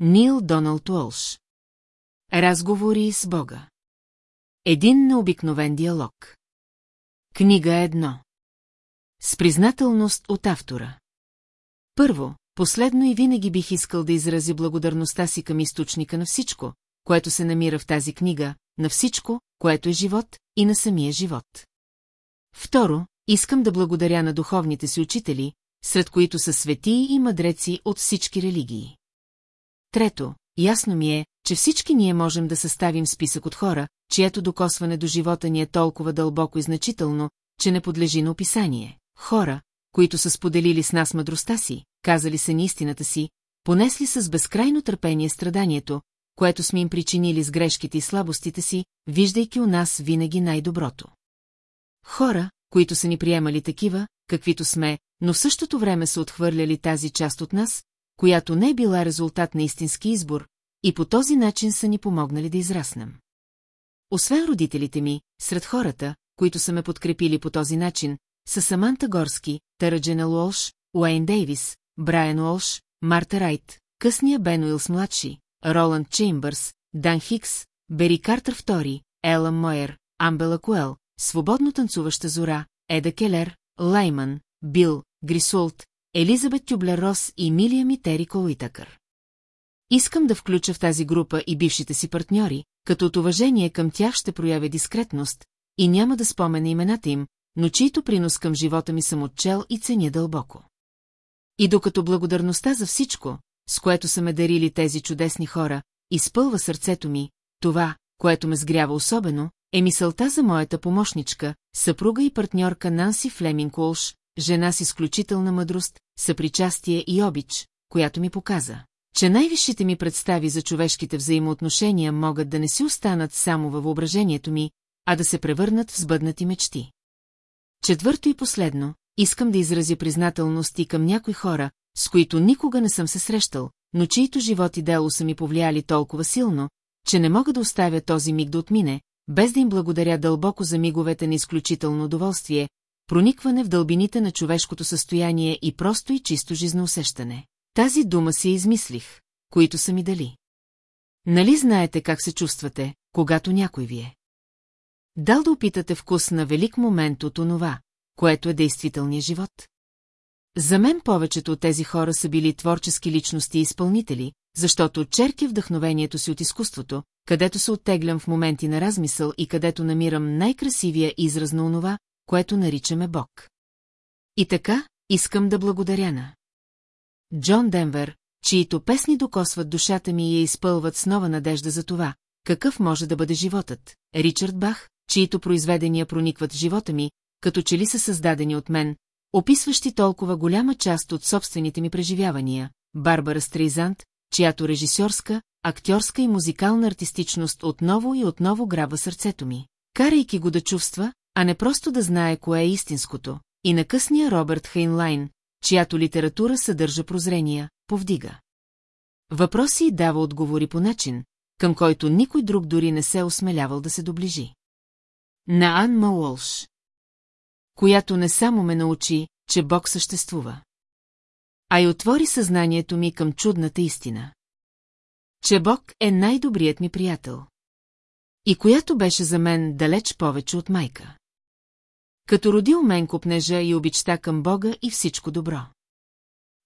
Нил Доналд Уолш. Разговори с Бога. Един необикновен диалог. Книга едно. С признателност от автора. Първо, последно и винаги бих искал да изрази благодарността си към източника на всичко, което се намира в тази книга, на всичко, което е живот и на самия живот. Второ, искам да благодаря на духовните си учители, сред които са светии и мъдреци от всички религии. Трето, ясно ми е, че всички ние можем да съставим списък от хора, чието докосване до живота ни е толкова дълбоко и значително, че не подлежи на описание. Хора, които са споделили с нас мъдростта си, казали са ни истината си, понесли с безкрайно търпение страданието, което сме им причинили с грешките и слабостите си, виждайки у нас винаги най-доброто. Хора, които са ни приемали такива, каквито сме, но в същото време са отхвърляли тази част от нас, която не е била резултат на истински избор, и по този начин са ни помогнали да израснем. Освен родителите ми, сред хората, които са ме подкрепили по този начин, са Саманта Горски, Тараджена Уолш, Уейн Дейвис, Брайан Уолш, Марта Райт, късния Бен Уилс младши, Роланд Чеймбърс, Дан Хикс, Бери Картер II, Елън Мойер, Амбела Куел, Свободно танцуваща зора, Еда Келер, Лайман, Бил, Грисулт, Елизабет Тюблер Рос и Милия Митери Колуитакър. Искам да включа в тази група и бившите си партньори, като от уважение към тях ще проявя дискретност и няма да спомена имената им, но чието принос към живота ми съм отчел и ценя дълбоко. И докато благодарността за всичко, с което са ме дарили тези чудесни хора, изпълва сърцето ми, това, което ме сгрява особено, е мисълта за моята помощничка, съпруга и партньорка Нанси Флеминг Уолш, жена с изключителна мъдрост, съпричастие и обич, която ми показа, че най-висшите ми представи за човешките взаимоотношения могат да не си останат само във въображението ми, а да се превърнат в сбъднати мечти. Четвърто и последно, искам да изрази признателност и към някои хора, с които никога не съм се срещал, но чието живот и дело са ми повлияли толкова силно, че не мога да оставя този миг да отмине, без да им благодаря дълбоко за миговете на изключително удоволствие, проникване в дълбините на човешкото състояние и просто и чисто жизнеусещане. Тази дума си измислих, които са ми дали. Нали знаете как се чувствате, когато някой ви е? Дал да опитате вкус на велик момент от онова, което е действителният живот? За мен повечето от тези хора са били творчески личности и изпълнители, защото черпя вдъхновението си от изкуството, където се оттеглям в моменти на размисъл и където намирам най-красивия израз на онова, което наричаме Бог. И така, искам да благодаря на Джон Денвер, чието песни докосват душата ми и я изпълват с нова надежда за това, какъв може да бъде животът, Ричард Бах, чието произведения проникват в живота ми, като че ли са създадени от мен, описващи толкова голяма част от собствените ми преживявания, Барбара Стрейзант, чиято режисьорска, актьорска и музикална артистичност отново и отново грабва сърцето ми, карайки го да чувства, а не просто да знае кое е истинското, и на късния Робърт Хейнлайн, чиято литература съдържа прозрения, повдига. Въпроси и дава отговори по начин, към който никой друг дори не се осмелявал да се доближи. На Анма Уолш, която не само ме научи, че Бог съществува, а и отвори съзнанието ми към чудната истина. Че Бог е най-добрият ми приятел. И която беше за мен далеч повече от майка. Като родил мен купнежа и обичта към Бога и всичко добро.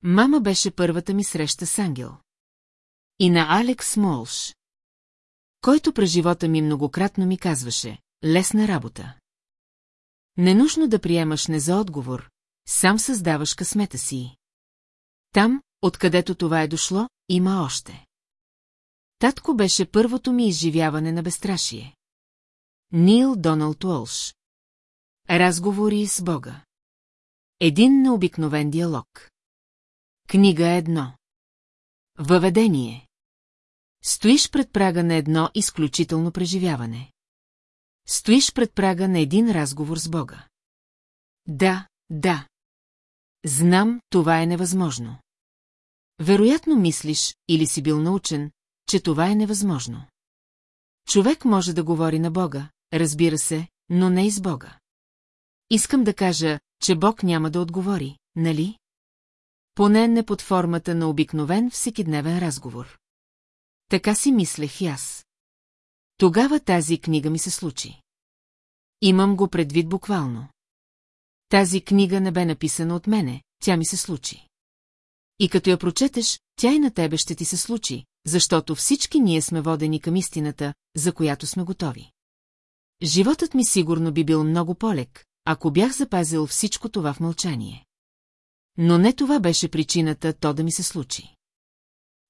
Мама беше първата ми среща с ангел. И на Алекс Молш. Който през живота ми многократно ми казваше, лесна работа. Не нужно да приемаш не за отговор, сам създаваш късмета си. Там, откъдето това е дошло, има още. Татко беше първото ми изживяване на безстрашие. Нил Доналд Уолш Разговори с Бога Един необикновен диалог Книга едно Въведение Стоиш пред прага на едно изключително преживяване. Стоиш пред прага на един разговор с Бога. Да, да. Знам, това е невъзможно. Вероятно мислиш, или си бил научен, че това е невъзможно. Човек може да говори на Бога, разбира се, но не и с Бога. Искам да кажа, че Бог няма да отговори, нали? Поне не под формата на обикновен всекидневен разговор. така си мислех и аз. Тогава тази книга ми се случи. Имам го предвид буквално. Тази книга не бе написана от мене, тя ми се случи. И като я прочетеш, тя и на тебе ще ти се случи, защото всички ние сме водени към истината, за която сме готови. Животът ми сигурно би бил много полек, ако бях запазил всичко това в мълчание. Но не това беше причината то да ми се случи.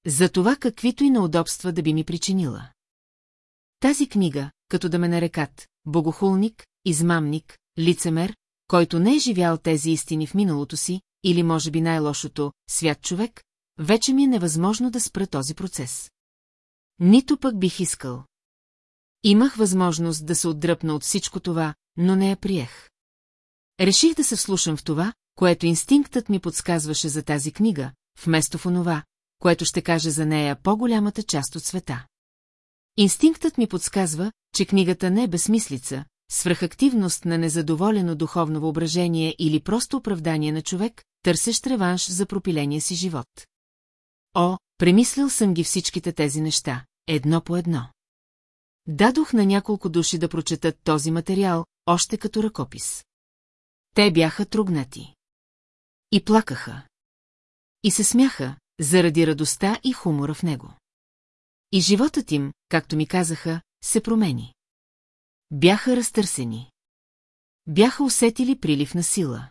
За това каквито и неудобства да би ми причинила. Тази книга, като да ме нарекат, богохулник, измамник, лицемер, който не е живял тези истини в миналото си, или може би най-лошото, свят човек, вече ми е невъзможно да спра този процес. Нито пък бих искал. Имах възможност да се отдръпна от всичко това, но не я приех. Реших да се вслушам в това, което инстинктът ми подсказваше за тази книга, вместо в онова, което ще каже за нея по-голямата част от света. Инстинктът ми подсказва, че книгата не е безмислица, свръхактивност на незадоволено духовно въображение или просто оправдание на човек, търсещ реванш за пропиления си живот. О, премислил съм ги всичките тези неща, едно по едно. Дадох на няколко души да прочетат този материал, още като ръкопис. Те бяха трогнати. И плакаха. И се смяха, заради радостта и хумора в него. И животът им, както ми казаха, се промени. Бяха разтърсени. Бяха усетили прилив на сила.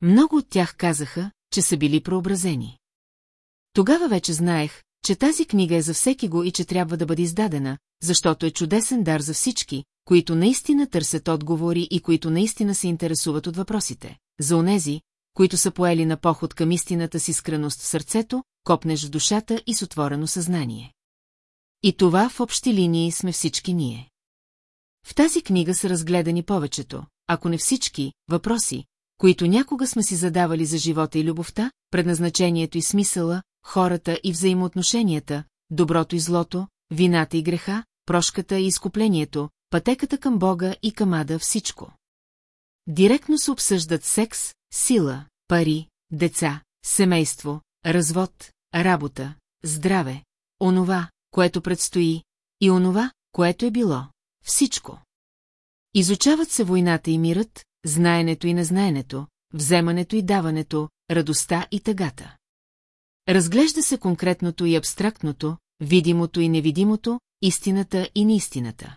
Много от тях казаха, че са били преобразени. Тогава вече знаех, че тази книга е за всеки го и че трябва да бъде издадена, защото е чудесен дар за всички, които наистина търсят отговори и които наистина се интересуват от въпросите. За онези, които са поели на поход към истината си скреност в сърцето, копнеш в душата и с отворено съзнание. И това в общи линии сме всички ние. В тази книга са разгледани повечето, ако не всички, въпроси, които някога сме си задавали за живота и любовта, предназначението и смисъла, хората и взаимоотношенията, доброто и злото, вината и греха, прошката и изкуплението, пътеката към Бога и към Ада всичко. Директно се обсъждат секс, сила, пари, деца, семейство, развод, работа, здраве, онова, което предстои, и онова, което е било, всичко. Изучават се войната и мирът, знаенето и незнаенето, вземането и даването, радостта и тъгата. Разглежда се конкретното и абстрактното, видимото и невидимото, истината и неистината.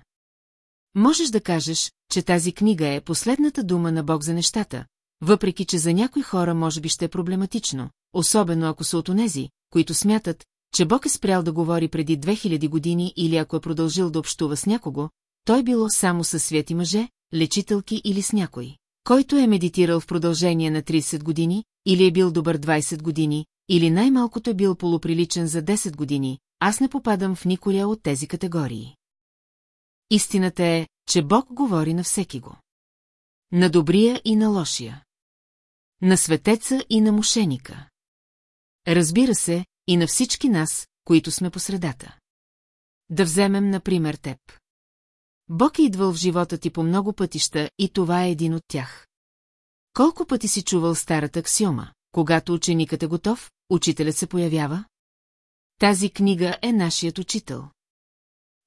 Можеш да кажеш, че тази книга е последната дума на Бог за нещата, въпреки че за някои хора може би ще е проблематично, особено ако са от онези, които смятат, че Бог е спрял да говори преди 2000 години или ако е продължил да общува с някого, той било само със свети мъже, лечителки или с някой, който е медитирал в продължение на 30 години, или е бил добър 20 години, или най-малкото е бил полуприличен за 10 години, аз не попадам в никоя от тези категории. Истината е, че Бог говори на всеки го. На добрия и на лошия. На светеца и на мошеника. Разбира се, и на всички нас, които сме по средата. Да вземем, например, теб. Бог е идвал в живота ти по много пътища и това е един от тях. Колко пъти си чувал старата аксиома? Когато ученикът е готов, учителят се появява? Тази книга е нашият учител.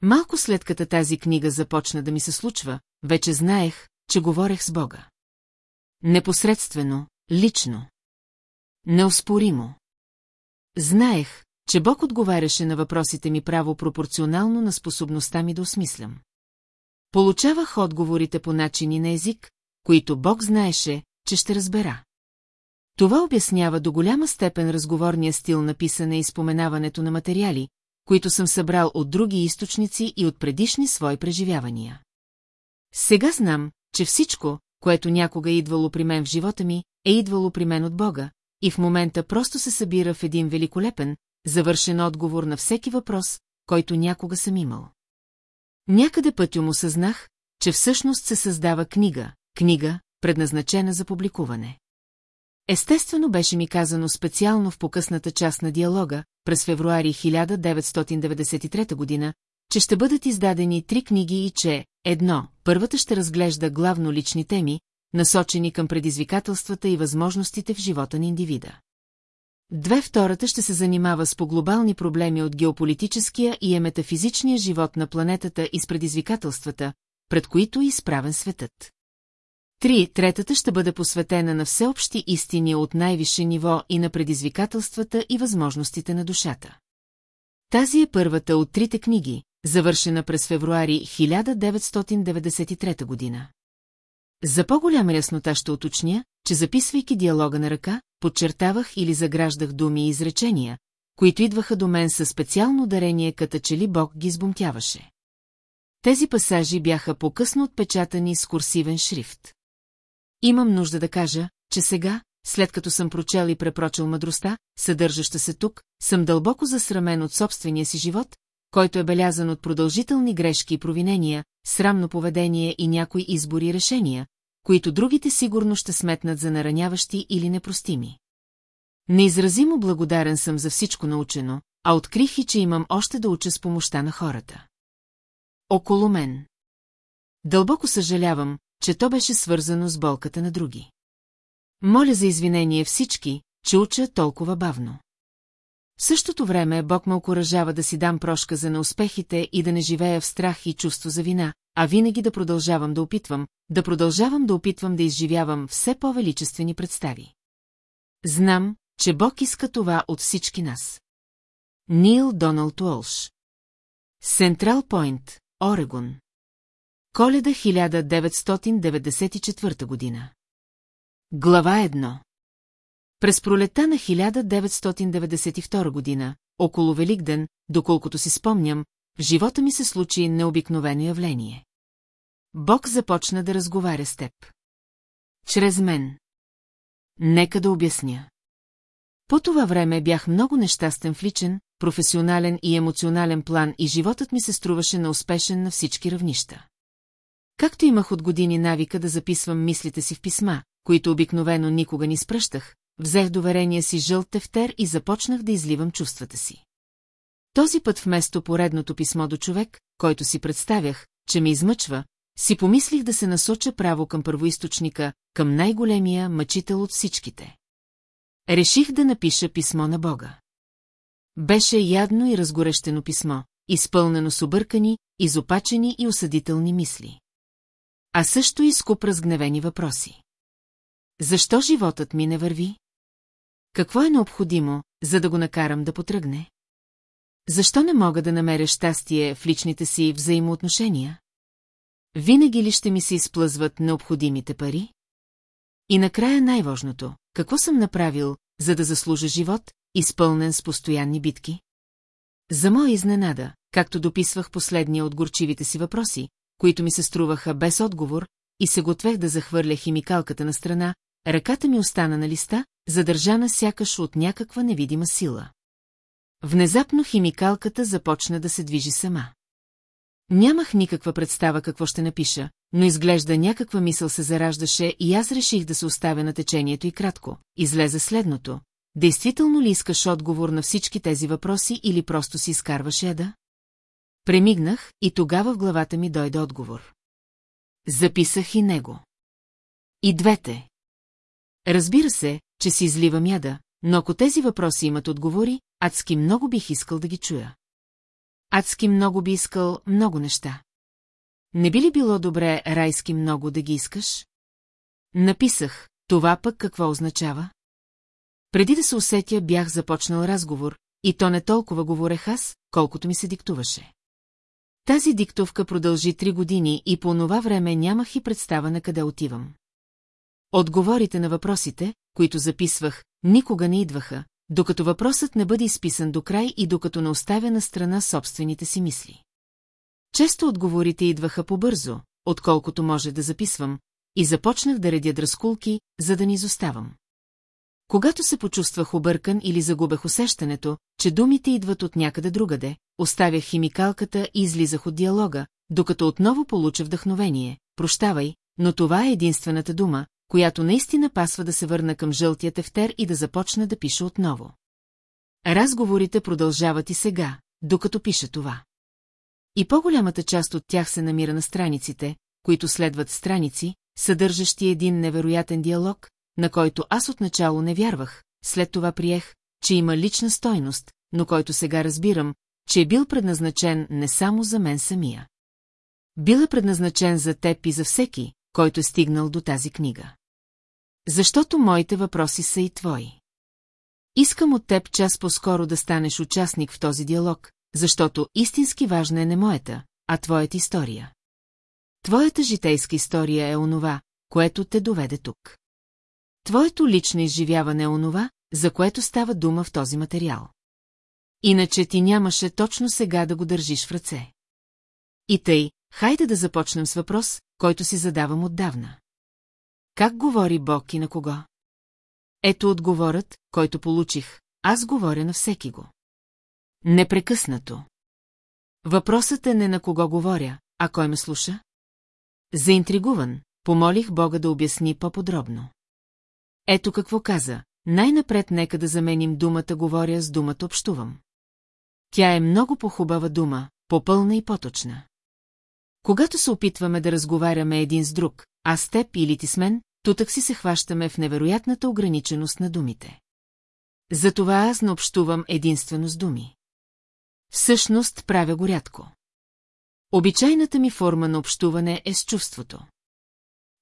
Малко след като тази книга започна да ми се случва, вече знаех, че говорех с Бога. Непосредствено, лично. Неоспоримо. Знаех, че Бог отговаряше на въпросите ми право пропорционално на способността ми да осмислям. Получавах отговорите по начини на език, които Бог знаеше, че ще разбера. Това обяснява до голяма степен разговорния стил на писане и споменаването на материали, които съм събрал от други източници и от предишни свои преживявания. Сега знам, че всичко, което някога е идвало при мен в живота ми, е идвало при мен от Бога, и в момента просто се събира в един великолепен, завършен отговор на всеки въпрос, който някога съм имал. Някъде пътю съзнах, че всъщност се създава книга, книга, предназначена за публикуване. Естествено беше ми казано специално в покъсната част на диалога, през февруари 1993 година, че ще бъдат издадени три книги и че, едно, първата ще разглежда главно лични теми, насочени към предизвикателствата и възможностите в живота на индивида. Две втората ще се занимава с по-глобални проблеми от геополитическия и е метафизичния живот на планетата и с предизвикателствата, пред които е изправен светът. Три, третата ще бъде посветена на всеобщи истини от най-висше ниво и на предизвикателствата и възможностите на душата. Тази е първата от трите книги, завършена през февруари 1993 година. За по-голяма яснота ще уточня, че записвайки диалога на ръка, подчертавах или заграждах думи и изречения, които идваха до мен със специално дарение, като че ли Бог ги сбомтяваше. Тези пасажи бяха по-късно отпечатани с курсивен шрифт. Имам нужда да кажа, че сега, след като съм прочел и препрочел мъдростта, съдържаща се тук, съм дълбоко засрамен от собствения си живот, който е белязан от продължителни грешки и провинения, срамно поведение и някои избори и решения, които другите сигурно ще сметнат за нараняващи или непростими. Неизразимо благодарен съм за всичко научено, а открих и, че имам още да уча с помощта на хората. Около мен. Дълбоко съжалявам, че то беше свързано с болката на други. Моля за извинение всички, че уча толкова бавно. В същото време Бог ме окоръжава да си дам прошка за неуспехите и да не живея в страх и чувство за вина, а винаги да продължавам да опитвам, да продължавам да опитвам да изживявам все по-величествени представи. Знам, че Бог иска това от всички нас. Нил Доналд Уолш Сентрал Пойнт, Орегон Коледа 1994 година Глава 1 През пролета на 1992 година, около Великден, доколкото си спомням, в живота ми се случи необикновено явление. Бог започна да разговаря с теб. Чрез мен. Нека да обясня. По това време бях много нещастен в личен, професионален и емоционален план и животът ми се струваше неуспешен на всички равнища. Както имах от години навика да записвам мислите си в писма, които обикновено никога ни спръщах, взех доверение си жълт тефтер и започнах да изливам чувствата си. Този път вместо поредното писмо до човек, който си представях, че ме измъчва, си помислих да се насоча право към първоисточника, към най-големия мъчител от всичките. Реших да напиша писмо на Бога. Беше ядно и разгорещено писмо, изпълнено с объркани, изопачени и осъдителни мисли. А също и скуп разгневени въпроси. Защо животът ми не върви? Какво е необходимо, за да го накарам да потръгне? Защо не мога да намеря щастие в личните си взаимоотношения? Винаги ли ще ми се изплъзват необходимите пари? И накрая най-важното, какво съм направил, за да заслужа живот, изпълнен с постоянни битки? За моя изненада, както дописвах последния от горчивите си въпроси, които ми се струваха без отговор, и се готвех да захвърля химикалката на страна, ръката ми остана на листа, задържана сякаш от някаква невидима сила. Внезапно химикалката започна да се движи сама. Нямах никаква представа какво ще напиша, но изглежда някаква мисъл се зараждаше и аз реших да се оставя на течението и кратко. Излезе следното. Действително ли искаш отговор на всички тези въпроси или просто си изкарваш еда? Премигнах и тогава в главата ми дойде отговор. Записах и него. И двете. Разбира се, че си изливам яда, но ако тези въпроси имат отговори, адски много бих искал да ги чуя. Адски много би искал много неща. Не би ли било добре райски много да ги искаш? Написах, това пък какво означава? Преди да се усетя, бях започнал разговор, и то не толкова говорех аз, колкото ми се диктуваше. Тази диктовка продължи три години и по това време нямах и представа на къде отивам. Отговорите на въпросите, които записвах, никога не идваха, докато въпросът не бъде изписан до край и докато не оставя на страна собствените си мисли. Често отговорите идваха побързо, отколкото може да записвам, и започнах да редя дръскулки, за да ни изоставам. Когато се почувствах объркан или загубех усещането, че думите идват от някъде другаде, оставях химикалката и излизах от диалога, докато отново получа вдъхновение. Прощавай, но това е единствената дума, която наистина пасва да се върна към жълтия тефтер и да започна да пиша отново. Разговорите продължават и сега, докато пиша това. И по-голямата част от тях се намира на страниците, които следват страници, съдържащи един невероятен диалог, на който аз отначало не вярвах, след това приех, че има лична стойност, но който сега разбирам, че е бил предназначен не само за мен самия. Бил е предназначен за теб и за всеки, който е стигнал до тази книга. Защото моите въпроси са и твои. Искам от теб час по-скоро да станеш участник в този диалог, защото истински важна е не моята, а твоята история. Твоята житейска история е онова, което те доведе тук. Твоето лично изживяване е онова, за което става дума в този материал. Иначе ти нямаше точно сега да го държиш в ръце. И тъй, хайде да започнем с въпрос, който си задавам отдавна. Как говори Бог и на кого? Ето отговорът, който получих, аз говоря на всеки го. Непрекъснато. Въпросът е не на кого говоря, а кой ме слуша? Заинтригуван, помолих Бога да обясни по-подробно. Ето какво каза. Най-напред нека да заменим думата говоря с думата общувам. Тя е много по-хубава дума, по-пълна и поточна. Когато се опитваме да разговаряме един с друг, а с теб или ти с мен, тутък си се хващаме в невероятната ограниченост на думите. Затова аз не общувам единствено с думи. Всъщност правя го рядко. Обичайната ми форма на общуване е с чувството.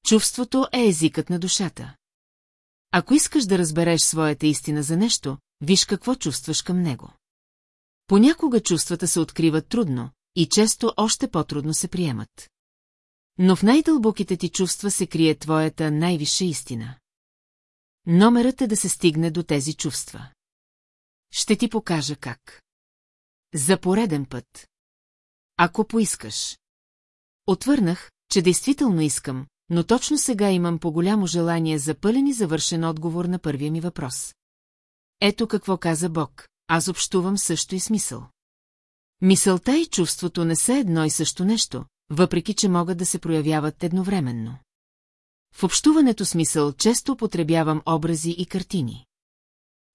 Чувството е езикът на душата. Ако искаш да разбереш своята истина за нещо, виж какво чувстваш към него. Понякога чувствата се откриват трудно и често още по-трудно се приемат. Но в най-дълбоките ти чувства се крие твоята най-висша истина. Номерът е да се стигне до тези чувства. Ще ти покажа как. За пореден път. Ако поискаш. Отвърнах, че действително искам, но точно сега имам по-голямо желание за пълен и завършен отговор на първия ми въпрос. Ето какво каза Бог, аз общувам също и смисъл. Мисълта и чувството не са едно и също нещо, въпреки че могат да се проявяват едновременно. В общуването смисъл често употребявам образи и картини.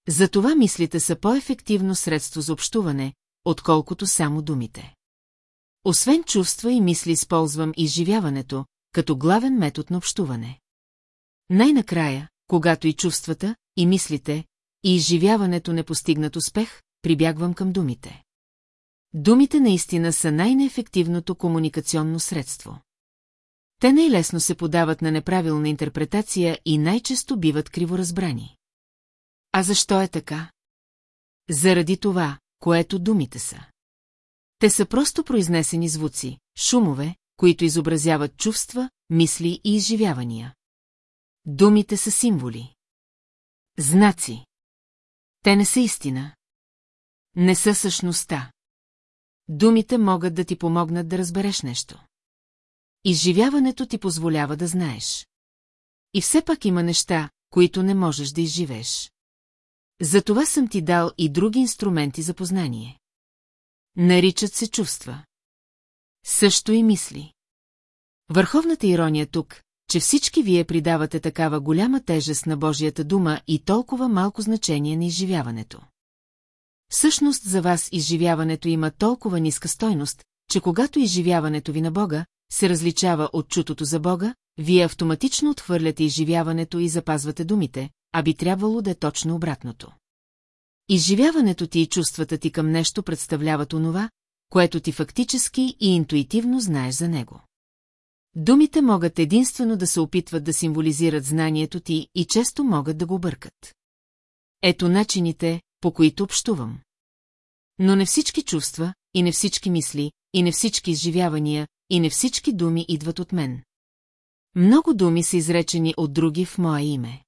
Затова мислите са по-ефективно средство за общуване, отколкото само думите. Освен чувства и мисли използвам изживяването, като главен метод на общуване. Най-накрая, когато и чувствата, и мислите, и изживяването не постигнат успех, прибягвам към думите. Думите наистина са най-неефективното комуникационно средство. Те най-лесно се подават на неправилна интерпретация и най-често биват криворазбрани. А защо е така? Заради това, което думите са. Те са просто произнесени звуци, шумове, които изобразяват чувства, мисли и изживявания. Думите са символи. Знаци. Те не са истина. Не са същността. Думите могат да ти помогнат да разбереш нещо. Изживяването ти позволява да знаеш. И все пак има неща, които не можеш да изживееш. Затова съм ти дал и други инструменти за познание. Наричат се чувства. Също и мисли. Върховната ирония тук, че всички вие придавате такава голяма тежест на Божията дума и толкова малко значение на изживяването. Всъщност за вас изживяването има толкова ниска стойност, че когато изживяването ви на Бога се различава от чутото за Бога, вие автоматично отхвърляте изживяването и запазвате думите, а би трябвало да е точно обратното. Изживяването ти и чувствата ти към нещо представляват онова, което ти фактически и интуитивно знаеш за него. Думите могат единствено да се опитват да символизират знанието ти и често могат да го бъркат. Ето начините, по които общувам. Но не всички чувства, и не всички мисли, и не всички изживявания, и не всички думи идват от мен. Много думи са изречени от други в мое име.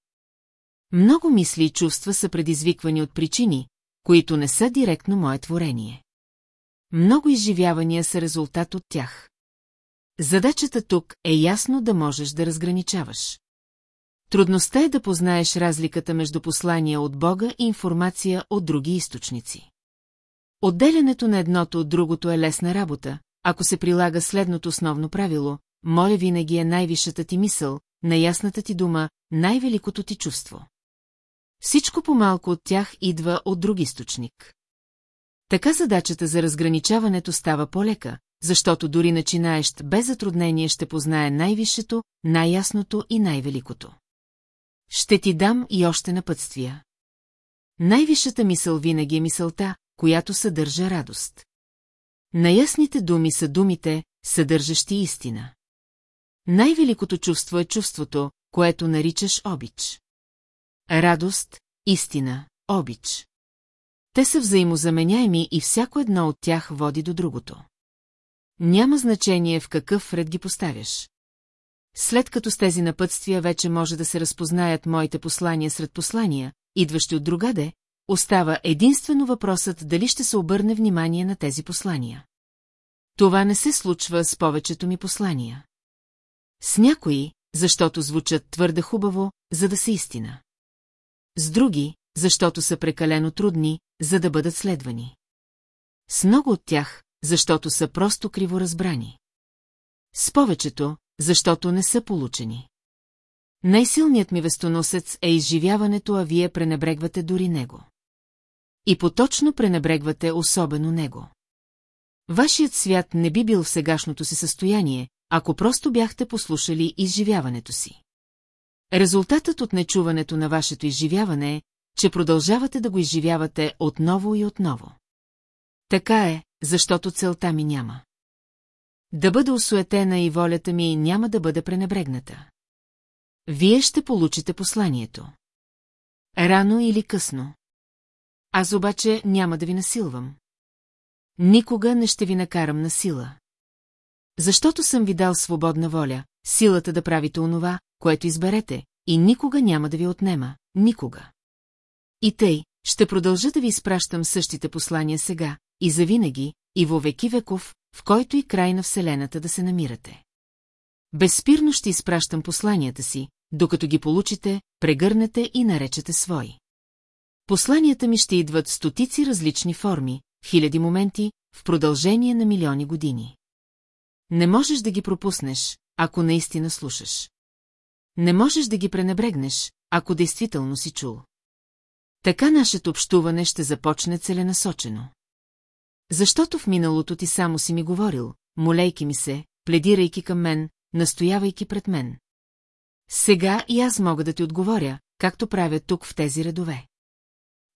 Много мисли и чувства са предизвиквани от причини, които не са директно мое творение. Много изживявания са резултат от тях. Задачата тук е ясно да можеш да разграничаваш. Трудността е да познаеш разликата между послания от Бога и информация от други източници. Отделянето на едното от другото е лесна работа, ако се прилага следното основно правило, моля винаги е най-висшата ти мисъл, най-ясната ти дума, най-великото ти чувство. Всичко по-малко от тях идва от друг източник. Така задачата за разграничаването става по-лека, защото дори начинаещ без затруднение ще познае най-висшето, най-ясното и най-великото. Ще ти дам и още напътствия. Най-висшата мисъл винаги е мисълта, която съдържа радост. Наясните думи са думите, съдържащи истина. Най-великото чувство е чувството, което наричаш обич. Радост, истина, обич. Те са взаимозаменяеми и всяко едно от тях води до другото. Няма значение в какъв ред ги поставяш. След като с тези напътствия вече може да се разпознаят моите послания сред послания, идващи от другаде, остава единствено въпросът дали ще се обърне внимание на тези послания. Това не се случва с повечето ми послания. С някои, защото звучат твърде хубаво, за да са истина. С други, защото са прекалено трудни, за да бъдат следвани. С много от тях, защото са просто криворазбрани. С повечето, защото не са получени. Най-силният ми вестоносец е изживяването, а вие пренебрегвате дори него. И поточно пренебрегвате особено него. Вашият свят не би бил в сегашното си състояние, ако просто бяхте послушали изживяването си. Резултатът от нечуването на вашето изживяване е, че продължавате да го изживявате отново и отново. Така е, защото целта ми няма. Да бъде осуетена и волята ми няма да бъде пренебрегната. Вие ще получите посланието. Рано или късно. Аз обаче няма да ви насилвам. Никога не ще ви накарам на сила. Защото съм ви дал свободна воля, силата да правите онова, което изберете, и никога няма да ви отнема, никога. И тъй, ще продължа да ви изпращам същите послания сега, и завинаги, и во веки веков, в който и край на Вселената да се намирате. Безспирно ще изпращам посланията си, докато ги получите, прегърнете и наречете свои. Посланията ми ще идват стотици различни форми, хиляди моменти, в продължение на милиони години. Не можеш да ги пропуснеш, ако наистина слушаш. Не можеш да ги пренебрегнеш, ако действително си чул. Така нашето общуване ще започне целенасочено. Защото в миналото ти само си ми говорил, молейки ми се, пледирайки към мен, настоявайки пред мен. Сега и аз мога да ти отговоря, както правя тук в тези редове.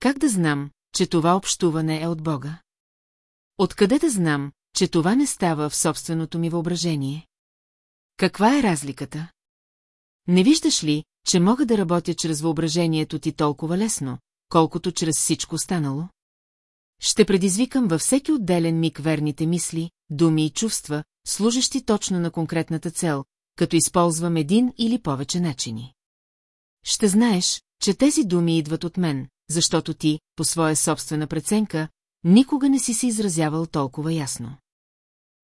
Как да знам, че това общуване е от Бога? Откъде да знам, че това не става в собственото ми въображение? Каква е разликата? Не виждаш ли, че мога да работя чрез въображението ти толкова лесно, колкото чрез всичко останало? Ще предизвикам във всеки отделен миг верните мисли, думи и чувства, служещи точно на конкретната цел, като използвам един или повече начини. Ще знаеш, че тези думи идват от мен, защото ти, по своя собствена преценка, никога не си се изразявал толкова ясно.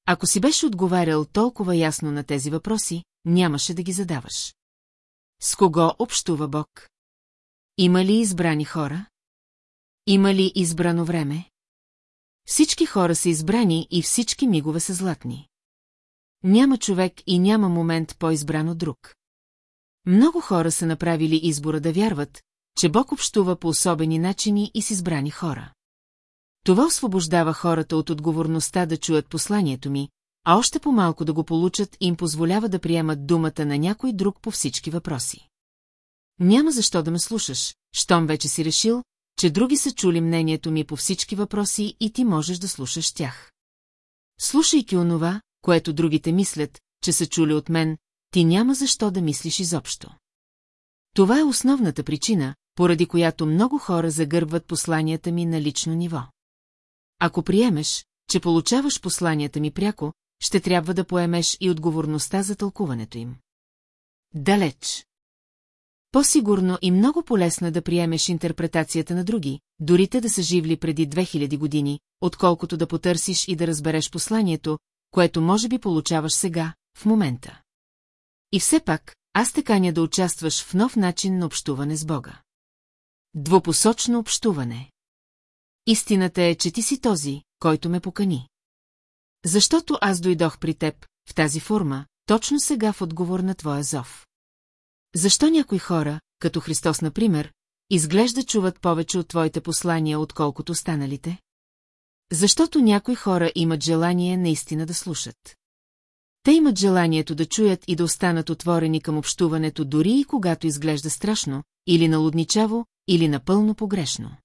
Ако си беше отговарял толкова ясно на тези въпроси, нямаше да ги задаваш. С кого общува Бог? Има ли избрани хора? Има ли избрано време? Всички хора са избрани и всички мигове са златни. Няма човек и няма момент по-избран от друг. Много хора са направили избора да вярват, че Бог общува по особени начини и с избрани хора. Това освобождава хората от отговорността да чуят посланието ми, а още по-малко да го получат им позволява да приемат думата на някой друг по всички въпроси. Няма защо да ме слушаш, щом вече си решил, че други са чули мнението ми по всички въпроси и ти можеш да слушаш тях. Слушайки онова, което другите мислят, че са чули от мен, ти няма защо да мислиш изобщо. Това е основната причина, поради която много хора загърбват посланията ми на лично ниво. Ако приемеш, че получаваш посланията ми пряко, ще трябва да поемеш и отговорността за тълкуването им. Далеч. По-сигурно и много полезно да приемеш интерпретацията на други, дори да са живли преди 2000 години, отколкото да потърсиш и да разбереш посланието, което може би получаваш сега, в момента. И все пак, аз те каня да участваш в нов начин на общуване с Бога. Двупосочно общуване. Истината е, че ти си този, който ме покани. Защото аз дойдох при теб, в тази форма, точно сега в отговор на твоя зов. Защо някои хора, като Христос, например, изглежда чуват повече от твоите послания, отколкото останалите? Защото някои хора имат желание наистина да слушат. Те имат желанието да чуят и да останат отворени към общуването дори и когато изглежда страшно, или налудничаво, или напълно погрешно.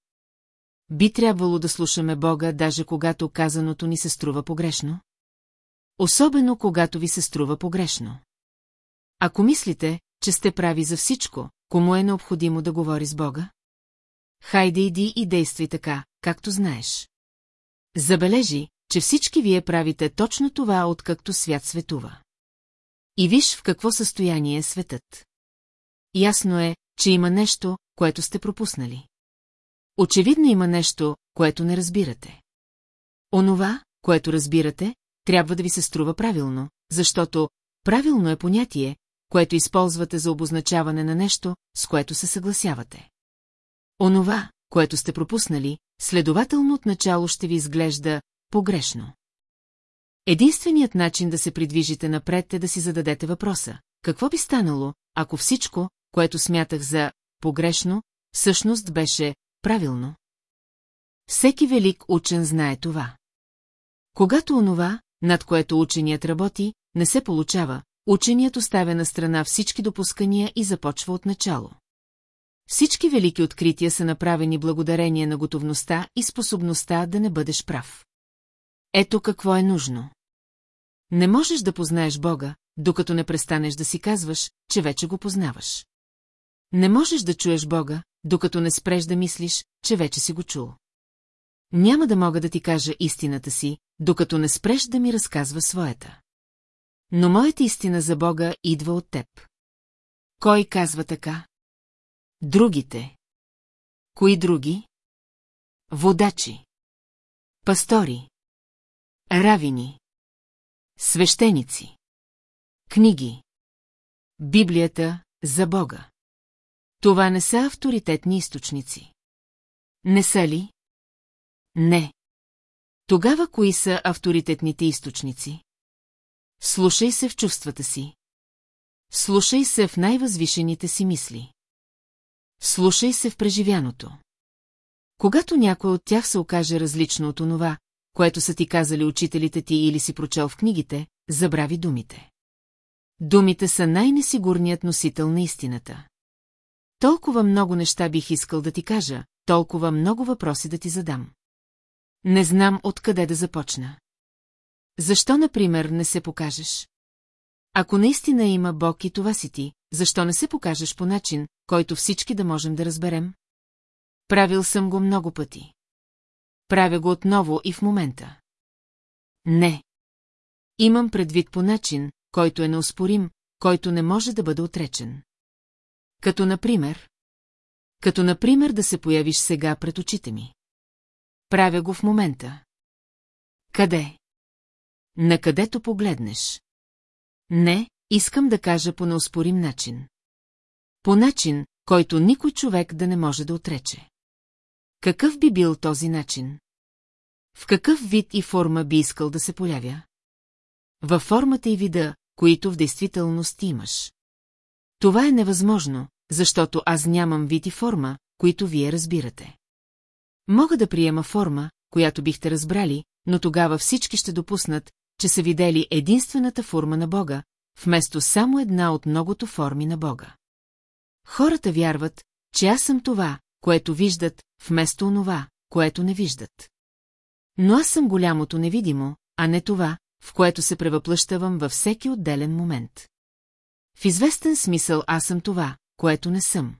би трябвало да слушаме Бога, даже когато казаното ни се струва погрешно? Особено когато ви се струва погрешно. Ако мислите, че сте прави за всичко, кому е необходимо да говори с Бога? Хайде иди и действай така, както знаеш. Забележи, че всички вие правите точно това, откакто свят светува. И виж в какво състояние е светът. Ясно е, че има нещо, което сте пропуснали. Очевидно има нещо, което не разбирате. Онова, което разбирате, трябва да ви се струва правилно, защото правилно е понятие, което използвате за обозначаване на нещо, с което се съгласявате. Онова, което сте пропуснали, следователно отначало ще ви изглежда погрешно. Единственият начин да се придвижите напред е да си зададете въпроса. Какво би станало, ако всичко, което смятах за погрешно, всъщност беше правилно? Всеки велик учен знае това. Когато онова, над което ученият работи, не се получава, ученият оставя на страна всички допускания и започва от начало. Всички велики открития са направени благодарение на готовността и способността да не бъдеш прав. Ето какво е нужно. Не можеш да познаеш Бога, докато не престанеш да си казваш, че вече го познаваш. Не можеш да чуеш Бога, докато не спреш да мислиш, че вече си го чул. Няма да мога да ти кажа истината си, докато не спреш да ми разказва своята. Но моята истина за Бога идва от теб. Кой казва така? Другите. Кои други? Водачи. Пастори. Равини. Свещеници. Книги. Библията за Бога. Това не са авторитетни източници. Не са ли? Не. Тогава кои са авторитетните източници? Слушай се в чувствата си. Слушай се в най-възвишените си мисли. Слушай се в преживяното. Когато някой от тях се окаже различно от онова, което са ти казали учителите ти или си прочел в книгите, забрави думите. Думите са най-несигурният носител на истината. Толкова много неща бих искал да ти кажа, толкова много въпроси да ти задам. Не знам откъде да започна. Защо, например, не се покажеш? Ако наистина има Бог и това си ти, защо не се покажеш по начин, който всички да можем да разберем? Правил съм го много пъти. Правя го отново и в момента. Не. Имам предвид по начин, който е неоспорим, който не може да бъде отречен. Като например... Като например да се появиш сега пред очите ми. Правя го в момента. Къде? На където погледнеш. Не, искам да кажа по неоспорим начин. По начин, който никой човек да не може да отрече. Какъв би бил този начин? В какъв вид и форма би искал да се появя? Във формата и вида, които в действителност имаш. Това е невъзможно, защото аз нямам вид и форма, които вие разбирате. Мога да приема форма, която бихте разбрали, но тогава всички ще допуснат, че са видели единствената форма на Бога, вместо само една от многото форми на Бога. Хората вярват, че аз съм това, което виждат, вместо онова, което не виждат. Но аз съм голямото невидимо, а не това, в което се превъплъщавам във всеки отделен момент. В известен смисъл аз съм това, което не съм.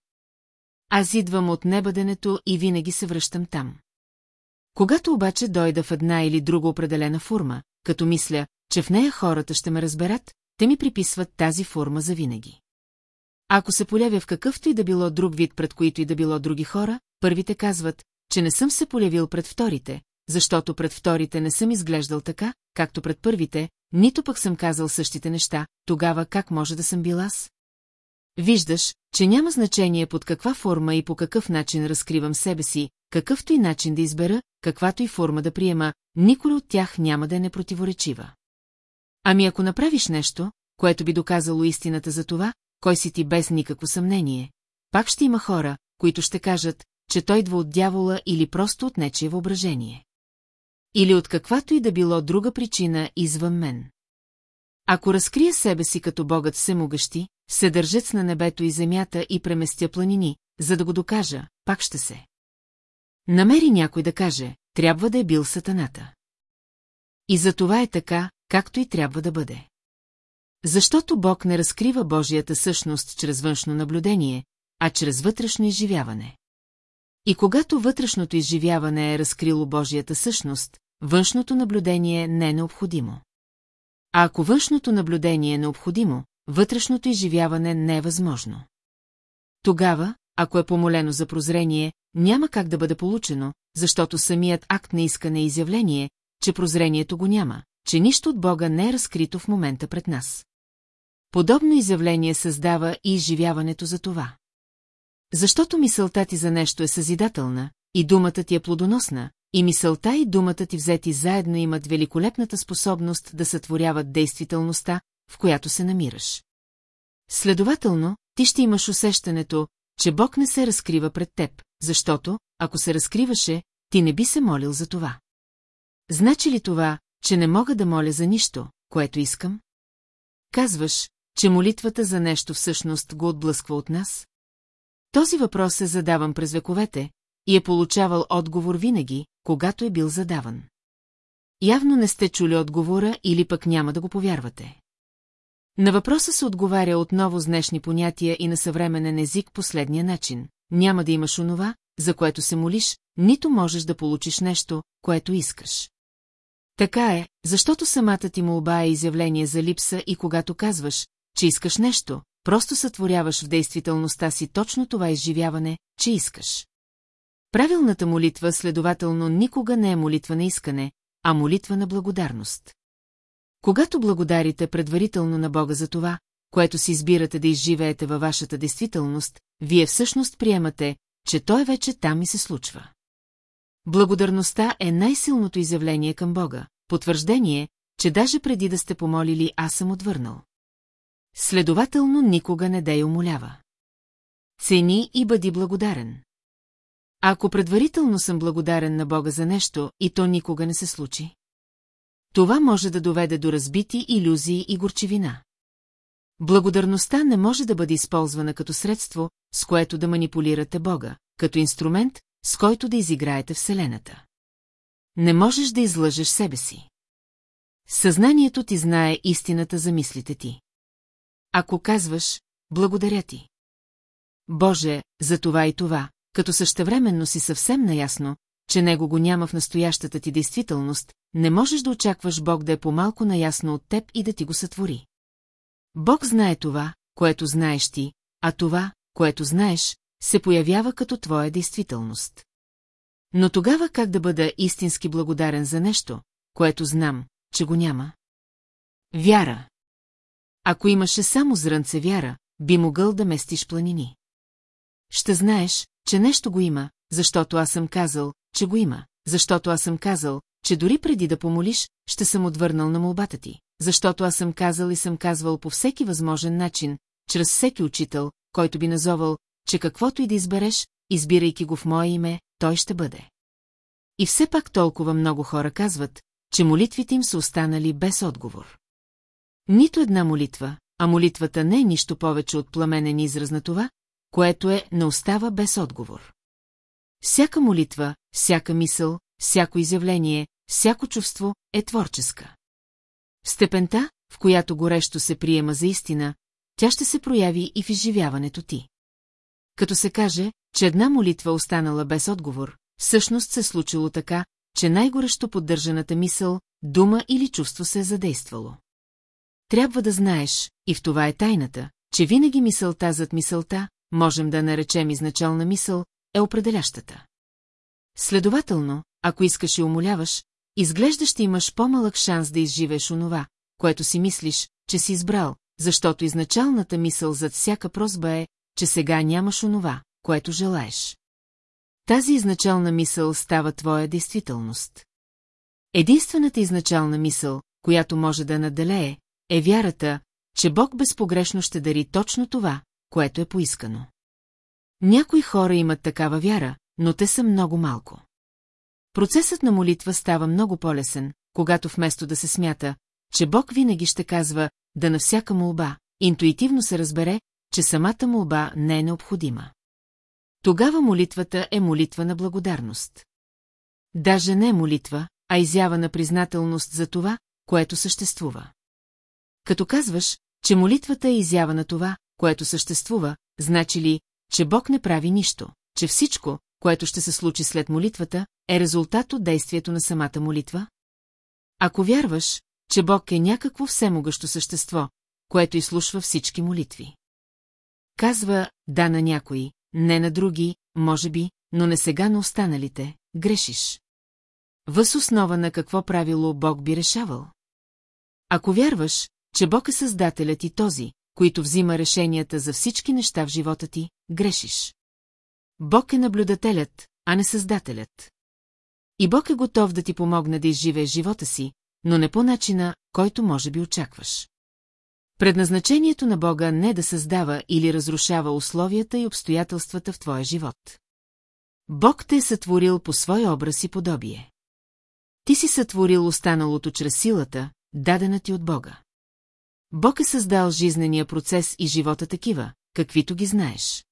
Аз идвам от небъденето и винаги се връщам там. Когато обаче дойда в една или друга определена форма, като мисля, че в нея хората ще ме разберат, те ми приписват тази форма за винаги. Ако се полявя в какъвто и да било друг вид пред които и да било други хора, първите казват, че не съм се полявил пред вторите, защото пред вторите не съм изглеждал така, както пред първите, нито пък съм казал същите неща, тогава как може да съм бил аз? Виждаш, че няма значение под каква форма и по какъв начин разкривам себе си, какъвто и начин да избера, каквато и форма да приема, никой от тях няма да е непротиворечива. Ами ако направиш нещо, което би доказало истината за това, кой си ти без никакво съмнение, пак ще има хора, които ще кажат, че той идва от дявола или просто от нечие въображение. Или от каквато и да било друга причина извън мен. Ако разкрия себе си като богът всемогъщи, се държец на небето и земята и преместя планини, за да го докажа, пак ще се. Намери някой да каже, трябва да е бил сатаната. И за това е така, както и трябва да бъде. Защото Бог не разкрива Божията същност чрез външно наблюдение, а чрез вътрешно изживяване. И когато вътрешното изживяване е разкрило Божията същност, външното наблюдение не е необходимо. А ако външното наблюдение е необходимо, вътрешното изживяване не е възможно. Тогава, ако е помолено за прозрение, няма как да бъде получено, защото самият акт на искане изявление, че прозрението го няма, че нищо от Бога не е разкрито в момента пред нас. Подобно изявление създава и изживяването за това. Защото мисълта ти за нещо е съзидателна, и думата ти е плодоносна, и мисълта и думата ти взети заедно имат великолепната способност да сътворяват действителността, в която се намираш. Следователно, ти ще имаш усещането, че Бог не се разкрива пред теб, защото, ако се разкриваше, ти не би се молил за това. Значи ли това, че не мога да моля за нищо, което искам? Казваш, че молитвата за нещо всъщност го отблъсква от нас? Този въпрос е задаван през вековете и е получавал отговор винаги, когато е бил задаван. Явно не сте чули отговора или пък няма да го повярвате. На въпроса се отговаря отново с днешни понятия и на съвременен език последния начин. Няма да имаш онова, за което се молиш, нито можеш да получиш нещо, което искаш. Така е, защото самата ти молба е изявление за липса и когато казваш, че искаш нещо, просто сътворяваш в действителността си точно това изживяване, че искаш. Правилната молитва следователно никога не е молитва на искане, а молитва на благодарност. Когато благодарите предварително на Бога за това, което си избирате да изживеете във вашата действителност, вие всъщност приемате, че Той вече там и се случва. Благодарността е най-силното изявление към Бога, потвърждение, че даже преди да сте помолили, аз съм отвърнал. Следователно никога не дей умолява. Цени и бъди благодарен. Ако предварително съм благодарен на Бога за нещо, и то никога не се случи. Това може да доведе до разбити иллюзии и горчивина. Благодарността не може да бъде използвана като средство, с което да манипулирате Бога, като инструмент, с който да изиграете Вселената. Не можеш да излъжеш себе си. Съзнанието ти знае истината за мислите ти. Ако казваш, благодаря ти. Боже, за това и това, като същевременно си съвсем наясно, че него го няма в настоящата ти действителност, не можеш да очакваш Бог да е по-малко наясно от теб и да ти го сътвори. Бог знае това, което знаеш ти, а това, което знаеш, се появява като твоя действителност. Но тогава как да бъда истински благодарен за нещо, което знам, че го няма? Вяра. Ако имаше само зрънце вяра, би могъл да местиш планини. Ще знаеш, че нещо го има, защото аз съм казал, че го има, защото аз съм казал, че дори преди да помолиш, ще съм отвърнал на молбата ти, защото аз съм казал и съм казвал по всеки възможен начин, чрез всеки учител, който би назовал, че каквото и да избереш, избирайки го в мое име, той ще бъде. И все пак толкова много хора казват, че молитвите им са останали без отговор. Нито една молитва, а молитвата не е нищо повече от пламенен израз на това, което е не остава без отговор. Всяка молитва, всяка мисъл, всяко изявление, всяко чувство е творческа. В степента, в която горещо се приема за истина, тя ще се прояви и в изживяването ти. Като се каже, че една молитва останала без отговор, всъщност се случило така, че най-горещо поддържаната мисъл, дума или чувство се е задействало. Трябва да знаеш, и в това е тайната, че винаги мисълта зад мисълта, можем да наречем изначална мисъл, е определящата. Следователно, ако искаш и умоляваш, изглежда ще имаш по-малък шанс да изживеш онова, което си мислиш, че си избрал, защото изначалната мисъл зад всяка просба е, че сега нямаш онова, което желаеш. Тази изначална мисъл става твоя действителност. Единствената изначална мисъл, която може да наделее, е вярата, че Бог безпогрешно ще дари точно това, което е поискано. Някои хора имат такава вяра, но те са много малко. Процесът на молитва става много по-лесен, когато вместо да се смята, че Бог винаги ще казва да на всяка молба, интуитивно се разбере, че самата молба не е необходима. тогава молитвата е молитва на благодарност. Даже не молитва, а изява на признателност за това, което съществува. Като казваш, че молитвата е изява на това, което съществува, значи ли, че Бог не прави нищо, че всичко, което ще се случи след молитвата, е резултат от действието на самата молитва? Ако вярваш, че Бог е някакво всемогъщо същество, което изслушва всички молитви. Казва да на някои, не на други, може би, но не сега на останалите, грешиш. Въз основа на какво правило Бог би решавал? Ако вярваш, че Бог е създателят и този, който взима решенията за всички неща в живота ти, грешиш. Бог е наблюдателят, а не създателят. И Бог е готов да ти помогне да изживееш живота си, но не по начина, който може би очакваш. Предназначението на Бога не е да създава или разрушава условията и обстоятелствата в твоя живот. Бог те е сътворил по свой образ и подобие. Ти си сътворил останалото чрез силата, дадена ти от Бога. Бог е създал жизнения процес и живота такива, каквито ги знаеш.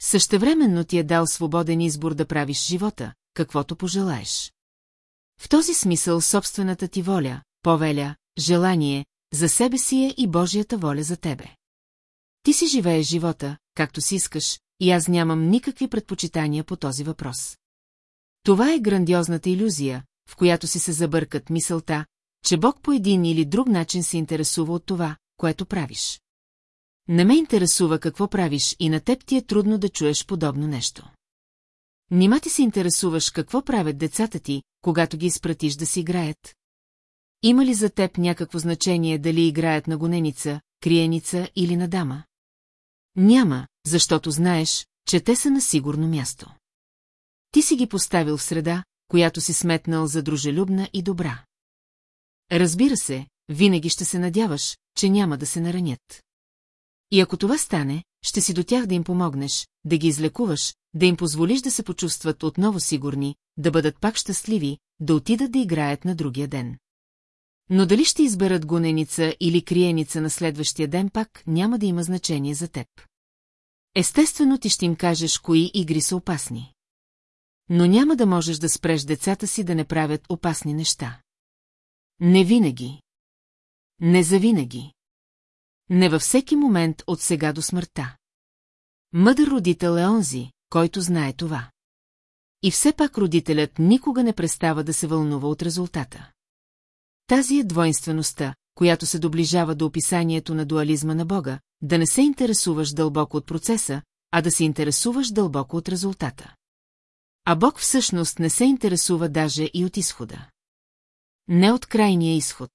Същевременно ти е дал свободен избор да правиш живота, каквото пожелаеш. В този смисъл собствената ти воля, повеля, желание, за себе си е и Божията воля за тебе. Ти си живееш живота, както си искаш, и аз нямам никакви предпочитания по този въпрос. Това е грандиозната иллюзия, в която си се забъркат мисълта, че Бог по един или друг начин се интересува от това, което правиш. Не ме интересува какво правиш и на теб ти е трудно да чуеш подобно нещо. Нима ти се интересуваш какво правят децата ти, когато ги изпратиш да си играят? Има ли за теб някакво значение дали играят на гоненица, криеница или на дама? Няма, защото знаеш, че те са на сигурно място. Ти си ги поставил в среда, която си сметнал за дружелюбна и добра. Разбира се, винаги ще се надяваш, че няма да се наранят. И ако това стане, ще си до тях да им помогнеш, да ги излекуваш, да им позволиш да се почувстват отново сигурни, да бъдат пак щастливи, да отидат да играят на другия ден. Но дали ще изберат гоненица или криеница на следващия ден пак няма да има значение за теб. Естествено ти ще им кажеш кои игри са опасни. Но няма да можеш да спреш децата си да не правят опасни неща. Не винаги. Не завинаги. Не във всеки момент от сега до смъртта. Мъдър родител е онзи, който знае това. И все пак родителят никога не престава да се вълнува от резултата. Тази е двойнствеността, която се доближава до описанието на дуализма на Бога, да не се интересуваш дълбоко от процеса, а да се интересуваш дълбоко от резултата. А Бог всъщност не се интересува даже и от изхода. Не от крайния изход.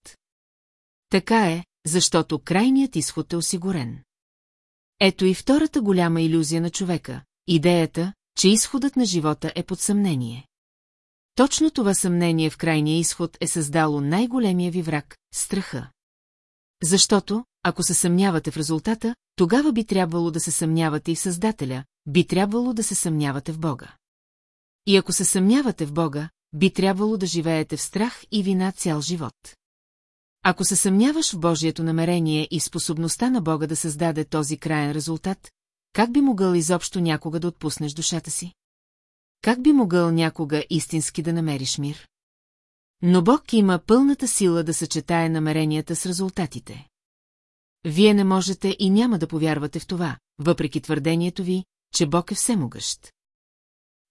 Така е, защото крайният изход е осигурен. Ето и втората голяма иллюзия на човека – идеята, че изходът на живота е под съмнение. Точно това съмнение в крайния изход е създало най-големия ви враг – страха. Защото, ако се съмнявате в резултата, тогава би трябвало да се съмнявате и в Създателя, би трябвало да се съмнявате в Бога. И ако се съмнявате в Бога, би трябвало да живеете в страх и вина цял живот. Ако се съмняваш в Божието намерение и способността на Бога да създаде този краен резултат, как би могъл изобщо някога да отпуснеш душата си? Как би могъл някога истински да намериш мир? Но Бог има пълната сила да съчетае намеренията с резултатите. Вие не можете и няма да повярвате в това, въпреки твърдението ви, че Бог е всемогъщ.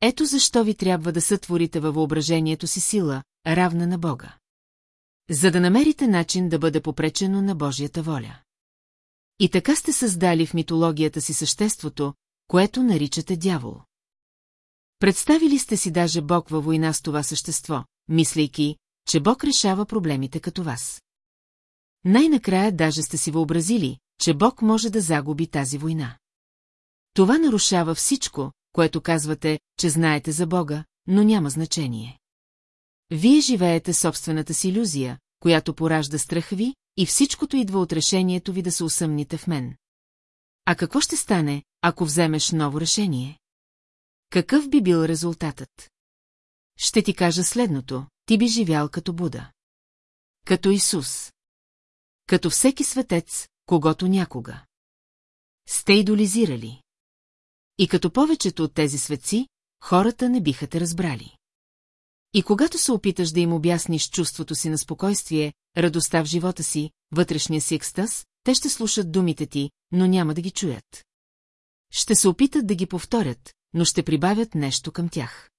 Ето защо ви трябва да сътворите във въображението си сила, равна на Бога. За да намерите начин да бъде попречено на Божията воля. И така сте създали в митологията си съществото, което наричате дявол. Представили сте си даже Бог във война с това същество, мислейки, че Бог решава проблемите като вас. Най-накрая даже сте си въобразили, че Бог може да загуби тази война. Това нарушава всичко, което казвате, че знаете за Бога, но няма значение. Вие живеете собствената си иллюзия, която поражда страх ви, и всичкото идва от решението ви да се усъмните в мен. А какво ще стане, ако вземеш ново решение? Какъв би бил резултатът? Ще ти кажа следното, ти би живял като Буда. Като Исус. Като всеки светец, когато някога. Сте идолизирали. И като повечето от тези светци, хората не биха те разбрали. И когато се опиташ да им обясниш чувството си на спокойствие, радостта в живота си, вътрешния си екстаз, те ще слушат думите ти, но няма да ги чуят. Ще се опитат да ги повторят, но ще прибавят нещо към тях.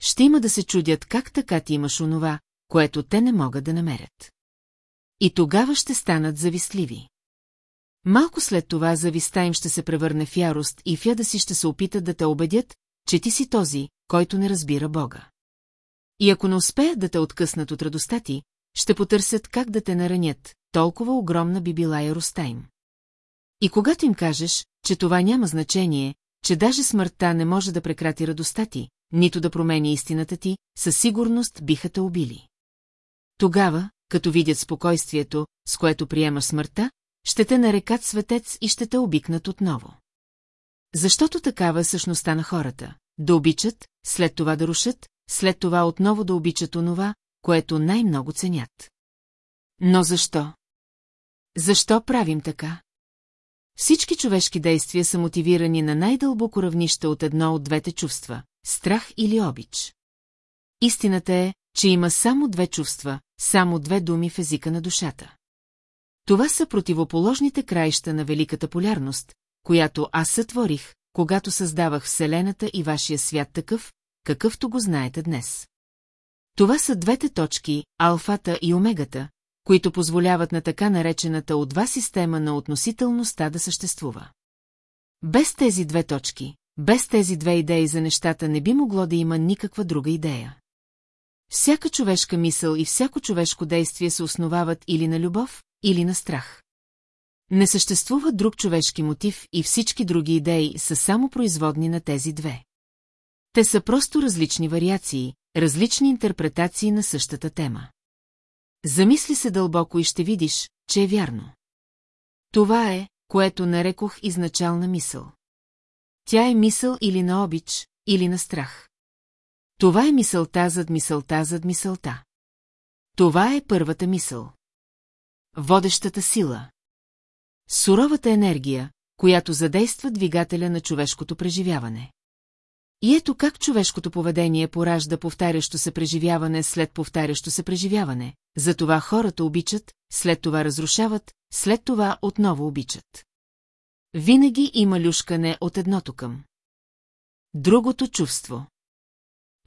Ще има да се чудят как така ти имаш онова, което те не могат да намерят. И тогава ще станат завистливи. Малко след това зависта им ще се превърне в ярост и в яда си ще се опитат да те убедят, че ти си този, който не разбира Бога. И ако не успеят да те откъснат от радостта ти, ще потърсят как да те наранят, толкова огромна би била яростта им. И когато им кажеш, че това няма значение, че даже смъртта не може да прекрати радостта ти, нито да промени истината ти, със сигурност биха те убили. Тогава, като видят спокойствието, с което приемаш смъртта, ще те нарекат светец и ще те обикнат отново. Защото такава е същността на хората. Да обичат, след това да рушат, след това отново да обичат онова, което най-много ценят. Но защо? Защо правим така? Всички човешки действия са мотивирани на най-дълбоко равнище от едно от двете чувства – страх или обич. Истината е, че има само две чувства, само две думи в езика на душата. Това са противоположните краища на великата полярност, която аз сътворих, когато създавах Вселената и вашия свят такъв, какъвто го знаете днес. Това са двете точки, алфата и омегата, които позволяват на така наречената от вас система на относителността да съществува. Без тези две точки, без тези две идеи за нещата не би могло да има никаква друга идея. Всяка човешка мисъл и всяко човешко действие се основават или на любов, или на страх. Не съществува друг човешки мотив и всички други идеи са само производни на тези две. Те са просто различни вариации, различни интерпретации на същата тема. Замисли се дълбоко и ще видиш, че е вярно. Това е, което нарекох изначална мисъл. Тя е мисъл или на обич, или на страх. Това е мисълта зад мисълта зад мисълта. Това е първата мисъл. Водещата сила. Суровата енергия, която задейства двигателя на човешкото преживяване. И ето как човешкото поведение поражда повтарящо се преживяване след повтарящо се преживяване, затова хората обичат, след това разрушават, след това отново обичат. Винаги има люшкане от едното към. Другото чувство.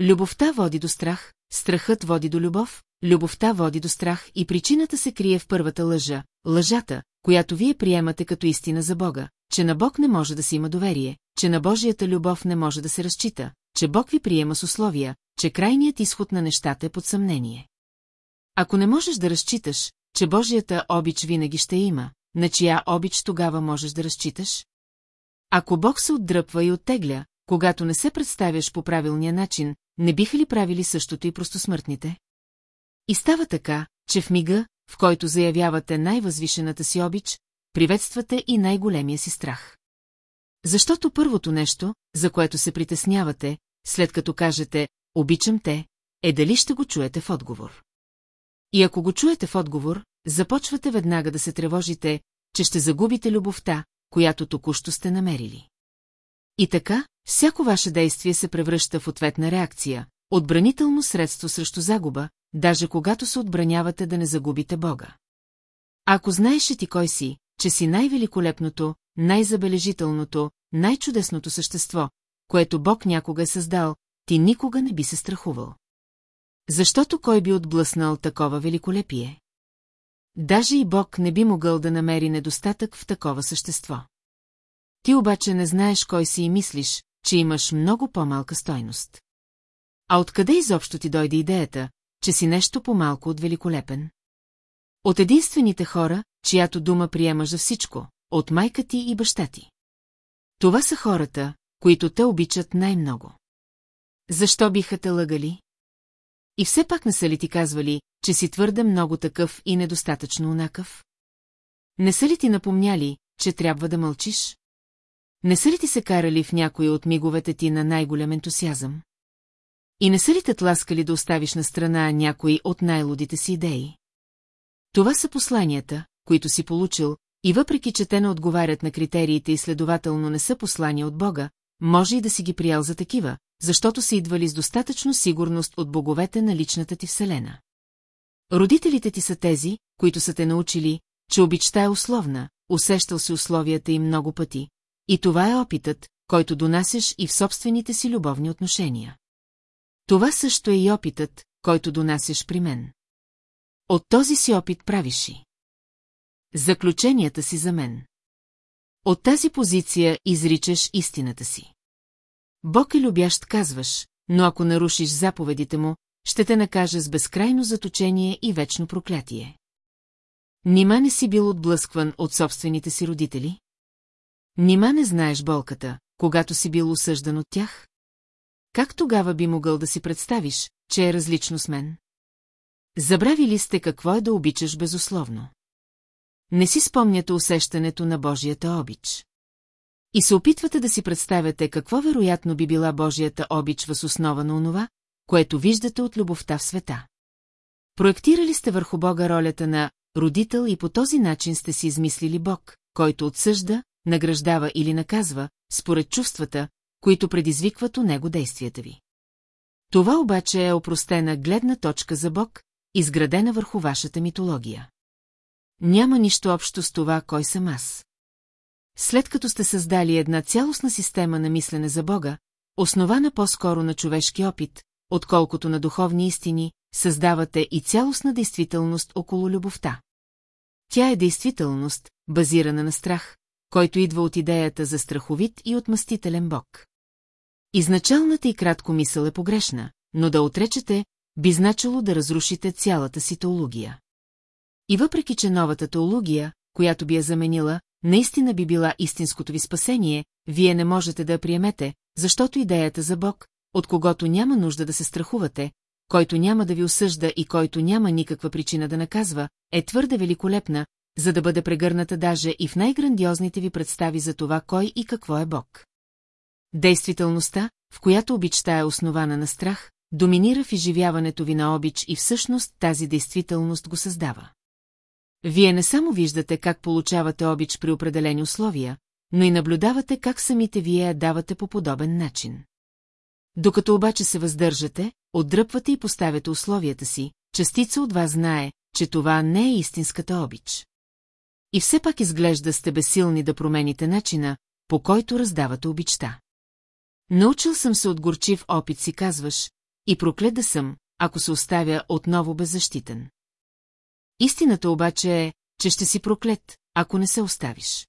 Любовта води до страх, страхът води до любов, любовта води до страх и причината се крие в първата лъжа, лъжата, която вие приемате като истина за Бога, че на Бог не може да се има доверие, че на Божията любов не може да се разчита, че Бог ви приема с условия, че крайният изход на нещата е под съмнение. Ако не можеш да разчиташ, че Божията обич винаги ще има, на чия обич тогава можеш да разчиташ? Ако Бог се отдръпва и оттегля, когато не се представяш по правилния начин, не биха ли правили същото и простосмъртните? И става така, че в мига, в който заявявате най-възвишената си обич, приветствате и най-големия си страх. Защото първото нещо, за което се притеснявате, след като кажете «обичам те», е дали ще го чуете в отговор. И ако го чуете в отговор, започвате веднага да се тревожите, че ще загубите любовта, която току-що сте намерили. И така, всяко ваше действие се превръща в ответна реакция, отбранително средство срещу загуба, даже когато се отбранявате да не загубите Бога. Ако знаеше ти кой си, че си най-великолепното, най-забележителното, най-чудесното същество, което Бог някога е създал, ти никога не би се страхувал. Защото кой би отблъснал такова великолепие? Даже и Бог не би могъл да намери недостатък в такова същество. Ти обаче не знаеш кой си и мислиш, че имаш много по-малка стойност. А откъде изобщо ти дойде идеята, че си нещо по-малко от великолепен? От единствените хора, чиято дума приемаш за всичко, от майка ти и баща ти. Това са хората, които те обичат най-много. Защо биха те лъгали? И все пак не са ли ти казвали, че си твърде много такъв и недостатъчно унакъв? Не са ли ти напомняли, че трябва да мълчиш? Не са ли ти се карали в някои от миговете ти на най-голям ентусиазъм? И не са ли те тласкали да оставиш на страна някои от най-лудите си идеи? Това са посланията, които си получил, и въпреки, че те не отговарят на критериите и следователно не са послания от Бога, може и да си ги приял за такива, защото са идвали с достатъчно сигурност от боговете на личната ти вселена. Родителите ти са тези, които са те научили, че обичта е условна, усещал си условията им много пъти, и това е опитът, който донасяш и в собствените си любовни отношения. Това също е и опитът, който донасяш при мен. От този си опит правиш и. Заключенията си за мен. От тази позиция изричаш истината си. Бог е любящ, казваш, но ако нарушиш заповедите му, ще те накажа с безкрайно заточение и вечно проклятие. Нима не си бил отблъскван от собствените си родители? Нима не знаеш болката, когато си бил осъждан от тях? Как тогава би могъл да си представиш, че е различно с мен? Забрави ли сте какво е да обичаш безусловно? Не си спомняте усещането на Божията обич. И се опитвате да си представяте какво вероятно би била Божията обич въз основа на онова, което виждате от любовта в света. Проектирали сте върху Бога ролята на родител и по този начин сте си измислили Бог, който отсъжда, награждава или наказва, според чувствата, които предизвикват у него действията ви. Това обаче е опростена гледна точка за Бог, изградена върху вашата митология. Няма нищо общо с това, кой съм аз. След като сте създали една цялостна система на мислене за Бога, основана по-скоро на човешки опит, отколкото на духовни истини, създавате и цялостна действителност около любовта. Тя е действителност, базирана на страх, който идва от идеята за страховит и отмъстителен бог. Изначалната и кратко мисъл е погрешна, но да отречете, би значило да разрушите цялата си теология. И въпреки, че новата теология, която би я заменила, наистина би била истинското ви спасение, вие не можете да я приемете, защото идеята за Бог, от когото няма нужда да се страхувате, който няма да ви осъжда и който няма никаква причина да наказва, е твърде великолепна, за да бъде прегърната даже и в най-грандиозните ви представи за това кой и какво е Бог. Действителността, в която обичта е основана на страх, доминира в изживяването ви на обич и всъщност тази действителност го създава. Вие не само виждате как получавате обич при определени условия, но и наблюдавате как самите вие я давате по подобен начин. Докато обаче се въздържате, отдръпвате и поставяте условията си, частица от вас знае, че това не е истинската обич. И все пак изглежда сте безсилни да промените начина, по който раздавате обичта. Научил съм се от горчив опит си казваш, и прокледа съм, ако се оставя отново беззащитен. Истината обаче е, че ще си проклет, ако не се оставиш.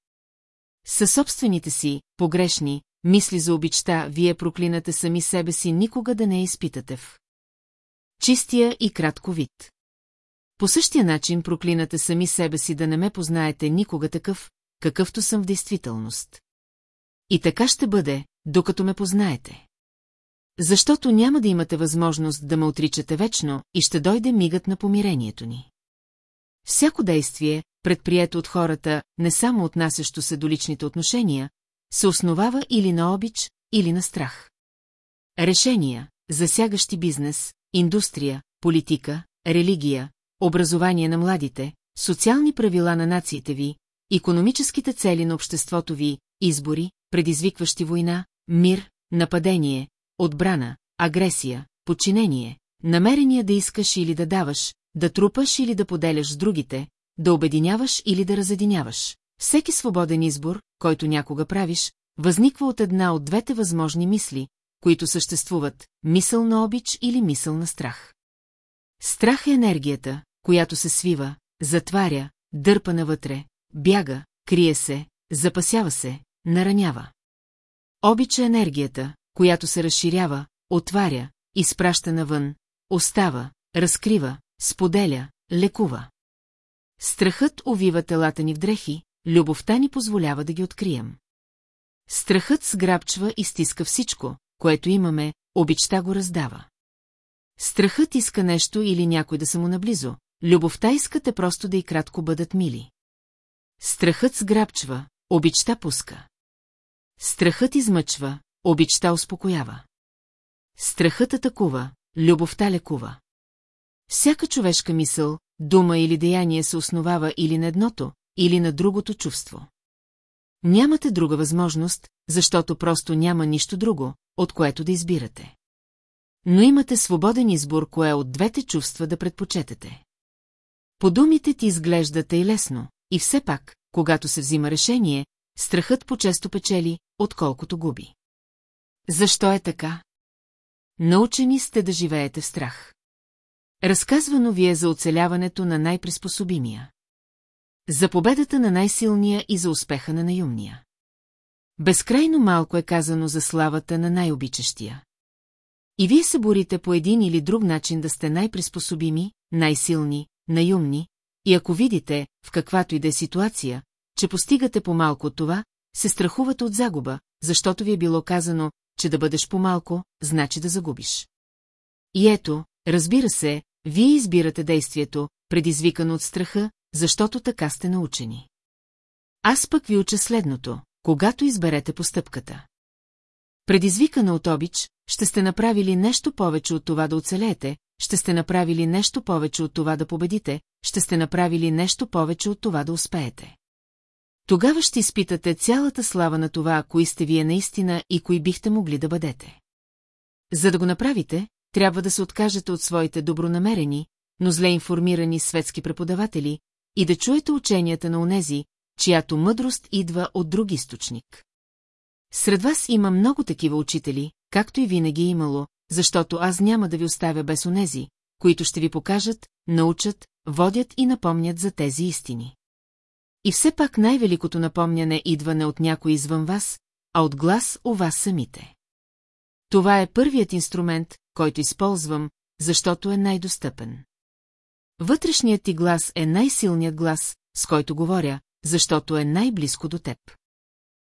Със собствените си, погрешни, мисли за обичта, вие проклинате сами себе си никога да не изпитате в. Чистия и кратко вид. По същия начин проклинате сами себе си да не ме познаете никога такъв, какъвто съм в действителност. И така ще бъде, докато ме познаете. Защото няма да имате възможност да ме отричате вечно и ще дойде мигът на помирението ни. Всяко действие, предприето от хората, не само отнасящо се до личните отношения, се основава или на обич, или на страх. Решения, засягащи бизнес, индустрия, политика, религия, образование на младите, социални правила на нациите ви, економическите цели на обществото ви, избори, предизвикващи война, мир, нападение, отбрана, агресия, подчинение, намерение да искаш или да даваш, да трупаш или да поделяш с другите, да обединяваш или да разединяваш. Всеки свободен избор, който някога правиш, възниква от една от двете възможни мисли, които съществуват – мисъл на обич или мисъл на страх. Страх е енергията, която се свива, затваря, дърпа навътре, бяга, крие се, запасява се, наранява. Обича енергията, която се разширява, отваря, изпраща навън, остава, разкрива, споделя, лекува. Страхът увива телата ни в дрехи, любовта ни позволява да ги открием. Страхът сграбчва и стиска всичко, което имаме, обичта го раздава. Страхът иска нещо или някой да са му наблизо, любовта искате просто да и кратко бъдат мили. Страхът сграбчва, обичта пуска. Страхът измъчва, обичта успокоява. Страхът атакува, любовта лекува. Всяка човешка мисъл, дума или деяние се основава или на едното, или на другото чувство. Нямате друга възможност, защото просто няма нищо друго, от което да избирате. Но имате свободен избор, кое от двете чувства да предпочетете. По думите ти изглеждате и лесно, и все пак, когато се взима решение, страхът по-често печели, отколкото губи. Защо е така? Научени сте да живеете в страх. Разказвано ви е за оцеляването на най-приспособимия. За победата на най-силния и за успеха на наюмния. Безкрайно малко е казано за славата на най-обичащия. И вие се борите по един или друг начин да сте най-приспособими, най-силни, наюмни, и ако видите, в каквато и да е ситуация, че постигате по-малко от това, се страхувате от загуба, защото ви е било казано, че да бъдеш по-малко, значи да загубиш. И ето, разбира се, вие избирате действието, предизвикано от страха, защото така сте научени. Аз пък ви уча следното, когато изберете постъпката. Предизвикана от обич, ще сте направили нещо повече от това да оцелеете, ще сте направили нещо повече от това да победите, ще сте направили нещо повече от това да успеете. Тогава ще изпитате цялата слава на това, кои сте вие наистина и кои бихте могли да бъдете. За да го направите, трябва да се откажете от своите добронамерени, но зле информирани светски преподаватели и да чуете ученията на онези, чиято мъдрост идва от друг източник. Сред вас има много такива учители, както и винаги е имало, защото аз няма да ви оставя без онези, които ще ви покажат, научат, водят и напомнят за тези истини. И все пак най-великото напомняне идва не от някой извън вас, а от глас у вас самите. Това е първият инструмент, който използвам, защото е най-достъпен. Вътрешният ти глас е най-силният глас, с който говоря, защото е най-близко до теб.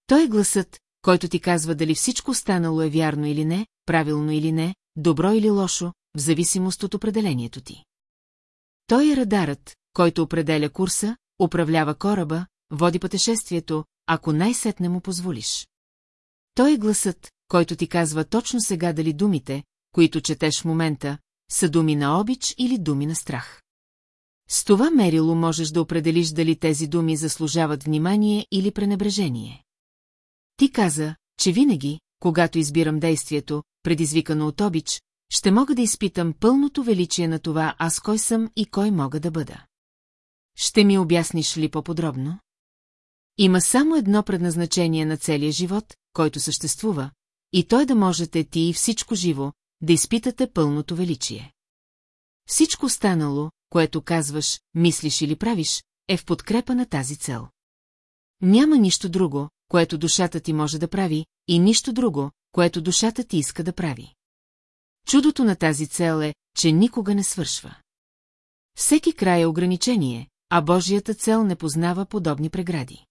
Той е гласът, който ти казва дали всичко станало е вярно или не, правилно или не, добро или лошо, в зависимост от определението ти. Той е радарът, който определя курса, управлява кораба, води пътешествието, ако най-сетне му позволиш. Той е гласът, който ти казва точно сега дали думите, които четеш в момента, са думи на обич или думи на страх. С това мерило можеш да определиш дали тези думи заслужават внимание или пренебрежение. Ти каза, че винаги, когато избирам действието, предизвикано от обич, ще мога да изпитам пълното величие на това аз кой съм и кой мога да бъда. Ще ми обясниш ли по-подробно? Има само едно предназначение на целия живот, който съществува, и той да можете ти и всичко живо, да изпитате пълното величие. Всичко станало, което казваш, мислиш или правиш, е в подкрепа на тази цел. Няма нищо друго, което душата ти може да прави, и нищо друго, което душата ти иска да прави. Чудото на тази цел е, че никога не свършва. Всеки край е ограничение, а Божията цел не познава подобни прегради.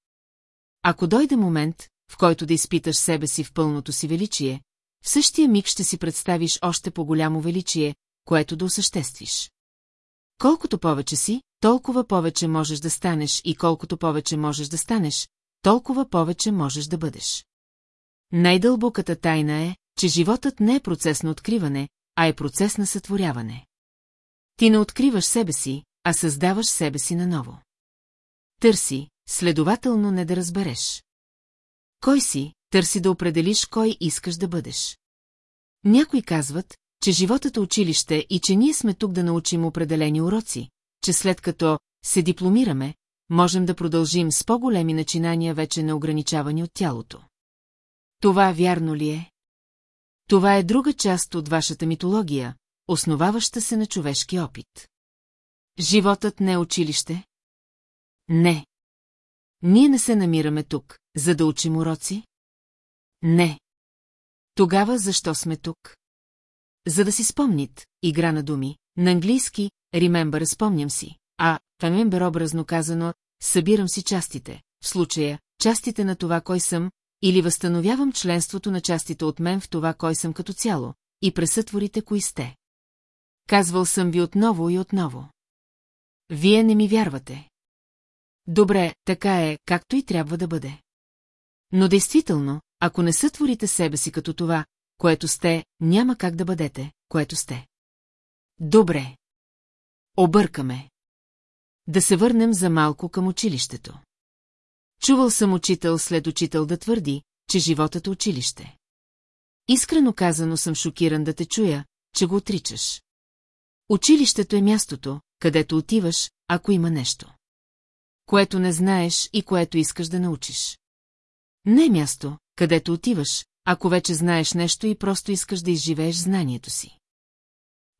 Ако дойде момент, в който да изпиташ себе си в пълното си величие, в същия миг ще си представиш още по-голямо величие, което да осъществиш. Колкото повече си, толкова повече можеш да станеш и колкото повече можеш да станеш, толкова повече можеш да бъдеш. Най-дълбоката тайна е, че животът не е процес на откриване, а е процес на сътворяване. Ти не откриваш себе си, а създаваш себе си наново. Търси, следователно не да разбереш. Кой си, търси да определиш кой искаш да бъдеш. Някои казват, че животът е училище и че ние сме тук да научим определени уроци, че след като се дипломираме, можем да продължим с по-големи начинания вече неограничавани от тялото. Това вярно ли е? Това е друга част от вашата митология, основаваща се на човешки опит. Животът не е училище? Не. Ние не се намираме тук, за да учим уроци? Не. Тогава защо сме тук? За да си спомнит, игра на думи, на английски, remember, спомням си, а, remember образно казано, събирам си частите, в случая, частите на това, кой съм, или възстановявам членството на частите от мен в това, кой съм като цяло, и пресътворите, кои сте. Казвал съм ви отново и отново. Вие не ми вярвате. Добре, така е, както и трябва да бъде. Но действително, ако не сътворите себе си като това, което сте, няма как да бъдете, което сте. Добре. Объркаме. Да се върнем за малко към училището. Чувал съм учител след учител да твърди, че животът е училище. Искрено казано съм шокиран да те чуя, че го отричаш. Училището е мястото, където отиваш, ако има нещо. Което не знаеш и което искаш да научиш. Не е място, където отиваш, ако вече знаеш нещо и просто искаш да изживееш знанието си.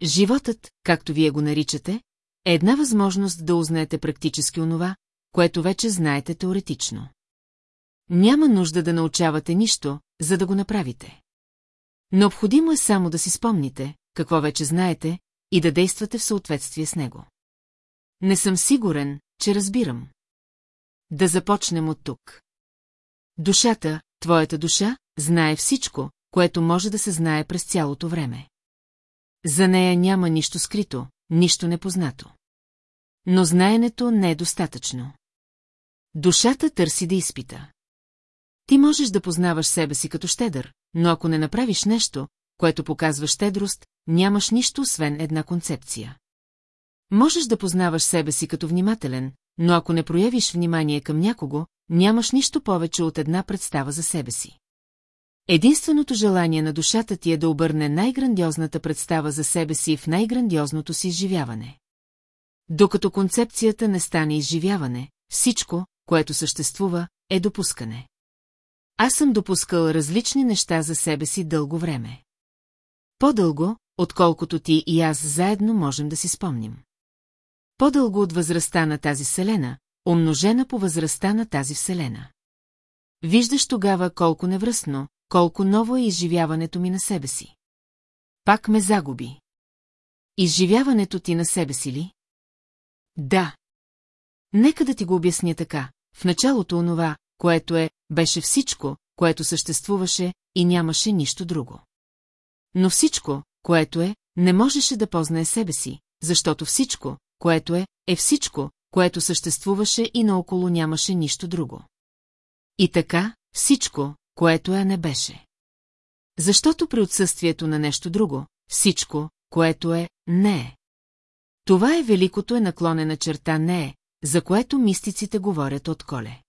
Животът, както вие го наричате, е една възможност да узнаете практически онова, което вече знаете теоретично. Няма нужда да научавате нищо, за да го направите. Необходимо е само да си спомните, какво вече знаете, и да действате в съответствие с него. Не съм сигурен, че разбирам. Да започнем от тук. Душата, твоята душа, знае всичко, което може да се знае през цялото време. За нея няма нищо скрито, нищо непознато. Но знаенето не е достатъчно. Душата търси да изпита. Ти можеш да познаваш себе си като щедър, но ако не направиш нещо, което показва щедрост, нямаш нищо освен една концепция. Можеш да познаваш себе си като внимателен, но ако не проявиш внимание към някого, нямаш нищо повече от една представа за себе си. Единственото желание на душата ти е да обърне най-грандиозната представа за себе си в най-грандиозното си изживяване. Докато концепцията не стане изживяване, всичко, което съществува, е допускане. Аз съм допускал различни неща за себе си дълго време. По-дълго, отколкото ти и аз заедно можем да си спомним. По-дълго от възрастта на тази вселена, умножена по възрастта на тази вселена. Виждаш тогава колко невръстно, колко ново е изживяването ми на себе си. Пак ме загуби. Изживяването ти на себе си ли? Да. Нека да ти го обясня така. В началото онова, което е, беше всичко, което съществуваше и нямаше нищо друго. Но всичко, което е, не можеше да познае себе си, защото всичко, което е, е всичко, което съществуваше и наоколо нямаше нищо друго. И така, всичко, което е не беше. Защото при отсъствието на нещо друго, всичко, което е, не е. Това е великото е наклонена черта не е, за което мистиците говорят от коле.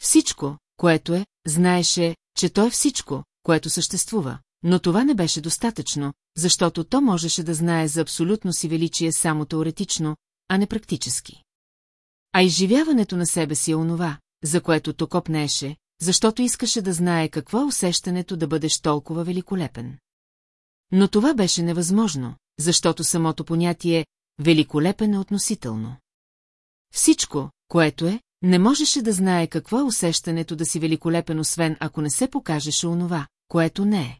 Всичко, което е, знаеше, че то е всичко, което съществува, но това не беше достатъчно, защото то можеше да знае за абсолютно си величие само теоретично, а не практически. А изживяването на себе си е онова, за което то копнееше, защото искаше да знае какво е усещането да бъдеш толкова великолепен. Но това беше невъзможно, защото самото понятие «великолепен» е относително. Всичко, което е, не можеше да знае какво е усещането да си великолепен, освен ако не се покажеше онова, което не е.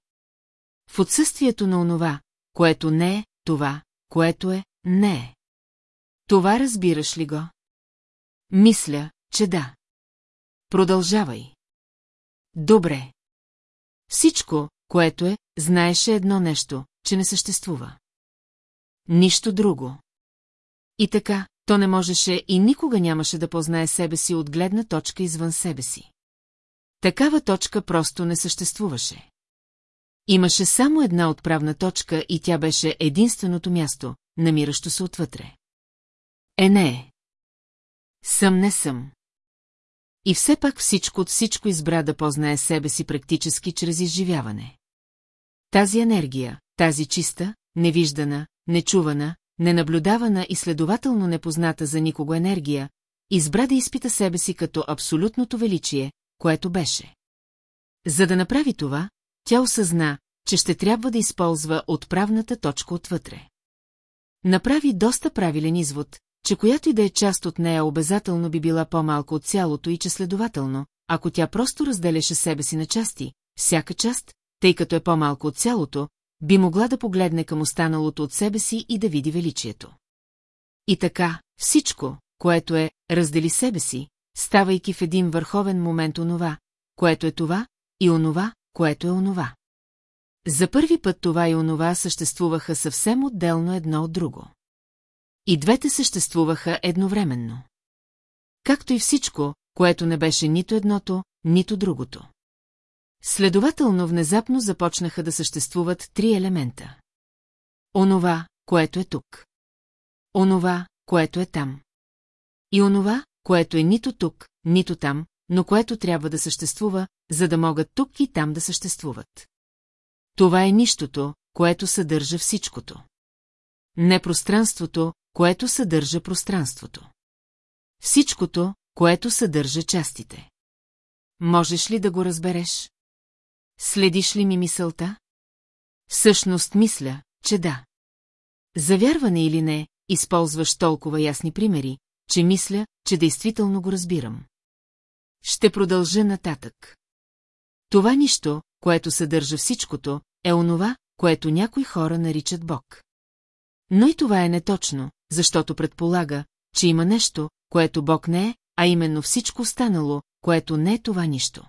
В отсъствието на онова, което не е, това, което е, не е. Това разбираш ли го? Мисля, че да. Продължавай. Добре. Всичко, което е, знаеше едно нещо, че не съществува. Нищо друго. И така, то не можеше и никога нямаше да познае себе си от гледна точка извън себе си. Такава точка просто не съществуваше. Имаше само една отправна точка и тя беше единственото място, намиращо се отвътре. Е, не е. Съм не съм. И все пак всичко от всичко избра да познае себе си практически чрез изживяване. Тази енергия, тази чиста, невиждана, нечувана, ненаблюдавана и следователно непозната за никого енергия, избра да изпита себе си като абсолютното величие, което беше. За да направи това, тя осъзна, че ще трябва да използва отправната точка отвътре. Направи доста правилен извод, че която и да е част от нея обязателно би била по-малко от цялото и че следователно, ако тя просто разделяше себе си на части, всяка част, тъй като е по-малко от цялото, би могла да погледне към останалото от себе си и да види величието. И така, всичко, което е, раздели себе си, ставайки в един върховен момент онова, което е това, и онова, което е онова. За първи път това и онова съществуваха съвсем отделно едно от друго. И двете съществуваха едновременно. Както и всичко, което не беше нито едното, нито другото. Следователно внезапно започнаха да съществуват три елемента. Онова, което е тук. Онова, което е там. И онова, което е нито тук, нито там, но което трябва да съществува, за да могат тук и там да съществуват. Това е нищото, което съдържа всичкото. Не пространството, което съдържа пространството. Всичкото, което съдържа частите. Можеш ли да го разбереш? Следиш ли ми мисълта? Всъщност мисля, че да. Завярване или не, използваш толкова ясни примери, че мисля, че действително го разбирам. Ще продължа нататък. Това нищо, което съдържа всичкото, е онова, което някои хора наричат Бог. Но и това е неточно, защото предполага, че има нещо, което Бог не е, а именно всичко останало, което не е това нищо.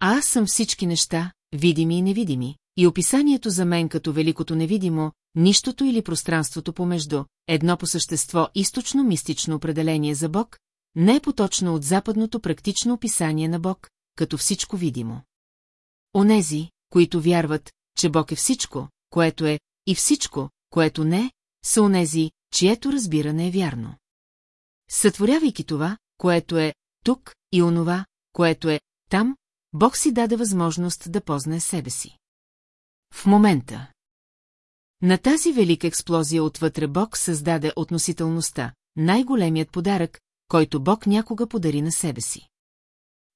А аз съм всички неща, видими и невидими, и описанието за мен като великото невидимо, нищото или пространството помежду, едно по същество източно-мистично определение за Бог, не е поточно от западното практично описание на Бог, като всичко видимо. Онези, които вярват, че Бог е всичко, което е, и всичко, което не, са онези, чието разбиране е вярно. Сътворявайки това, което е тук и онова, което е там, Бог си даде възможност да познае себе си. В момента. На тази велика експлозия отвътре Бог създаде относителността, най-големият подарък, който Бог някога подари на себе си.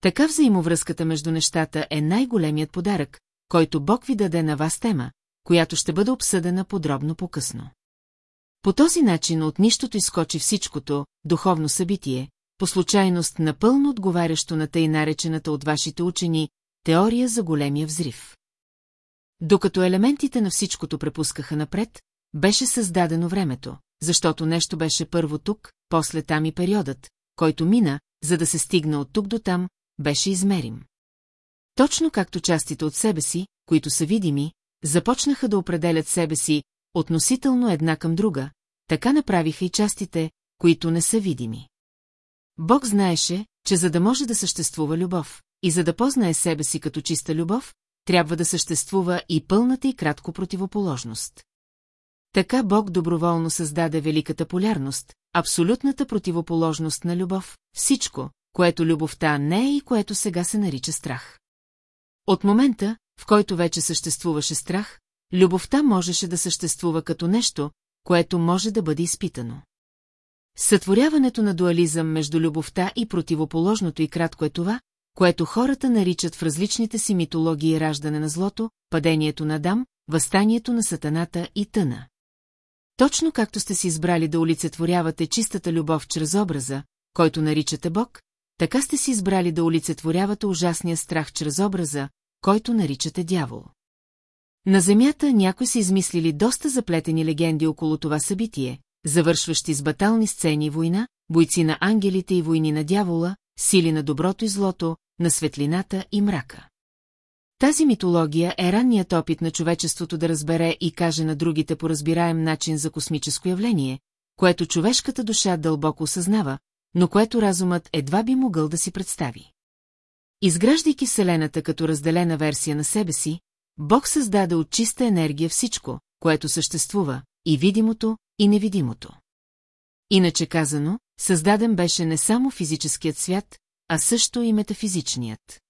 Така взаимовръзката между нещата е най-големият подарък, който Бог ви даде на вас тема, която ще бъде обсъдена подробно по-късно. По този начин от нищото изкочи всичкото, духовно събитие, по случайност напълно отговарящо на тъй наречената от вашите учени теория за големия взрив. Докато елементите на всичкото препускаха напред, беше създадено времето, защото нещо беше първо тук, после там и периодът, който мина, за да се стигне от тук до там, беше измерим. Точно както частите от себе си, които са видими, започнаха да определят себе си относително една към друга, така направиха и частите, които не са видими. Бог знаеше, че за да може да съществува любов, и за да познае себе си като чиста любов, трябва да съществува и пълната и кратко противоположност. Така Бог доброволно създаде великата полярност, абсолютната противоположност на любов, всичко, което любовта не е и което сега се нарича страх. От момента, в който вече съществуваше страх, любовта можеше да съществува като нещо, което може да бъде изпитано. Сътворяването на дуализъм между любовта и противоположното и кратко е това, което хората наричат в различните си митологии раждане на злото, падението на Дам, възстанието на сатаната и тъна. Точно както сте си избрали да олицетворявате чистата любов чрез образа, който наричате Бог, така сте си избрали да олицетворявате ужасния страх чрез образа, който наричате дявол. На Земята някои са измислили доста заплетени легенди около това събитие, завършващи с батални сцени война, бойци на ангелите и войни на дявола, сили на доброто и злото, на светлината и мрака. Тази митология е ранният опит на човечеството да разбере и каже на другите по разбираем начин за космическо явление, което човешката душа дълбоко осъзнава, но което разумът едва би могъл да си представи. Изграждайки Вселената като разделена версия на себе си, Бог създаде от чиста енергия всичко, което съществува, и видимото, и невидимото. Иначе казано, създаден беше не само физическият свят, а също и метафизичният.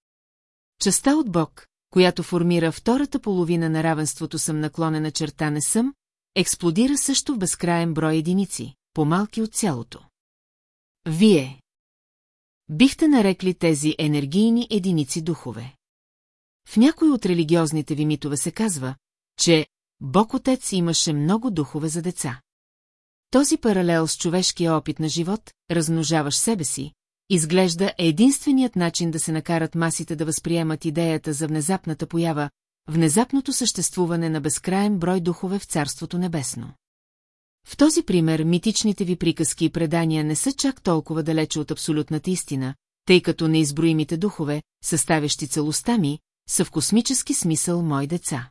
Частта от Бог, която формира втората половина на равенството съм наклонена черта не съм, експлодира също в безкраен брой единици, по-малки от цялото. Вие. Бихте нарекли тези енергийни единици духове. В някой от религиозните ви митове се казва, че Бог Отец имаше много духове за деца. Този паралел с човешкия опит на живот, размножаваш себе си, изглежда е единственият начин да се накарат масите да възприемат идеята за внезапната поява, внезапното съществуване на безкраен брой духове в Царството Небесно. В този пример митичните ви приказки и предания не са чак толкова далече от абсолютната истина, тъй като неизброимите духове, съставящи целостта ми, са в космически смисъл мои деца.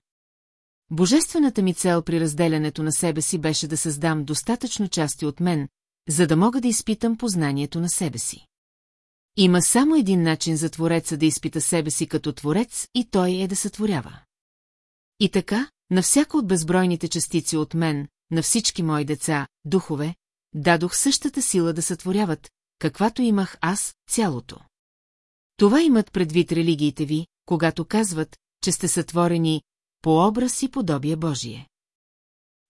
Божествената ми цел при разделянето на себе си беше да създам достатъчно части от мен, за да мога да изпитам познанието на себе си. Има само един начин за Твореца да изпита себе си като Творец и той е да сътворява. И така, на всяка от безбройните частици от мен, на всички мои деца, духове, дадох същата сила да сътворяват, каквато имах аз, цялото. Това имат предвид религиите ви, когато казват, че сте сътворени по образ и подобие Божие.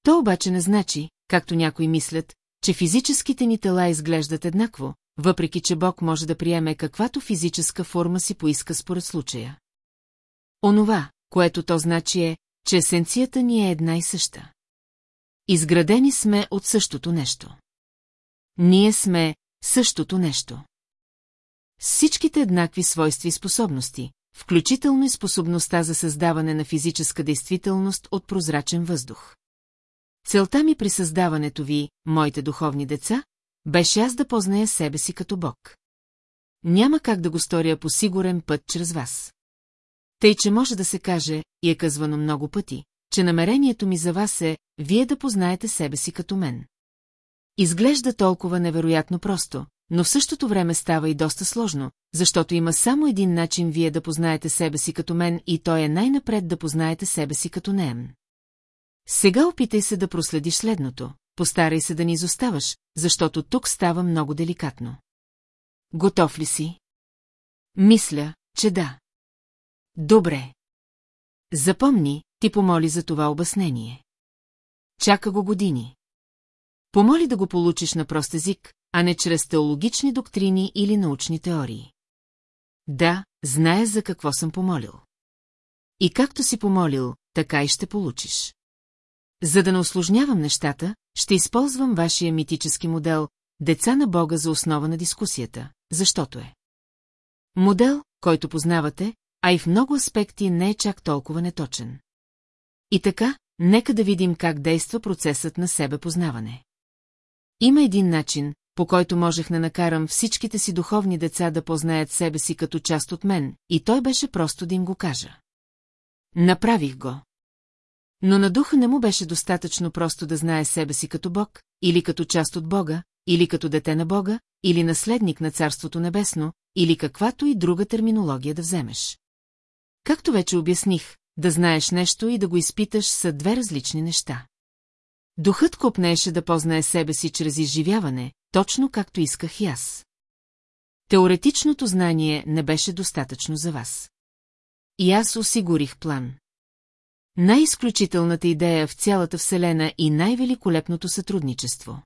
То обаче не значи, както някои мислят, че физическите ни тела изглеждат еднакво, въпреки че Бог може да приеме каквато физическа форма си поиска според случая. Онова, което то значи е, че есенцията ни е една и съща. Изградени сме от същото нещо. Ние сме същото нещо. Всичките еднакви свойства и способности, включително и способността за създаване на физическа действителност от прозрачен въздух. Целта ми при създаването ви, моите духовни деца, беше аз да позная себе си като Бог. Няма как да го сторя по сигурен път чрез вас. Тъй, че може да се каже, и е казвано много пъти, че намерението ми за вас е, вие да познаете себе си като мен. Изглежда толкова невероятно просто, но в същото време става и доста сложно, защото има само един начин вие да познаете себе си като мен и той е най-напред да познаете себе си като неем. Сега опитай се да проследиш следното, постарай се да ни изоставаш, защото тук става много деликатно. Готов ли си? Мисля, че да. Добре. Запомни, ти помоли за това обяснение. Чака го години. Помоли да го получиш на прост език, а не чрез теологични доктрини или научни теории. Да, знае за какво съм помолил. И както си помолил, така и ще получиш. За да не осложнявам нещата, ще използвам вашия митически модел «Деца на Бога» за основа на дискусията, защото е. Модел, който познавате, а и в много аспекти не е чак толкова неточен. И така, нека да видим как действа процесът на себе познаване. Има един начин, по който можех да накарам всичките си духовни деца да познаят себе си като част от мен, и той беше просто да им го кажа. Направих го. Но на духа не му беше достатъчно просто да знае себе си като Бог, или като част от Бога, или като дете на Бога, или наследник на Царството Небесно, или каквато и друга терминология да вземеш. Както вече обясних, да знаеш нещо и да го изпиташ са две различни неща. Духът копнеше да познае себе си чрез изживяване, точно както исках и аз. Теоретичното знание не беше достатъчно за вас. И аз осигурих план. Най-изключителната идея в цялата Вселена и най-великолепното сътрудничество.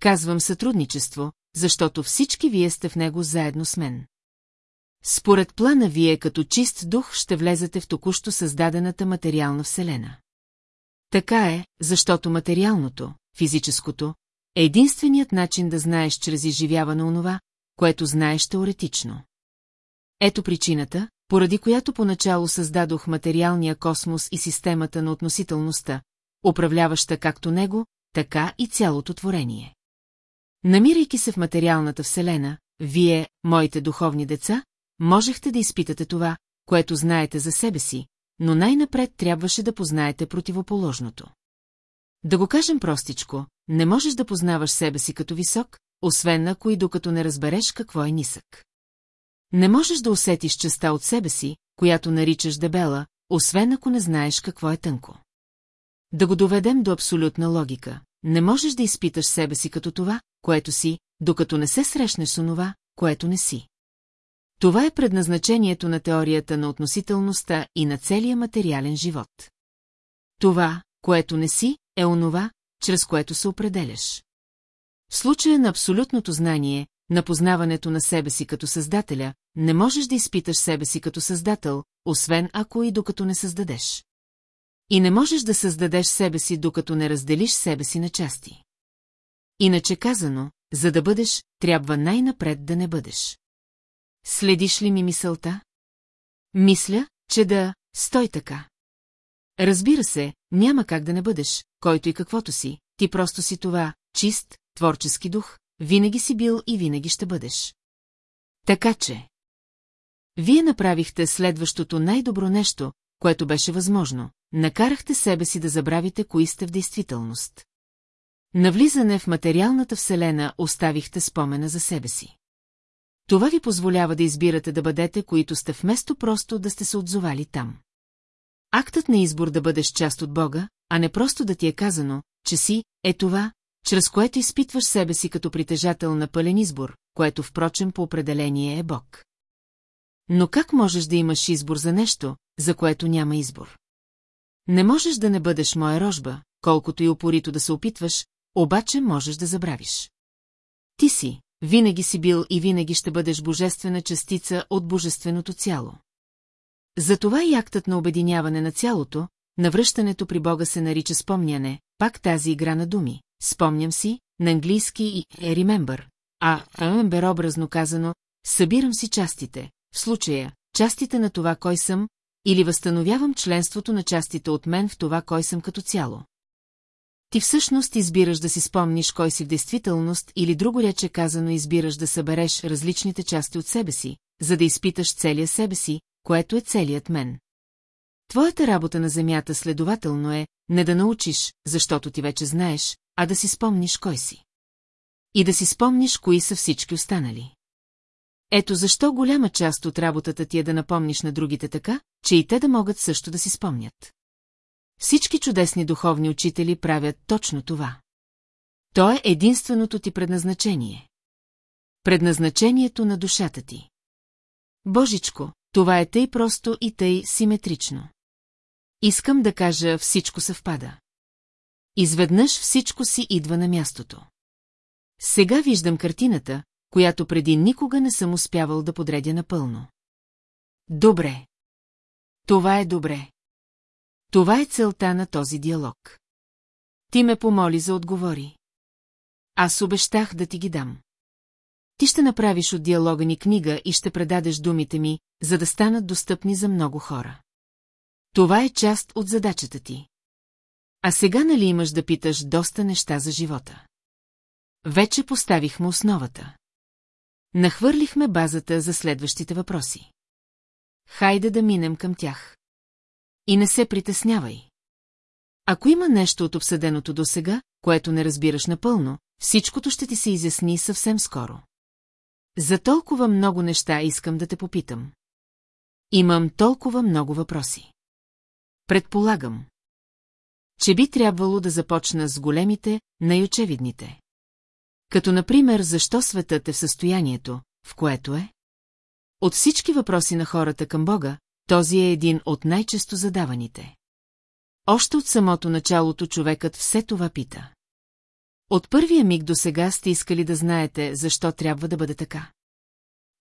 Казвам сътрудничество, защото всички вие сте в него заедно с мен. Според плана вие като чист дух ще влезете в току-що създадената материална Вселена. Така е, защото материалното, физическото, е единственият начин да знаеш чрез изживяване онова, което знаеш теоретично. Ето причината, поради която поначало създадох материалния космос и системата на относителността, управляваща както него, така и цялото творение. Намирайки се в материалната вселена, вие, моите духовни деца, можехте да изпитате това, което знаете за себе си, но най-напред трябваше да познаете противоположното. Да го кажем простичко, не можеш да познаваш себе си като висок, освен ако и докато не разбереш какво е нисък. Не можеш да усетиш частта от себе си, която наричаш дебела, освен ако не знаеш какво е тънко. Да го доведем до абсолютна логика. Не можеш да изпиташ себе си като това, което си, докато не се срещнеш с онова, което не си. Това е предназначението на теорията на относителността и на целия материален живот. Това, което не си, е онова, чрез което се определяш. В случая на абсолютното знание, на познаването на себе си като създателя, не можеш да изпиташ себе си като създател, освен ако и докато не създадеш. И не можеш да създадеш себе си, докато не разделиш себе си на части. Иначе казано, за да бъдеш, трябва най-напред да не бъдеш. Следиш ли ми мисълта? Мисля, че да, стой така. Разбира се, няма как да не бъдеш, който и каквото си, ти просто си това, чист, творчески дух, винаги си бил и винаги ще бъдеш. Така че... Вие направихте следващото най-добро нещо, което беше възможно. Накарахте себе си да забравите, кои сте в действителност. Навлизане в материалната вселена оставихте спомена за себе си. Това ви позволява да избирате да бъдете, които сте вместо просто да сте се отзовали там. Актът на избор да бъдеш част от Бога, а не просто да ти е казано, че си, е това, чрез което изпитваш себе си като притежател на пълен избор, което впрочем по определение е Бог. Но как можеш да имаш избор за нещо, за което няма избор? Не можеш да не бъдеш моя рожба, колкото и опорито да се опитваш, обаче можеш да забравиш. Ти си, винаги си бил и винаги ще бъдеш божествена частица от божественото цяло. Затова и актът на обединяване на цялото, навръщането при Бога се нарича спомняне, пак тази игра на думи. Спомням си, на английски и remember, а remember образно казано, събирам си частите, в случая, частите на това кой съм, или възстановявам членството на частите от мен в това кой съм като цяло. Ти всъщност избираш да си спомниш кой си в действителност или друго рече казано избираш да събереш различните части от себе си, за да изпиташ целия себе си, което е целият мен. Твоята работа на земята следователно е не да научиш, защото ти вече знаеш, а да си спомниш кой си. И да си спомниш кои са всички останали. Ето защо голяма част от работата ти е да напомниш на другите така, че и те да могат също да си спомнят. Всички чудесни духовни учители правят точно това. То е единственото ти предназначение. Предназначението на душата ти. Божичко, това е тъй просто и тъй симетрично. Искам да кажа, всичко съвпада. Изведнъж всичко си идва на мястото. Сега виждам картината, която преди никога не съм успявал да подредя напълно. Добре. Това е добре. Това е целта на този диалог. Ти ме помоли за отговори. Аз обещах да ти ги дам. Ти ще направиш от диалога ни книга и ще предадеш думите ми, за да станат достъпни за много хора. Това е част от задачата ти. А сега нали имаш да питаш доста неща за живота? Вече поставихме основата. Нахвърлихме базата за следващите въпроси. Хайде да минем към тях. И не се притеснявай. Ако има нещо от обсъденото до сега, което не разбираш напълно, всичкото ще ти се изясни съвсем скоро. За толкова много неща искам да те попитам. Имам толкова много въпроси. Предполагам, че би трябвало да започна с големите, най-очевидните. Като например, защо светът е в състоянието, в което е? От всички въпроси на хората към Бога, този е един от най-често задаваните. Още от самото началото човекът все това пита. От първия миг до сега сте искали да знаете, защо трябва да бъде така.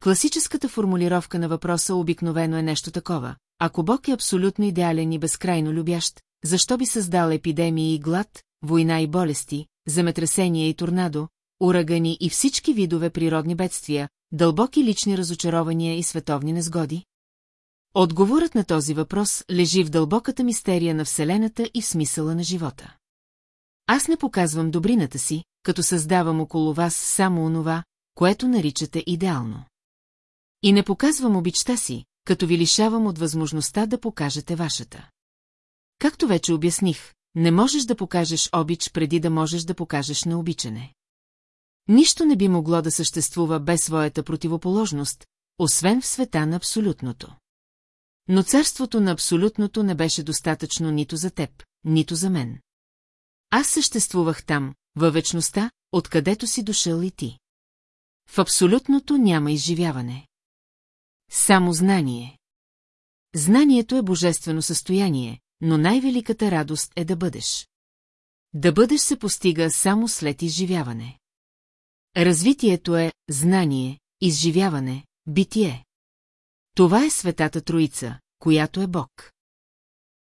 Класическата формулировка на въпроса обикновено е нещо такова. Ако Бог е абсолютно идеален и безкрайно любящ, защо би създал епидемии и глад, война и болести, земетресения и торнадо, урагани и всички видове природни бедствия, дълбоки лични разочарования и световни незгоди? Отговорът на този въпрос лежи в дълбоката мистерия на Вселената и в смисъла на живота. Аз не показвам добрината си, като създавам около вас само онова, което наричате идеално. И не показвам обичта си, като ви лишавам от възможността да покажете вашата. Както вече обясних, не можеш да покажеш обич преди да можеш да покажеш на обичане. Нищо не би могло да съществува без своята противоположност, освен в света на абсолютното. Но царството на абсолютното не беше достатъчно нито за теб, нито за мен. Аз съществувах там, във вечността, откъдето си дошъл и ти. В абсолютното няма изживяване. Само знание. Знанието е божествено състояние, но най-великата радост е да бъдеш. Да бъдеш се постига само след изживяване. Развитието е знание, изживяване, битие. Това е светата троица, която е Бог.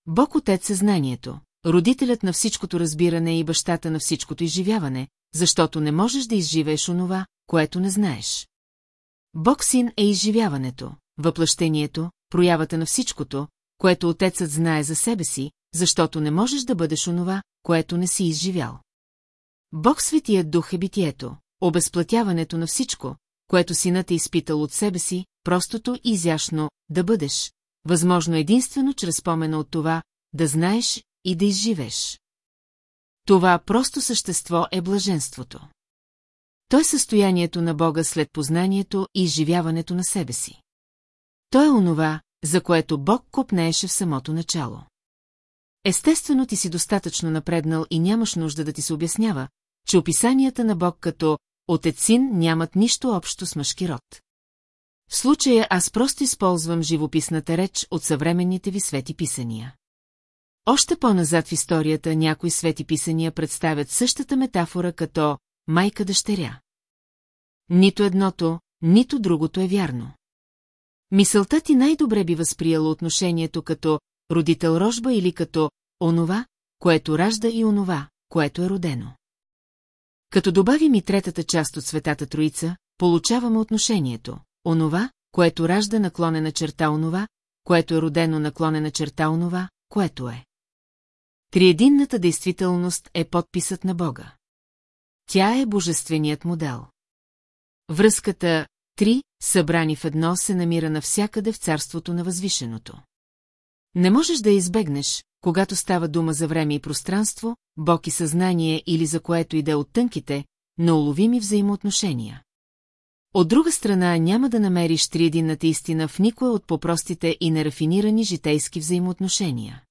Бог Отец е знанието, родителят на всичкото разбиране и бащата на всичкото изживяване, защото не можеш да изживееш онова, което не знаеш. Бог Син е изживяването, въплъщението, проявата на всичкото, което Отецът знае за себе си, защото не можеш да бъдеш онова, което не си изживял. Бог Светият Дух е битието, обезплатяването на всичко, което синът е изпитал от себе си, простото и изящно да бъдеш, възможно единствено чрез спомена от това, да знаеш и да изживеш. Това просто същество е блаженството. То е състоянието на Бога след познанието и изживяването на себе си. То е онова, за което Бог копнееше в самото начало. Естествено ти си достатъчно напреднал и нямаш нужда да ти се обяснява, че описанията на Бог като отец-син нямат нищо общо с мъжки род. В случая аз просто използвам живописната реч от съвременните ви свети писания. Още по-назад в историята някои свети писания представят същата метафора като майка-дъщеря. Нито едното, нито другото е вярно. Мисълта ти най-добре би възприела отношението като родител-рожба или като онова, което ражда и онова, което е родено. Като добавим и третата част от Светата Троица, получаваме отношението онова, което ражда наклонена черта онова, което е родено наклонена черта онова, което е. Триединната действителност е подписът на Бога. Тя е божественият модел. Връзката три, събрани в едно, се намира навсякъде в царството на възвишеното. Не можеш да избегнеш, когато става дума за време и пространство, Бог и съзнание или за което иде от тънките, но уловими взаимоотношения. От друга страна няма да намериш триединната истина в никоя от попростите и нерафинирани житейски взаимоотношения.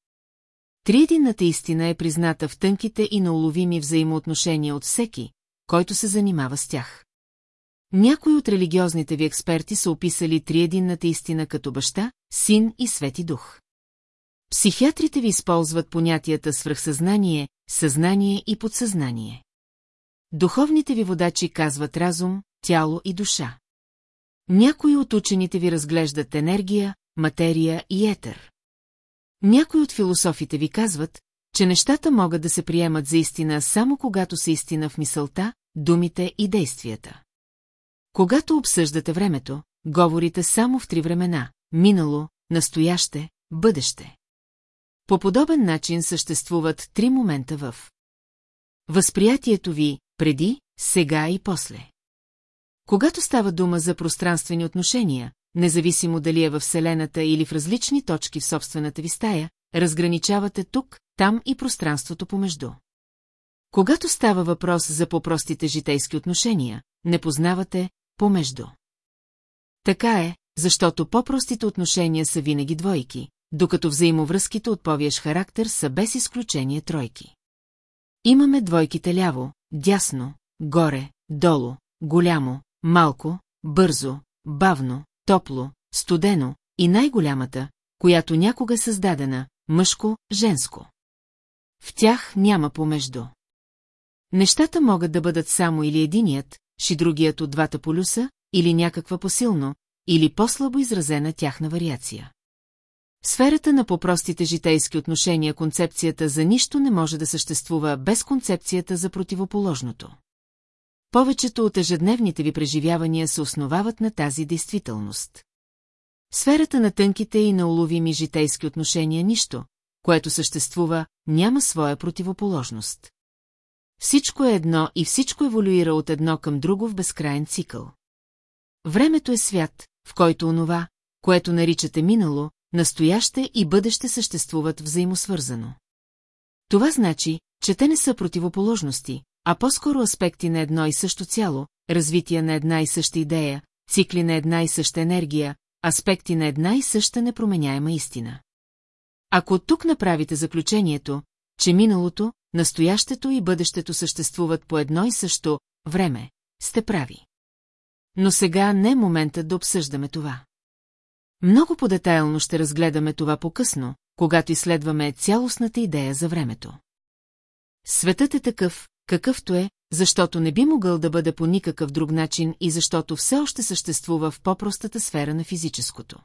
Триединната истина е призната в тънките и науловими взаимоотношения от всеки, който се занимава с тях. Някои от религиозните ви експерти са описали триединната истина като баща, син и свети дух. Психиатрите ви използват понятията свръхсъзнание, съзнание и подсъзнание. Духовните ви водачи казват разум, тяло и душа. Някои от учените ви разглеждат енергия, материя и етер. Някои от философите ви казват, че нещата могат да се приемат за истина само когато са истина в мисълта, думите и действията. Когато обсъждате времето, говорите само в три времена – минало, настояще, бъдеще. По подобен начин съществуват три момента в възприятието ви преди, сега и после. Когато става дума за пространствени отношения, независимо дали е във Вселената или в различни точки в собствената ви стая, разграничавате тук, там и пространството помежду. Когато става въпрос за по-простите житейски отношения, не познавате помежду. Така е, защото по-простите отношения са винаги двойки, докато взаимовръзките от повиеш характер са без изключение тройки. Имаме двойките ляво, дясно, горе, долу, голямо, малко, бързо, бавно, топло, студено и най-голямата, която някога създадена, мъжко, женско. В тях няма помежду. Нещата могат да бъдат само или единият, ши другият от двата полюса, или някаква посилно, или по-слабо изразена тяхна вариация. В сферата на по-простите житейски отношения концепцията за нищо не може да съществува без концепцията за противоположното. Повечето от ежедневните ви преживявания се основават на тази действителност. В сферата на тънките и на уловими житейски отношения нищо, което съществува, няма своя противоположност. Всичко е едно и всичко еволюира от едно към друго в безкрайен цикъл. Времето е свят, в който онова, което наричате минало, настояще и бъдеще съществуват взаимосвързано. Това значи, че те не са противоположности, а по-скоро аспекти на едно и също цяло, развитие на една и съща идея, цикли на една и съща енергия, аспекти на една и съща непроменяема истина. Ако тук направите заключението, че миналото, настоящето и бъдещето съществуват по едно и също време, сте прави. Но сега не е моментът да обсъждаме това. Много по-детайлно ще разгледаме това по-късно, когато изследваме цялостната идея за времето. Светът е такъв, какъвто е, защото не би могъл да бъде по никакъв друг начин и защото все още съществува в по-простата сфера на физическото.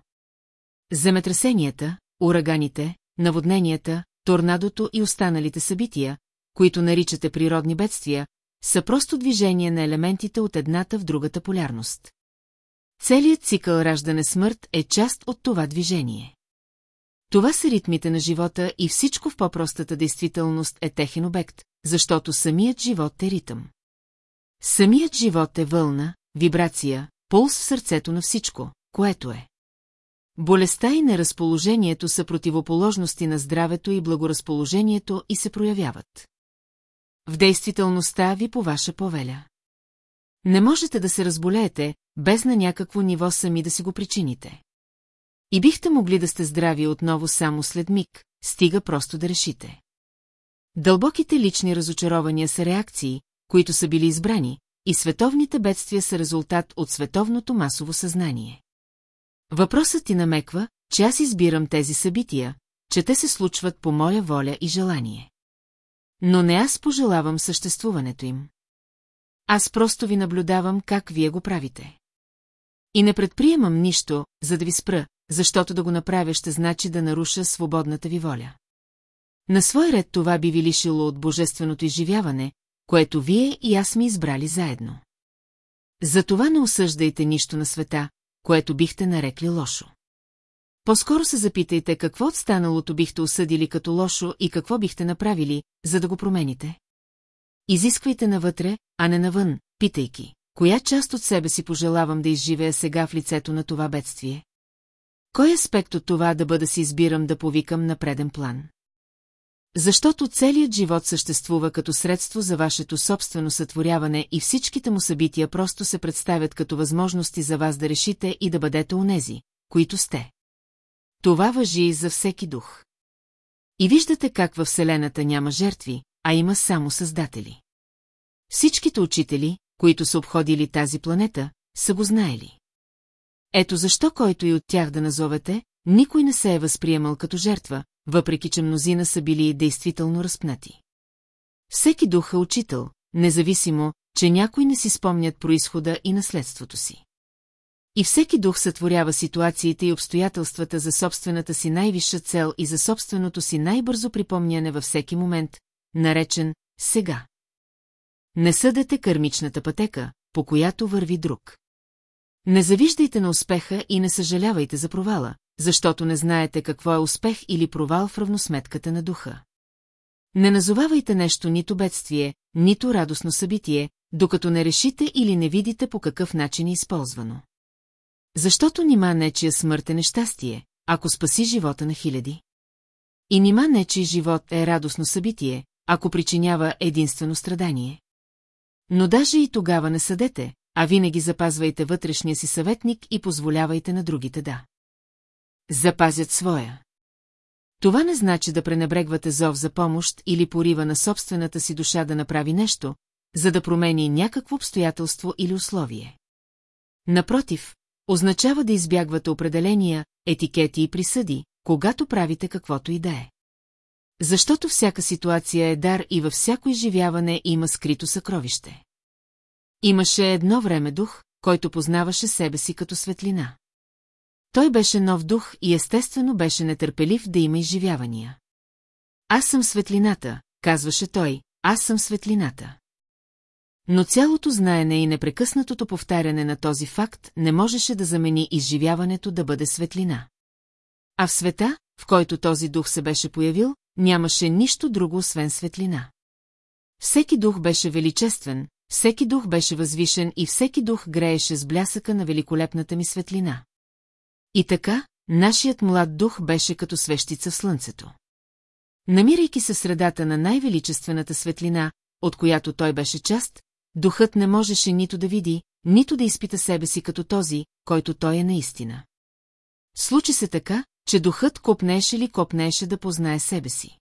Земетресенията, ураганите, наводненията, торнадото и останалите събития, които наричате природни бедствия, са просто движение на елементите от едната в другата полярност. Целият цикъл раждане-смърт е част от това движение. Това са ритмите на живота и всичко в по-простата действителност е техен обект, защото самият живот е ритъм. Самият живот е вълна, вибрация, пулс в сърцето на всичко, което е. Болестта и неразположението са противоположности на здравето и благоразположението и се проявяват. В действителността ви по ваша повеля. Не можете да се разболеете, без на някакво ниво сами да си го причините. И бихте могли да сте здрави отново само след миг, стига просто да решите. Дълбоките лични разочарования са реакции, които са били избрани, и световните бедствия са резултат от световното масово съзнание. Въпросът ти намеква, че аз избирам тези събития, че те се случват по моя воля и желание. Но не аз пожелавам съществуването им. Аз просто ви наблюдавам как вие го правите. И не предприемам нищо, за да ви спра, защото да го направя ще значи да наруша свободната ви воля. На свой ред това би ви лишило от божественото изживяване, което вие и аз ми избрали заедно. Затова не осъждайте нищо на света, което бихте нарекли лошо. По-скоро се запитайте какво от станалото бихте осъдили като лошо и какво бихте направили, за да го промените. Изисквайте навътре, а не навън, питайки, коя част от себе си пожелавам да изживея сега в лицето на това бедствие? Кой аспект от това да бъда си избирам да повикам на преден план? Защото целият живот съществува като средство за вашето собствено сътворяване и всичките му събития просто се представят като възможности за вас да решите и да бъдете онези, които сте. Това въжи и за всеки дух. И виждате как във Вселената няма жертви, а има само създатели. Всичките учители, които са обходили тази планета, са го знаели. Ето защо който и от тях да назовете, никой не се е възприемал като жертва, въпреки че мнозина са били действително разпнати. Всеки дух е учител, независимо, че някой не си спомнят происхода и наследството си. И всеки дух сътворява ситуациите и обстоятелствата за собствената си най-висша цел и за собственото си най-бързо припомняне във всеки момент, наречен «сега». Не съдете кърмичната пътека, по която върви друг. Не завиждайте на успеха и не съжалявайте за провала, защото не знаете какво е успех или провал в равносметката на духа. Не назовавайте нещо нито бедствие, нито радостно събитие, докато не решите или не видите по какъв начин е използвано. Защото нима нечия смърт е нещастие, ако спаси живота на хиляди. И нима нечий живот е радостно събитие, ако причинява единствено страдание. Но даже и тогава не съдете, а винаги запазвайте вътрешния си съветник и позволявайте на другите да. Запазят своя. Това не значи да пренебрегвате зов за помощ или порива на собствената си душа да направи нещо, за да промени някакво обстоятелство или условие. Напротив, означава да избягвате определения, етикети и присъди, когато правите каквото и да е. Защото всяка ситуация е дар и във всяко изживяване има скрито съкровище. Имаше едно време дух, който познаваше себе си като светлина. Той беше нов дух и естествено беше нетърпелив да има изживявания. Аз съм светлината, казваше той, аз съм светлината. Но цялото знаене и непрекъснатото повтаряне на този факт не можеше да замени изживяването да бъде светлина. А в света, в който този дух се беше появил, нямаше нищо друго освен светлина. Всеки дух беше величествен, всеки дух беше възвишен и всеки дух грееше с блясъка на великолепната ми светлина. И така, нашият млад дух беше като свещица в слънцето. Намирайки се средата на най-величествената светлина, от която той беше част, духът не можеше нито да види, нито да изпита себе си като този, който той е наистина. Случи се така, че духът копнеше ли копнеше да познае себе си.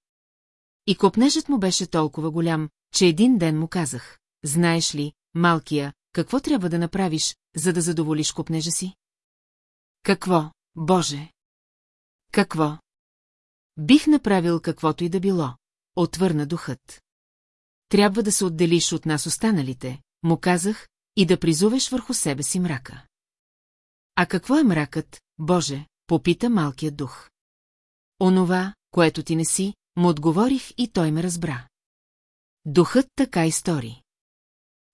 И копнежът му беше толкова голям, че един ден му казах, знаеш ли, малкия, какво трябва да направиш, за да задоволиш копнежа си? Какво, Боже? Какво? Бих направил каквото и да било, отвърна духът. Трябва да се отделиш от нас останалите, му казах, и да призувеш върху себе си мрака. А какво е мракът, Боже, попита малкият дух. Онова, което ти не си, му отговорих и той ме разбра. Духът така и стори.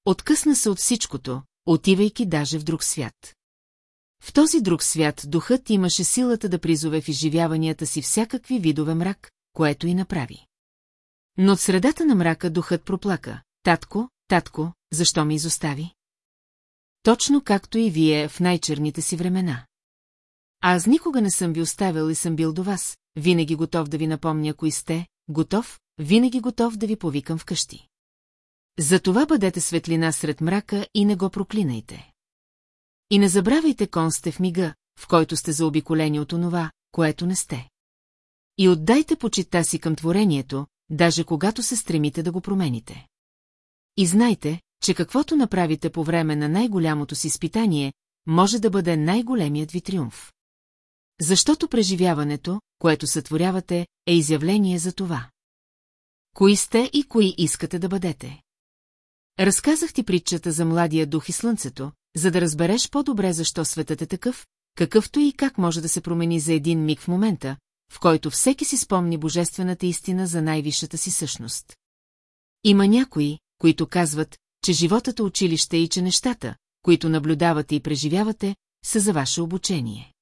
Откъсна се от всичкото, отивайки даже в друг свят. В този друг свят духът имаше силата да призове в изживяванията си всякакви видове мрак, което и направи. Но от средата на мрака духът проплака. Татко, татко, защо ме изостави? Точно както и вие в най-черните си времена. Аз никога не съм ви оставил и съм бил до вас, винаги готов да ви напомня кои сте, готов, винаги готов да ви повикам вкъщи. Затова бъдете светлина сред мрака и не го проклинайте. И не забравяйте кон сте в мига, в който сте заобиколени от онова, което не сте. И отдайте почита си към творението, даже когато се стремите да го промените. И знайте, че каквото направите по време на най-голямото си изпитание, може да бъде най-големият ви триумф. Защото преживяването, което сътворявате, е изявление за това. Кои сте и кои искате да бъдете? Разказах ти притчата за младия дух и слънцето, за да разбереш по-добре защо светът е такъв, какъвто и как може да се промени за един миг в момента, в който всеки си спомни божествената истина за най-висшата си същност. Има някои, които казват, че животът е училище и че нещата, които наблюдавате и преживявате, са за ваше обучение.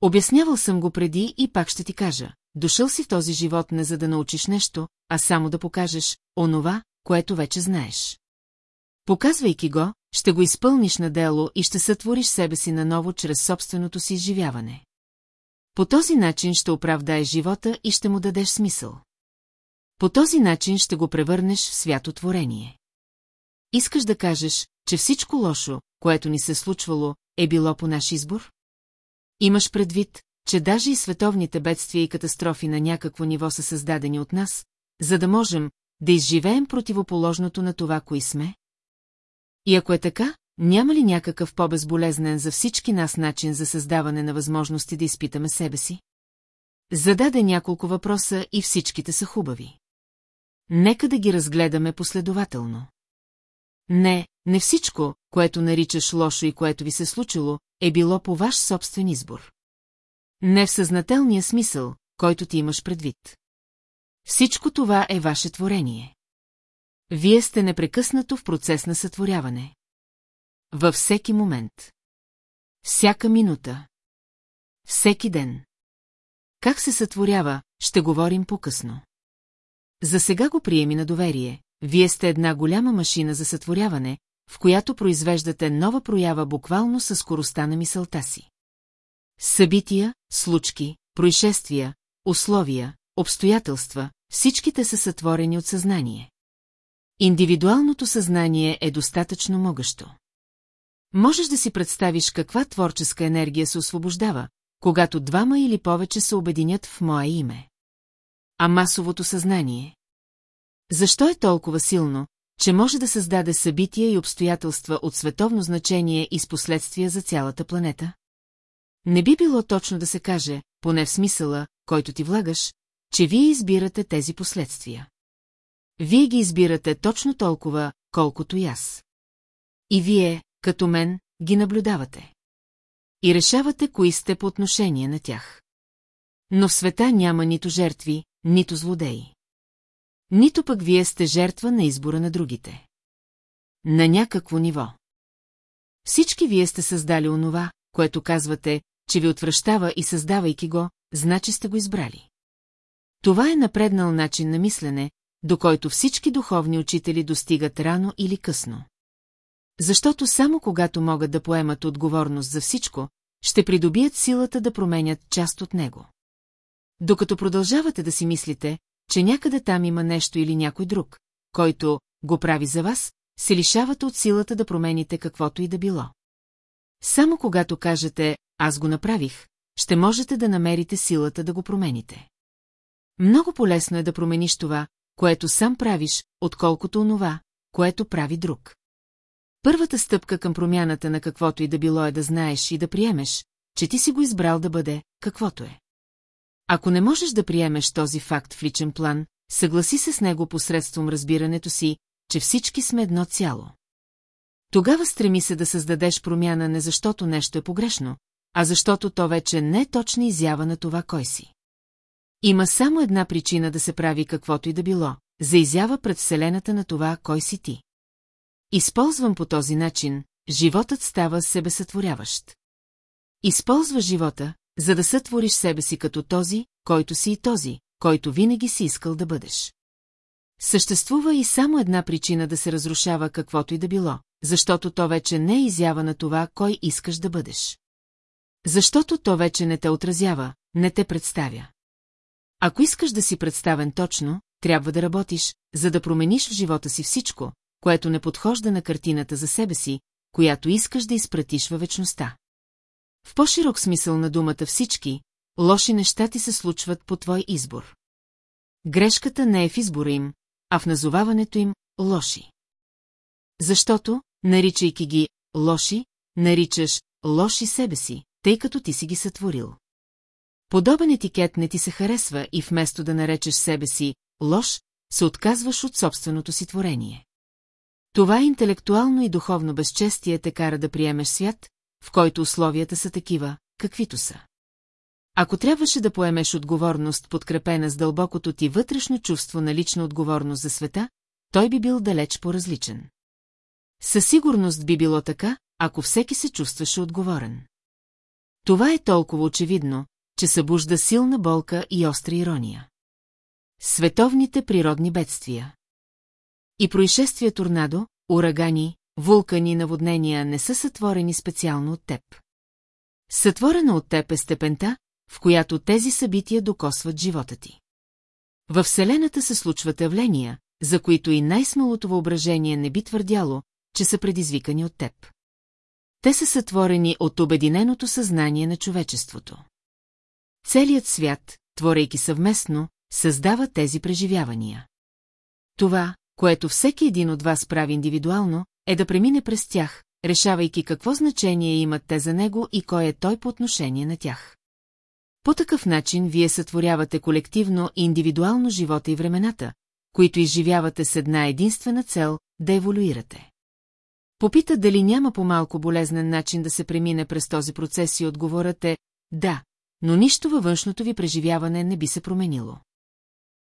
Обяснявал съм го преди и пак ще ти кажа. Дошъл си в този живот не за да научиш нещо, а само да покажеш онова, което вече знаеш. Показвайки го, ще го изпълниш на дело и ще сътвориш себе си наново чрез собственото си изживяване. По този начин ще оправдаеш живота и ще му дадеш смисъл. По този начин ще го превърнеш в свято творение. Искаш да кажеш, че всичко лошо, което ни се случвало, е било по наш избор? Имаш предвид, че даже и световните бедствия и катастрофи на някакво ниво са създадени от нас, за да можем да изживеем противоположното на това, кои сме? И ако е така, няма ли някакъв по-безболезнен за всички нас начин за създаване на възможности да изпитаме себе си? Зададе няколко въпроса и всичките са хубави. Нека да ги разгледаме последователно. Не, не всичко, което наричаш лошо и което ви се случило, е било по ваш собствен избор. Не в съзнателния смисъл, който ти имаш предвид. Всичко това е ваше творение. Вие сте непрекъснато в процес на сътворяване. Във всеки момент. Всяка минута. Всеки ден. Как се сътворява, ще говорим по-късно. За сега го приеми на доверие. Вие сте една голяма машина за сътворяване, в която произвеждате нова проява буквално със скоростта на мисълта си. Събития, случки, происшествия, условия, обстоятелства, всичките са сътворени от съзнание. Индивидуалното съзнание е достатъчно могъщо. Можеш да си представиш каква творческа енергия се освобождава, когато двама или повече се обединят в мое име. А масовото съзнание? Защо е толкова силно, че може да създаде събития и обстоятелства от световно значение и с последствия за цялата планета? Не би било точно да се каже, поне в смисъла, който ти влагаш, че вие избирате тези последствия. Вие ги избирате точно толкова, колкото и аз. И вие, като мен, ги наблюдавате. И решавате, кои сте по отношение на тях. Но в света няма нито жертви, нито злодеи. Нито пък вие сте жертва на избора на другите. На някакво ниво. Всички вие сте създали онова, което казвате, че ви отвръщава и създавайки го, значи сте го избрали. Това е напреднал начин на мислене, до който всички духовни учители достигат рано или късно. Защото само когато могат да поемат отговорност за всичко, ще придобият силата да променят част от него. Докато продължавате да си мислите, че някъде там има нещо или някой друг, който го прави за вас, се лишавате от силата да промените каквото и да било. Само когато кажете «аз го направих», ще можете да намерите силата да го промените. Много полезно е да промениш това, което сам правиш, отколкото онова, което прави друг. Първата стъпка към промяната на каквото и да било е да знаеш и да приемеш, че ти си го избрал да бъде, каквото е. Ако не можеш да приемеш този факт в личен план, съгласи се с него посредством разбирането си, че всички сме едно цяло. Тогава стреми се да създадеш промяна не защото нещо е погрешно, а защото то вече не е точна изява на това кой си. Има само една причина да се прави каквото и да било, за изява пред Вселената на това кой си ти. Използвам по този начин, животът става себесътворяващ. Използва живота, за да сътвориш себе си като този, който си и този, който винаги си искал да бъдеш. Съществува и само една причина да се разрушава каквото и да било, защото то вече не е изява на това, кой искаш да бъдеш. Защото то вече не те отразява, не те представя. Ако искаш да си представен точно, трябва да работиш, за да промениш в живота си всичко, което не подхожда на картината за себе си, която искаш да изпратиш във вечността. В по-широк смисъл на думата всички, лоши неща ти се случват по твой избор. Грешката не е в избора им, а в назоваването им лоши. Защото, наричайки ги лоши, наричаш лоши себе си, тъй като ти си ги сътворил. Подобен етикет не ти се харесва и вместо да наречеш себе си лош, се отказваш от собственото си творение. Това интелектуално и духовно безчестие те кара да приемеш свят, в който условията са такива, каквито са. Ако трябваше да поемеш отговорност, подкрепена с дълбокото ти вътрешно чувство на лична отговорност за света, той би бил далеч по-различен. Със сигурност би било така, ако всеки се чувстваше отговорен. Това е толкова очевидно, че събужда силна болка и остра ирония. Световните природни бедствия И происшествия торнадо, урагани, вулкани и наводнения не са сътворени специално от теб. Сътворена от теб е степента, в която тези събития докосват живота ти. Във Вселената се случват явления, за които и най-смелото въображение не би твърдяло, че са предизвикани от теб. Те са сътворени от обединеното съзнание на човечеството. Целият свят, творейки съвместно, създава тези преживявания. Това, което всеки един от вас прави индивидуално, е да премине през тях, решавайки какво значение имат те за него и кой е той по отношение на тях. По такъв начин вие сътворявате колективно и индивидуално живота и времената, които изживявате с една единствена цел – да еволюирате. Попита дали няма по-малко болезнен начин да се премине през този процес и отговорът е «да», но нищо във външното ви преживяване не би се променило.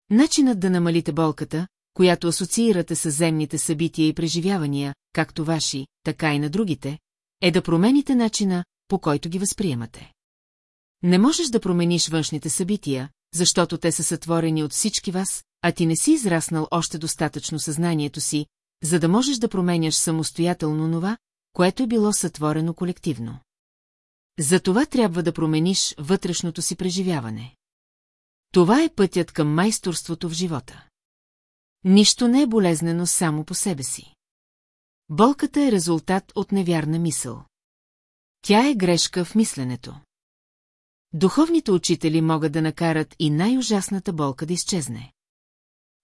Начинът да намалите болката, която асоциирате с земните събития и преживявания, както ваши, така и на другите, е да промените начина, по който ги възприемате. Не можеш да промениш външните събития, защото те са сътворени от всички вас, а ти не си израснал още достатъчно съзнанието си, за да можеш да променяш самостоятелно това, което е било сътворено колективно. За това трябва да промениш вътрешното си преживяване. Това е пътят към майсторството в живота. Нищо не е болезнено само по себе си. Болката е резултат от невярна мисъл. Тя е грешка в мисленето. Духовните учители могат да накарат и най-ужасната болка да изчезне.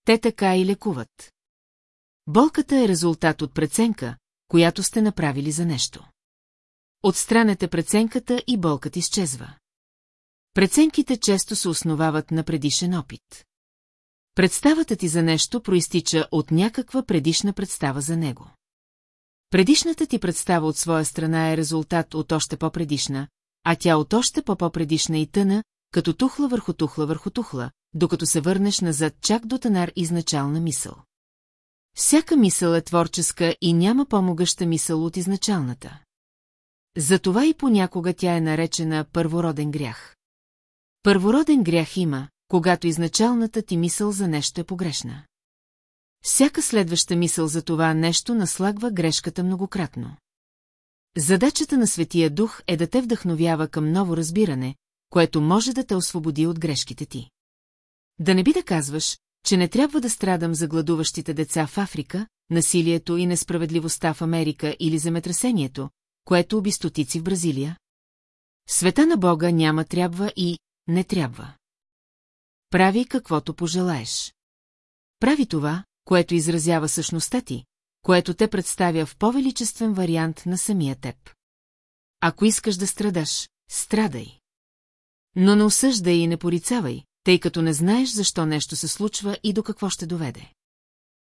Те така и лекуват. Болката е резултат от преценка, която сте направили за нещо. Отстранете преценката и болката изчезва. Преценките често се основават на предишен опит. Представата ти за нещо проистича от някаква предишна представа за него. Предишната ти представа от своя страна е резултат от още по-предишна, а тя от още по-по-предишна и тъна, като тухла върху тухла върху тухла, докато се върнеш назад чак до тънар изначална мисъл. Всяка мисъл е творческа и няма по-могъща мисъл от изначалната. Затова и понякога тя е наречена първороден грях. Първороден грях има, когато изначалната ти мисъл за нещо е погрешна. Всяка следваща мисъл за това нещо наслагва грешката многократно. Задачата на Светия Дух е да те вдъхновява към ново разбиране, което може да те освободи от грешките ти. Да не би да казваш, че не трябва да страдам за гладуващите деца в Африка, насилието и несправедливостта в Америка или земетресението, което уби стотици в Бразилия. Света на Бога няма трябва и не трябва. Прави каквото пожелаеш. Прави това, което изразява същността ти, което те представя в по-величествен вариант на самия теб. Ако искаш да страдаш, страдай. Но не осъждай и не порицавай, тъй като не знаеш защо нещо се случва и до какво ще доведе.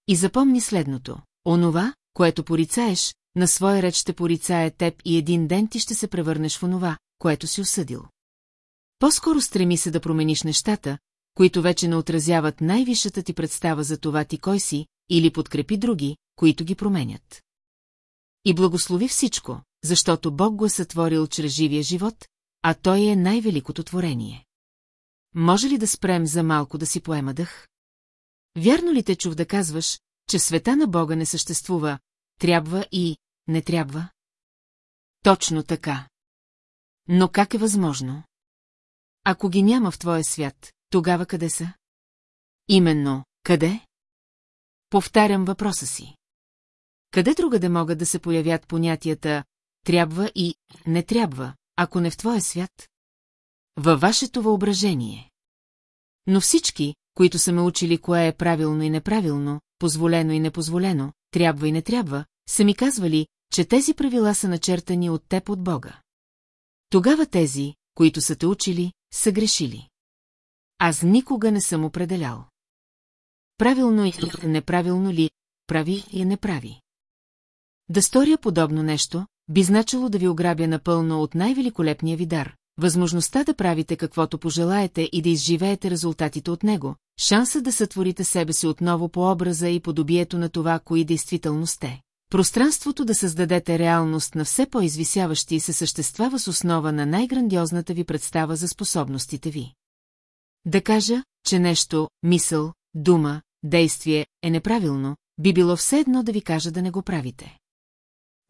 И запомни следното. Онова, което порицаеш, на своя реч ще порицае теб и един ден ти ще се превърнеш в онова, което си осъдил. По-скоро стреми се да промениш нещата, които вече не отразяват най-висшата ти представа за това ти кой си, или подкрепи други, които ги променят. И благослови всичко, защото Бог го е сътворил чрез живия живот, а Той е най-великото творение. Може ли да спрем за малко да си поема дъх? Вярно ли те чув да казваш, че света на Бога не съществува, трябва и не трябва? Точно така. Но как е възможно? Ако ги няма в твоя свят, тогава къде са? Именно, къде? Повтарям въпроса си. Къде другаде могат да се появят понятията «трябва» и «не трябва», ако не в твоя свят? Във вашето въображение. Но всички, които са ме учили кое е правилно и неправилно, позволено и непозволено, трябва и не трябва, са ми казвали, че тези правила са начертани от теб от Бога. Тогава тези, които са те учили, са грешили. Аз никога не съм определял. Правилно и неправилно ли, прави и не прави. Да сторя подобно нещо, би значило да ви ограбя напълно от най-великолепния ви дар, възможността да правите каквото пожелаете и да изживеете резултатите от него, шанса да сътворите себе си отново по образа и подобието на това, кои действително сте. Пространството да създадете реалност на все по-извисяващи се същества с основа на най-грандиозната ви представа за способностите ви. Да кажа, че нещо, мисъл, дума, действие е неправилно, би било все едно да ви кажа да не го правите.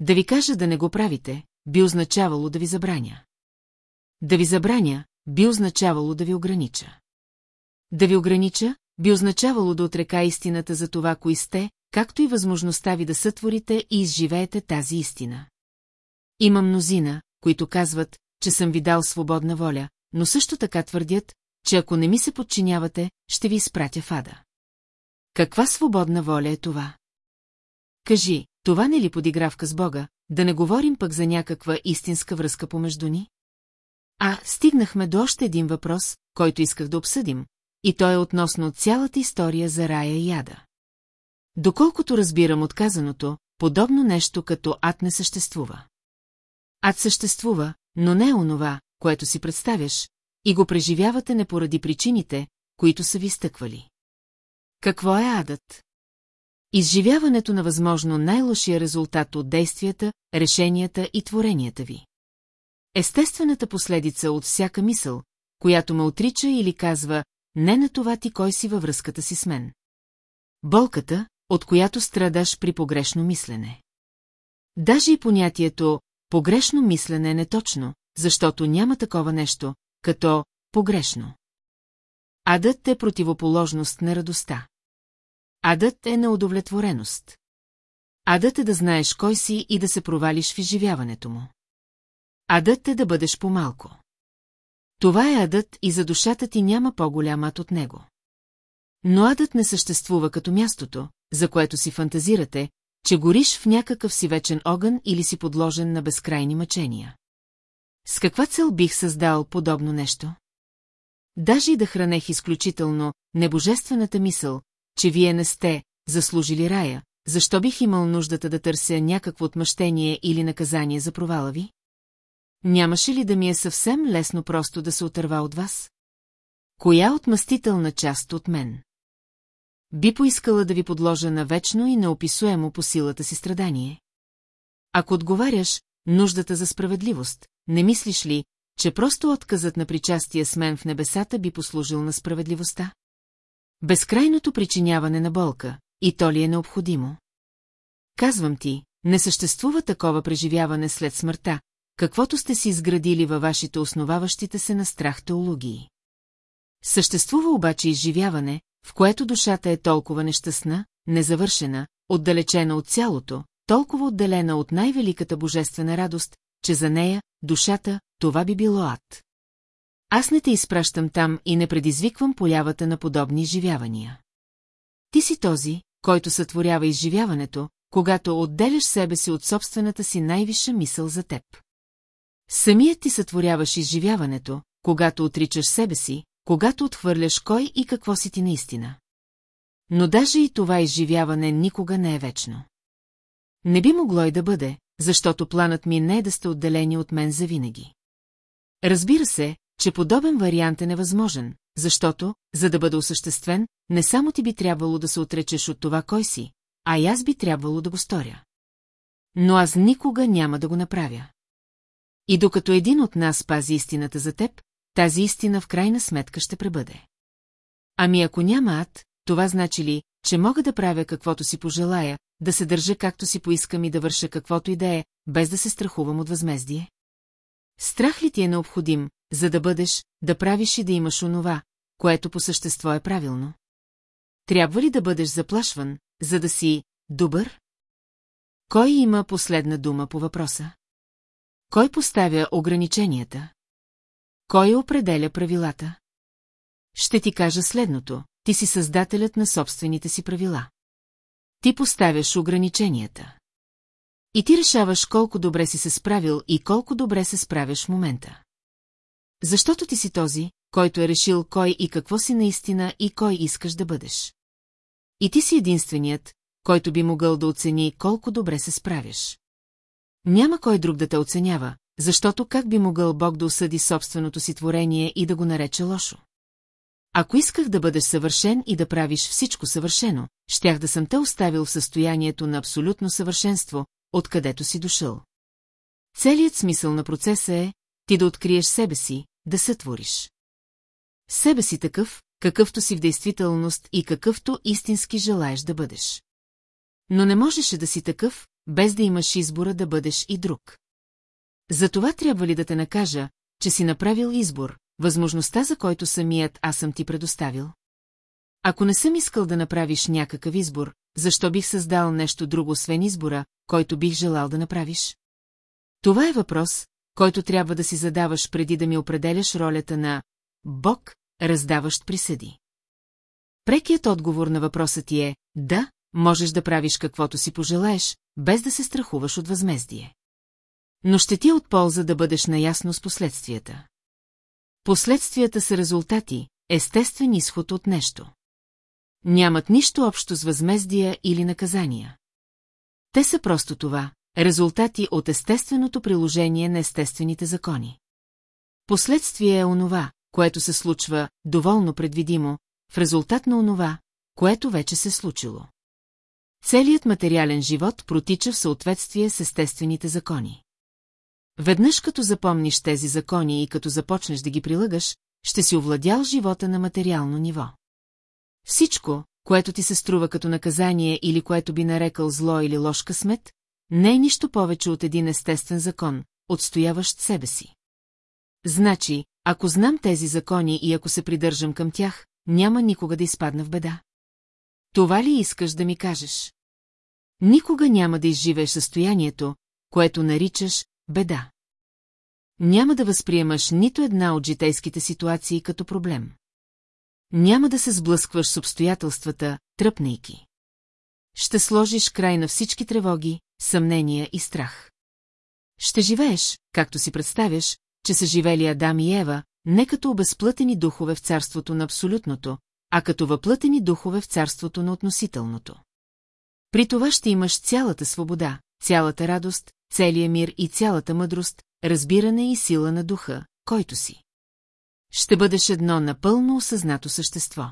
Да ви кажа да не го правите, би означавало да ви забраня. Да ви забраня, би означавало да ви огранича. Да ви огранича, би означавало да отрека истината за това, кои сте, както и възможността ви да сътворите и изживеете тази истина. Има мнозина, които казват, че съм ви дал свободна воля, но също така твърдят, че ако не ми се подчинявате, ще ви изпратя в ада. Каква свободна воля е това? Кажи, това не ли подигравка с Бога, да не говорим пък за някаква истинска връзка помежду ни? А, стигнахме до още един въпрос, който исках да обсъдим, и той е относно цялата история за рая и яда. Доколкото разбирам отказаното, подобно нещо като ад не съществува. Ад съществува, но не е онова, което си представяш, и го преживявате не поради причините, които са ви стъквали. Какво е адът? Изживяването на възможно най-лошия резултат от действията, решенията и творенията ви. Естествената последица от всяка мисъл, която ме отрича или казва «не на това ти кой си във връзката си с мен». Болката, от която страдаш при погрешно мислене. Даже и понятието «погрешно мислене» е неточно, защото няма такова нещо, като «погрешно». Адът е противоположност на радостта. Адът е на удовлетвореност. Адът е да знаеш кой си и да се провалиш в изживяването му. Адът е да бъдеш по-малко. Това е адът и за душата ти няма по-голям от него. Но адът не съществува като мястото, за което си фантазирате, че гориш в някакъв си вечен огън или си подложен на безкрайни мъчения. С каква цел бих създал подобно нещо? Даже и да хранех изключително небожествената мисъл, че вие не сте заслужили рая, защо бих имал нуждата да търся някакво отмъщение или наказание за провала ви? Нямаше ли да ми е съвсем лесно просто да се отърва от вас? Коя отмъстителна част от мен? Би поискала да ви подложа на вечно и неописуемо по силата си страдание? Ако отговаряш, нуждата за справедливост, не мислиш ли, че просто отказът на причастие с мен в небесата би послужил на справедливостта? Безкрайното причиняване на болка, и то ли е необходимо? Казвам ти, не съществува такова преживяване след смъртта, каквото сте си изградили във вашите основаващите се на страх теологии. Съществува обаче изживяване, в което душата е толкова нещастна, незавършена, отдалечена от цялото, толкова отделена от най-великата божествена радост, че за нея, душата, това би било ад. Аз не те изпращам там и не предизвиквам появата на подобни изживявания. Ти си този, който сътворява изживяването, когато отделяш себе си от собствената си най-висша мисъл за теб. Самият ти сътворяваш изживяването, когато отричаш себе си, когато отхвърляш кой и какво си ти наистина. Но даже и това изживяване никога не е вечно. Не би могло и да бъде, защото планът ми не е да сте отделени от мен завинаги. Разбира се, че подобен вариант е невъзможен, защото, за да бъде осъществен, не само ти би трябвало да се отречеш от това кой си, а и аз би трябвало да го сторя. Но аз никога няма да го направя. И докато един от нас пази истината за теб, тази истина в крайна сметка ще пребъде. Ами ако няма ад, това значи ли, че мога да правя каквото си пожелая, да се държа както си поискам и да върша каквото и да е, без да се страхувам от възмездие? Страх ли ти е необходим, за да бъдеш, да правиш и да имаш онова, което по същество е правилно? Трябва ли да бъдеш заплашван, за да си добър? Кой има последна дума по въпроса? Кой поставя ограниченията? Кой определя правилата? Ще ти кажа следното, ти си създателят на собствените си правила. Ти поставяш ограниченията. И ти решаваш колко добре си се справил и колко добре се справяш в момента. Защото ти си този, който е решил кой и какво си наистина и кой искаш да бъдеш. И ти си единственият, който би могъл да оцени колко добре се справяш. Няма кой друг да те оценява, защото как би могъл Бог да осъди собственото си творение и да го нарече лошо? Ако исках да бъдеш съвършен и да правиш всичко съвършено, щях да съм те оставил в състоянието на абсолютно съвършенство, откъдето си дошъл. Целият смисъл на процеса е ти да откриеш себе си, да сътвориш. Себе си такъв, какъвто си в действителност и какъвто истински желаеш да бъдеш. Но не можеше да си такъв, без да имаш избора да бъдеш и друг. Затова трябва ли да те накажа, че си направил избор, възможността за който самият аз съм ти предоставил? Ако не съм искал да направиш някакъв избор, защо бих създал нещо друго освен избора, който бих желал да направиш? Това е въпрос, който трябва да си задаваш преди да ми определяш ролята на Бог, раздаващ присъди. Прекият отговор на въпроса ти е «Да, можеш да правиш каквото си пожелаеш, без да се страхуваш от възмездие. Но ще ти е от полза да бъдеш наясно с последствията. Последствията са резултати, естествен изход от нещо. Нямат нищо общо с възмездия или наказания. Те са просто това, резултати от естественото приложение на естествените закони. Последствие е онова, което се случва доволно предвидимо, в резултат на онова, което вече се случило. Целият материален живот протича в съответствие с естествените закони. Веднъж като запомниш тези закони и като започнеш да ги прилагаш, ще си овладял живота на материално ниво. Всичко, което ти се струва като наказание или което би нарекал зло или лош късмет, не е нищо повече от един естествен закон, отстояващ себе си. Значи, ако знам тези закони и ако се придържам към тях, няма никога да изпадна в беда. Това ли искаш да ми кажеш? Никога няма да изживееш състоянието, което наричаш беда. Няма да възприемаш нито една от житейските ситуации като проблем. Няма да се сблъскваш с обстоятелствата, тръпнейки. Ще сложиш край на всички тревоги, съмнения и страх. Ще живееш, както си представяш, че са живели Адам и Ева, не като обезплътени духове в царството на абсолютното, а като въплътени духове в царството на относителното. При това ще имаш цялата свобода, цялата радост, целия мир и цялата мъдрост, разбиране и сила на духа, който си. Ще бъдеш едно напълно осъзнато същество.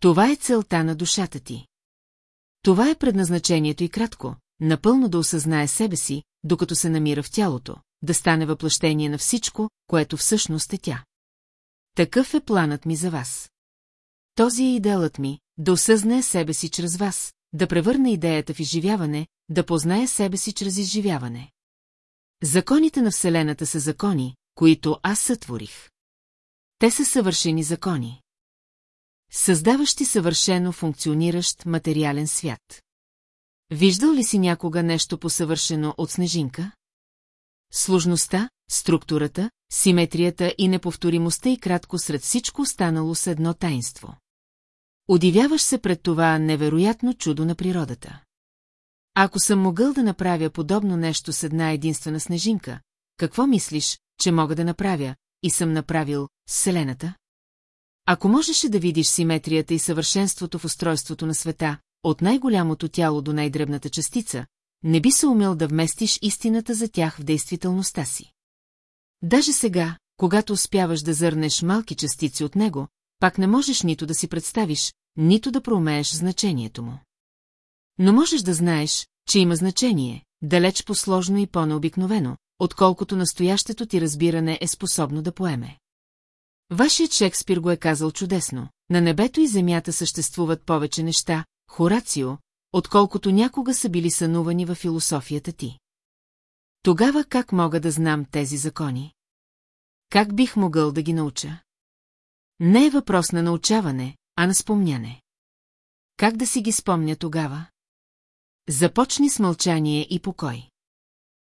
Това е целта на душата ти. Това е предназначението и кратко, напълно да осъзнае себе си, докато се намира в тялото, да стане въплъщение на всичко, което всъщност е тя. Такъв е планът ми за вас. Този е идеалът ми, да осъзнае себе си чрез вас, да превърне идеята в изживяване, да познае себе си чрез изживяване. Законите на Вселената са закони, които аз сътворих. Те са съвършени закони. Създаващи съвършено функциониращ материален свят. Виждал ли си някога нещо посъвършено от снежинка? Сложността, структурата, симетрията и неповторимостта и кратко сред всичко останало с едно таинство. Удивяваш се пред това невероятно чудо на природата. Ако съм могъл да направя подобно нещо с една единствена снежинка, какво мислиш, че мога да направя, и съм направил Вселената? Ако можеше да видиш симетрията и съвършенството в устройството на света, от най-голямото тяло до най-дребната частица, не би се умел да вместиш истината за тях в действителността си. Даже сега, когато успяваш да зърнеш малки частици от него, пак не можеш нито да си представиш, нито да проумееш значението му. Но можеш да знаеш, че има значение, далеч по-сложно и по-необикновено, отколкото настоящето ти разбиране е способно да поеме. Вашият Шекспир го е казал чудесно. На небето и земята съществуват повече неща, Хорацио, отколкото някога са били сънувани във философията ти. Тогава как мога да знам тези закони? Как бих могъл да ги науча? Не е въпрос на научаване, а на спомняне. Как да си ги спомня тогава? Започни с мълчание и покой.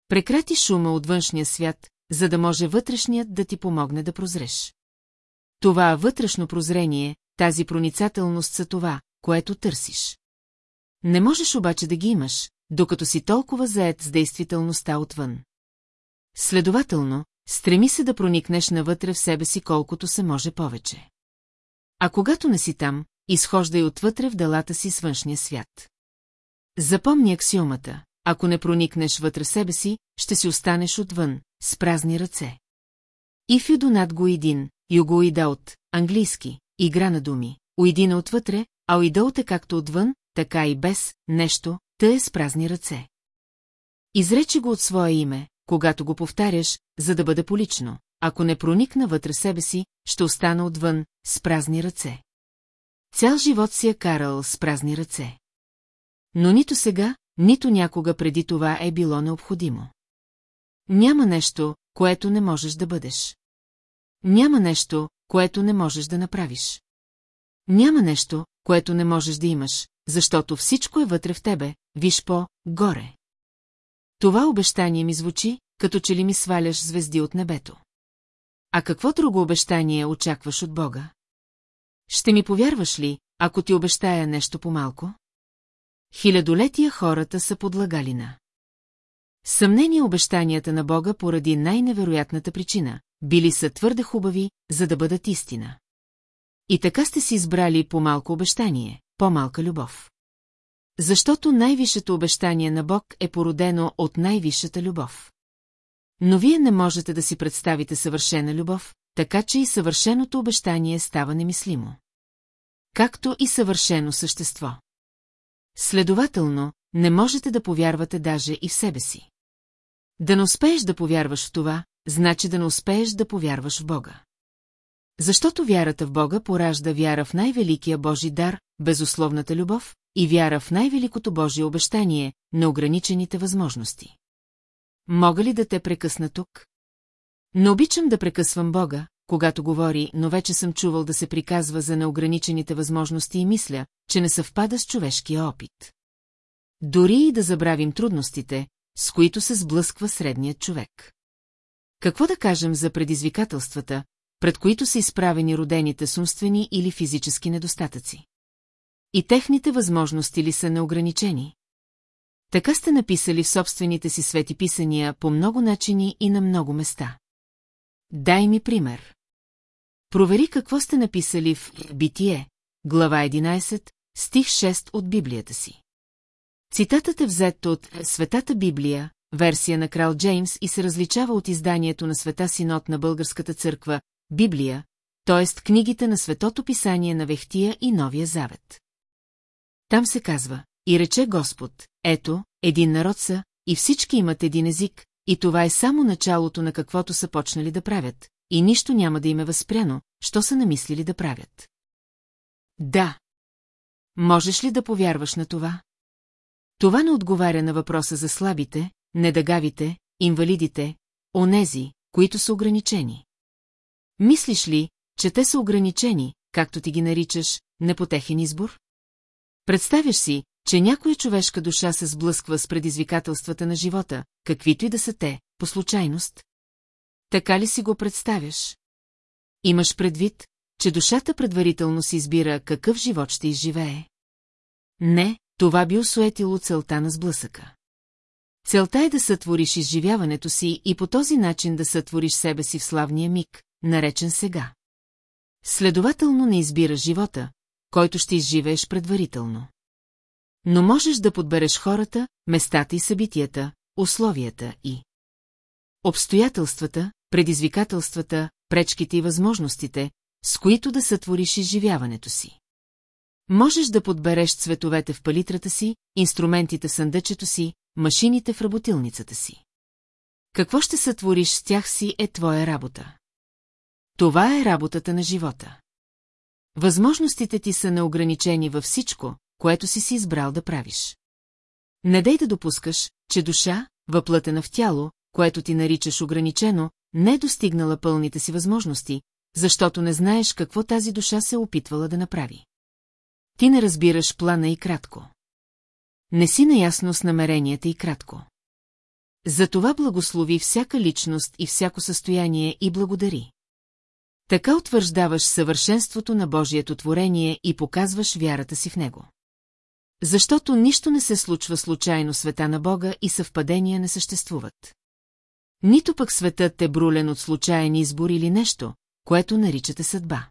Прекрати шума от външния свят, за да може вътрешният да ти помогне да прозреш. Това вътрешно прозрение, тази проницателност са това, което търсиш. Не можеш обаче да ги имаш, докато си толкова заед с действителността отвън. Следователно, стреми се да проникнеш навътре в себе си колкото се може повече. А когато не си там, изхождай отвътре в делата си с външния свят. Запомни аксиомата, ако не проникнеш вътре себе си, ще си останеш отвън, с празни ръце. If you do not go in, you go out, английски, игра на думи, уидина отвътре, а уидълт е както отвън, така и без, нещо, тъй е с празни ръце. Изречи го от свое име, когато го повтаряш, за да бъде полично. Ако не проникна вътре себе си, ще остана отвън, с празни ръце. Цял живот си е карал с празни ръце. Но нито сега, нито някога преди това е било необходимо. Няма нещо, което не можеш да бъдеш. Няма нещо, което не можеш да направиш. Няма нещо, което не можеш да имаш, защото всичко е вътре в тебе, виж по-горе. Това обещание ми звучи, като че ли ми сваляш звезди от небето. А какво друго обещание очакваш от Бога? Ще ми повярваш ли, ако ти обещая нещо по-малко? Хилядолетия хората са подлагали на. Съмнение обещанията на Бога поради най-невероятната причина. Били са твърде хубави, за да бъдат истина. И така сте си избрали по-малко обещание, по-малка любов. Защото най-висшето обещание на Бог е породено от най-висшата любов. Но вие не можете да си представите съвършена любов, така че и съвършеното обещание става немислимо. Както и съвършено същество. Следователно, не можете да повярвате даже и в себе си. Да не успееш да повярваш в това, значи да не успееш да повярваш в Бога. Защото вярата в Бога поражда вяра в най-великия Божи дар, безусловната любов, и вяра в най-великото Божие обещание, на ограничените възможности. Мога ли да те прекъсна тук? Не обичам да прекъсвам Бога, когато говори, но вече съм чувал да се приказва за неограничените възможности и мисля, че не съвпада с човешкия опит. Дори и да забравим трудностите, с които се сблъсква средният човек. Какво да кажем за предизвикателствата, пред които са изправени родените с умствени или физически недостатъци? И техните възможности ли са неограничени? Така сте написали в собствените си свети писания по много начини и на много места. Дай ми пример. Провери какво сте написали в Битие, глава 11, стих 6 от Библията си. Цитатът е взет от Светата Библия, версия на крал Джеймс и се различава от изданието на Света Синод на Българската църква, Библия, т.е. книгите на Светото Писание на Вехтия и Новия Завет. Там се казва, и рече Господ, ето, един народ са, и всички имат един език, и това е само началото на каквото са почнали да правят, и нищо няма да им е възпряно, що са намислили да правят. Да. Можеш ли да повярваш на това? Това не отговаря на въпроса за слабите, недагавите, инвалидите, онези, които са ограничени. Мислиш ли, че те са ограничени, както ти ги наричаш, непотехен избор? Представяш си, че някоя човешка душа се сблъсква с предизвикателствата на живота, каквито и да са те, по случайност? Така ли си го представяш? Имаш предвид, че душата предварително си избира какъв живот ще изживее? Не, това би осуетило целта на сблъсъка. Целта е да сътвориш изживяването си и по този начин да сътвориш себе си в славния миг, наречен сега. Следователно не избираш живота, който ще изживееш предварително. Но можеш да подбереш хората, местата и събитията, условията и обстоятелствата, предизвикателствата, пречките и възможностите, с които да сътвориш изживяването си. Можеш да подбереш цветовете в палитрата си, инструментите в съндъчето си, машините в работилницата си. Какво ще сътвориш с тях си е твоя работа. Това е работата на живота. Възможностите ти са неограничени във всичко, което си си избрал да правиш. Не дай да допускаш, че душа, въплътена в тяло, което ти наричаш ограничено, не е достигнала пълните си възможности, защото не знаеш какво тази душа се е опитвала да направи. Ти не разбираш плана и кратко. Не си наясно с намеренията и кратко. Затова благослови всяка личност и всяко състояние и благодари. Така утвърждаваш съвършенството на Божието творение и показваш вярата си в него. Защото нищо не се случва случайно света на Бога и съвпадения не съществуват. Нито пък светът е брулен от случайен избор или нещо, което наричате съдба.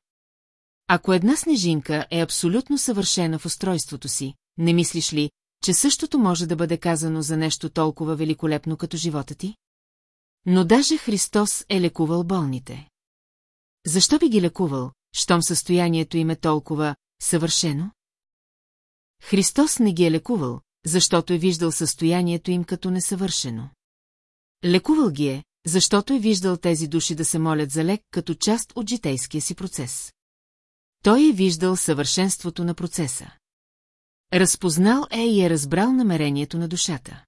Ако една снежинка е абсолютно съвършена в устройството си, не мислиш ли, че същото може да бъде казано за нещо толкова великолепно като живота ти? Но даже Христос е лекувал болните. Защо би ги лекувал, щом състоянието им е толкова съвършено? Христос не ги е лекувал, защото е виждал състоянието им като несъвършено. Лекувал ги е, защото е виждал тези души да се молят за лек като част от житейския си процес. Той е виждал съвършенството на процеса. Разпознал е и е разбрал намерението на душата.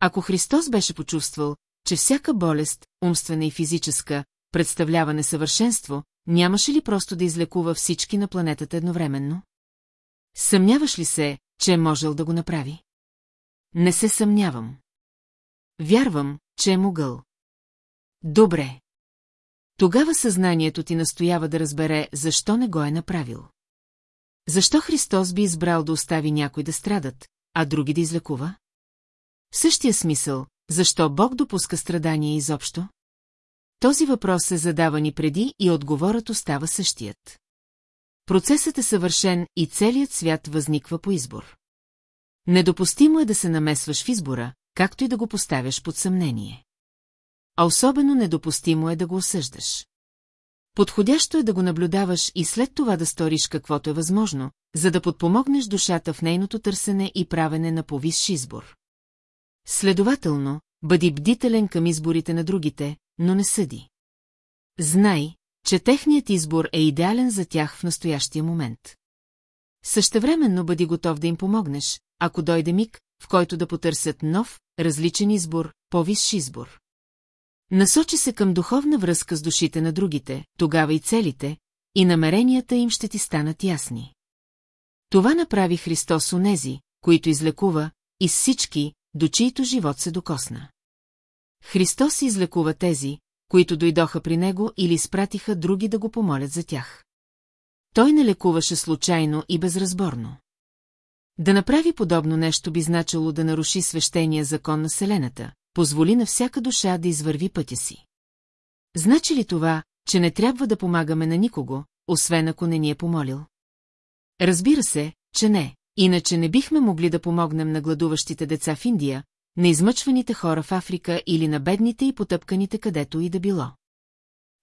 Ако Христос беше почувствал, че всяка болест, умствена и физическа, представлява несъвършенство, нямаше ли просто да излекува всички на планетата едновременно? Съмняваш ли се, че е можел да го направи? Не се съмнявам. Вярвам, че е могъл. Добре. Тогава съзнанието ти настоява да разбере, защо не го е направил. Защо Христос би избрал да остави някой да страдат, а други да излекува? В същия смисъл, защо Бог допуска страдания изобщо? Този въпрос се задава ни преди и отговорът остава същият. Процесът е съвършен и целият свят възниква по избор. Недопустимо е да се намесваш в избора, както и да го поставяш под съмнение. А особено недопустимо е да го осъждаш. Подходящо е да го наблюдаваш и след това да сториш каквото е възможно, за да подпомогнеш душата в нейното търсене и правене на повисш избор. Следователно, бъди бдителен към изборите на другите, но не съди. Знай, че техният избор е идеален за тях в настоящия момент. Същевременно бъди готов да им помогнеш, ако дойде миг, в който да потърсят нов, различен избор, по-висш избор. Насочи се към духовна връзка с душите на другите, тогава и целите, и намеренията им ще ти станат ясни. Това направи Христос онези, които излекува, и всички, до чието живот се докосна. Христос излекува тези, които дойдоха при него или изпратиха други да го помолят за тях. Той не лекуваше случайно и безразборно. Да направи подобно нещо би значило да наруши свещения закон на Вселената, позволи на всяка душа да извърви пътя си. Значи ли това, че не трябва да помагаме на никого, освен ако не ни е помолил? Разбира се, че не, иначе не бихме могли да помогнем на гладуващите деца в Индия, на измъчваните хора в Африка или на бедните и потъпканите където и да било.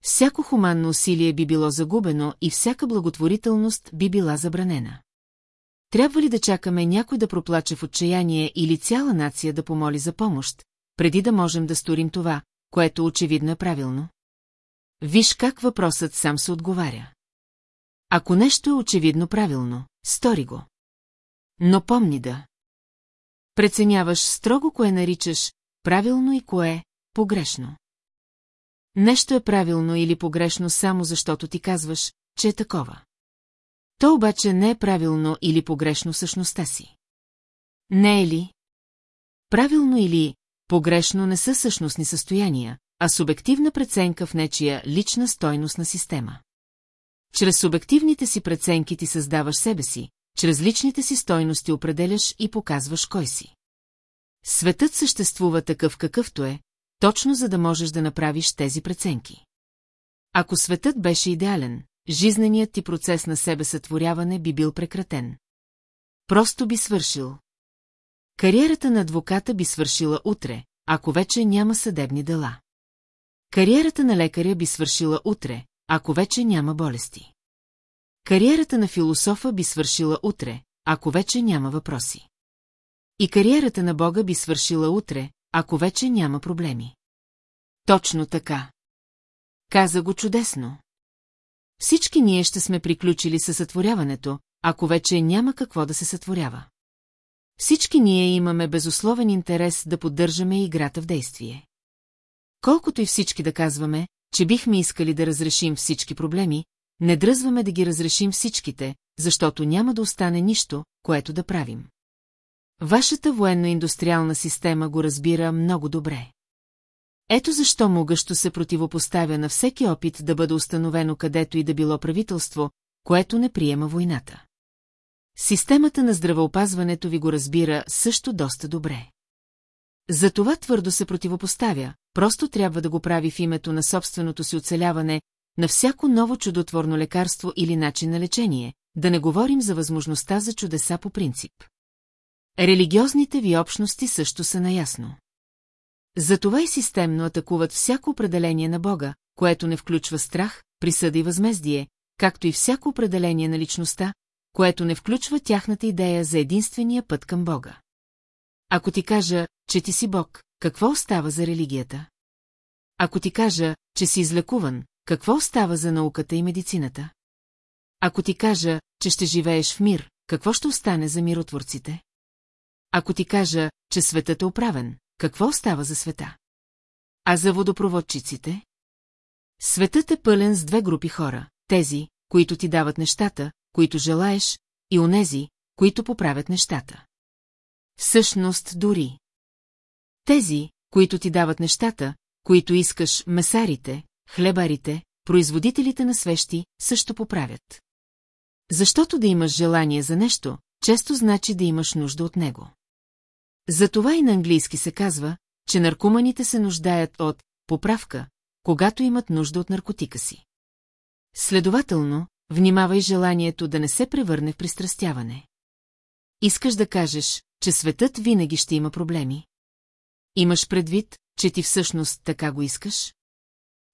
Всяко хуманно усилие би било загубено и всяка благотворителност би била забранена. Трябва ли да чакаме някой да проплаче в отчаяние или цяла нация да помоли за помощ, преди да можем да сторим това, което очевидно е правилно? Виж как въпросът сам се отговаря. Ако нещо е очевидно правилно, стори го. Но помни да. Преценяваш строго кое наричаш правилно и кое погрешно. Нещо е правилно или погрешно само защото ти казваш, че е такова. То обаче не е правилно или погрешно същността си. Не е ли? Правилно или погрешно не са същностни състояния, а субективна преценка в нечия лична стойност на система. Чрез субективните си преценки ти създаваш себе си, чрез личните си стойности определяш и показваш кой си. Светът съществува такъв какъвто е, точно за да можеш да направиш тези преценки. Ако светът беше идеален, жизненият ти процес на себе сътворяване би бил прекратен. Просто би свършил. Кариерата на адвоката би свършила утре, ако вече няма съдебни дела. Кариерата на лекаря би свършила утре, ако вече няма болести. Кариерата на философа би свършила утре, ако вече няма въпроси. И кариерата на Бога би свършила утре, ако вече няма проблеми. Точно така. Каза го чудесно. Всички ние ще сме приключили със сътворяването, ако вече няма какво да се сътворява. Всички ние имаме безусловен интерес да поддържаме играта в действие. Колкото и всички да казваме, че бихме искали да разрешим всички проблеми, не дръзваме да ги разрешим всичките, защото няма да остане нищо, което да правим. Вашата военно-индустриална система го разбира много добре. Ето защо могъщо се противопоставя на всеки опит да бъде установено където и да било правителство, което не приема войната. Системата на здравеопазването ви го разбира също доста добре. Затова твърдо се противопоставя, просто трябва да го прави в името на собственото си оцеляване, на всяко ново чудотворно лекарство или начин на лечение, да не говорим за възможността за чудеса по принцип. Религиозните ви общности също са наясно. Затова и системно атакуват всяко определение на Бога, което не включва страх, присъда и възмездие, както и всяко определение на личността, което не включва тяхната идея за единствения път към Бога. Ако ти кажа, че ти си Бог, какво остава за религията? Ако ти кажа, че си излекуван, какво остава за науката и медицината? Ако ти кажа, че ще живееш в мир, какво ще остане за миротворците? Ако ти кажа, че светът е оправен, какво остава за света? А за водопроводчиците? Светът е пълен с две групи хора. Тези, които ти дават нещата, които желаеш, и онези, които поправят нещата. Всъщност дори. Тези, които ти дават нещата, които искаш, месарите, хлебарите, производителите на свещи, също поправят. Защото да имаш желание за нещо, често значи да имаш нужда от него. Затова и на английски се казва, че наркоманите се нуждаят от поправка, когато имат нужда от наркотика си. Следователно, внимавай желанието да не се превърне в пристрастяване. Искаш да кажеш, че светът винаги ще има проблеми. Имаш предвид, че ти всъщност така го искаш?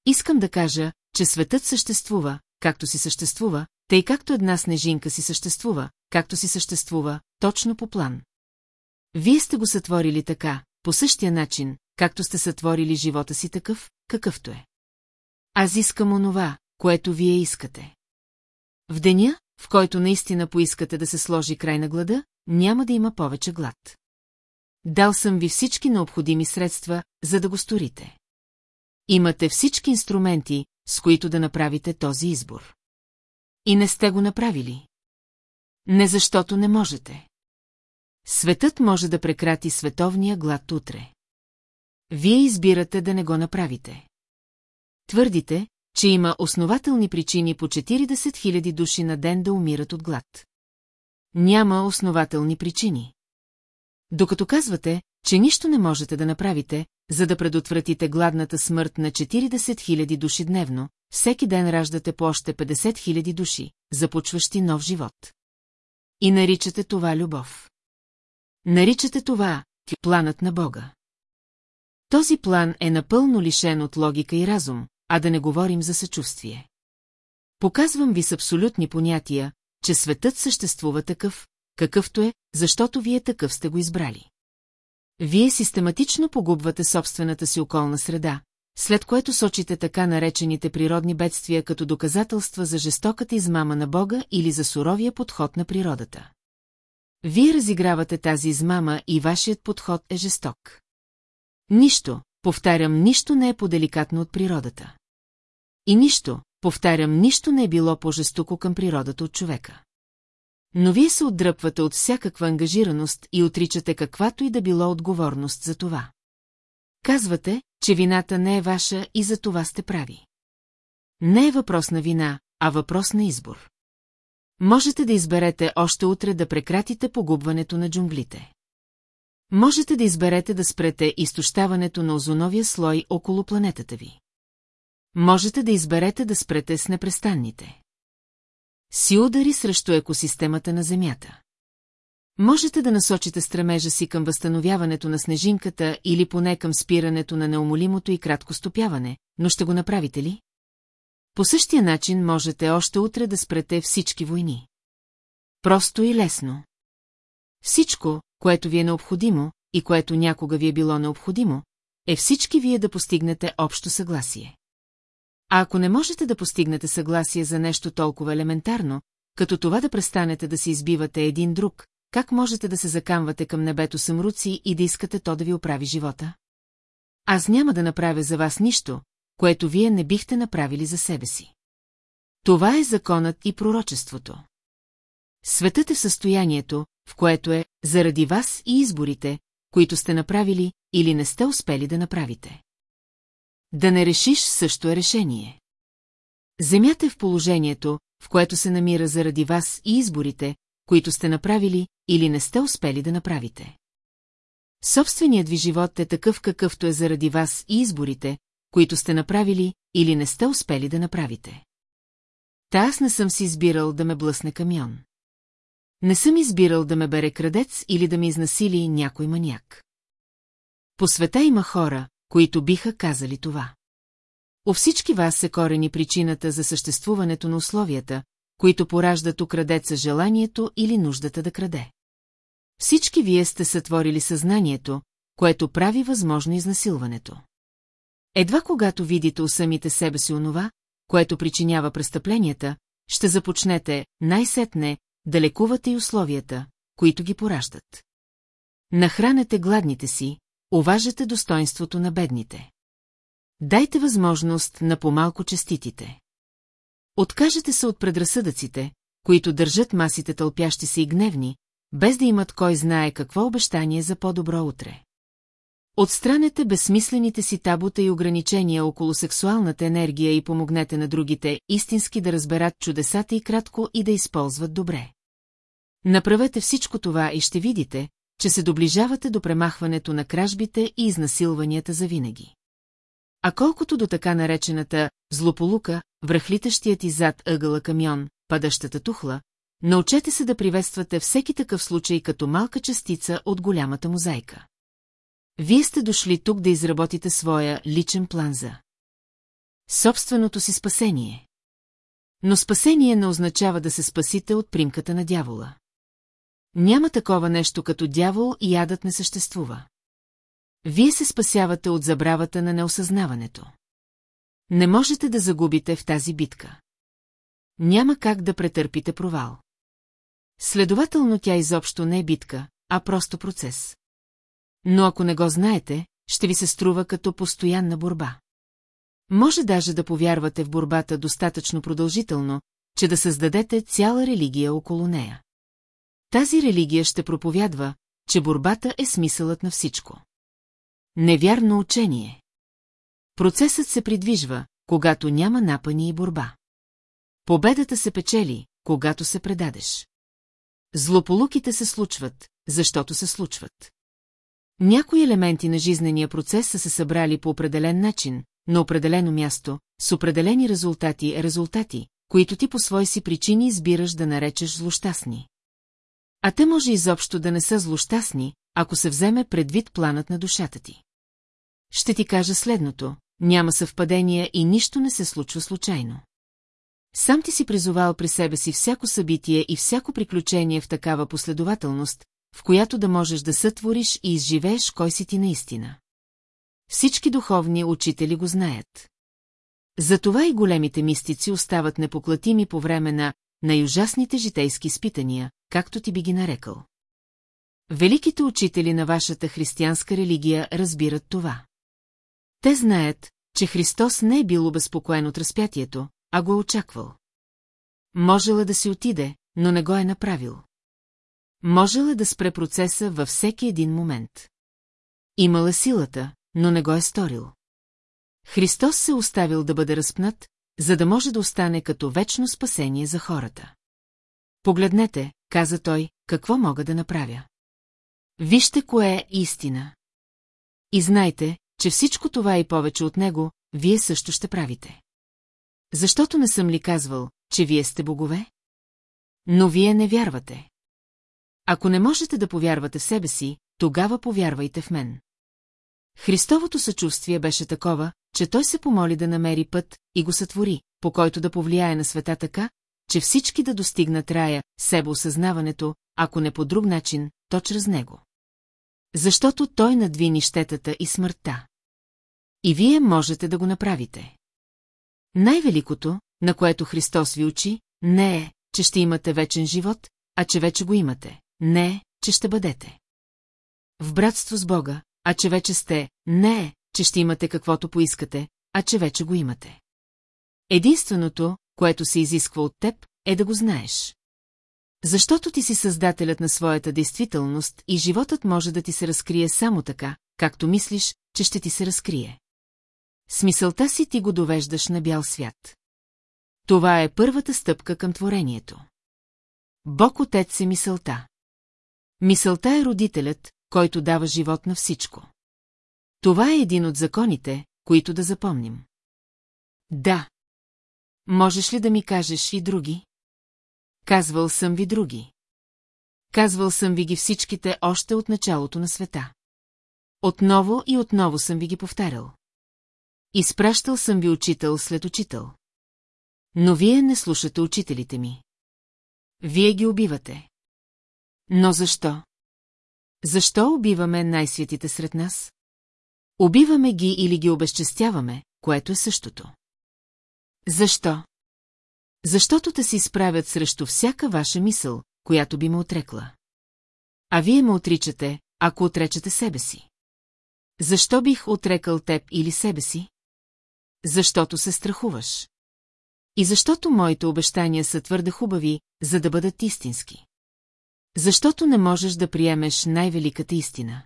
Искам да кажа, че светът съществува, както си съществува, тъй както една снежинка си съществува, както си съществува, точно по план. Вие сте го сътворили така, по същия начин, както сте сътворили живота си такъв, какъвто е. Аз искам онова, което вие искате. В деня, в който наистина поискате да се сложи край на глада, няма да има повече глад. Дал съм ви всички необходими средства, за да го сторите. Имате всички инструменти, с които да направите този избор. И не сте го направили. Не защото не можете. Светът може да прекрати световния глад утре. Вие избирате да не го направите. Твърдите, че има основателни причини по 40 000 души на ден да умират от глад. Няма основателни причини. Докато казвате, че нищо не можете да направите, за да предотвратите гладната смърт на 40 000 души дневно, всеки ден раждате по още 50 000 души, започващи нов живот. И наричате това любов. Наричате това планът на Бога. Този план е напълно лишен от логика и разум, а да не говорим за съчувствие. Показвам ви с абсолютни понятия, че светът съществува такъв, какъвто е, защото вие такъв сте го избрали. Вие систематично погубвате собствената си околна среда, след което сочите така наречените природни бедствия като доказателства за жестоката измама на Бога или за суровия подход на природата. Вие разигравате тази измама и вашият подход е жесток. Нищо, повтарям, нищо не е по-деликатно от природата. И нищо, повтарям, нищо не е било по-жестоко към природата от човека. Но вие се отдръпвате от всякаква ангажираност и отричате каквато и да било отговорност за това. Казвате, че вината не е ваша и за това сте прави. Не е въпрос на вина, а въпрос на избор. Можете да изберете още утре да прекратите погубването на джунглите. Можете да изберете да спрете изтощаването на озоновия слой около планетата ви. Можете да изберете да спрете с непрестанните. Си удари срещу екосистемата на Земята. Можете да насочите стремежа си към възстановяването на снежинката или поне към спирането на неумолимото и кратко стопяване, но ще го направите ли? По същия начин можете още утре да спрете всички войни. Просто и лесно. Всичко, което ви е необходимо и което някога ви е било необходимо, е всички вие да постигнете общо съгласие. А ако не можете да постигнете съгласие за нещо толкова елементарно, като това да престанете да се избивате един друг, как можете да се закамвате към небето съмруци и да искате то да ви оправи живота? Аз няма да направя за вас нищо, което вие не бихте направили за себе си. Това е законът и пророчеството. Светът е в състоянието, в което е, заради вас и изборите, които сте направили или не сте успели да направите. Да не решиш също е решение. Земята е в положението, в което се намира заради вас и изборите, които сте направили или не сте успели да направите. Собственият ви живот е такъв какъвто е заради вас и изборите, които сте направили или не сте успели да направите. Та аз не съм си избирал да ме блъсне камион. Не съм избирал да ме бере крадец или да ми изнасили някой маняк. По света има хора, които биха казали това. У всички вас се корени причината за съществуването на условията, които пораждат у крадеца желанието или нуждата да краде. Всички вие сте сътворили съзнанието, което прави възможно изнасилването. Едва когато видите у самите себе си онова, което причинява престъпленията, ще започнете, най-сетне, да лекувате и условията, които ги пораждат. Нахранете гладните си, уважате достоинството на бедните. Дайте възможност на помалко честитите. Откажете се от предразсъдъците, които държат масите тълпящи се и гневни, без да имат кой знае какво обещание за по-добро утре. Отстранете безсмислените си табута и ограничения около сексуалната енергия и помогнете на другите истински да разберат чудесата и кратко и да използват добре. Направете всичко това и ще видите, че се доближавате до премахването на кражбите и изнасилванията за винаги. А колкото до така наречената злополука, връхлитащият и зад ъгъла камион, падащата тухла, научете се да приветствате всеки такъв случай като малка частица от голямата мозайка. Вие сте дошли тук да изработите своя личен план за собственото си спасение. Но спасение не означава да се спасите от примката на дявола. Няма такова нещо като дявол и ядът не съществува. Вие се спасявате от забравата на неосъзнаването. Не можете да загубите в тази битка. Няма как да претърпите провал. Следователно тя изобщо не е битка, а просто процес. Но ако не го знаете, ще ви се струва като постоянна борба. Може даже да повярвате в борбата достатъчно продължително, че да създадете цяла религия около нея. Тази религия ще проповядва, че борбата е смисълът на всичко. Невярно учение. Процесът се придвижва, когато няма напани и борба. Победата се печели, когато се предадеш. Злополуките се случват, защото се случват. Някои елементи на жизнения процес са се събрали по определен начин, на определено място, с определени резултати, резултати, които ти по свои си причини избираш да наречеш злощастни. А те може изобщо да не са злощастни, ако се вземе предвид планът на душата ти. Ще ти кажа следното, няма съвпадения и нищо не се случва случайно. Сам ти си призовал при себе си всяко събитие и всяко приключение в такава последователност, в която да можеш да сътвориш и изживееш кой си ти наистина. Всички духовни учители го знаят. Затова и големите мистици остават непоклатими по време на най-ужасните житейски изпитания, както ти би ги нарекал. Великите учители на вашата християнска религия разбират това. Те знаят, че Христос не е бил обезпокоен от разпятието, а го е очаквал. Можела да си отиде, но не го е направил. Можела да спре процеса във всеки един момент. Имала силата, но не го е сторил. Христос се оставил да бъде разпнат, за да може да остане като вечно спасение за хората. Погледнете, каза той, какво мога да направя. Вижте кое е истина. И знайте, че всичко това и повече от него, вие също ще правите. Защото не съм ли казвал, че вие сте богове? Но вие не вярвате. Ако не можете да повярвате в себе си, тогава повярвайте в мен. Христовото съчувствие беше такова, че той се помоли да намери път и го сътвори, по който да повлияе на света така, че всички да достигнат рая, себе осъзнаването, ако не по друг начин, то чрез него. Защото той надвини щетата и смъртта. И вие можете да го направите. Най-великото, на което Христос ви учи, не е, че ще имате вечен живот, а че вече го имате. Не е, че ще бъдете. В братство с Бога, а че вече сте, не е, че ще имате каквото поискате, а че вече го имате. Единственото, което се изисква от теб, е да го знаеш. Защото ти си създателят на своята действителност и животът може да ти се разкрие само така, както мислиш, че ще ти се разкрие. Смисълта си ти го довеждаш на бял свят. Това е първата стъпка към творението. Бог Отец е мисълта. Мисълта е родителят, който дава живот на всичко. Това е един от законите, които да запомним. Да. Можеш ли да ми кажеш и други? Казвал съм ви други. Казвал съм ви ги всичките още от началото на света. Отново и отново съм ви ги повтарял. Изпращал съм ви учител след учител. Но вие не слушате учителите ми. Вие ги убивате. Но защо? Защо убиваме най-светите сред нас? Убиваме ги или ги обезчестяваме, което е същото. Защо? Защото те се изправят срещу всяка ваша мисъл, която би ме отрекла. А вие ме отричате, ако отречете себе си. Защо бих отрекал теб или себе си? Защото се страхуваш. И защото моите обещания са твърде хубави, за да бъдат истински. Защото не можеш да приемеш най-великата истина.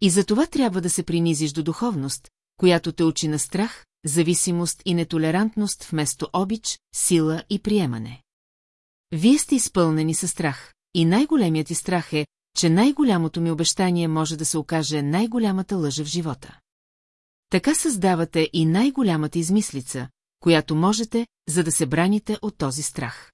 И за това трябва да се принизиш до духовност, която те учи на страх, зависимост и нетолерантност вместо обич, сила и приемане. Вие сте изпълнени със страх, и най-големият ти страх е, че най-голямото ми обещание може да се окаже най-голямата лъжа в живота. Така създавате и най-голямата измислица, която можете, за да се браните от този страх.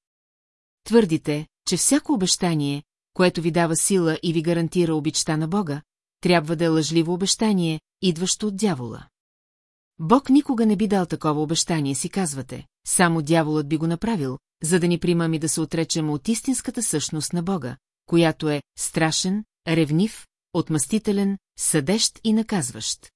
Твърдите, че всяко обещание, което ви дава сила и ви гарантира обичта на Бога, трябва да е лъжливо обещание, идващо от дявола. Бог никога не би дал такова обещание, си казвате, само дяволът би го направил, за да ни примам и да се отречем от истинската същност на Бога, която е страшен, ревнив, отмъстителен, съдещ и наказващ.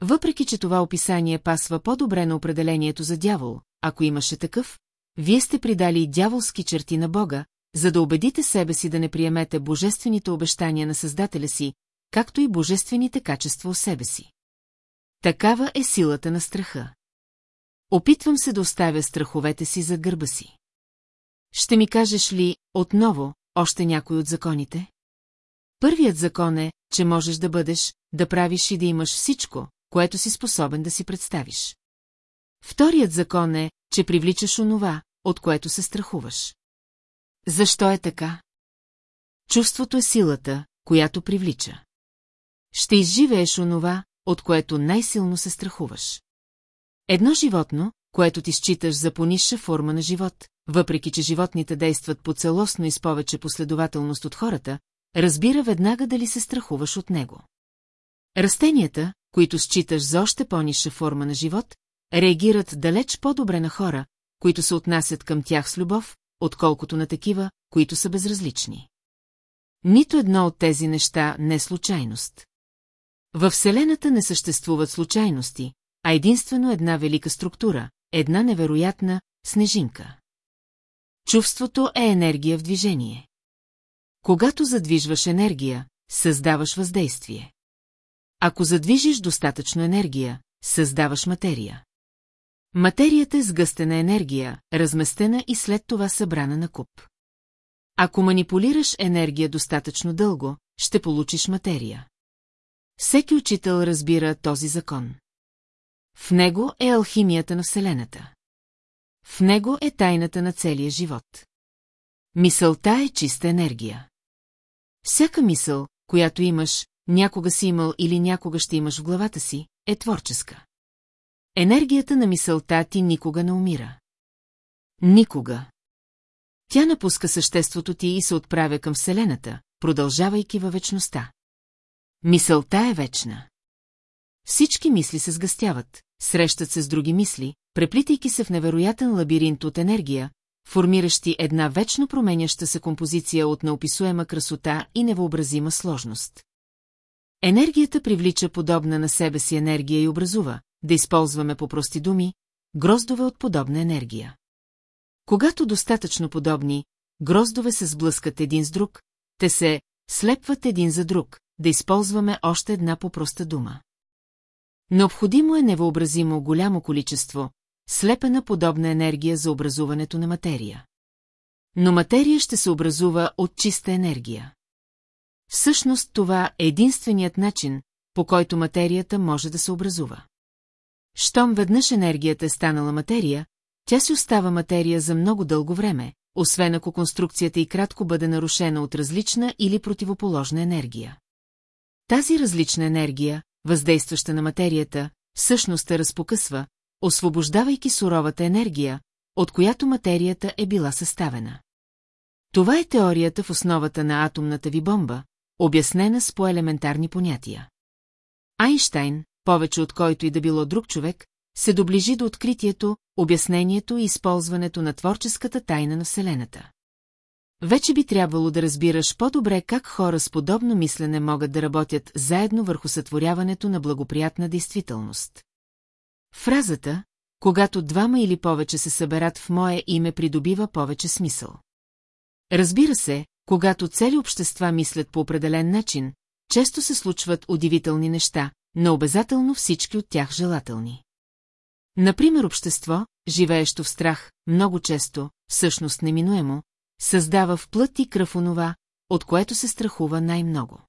Въпреки, че това описание пасва по-добре на определението за дявол, ако имаше такъв, вие сте придали дяволски черти на Бога, за да убедите себе си да не приемете божествените обещания на Създателя си, както и божествените качества у себе си. Такава е силата на страха. Опитвам се да оставя страховете си за гърба си. Ще ми кажеш ли, отново, още някой от законите? Първият закон е, че можеш да бъдеш, да правиш и да имаш всичко, което си способен да си представиш. Вторият закон е, че привличаш онова, от което се страхуваш. Защо е така? Чувството е силата, която привлича. Ще изживееш онова, от което най-силно се страхуваш. Едно животно, което ти считаш за понисша форма на живот, въпреки че животните действат по целостно и с повече последователност от хората, разбира веднага дали се страхуваш от него. Растенията, които считаш за още по-ниша форма на живот, реагират далеч по-добре на хора, които се отнасят към тях с любов, отколкото на такива, които са безразлични. Нито едно от тези неща не е случайност. Във Вселената не съществуват случайности, а единствено една велика структура, една невероятна снежинка. Чувството е енергия в движение. Когато задвижваш енергия, създаваш въздействие. Ако задвижиш достатъчно енергия, създаваш материя. Материята е сгъстена енергия, разместена и след това събрана на куп. Ако манипулираш енергия достатъчно дълго, ще получиш материя. Всеки учител разбира този закон. В него е алхимията на Вселената. В него е тайната на целия живот. Мисълта е чиста енергия. Всяка мисъл, която имаш, някога си имал или някога ще имаш в главата си, е творческа. Енергията на мисълта ти никога не умира. Никога. Тя напуска съществото ти и се отправя към Вселената, продължавайки във вечността. Мисълта е вечна. Всички мисли се сгъстяват, срещат се с други мисли, преплитайки се в невероятен лабиринт от енергия, формиращи една вечно променяща се композиция от неописуема красота и невъобразима сложност. Енергията привлича подобна на себе си енергия и образува, да използваме по прости думи, гроздове от подобна енергия. Когато достатъчно подобни, гроздове се сблъскат един с друг, те се слепват един за друг, да използваме още една по-проста дума. Необходимо е невъобразимо голямо количество, слепена подобна енергия за образуването на материя. Но материя ще се образува от чиста енергия. Всъщност това е единственият начин, по който материята може да се образува. Щом веднъж енергията е станала материя, тя си остава материя за много дълго време, освен ако конструкцията и кратко бъде нарушена от различна или противоположна енергия. Тази различна енергия, въздействаща на материята, всъщност те разпокъсва, освобождавайки суровата енергия, от която материята е била съставена. Това е теорията в основата на атомната ви бомба, обяснена с по-елементарни понятия. Айнштайн, повече от който и да било друг човек, се доближи до откритието, обяснението и използването на творческата тайна на Вселената. Вече би трябвало да разбираш по-добре как хора с подобно мислене могат да работят заедно върху сътворяването на благоприятна действителност. Фразата, когато двама или повече се съберат в мое име придобива повече смисъл. Разбира се, когато цели общества мислят по определен начин, често се случват удивителни неща, но обязателно всички от тях желателни. Например, общество, живеещо в страх, много често, всъщност неминуемо, създава в плът и кръв онова, от което се страхува най-много.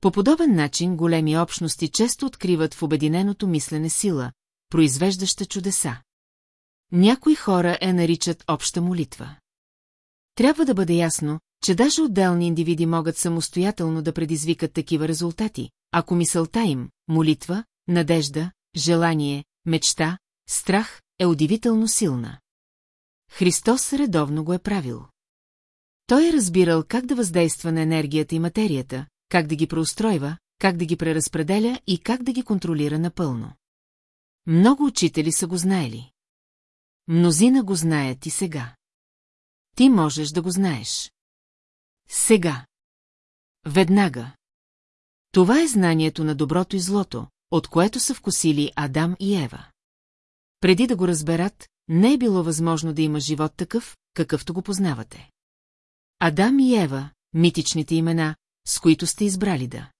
По подобен начин големи общности често откриват в обединеното мислене сила, произвеждаща чудеса. Някои хора я наричат обща молитва. Трябва да бъде ясно, че даже отделни индивиди могат самостоятелно да предизвикат такива резултати, ако мисълта им, молитва, надежда, желание, мечта, страх е удивително силна. Христос редовно го е правил. Той е разбирал как да въздейства на енергията и материята, как да ги преустройва, как да ги преразпределя и как да ги контролира напълно. Много учители са го знаели. Мнозина го знаят и сега. Ти можеш да го знаеш. Сега. Веднага. Това е знанието на доброто и злото, от което са вкусили Адам и Ева. Преди да го разберат, не е било възможно да има живот такъв, какъвто го познавате. Адам и Ева, митичните имена, с които сте избрали да.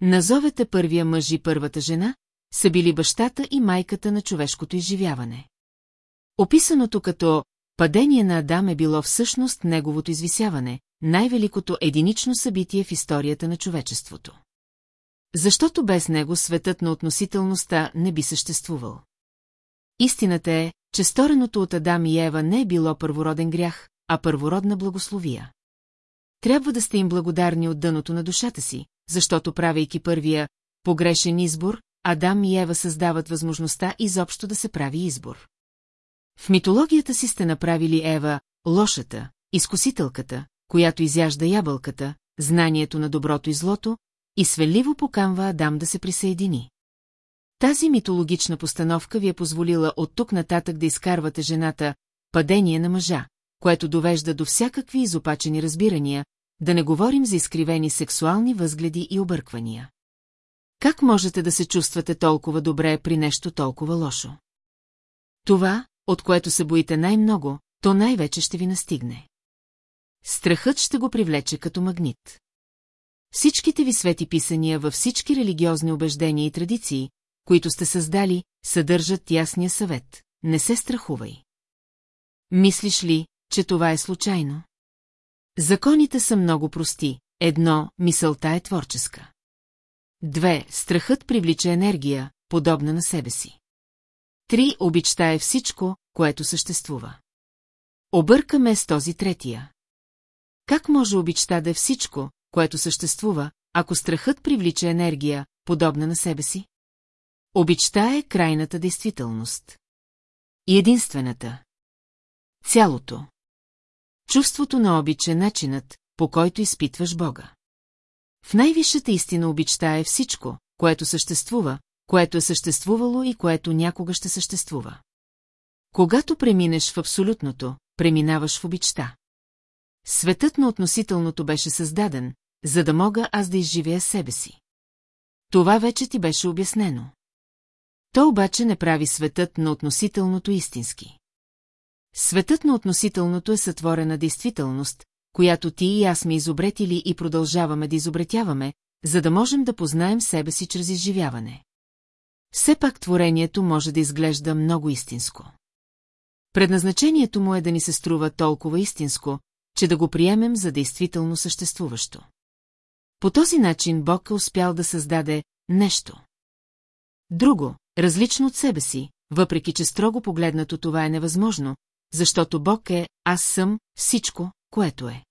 Назовете първия мъж и първата жена, са били бащата и майката на човешкото изживяване. Описаното като падение на Адам е било всъщност неговото извисяване, най-великото единично събитие в историята на човечеството. Защото без него светът на относителността не би съществувал. Истината е, че стореното от Адам и Ева не е било първороден грях, а първородна благословия. Трябва да сте им благодарни от дъното на душата си, защото правейки първия погрешен избор, Адам и Ева създават възможността изобщо да се прави избор. В митологията си сте направили Ева лошата, изкусителката, която изяжда ябълката, знанието на доброто и злото, и свеливо покамва Адам да се присъедини. Тази митологична постановка ви е позволила от тук нататък да изкарвате жената падение на мъжа, което довежда до всякакви изопачени разбирания, да не говорим за изкривени сексуални възгледи и обърквания. Как можете да се чувствате толкова добре при нещо толкова лошо? Това, от което се боите най-много, то най-вече ще ви настигне. Страхът ще го привлече като магнит. Всичките ви свети писания във всички религиозни убеждения и традиции, които сте създали, съдържат ясния съвет. Не се страхувай. Мислиш ли, че това е случайно? Законите са много прости. Едно, мисълта е творческа. Две, страхът привлича енергия, подобна на себе си. Три, обичта е всичко, което съществува. Объркаме с този третия. Как може обичта да е всичко, което съществува, ако страхът привлича енергия, подобна на себе си? Обичта е крайната действителност. И единствената. Цялото. Чувството на обич е начинът, по който изпитваш Бога. В най-висшата истина обичта е всичко, което съществува, което е съществувало и което някога ще съществува. Когато преминеш в абсолютното, преминаваш в обичта. Светът на относителното беше създаден, за да мога аз да изживея себе си. Това вече ти беше обяснено. То обаче не прави светът на относителното истински. Светът на относителното е сътворена действителност, която ти и аз сме изобретили и продължаваме да изобретяваме, за да можем да познаем себе си чрез изживяване. Все пак творението може да изглежда много истинско. Предназначението му е да ни се струва толкова истинско, че да го приемем за действително съществуващо. По този начин Бог е успял да създаде нещо. Друго, различно от себе си, въпреки че строго погледнато това е невъзможно, защото Бог е «Аз съм» всичко, което е.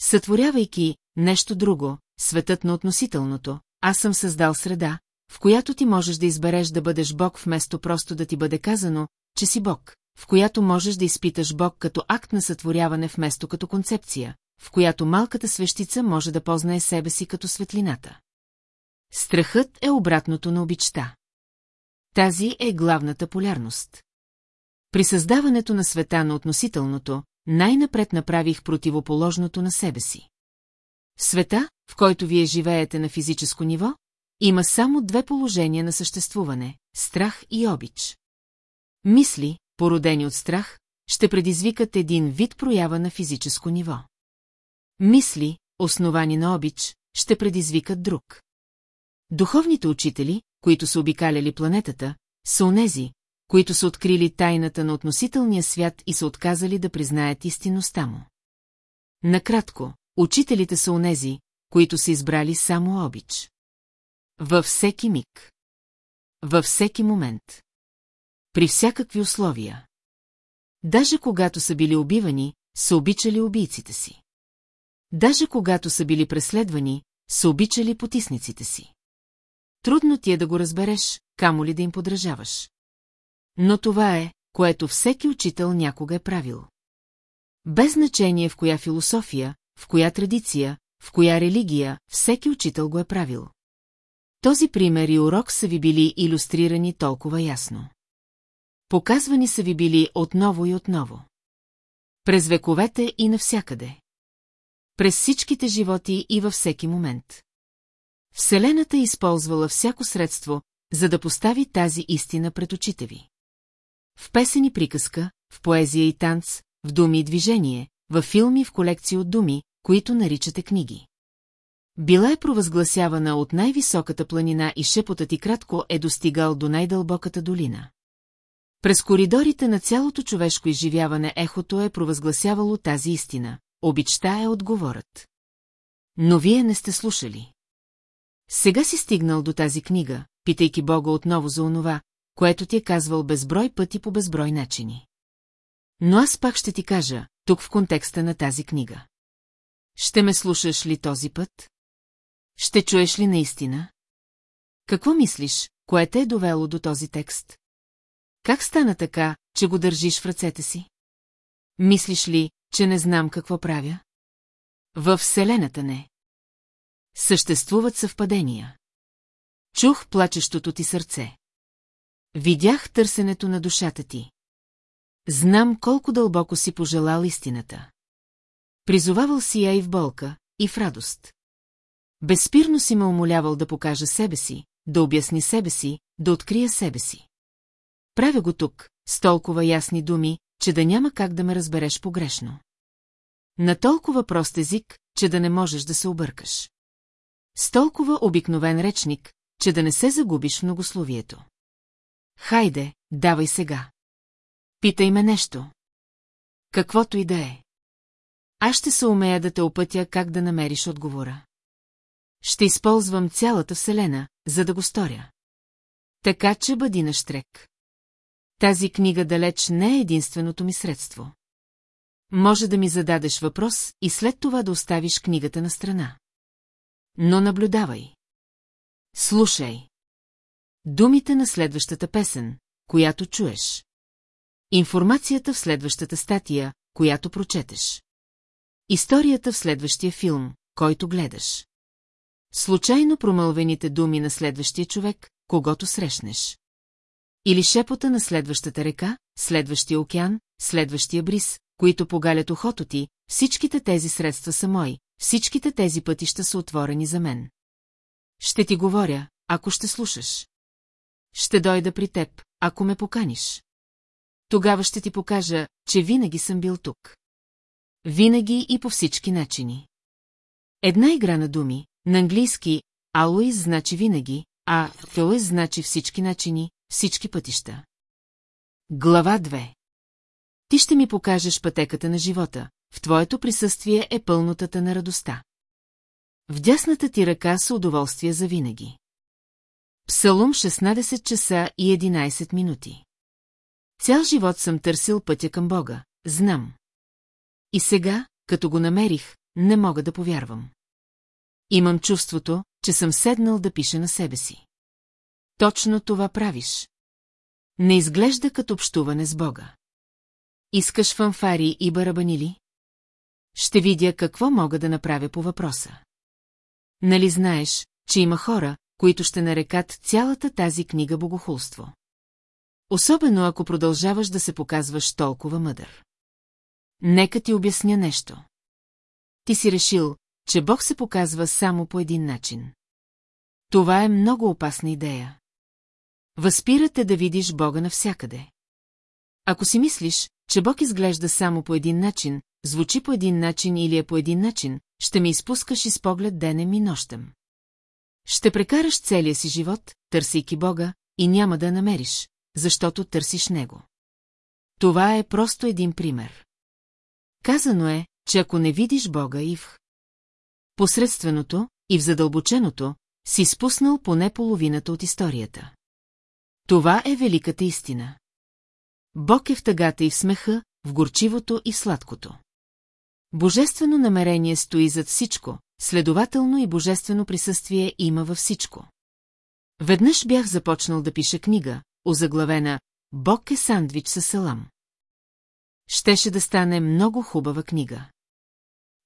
Сътворявайки нещо друго, светът на относителното, аз съм създал среда, в която ти можеш да избереш да бъдеш Бог вместо просто да ти бъде казано, че си Бог, в която можеш да изпиташ Бог като акт на сътворяване вместо като концепция, в която малката свещица може да познае себе си като светлината. Страхът е обратното на обичта. Тази е главната полярност. При създаването на света на относителното, най-напред направих противоположното на себе си. Света, в който вие живеете на физическо ниво, има само две положения на съществуване – страх и обич. Мисли, породени от страх, ще предизвикат един вид проява на физическо ниво. Мисли, основани на обич, ще предизвикат друг. Духовните учители, които са обикаляли планетата, са онези, които са открили тайната на относителния свят и са отказали да признаят истинността му. Накратко, учителите са онези, които са избрали само обич. Във всеки миг. Във всеки момент. При всякакви условия. Даже когато са били убивани, са обичали убийците си. Даже когато са били преследвани, са обичали потисниците си. Трудно ти е да го разбереш, камо ли да им подражаваш. Но това е, което всеки учител някога е правил. Без значение в коя философия, в коя традиция, в коя религия, всеки учител го е правил. Този пример и урок са ви били иллюстрирани толкова ясно. Показвани са ви били отново и отново. През вековете и навсякъде. През всичките животи и във всеки момент. Вселената е използвала всяко средство, за да постави тази истина пред очите ви. В песен и приказка, в поезия и танц, в думи и движение, в филми в колекции от думи, които наричате книги. Била е провъзгласявана от най-високата планина и шепотът и кратко е достигал до най-дълбоката долина. През коридорите на цялото човешко изживяване ехото е провъзгласявало тази истина. Обичта е отговорът. Но вие не сте слушали. Сега си стигнал до тази книга, питайки Бога отново за онова, което ти е казвал безброй пъти по безброй начини. Но аз пак ще ти кажа, тук в контекста на тази книга. Ще ме слушаш ли този път? Ще чуеш ли наистина? Какво мислиш, кое те е довело до този текст? Как стана така, че го държиш в ръцете си? Мислиш ли, че не знам какво правя? Във Вселената не. Съществуват съвпадения. Чух плачещото ти сърце. Видях търсенето на душата ти. Знам колко дълбоко си пожелал истината. Призовавал си я и в болка, и в радост. Безспирно си ме умолявал да покажа себе си, да обясни себе си, да открия себе си. Правя го тук, с толкова ясни думи, че да няма как да ме разбереш погрешно. На толкова прост език, че да не можеш да се объркаш. С толкова обикновен речник, че да не се загубиш многословието. Хайде, давай сега. Питай ме нещо. Каквото и да е. Аз ще се умея да те опътя как да намериш отговора. Ще използвам цялата Вселена, за да го сторя. Така че бъди на штрек. Тази книга далеч не е единственото ми средство. Може да ми зададеш въпрос и след това да оставиш книгата на страна. Но наблюдавай. Слушай. Думите на следващата песен, която чуеш. Информацията в следващата статия, която прочетеш. Историята в следващия филм, който гледаш. Случайно промълвените думи на следващия човек, когато срещнеш. Или шепота на следващата река, следващия океан, следващия бриз, които погалят ухото ти, всичките тези средства са мои, всичките тези пътища са отворени за мен. Ще ти говоря, ако ще слушаш. Ще дойда при теб, ако ме поканиш. Тогава ще ти покажа, че винаги съм бил тук. Винаги и по всички начини. Една игра на думи, на английски always значи винаги, а always значи всички начини, всички пътища. Глава 2 Ти ще ми покажеш пътеката на живота, в твоето присъствие е пълнотата на радостта. В дясната ти ръка са удоволствие за винаги. Псалом 16 часа и 11 минути. Цял живот съм търсил пътя към Бога, знам. И сега, като го намерих, не мога да повярвам. Имам чувството, че съм седнал да пиша на себе си. Точно това правиш. Не изглежда като общуване с Бога. Искаш фанфари и барабанили? Ще видя какво мога да направя по въпроса. Нали знаеш, че има хора, които ще нарекат цялата тази книга богохулство? Особено ако продължаваш да се показваш толкова мъдър. Нека ти обясня нещо. Ти си решил, че Бог се показва само по един начин. Това е много опасна идея. Възпирате да видиш Бога навсякъде. Ако си мислиш, че Бог изглежда само по един начин, звучи по един начин или е по един начин, ще ми изпускаш из поглед денем и нощем. Ще прекараш целия си живот, търсейки Бога, и няма да намериш, защото търсиш Него. Това е просто един пример. Казано е, че ако не видиш Бога и в посредственото, и в задълбоченото, си спуснал поне половината от историята. Това е великата истина. Бог е в тъгата и в смеха, в горчивото и в сладкото. Божествено намерение стои зад всичко, следователно и божествено присъствие има във всичко. Веднъж бях започнал да пиша книга, озаглавена «Бог е сандвич със салам». Щеше да стане много хубава книга.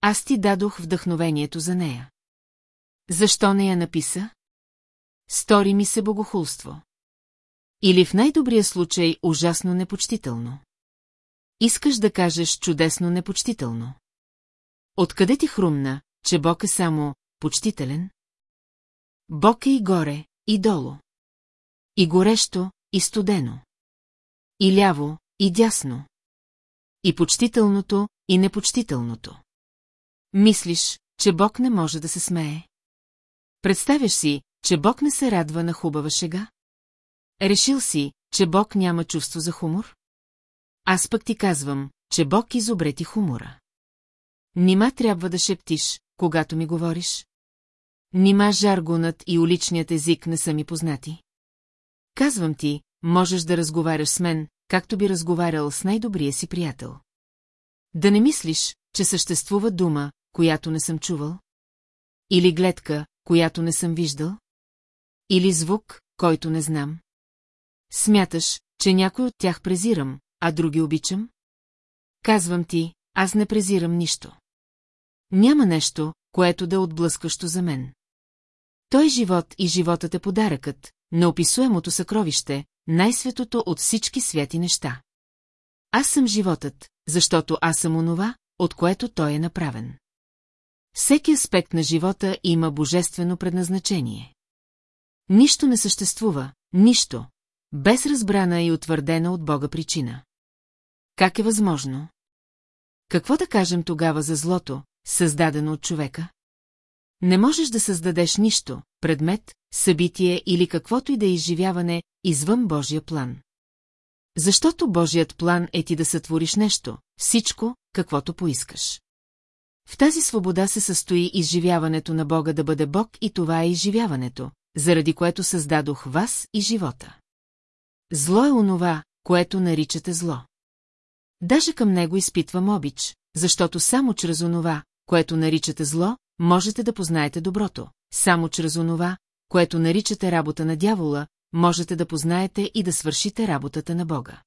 Аз ти дадох вдъхновението за нея. Защо не я написа? Стори ми се богохулство. Или в най-добрия случай ужасно непочтително. Искаш да кажеш чудесно непочтително. Откъде ти хрумна, че Бог е само почтителен? Бог е и горе, и долу. И горещо, и студено. И ляво, и дясно. И почтителното, и непочтителното. Мислиш, че Бог не може да се смее? Представяш си, че Бог не се радва на хубава шега? Решил си, че Бог няма чувство за хумор? Аз пък ти казвам, че Бог изобрети хумора. Нима трябва да шептиш, когато ми говориш? Нима жаргонът и уличният език не са ми познати? Казвам ти, можеш да разговаряш с мен, както би разговарял с най-добрия си приятел. Да не мислиш, че съществува дума, която не съм чувал? Или гледка, която не съм виждал? Или звук, който не знам? Смяташ, че някой от тях презирам, а други обичам? Казвам ти, аз не презирам нищо. Няма нещо, което да е отблъскащо за мен. Той живот и животът е подаръкът, неописуемото съкровище, най-светото от всички святи неща. Аз съм животът, защото аз съм онова, от което той е направен. Всеки аспект на живота има божествено предназначение. Нищо не съществува, нищо, без разбрана и утвърдена от Бога причина. Как е възможно? Какво да кажем тогава за злото, създадено от човека? Не можеш да създадеш нищо, предмет, събитие или каквото и да е изживяване извън Божия план. Защото Божият план е ти да сътвориш нещо, всичко, каквото поискаш. В тази свобода се състои изживяването на Бога да бъде Бог и това е изживяването, заради което създадох вас и живота. Зло е онова, което наричате зло. Даже към него изпитвам обич, защото само чрез онова, което наричате зло, можете да познаете доброто. Само чрез онова, което наричате работа на дявола, можете да познаете и да свършите работата на Бога.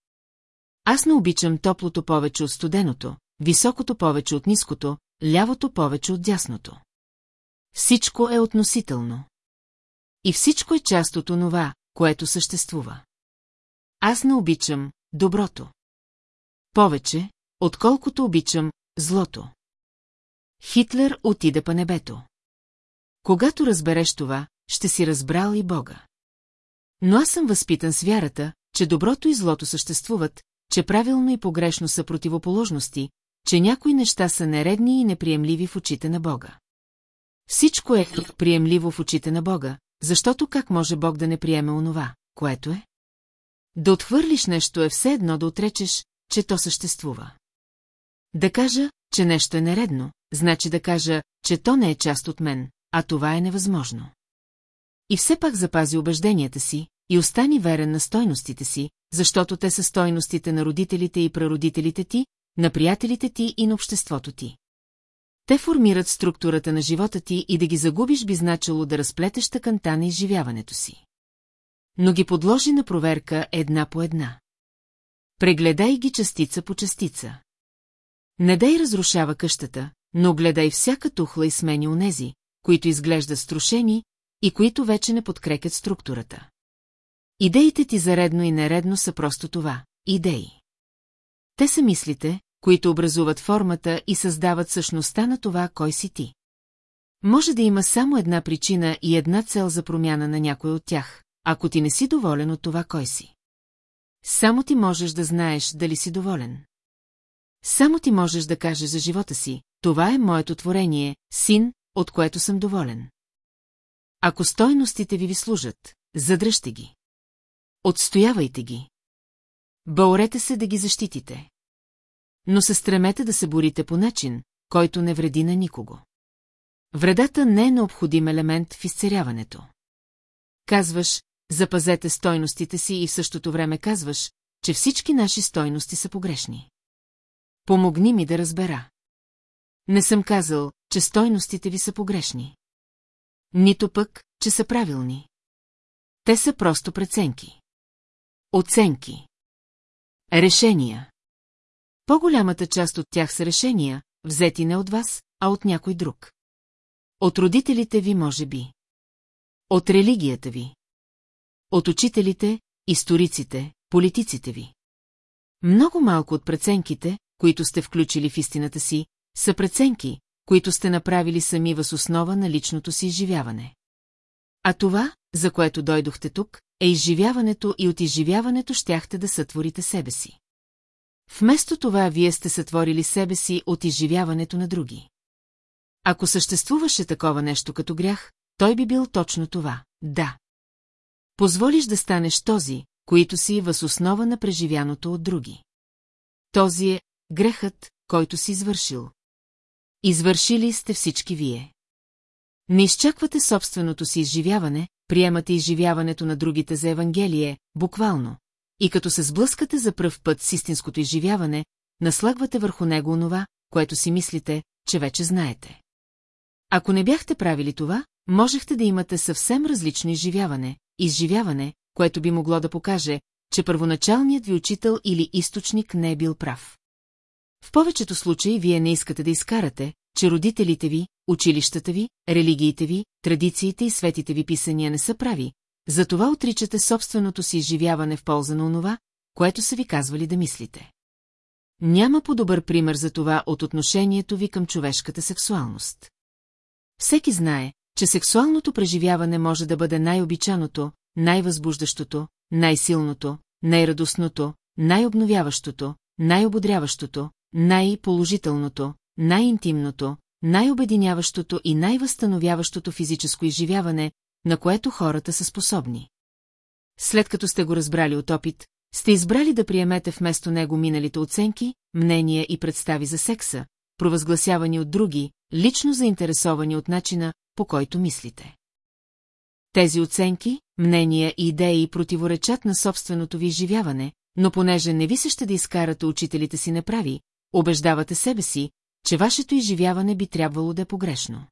Аз не обичам топлото повече от студеното, високото повече от ниското, лявото повече от дясното. Всичко е относително. И всичко е част от онова, което съществува. Аз не обичам доброто. Повече, отколкото обичам злото. Хитлер отида по небето. Когато разбереш това, ще си разбрал и Бога. Но аз съм възпитан с вярата, че доброто и злото съществуват, че правилно и погрешно са противоположности, че някои неща са нередни и неприемливи в очите на Бога. Всичко е приемливо в очите на Бога, защото как може Бог да не приеме онова, което е? Да отхвърлиш нещо е все едно да отречеш, че то съществува. Да кажа, че нещо е нередно, значи да кажа, че то не е част от мен, а това е невъзможно. И все пак запази убежденията си и остани верен на стойностите си, защото те са стойностите на родителите и прародителите ти, на приятелите ти и на обществото ти. Те формират структурата на живота ти и да ги загубиш би значило да разплетеш тъканта на изживяването си. Но ги подложи на проверка една по една. Прегледай ги частица по частица. Не дай разрушава къщата, но гледай всяка тухла и смени онези, които изглеждат струшени и които вече не подкрепят структурата. Идеите ти за редно и нередно са просто това – идеи. Те са мислите, които образуват формата и създават същността на това, кой си ти. Може да има само една причина и една цел за промяна на някой от тях, ако ти не си доволен от това, кой си. Само ти можеш да знаеш дали си доволен. Само ти можеш да кажеш за живота си, това е моето творение, син, от което съм доволен. Ако стойностите ви ви служат, задръжте ги. Отстоявайте ги. Баурете се да ги защитите. Но се стремете да се борите по начин, който не вреди на никого. Вредата не е необходим елемент в изцеряването. Казваш, запазете стойностите си и в същото време казваш, че всички наши стойности са погрешни. Помогни ми да разбера. Не съм казал, че стойностите ви са погрешни. Нито пък, че са правилни. Те са просто преценки. Оценки. Решения. По-голямата част от тях са решения, взети не от вас, а от някой друг. От родителите ви, може би. От религията ви. От учителите, историците, политиците ви. Много малко от преценките, които сте включили в истината си, са преценки, които сте направили сами въз основа на личното си изживяване. А това, за което дойдохте тук, е изживяването и от изживяването щяхте да сътворите себе си. Вместо това вие сте сътворили себе си от изживяването на други. Ако съществуваше такова нещо като грях, той би бил точно това – да. Позволиш да станеш този, които си въз основа на преживяното от други. Този е грехът, който си извършил. Извършили сте всички вие. Не изчаквате собственото си изживяване, приемате изживяването на другите за Евангелие, буквално. И като се сблъскате за пръв път с истинското изживяване, наслагвате върху него онова, което си мислите, че вече знаете. Ако не бяхте правили това, можехте да имате съвсем различно изживяване, изживяване, което би могло да покаже, че първоначалният ви учител или източник не е бил прав. В повечето случаи вие не искате да изкарате, че родителите ви, училищата ви, религиите ви, традициите и светите ви писания не са прави, затова отричате собственото си изживяване в полза на онова, което са ви казвали да мислите. Няма по-добър пример за това от отношението ви към човешката сексуалност. Всеки знае, че сексуалното преживяване може да бъде най-обичаното, най-възбуждащото, най-силното, най-радостното, най-обновяващото, най-ободряващото, най-положителното, най-интимното, най-обединяващото и най-възстановяващото физическо изживяване, на което хората са способни. След като сте го разбрали от опит, сте избрали да приемете вместо него миналите оценки, мнения и представи за секса, провъзгласявани от други, лично заинтересовани от начина, по който мислите. Тези оценки, мнения и идеи противоречат на собственото ви изживяване, но понеже не ви се ще да изкарате учителите си неправи, убеждавате себе си, че вашето изживяване би трябвало да е погрешно.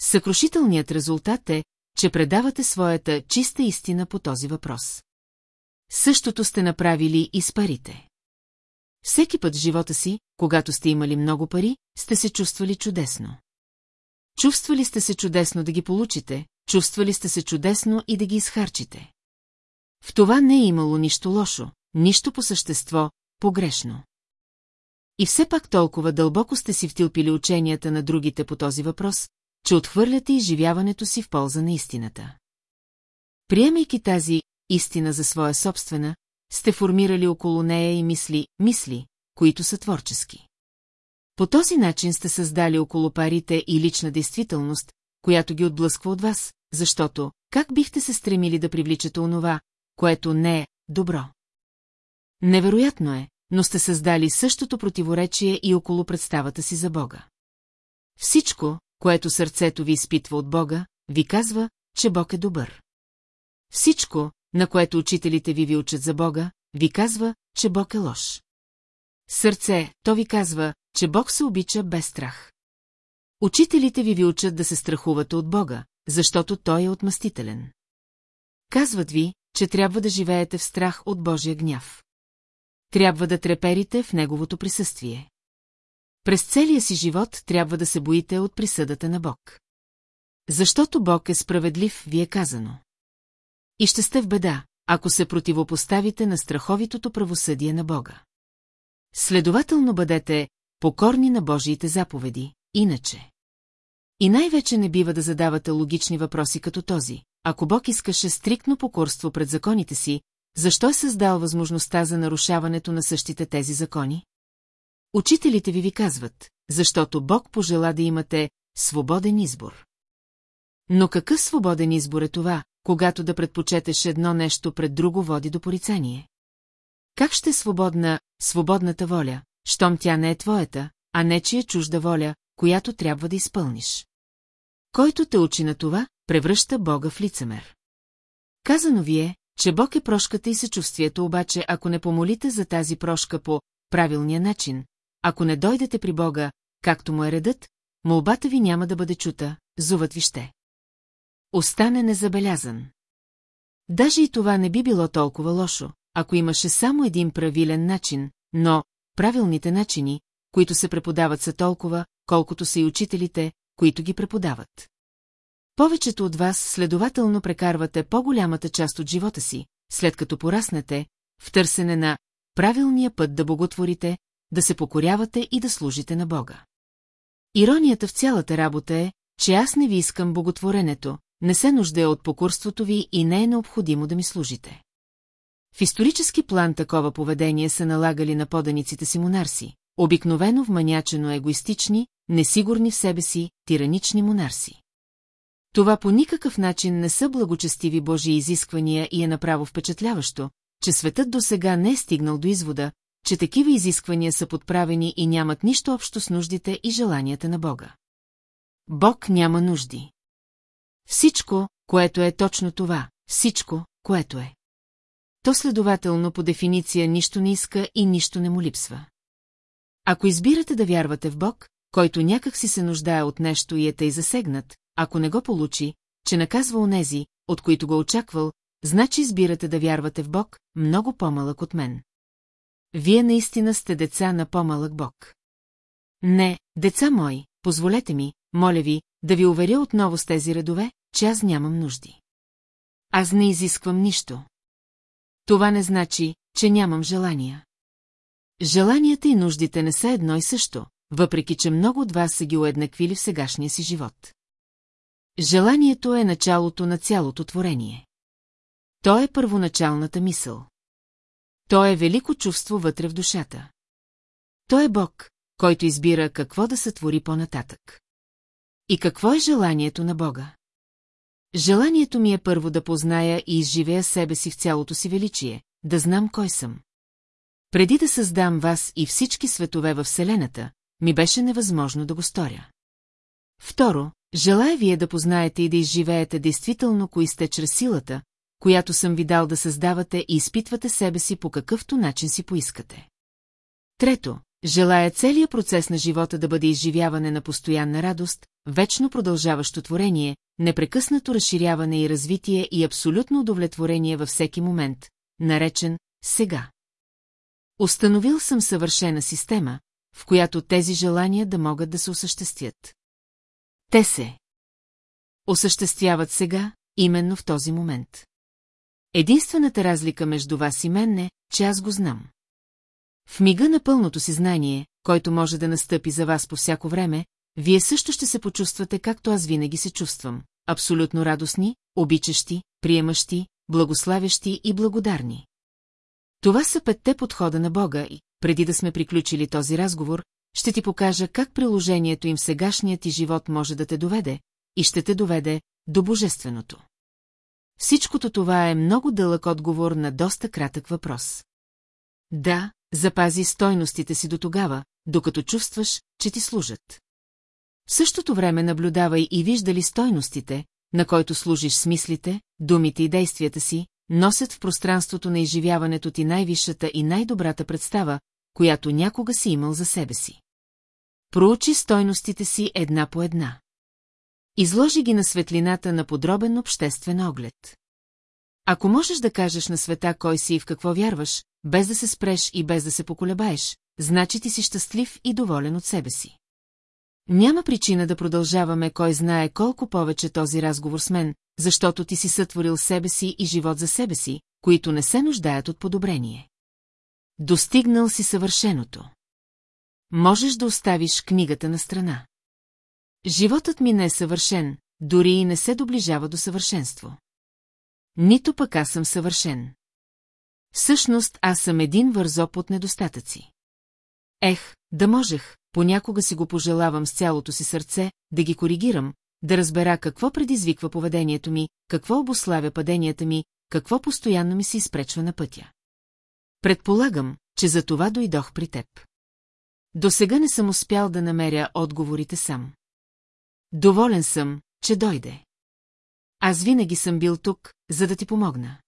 Съкрушителният резултат е, че предавате своята чиста истина по този въпрос. Същото сте направили и с парите. Всеки път в живота си, когато сте имали много пари, сте се чувствали чудесно. Чувствали сте се чудесно да ги получите, чувствали сте се чудесно и да ги изхарчите. В това не е имало нищо лошо, нищо по същество, погрешно. И все пак толкова дълбоко сте си втилпили ученията на другите по този въпрос, че отхвърляте изживяването си в полза на истината. Приемайки тази истина за своя собствена, сте формирали около нея и мисли, мисли, които са творчески. По този начин сте създали около парите и лична действителност, която ги отблъсква от вас, защото как бихте се стремили да привличате онова, което не е добро? Невероятно е, но сте създали същото противоречие и около представата си за Бога. Всичко, което сърцето ви изпитва от Бога, ви казва, че Бог е добър. Всичко, на което учителите ви ви учат за Бога, ви казва, че Бог е лош. Сърце, то ви казва, че Бог се обича без страх. Учителите ви ви учат да се страхувате от Бога, защото Той е отмъстителен. Казват ви, че трябва да живеете в страх от Божия гняв. Трябва да треперите в Неговото присъствие. През целия си живот трябва да се боите от присъдата на Бог. Защото Бог е справедлив, ви е казано. И ще сте в беда, ако се противопоставите на страховитото правосъдие на Бога. Следователно бъдете покорни на Божиите заповеди, иначе. И най-вече не бива да задавате логични въпроси като този. Ако Бог искаше стриктно покорство пред законите си, защо е създал възможността за нарушаването на същите тези закони? Учителите ви ви казват, защото Бог пожела да имате свободен избор. Но какъв свободен избор е това, когато да предпочетеш едно нещо пред друго води до порицание? Как ще свободна свободната воля, щом тя не е твоята, а не е чужда воля, която трябва да изпълниш? Който те учи на това, превръща Бога в лицемер. Казано ви е, че Бог е прошката и съчувствието, обаче ако не помолите за тази прошка по правилния начин, ако не дойдете при Бога, както му е редът, молбата ви няма да бъде чута, зуват ви ще. Остане незабелязан. Даже и това не би било толкова лошо, ако имаше само един правилен начин, но правилните начини, които се преподават са толкова, колкото са и учителите, които ги преподават. Повечето от вас следователно прекарвате по-голямата част от живота си, след като пораснете, в търсене на правилния път да боготворите, да се покорявате и да служите на Бога. Иронията в цялата работа е, че аз не ви искам боготворенето, не се нуждая от покорството ви и не е необходимо да ми служите. В исторически план такова поведение са налагали на поданиците си монарси, обикновено вманячено егоистични, несигурни в себе си, тиранични монарси. Това по никакъв начин не са благочестиви Божии изисквания и е направо впечатляващо, че светът до сега не е стигнал до извода, че такива изисквания са подправени и нямат нищо общо с нуждите и желанията на Бога. Бог няма нужди. Всичко, което е точно това, всичко, което е. То следователно по дефиниция нищо не иска и нищо не му липсва. Ако избирате да вярвате в Бог, който някак си се нуждае от нещо и е тъй засегнат, ако не го получи, че наказва онези, от които го очаквал, значи избирате да вярвате в Бог, много по-малък от мен. Вие наистина сте деца на по-малък Бог. Не, деца мои, позволете ми, моля ви, да ви уверя отново с тези редове, че аз нямам нужди. Аз не изисквам нищо. Това не значи, че нямам желания. Желанията и нуждите не са едно и също, въпреки че много от вас са ги уеднаквили в сегашния си живот. Желанието е началото на цялото творение. То е първоначалната мисъл. То е велико чувство вътре в душата. То е Бог, който избира какво да сътвори по-нататък. И какво е желанието на Бога? Желанието ми е първо да позная и изживея себе си в цялото си величие, да знам кой съм. Преди да създам вас и всички светове във Вселената, ми беше невъзможно да го сторя. Второ, желая вие да познаете и да изживеете действително кои сте чрез силата, която съм ви дал да създавате и изпитвате себе си по какъвто начин си поискате. Трето, желая целият процес на живота да бъде изживяване на постоянна радост, вечно продължаващо творение, непрекъснато разширяване и развитие и абсолютно удовлетворение във всеки момент, наречен сега. Установил съм съвършена система, в която тези желания да могат да се осъществят. Те се осъществяват сега, именно в този момент. Единствената разлика между вас и мен е, че аз го знам. В мига на пълното си знание, който може да настъпи за вас по всяко време, вие също ще се почувствате както аз винаги се чувствам. Абсолютно радостни, обичащи, приемащи, благославящи и благодарни. Това са петте подхода на Бога и, преди да сме приключили този разговор, ще ти покажа как приложението им в сегашният ти живот може да те доведе и ще те доведе до божественото. Всичкото това е много дълъг отговор на доста кратък въпрос. Да, запази стойностите си до тогава, докато чувстваш, че ти служат. В същото време наблюдавай и виждали стойностите, на който служиш с мислите, думите и действията си, носят в пространството на изживяването ти най-висшата и най-добрата представа, която някога си имал за себе си. Проучи стойностите си една по една. Изложи ги на светлината на подробен обществен оглед. Ако можеш да кажеш на света кой си и в какво вярваш, без да се спреш и без да се поколебаеш, значи ти си щастлив и доволен от себе си. Няма причина да продължаваме кой знае колко повече този разговор с мен, защото ти си сътворил себе си и живот за себе си, които не се нуждаят от подобрение. Достигнал си съвършеното. Можеш да оставиш книгата на страна. Животът ми не е съвършен, дори и не се доближава до съвършенство. Нито пък аз съм съвършен. Всъщност аз съм един вързоп от недостатъци. Ех, да можех, понякога си го пожелавам с цялото си сърце, да ги коригирам, да разбера какво предизвиква поведението ми, какво обославя паденията ми, какво постоянно ми се изпречва на пътя. Предполагам, че за това дойдох при теб. До сега не съм успял да намеря отговорите сам. Доволен съм, че дойде. Аз винаги съм бил тук, за да ти помогна.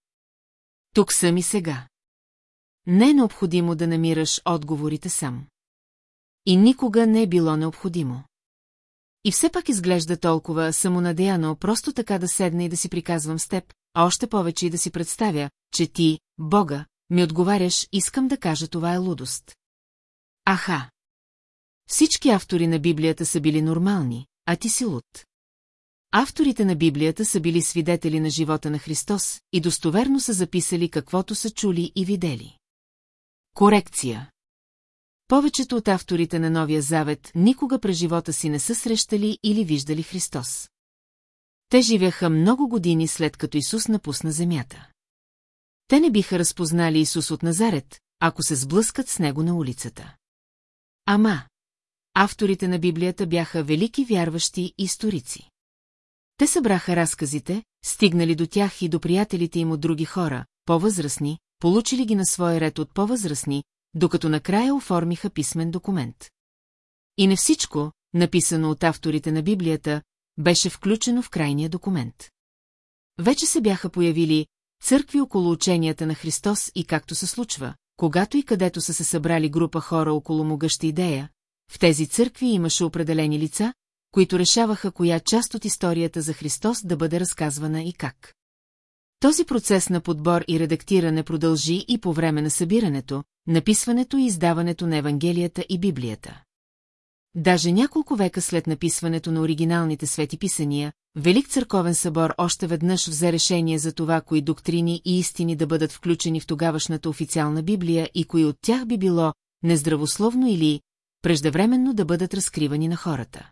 Тук съм и сега. Не е необходимо да намираш отговорите сам. И никога не е било необходимо. И все пак изглежда толкова самонадеяно просто така да седна и да си приказвам с теб, а още повече и да си представя, че ти, Бога, ми отговаряш, искам да кажа това е лудост. Аха! Всички автори на Библията са били нормални, а ти си луд. Авторите на Библията са били свидетели на живота на Христос и достоверно са записали каквото са чули и видели. Корекция Повечето от авторите на Новия Завет никога през живота си не са срещали или виждали Христос. Те живяха много години след като Исус напусна земята. Те не биха разпознали Исус от Назарет, ако се сблъскат с него на улицата. Ама, авторите на Библията бяха велики вярващи историци. Те събраха разказите, стигнали до тях и до приятелите им от други хора, по-възрастни, получили ги на свой ред от по-възрастни, докато накрая оформиха писмен документ. И не всичко, написано от авторите на Библията, беше включено в крайния документ. Вече се бяха появили църкви около ученията на Христос и както се случва, когато и където са се събрали група хора около могъща идея, в тези църкви имаше определени лица, които решаваха коя част от историята за Христос да бъде разказвана и как. Този процес на подбор и редактиране продължи и по време на събирането, написването и издаването на Евангелията и Библията. Даже няколко века след написването на оригиналните свети писания, Велик църковен събор още веднъж взе решение за това, кои доктрини и истини да бъдат включени в тогавашната официална Библия и кои от тях би било нездравословно или преждевременно да бъдат разкривани на хората.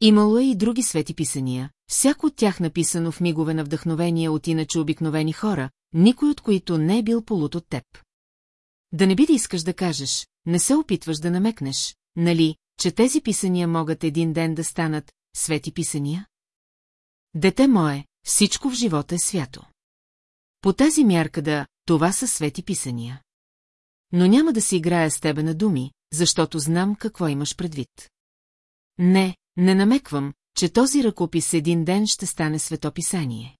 Имало е и други свети писания, всяко от тях написано в мигове на вдъхновение от иначе обикновени хора, никой от които не е бил полут от теб. Да не би да искаш да кажеш, не се опитваш да намекнеш, нали, че тези писания могат един ден да станат свети писания? Дете мое, всичко в живота е свято. По тази мярка да, това са свети писания. Но няма да си играя с тебе на думи, защото знам какво имаш предвид. Не, не намеквам, че този ръкопис един ден ще стане светописание.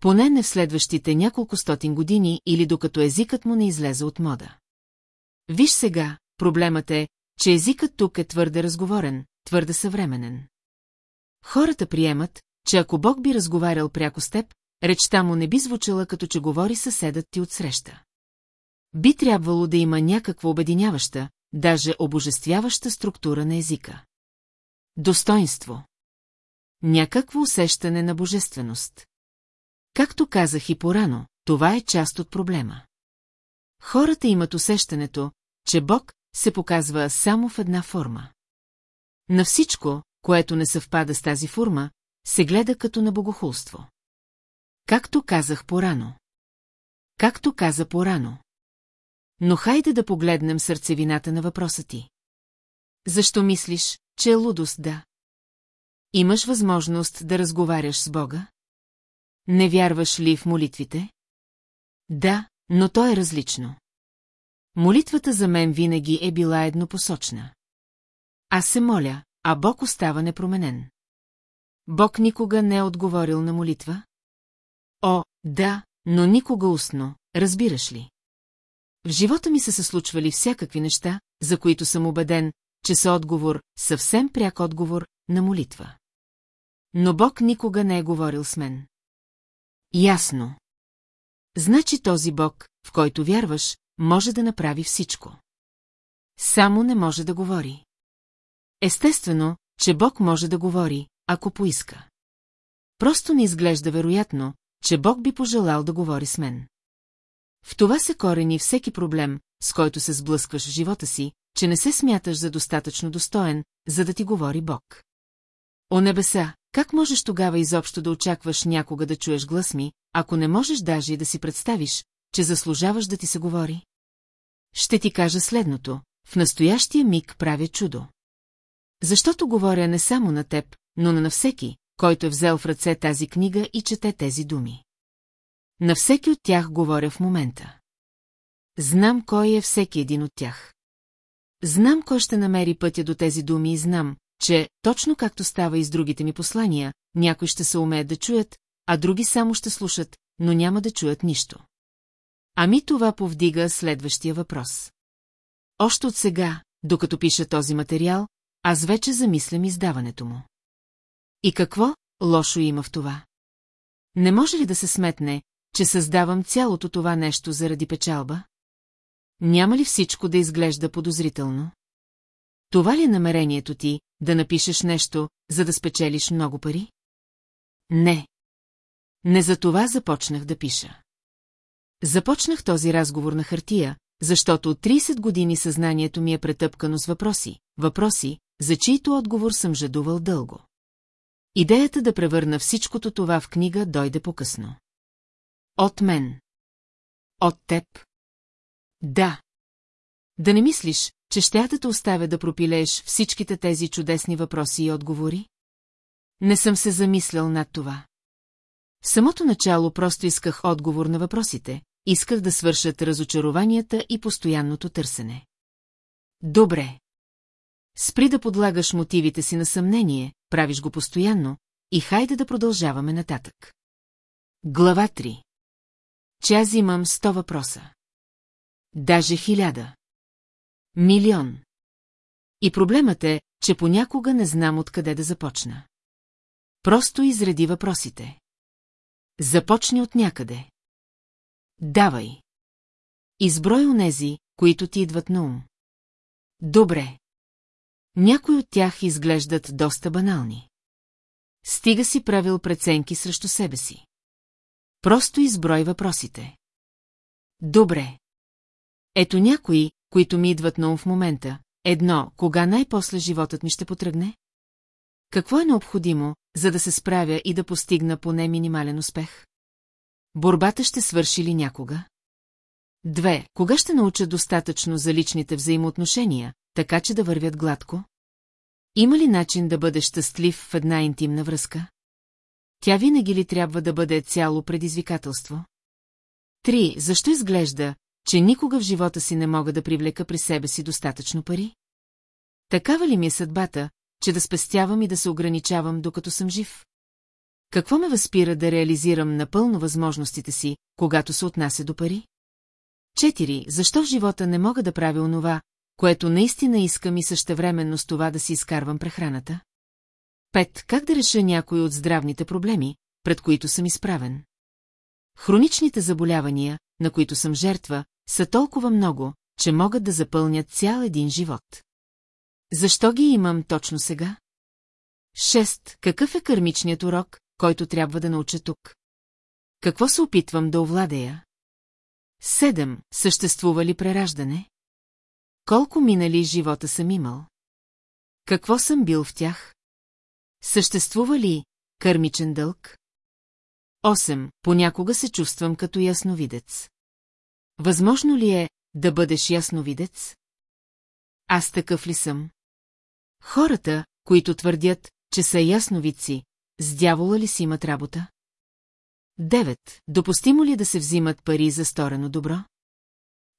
Поне не в следващите няколко стотин години или докато езикът му не излезе от мода. Виж сега, проблемът е, че езикът тук е твърде разговорен, твърде съвременен. Хората приемат, че ако Бог би разговарял пряко с теб, речта му не би звучала като че говори съседът ти отсреща. Би трябвало да има някаква обединяваща, даже обожествяваща структура на езика. Достоинство. Някакво усещане на божественост. Както казах и порано, това е част от проблема. Хората имат усещането, че Бог се показва само в една форма. На всичко, което не съвпада с тази форма, се гледа като на богохулство. Както казах порано. Както каза порано. Но хайде да погледнем сърцевината на въпроса ти. Защо мислиш, че е лудост да? Имаш възможност да разговаряш с Бога? Не вярваш ли в молитвите? Да, но то е различно. Молитвата за мен винаги е била еднопосочна. Аз се моля, а Бог остава непроменен. Бог никога не е отговорил на молитва? О, да, но никога устно, разбираш ли? В живота ми са се случвали всякакви неща, за които съм убеден, че са отговор, съвсем пряк отговор, на молитва. Но Бог никога не е говорил с мен. Ясно. Значи този Бог, в който вярваш, може да направи всичко. Само не може да говори. Естествено, че Бог може да говори, ако поиска. Просто не изглежда вероятно, че Бог би пожелал да говори с мен. В това се корени всеки проблем, с който се сблъскваш в живота си, че не се смяташ за достатъчно достоен, за да ти говори Бог. О небеса, как можеш тогава изобщо да очакваш някога да чуеш глас ми, ако не можеш даже и да си представиш, че заслужаваш да ти се говори? Ще ти кажа следното, в настоящия миг правя чудо. Защото говоря не само на теб, но на всеки, който е взел в ръце тази книга и чете тези думи. На всеки от тях говоря в момента. Знам кой е всеки един от тях. Знам кой ще намери пътя до тези думи и знам, че, точно както става и с другите ми послания, някои ще се умеят да чуят, а други само ще слушат, но няма да чуят нищо. Ами това повдига следващия въпрос. Още от сега, докато пиша този материал, аз вече замислям издаването му. И какво лошо има в това? Не може ли да се сметне, че създавам цялото това нещо заради печалба? Няма ли всичко да изглежда подозрително? Това ли е намерението ти, да напишеш нещо, за да спечелиш много пари? Не. Не за това започнах да пиша. Започнах този разговор на хартия, защото от 30 години съзнанието ми е претъпкано с въпроси, въпроси, за чието отговор съм жадувал дълго. Идеята да превърна всичкото това в книга дойде по-късно. От мен. От теб. Да. Да не мислиш, че ще те оставя да пропилееш всичките тези чудесни въпроси и отговори? Не съм се замислял над това. В самото начало просто исках отговор на въпросите, исках да свършат разочарованията и постоянното търсене. Добре. Спри да подлагаш мотивите си на съмнение, правиш го постоянно, и хайде да продължаваме нататък. Глава 3 Че аз имам сто въпроса. Даже хиляда. Милион. И проблемът е, че понякога не знам откъде да започна. Просто изреди въпросите. Започни от някъде. Давай. Изброй онези, които ти идват на ум. Добре. Някои от тях изглеждат доста банални. Стига си правил преценки срещу себе си. Просто изброй въпросите. Добре. Ето някои, които ми идват на ум в момента. Едно, кога най-после животът ми ще потръгне? Какво е необходимо, за да се справя и да постигна поне минимален успех? Борбата ще свърши ли някога? Две, кога ще науча достатъчно за личните взаимоотношения, така че да вървят гладко? Има ли начин да бъдеш щастлив в една интимна връзка? Тя винаги ли трябва да бъде цяло предизвикателство? Три, защо изглежда, че никога в живота си не мога да привлека при себе си достатъчно пари? Такава ли ми е съдбата, че да спестявам и да се ограничавам, докато съм жив? Какво ме възпира да реализирам напълно възможностите си, когато се отнася до пари? Четири, защо в живота не мога да правя онова, което наистина искам и същевременно с това да си изкарвам прехраната? Пет, как да реша някои от здравните проблеми, пред които съм изправен? Хроничните заболявания, на които съм жертва, са толкова много, че могат да запълнят цял един живот. Защо ги имам точно сега? Шест. Какъв е кърмичният урок, който трябва да науча тук? Какво се опитвам да овладея? Седем. Съществува ли прераждане? Колко минали живота съм имал? Какво съм бил в тях? Съществува ли кърмичен дълг? Осем. Понякога се чувствам като ясновидец. Възможно ли е да бъдеш ясновидец? Аз такъв ли съм? Хората, които твърдят, че са ясновидци, с дявола ли си имат работа? Девет. Допустимо ли е да се взимат пари за сторено добро?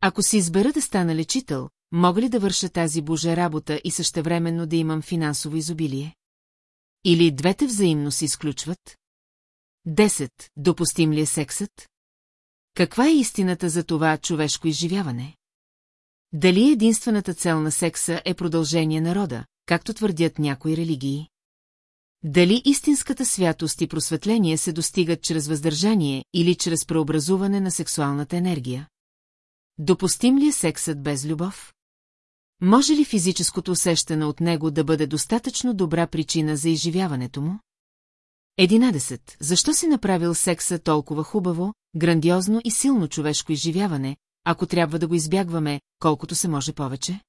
Ако си избера да стана лечител, мога ли да върша тази божа работа и същевременно да имам финансово изобилие? Или двете взаимно се изключват? Десет. Допустим ли е сексът? Каква е истината за това човешко изживяване? Дали единствената цел на секса е продължение на рода, както твърдят някои религии? Дали истинската святост и просветление се достигат чрез въздържание или чрез преобразуване на сексуалната енергия? Допустим ли е сексът без любов? Може ли физическото усещане от него да бъде достатъчно добра причина за изживяването му? 11. Защо си направил секса толкова хубаво, грандиозно и силно човешко изживяване, ако трябва да го избягваме, колкото се може повече?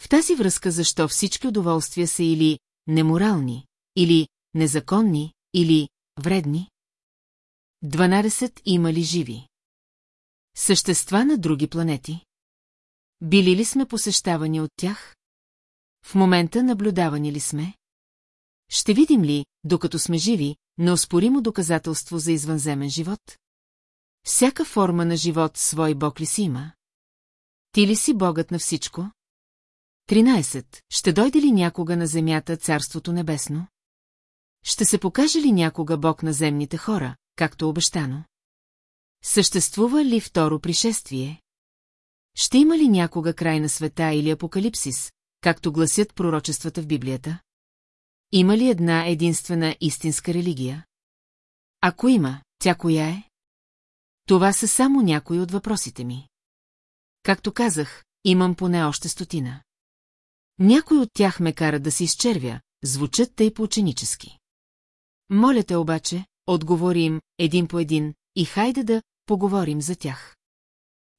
В тази връзка защо всички удоволствия са или неморални, или незаконни, или вредни? 12. Има ли живи? Същества на други планети? Били ли сме посещавани от тях? В момента наблюдавани ли сме? Ще видим ли, докато сме живи, неоспоримо доказателство за извънземен живот? Всяка форма на живот свой бог ли си има? Ти ли си богът на всичко? 13. Ще дойде ли някога на земята Царството Небесно? Ще се покаже ли някога Бог на земните хора, както обещано? Съществува ли второ пришествие? Ще има ли някога край на света или апокалипсис, както гласят пророчествата в Библията? Има ли една единствена истинска религия? Ако има, тя коя е? Това са само някои от въпросите ми. Както казах, имам поне още стотина. Някой от тях ме карат да се изчервя, звучат тъй по-ученически. Моля те обаче, отговори им, един по един, и хайде да поговорим за тях.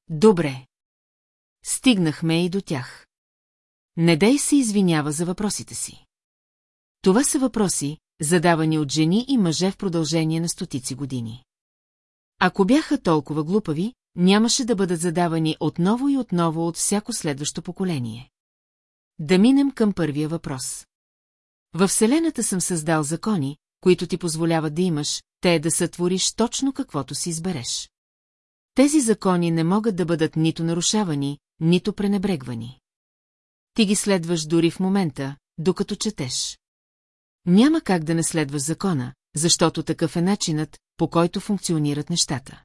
Добре. Стигнахме и до тях. Не дай се извинява за въпросите си. Това са въпроси, задавани от жени и мъже в продължение на стотици години. Ако бяха толкова глупави, нямаше да бъдат задавани отново и отново от всяко следващо поколение. Да минем към първия въпрос. Във Вселената съм създал закони, които ти позволяват да имаш, те е да сътвориш точно каквото си избереш. Тези закони не могат да бъдат нито нарушавани, нито пренебрегвани. Ти ги следваш дори в момента, докато четеш. Няма как да не следваш закона, защото такъв е начинът, по който функционират нещата.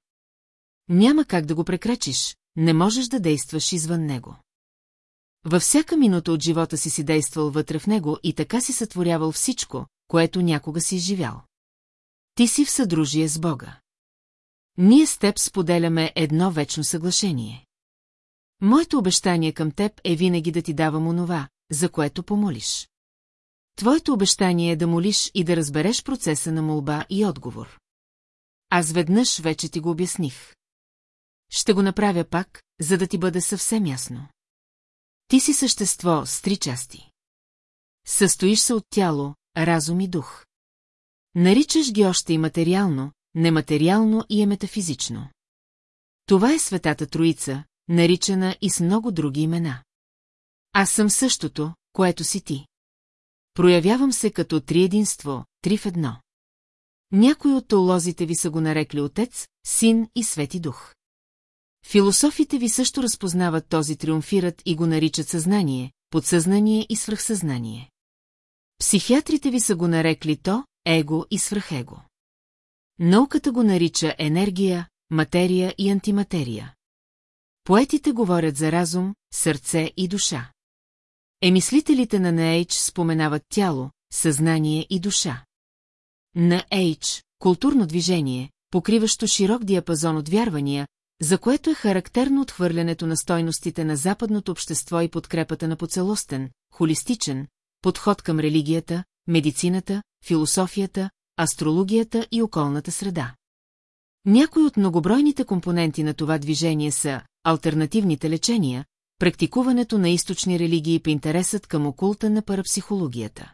Няма как да го прекрачиш, не можеш да действаш извън него. Във всяка минута от живота си си действал вътре в него и така си сътворявал всичко, което някога си изживял. Ти си в съдружие с Бога. Ние с теб споделяме едно вечно съглашение. Моето обещание към теб е винаги да ти давам онова, за което помолиш. Твоето обещание е да молиш и да разбереш процеса на молба и отговор. Аз веднъж вече ти го обясних. Ще го направя пак, за да ти бъде съвсем ясно. Ти си същество с три части. Състоиш се от тяло, разум и дух. Наричаш ги още и материално, нематериално и е метафизично. Това е Светата Троица, наричана и с много други имена. Аз съм същото, което си ти. Проявявам се като триединство, три в едно. Някои от теолозите ви са го нарекли Отец, Син и Свети Дух. Философите ви също разпознават този триумфират и го наричат съзнание, подсъзнание и свръхсъзнание. Психиатрите ви са го нарекли то, его и свръхего. Науката го нарича енергия, материя и антиматерия. Поетите говорят за разум, сърце и душа. Емислителите на Нейдж споменават тяло, съзнание и душа. На Ейдж – културно движение, покриващо широк диапазон от вярвания, за което е характерно отхвърлянето на стойностите на западното общество и подкрепата на поцелостен, холистичен, подход към религията, медицината, философията, астрологията и околната среда. Някои от многобройните компоненти на това движение са альтернативните лечения, практикуването на източни религии по интересът към окулта на парапсихологията.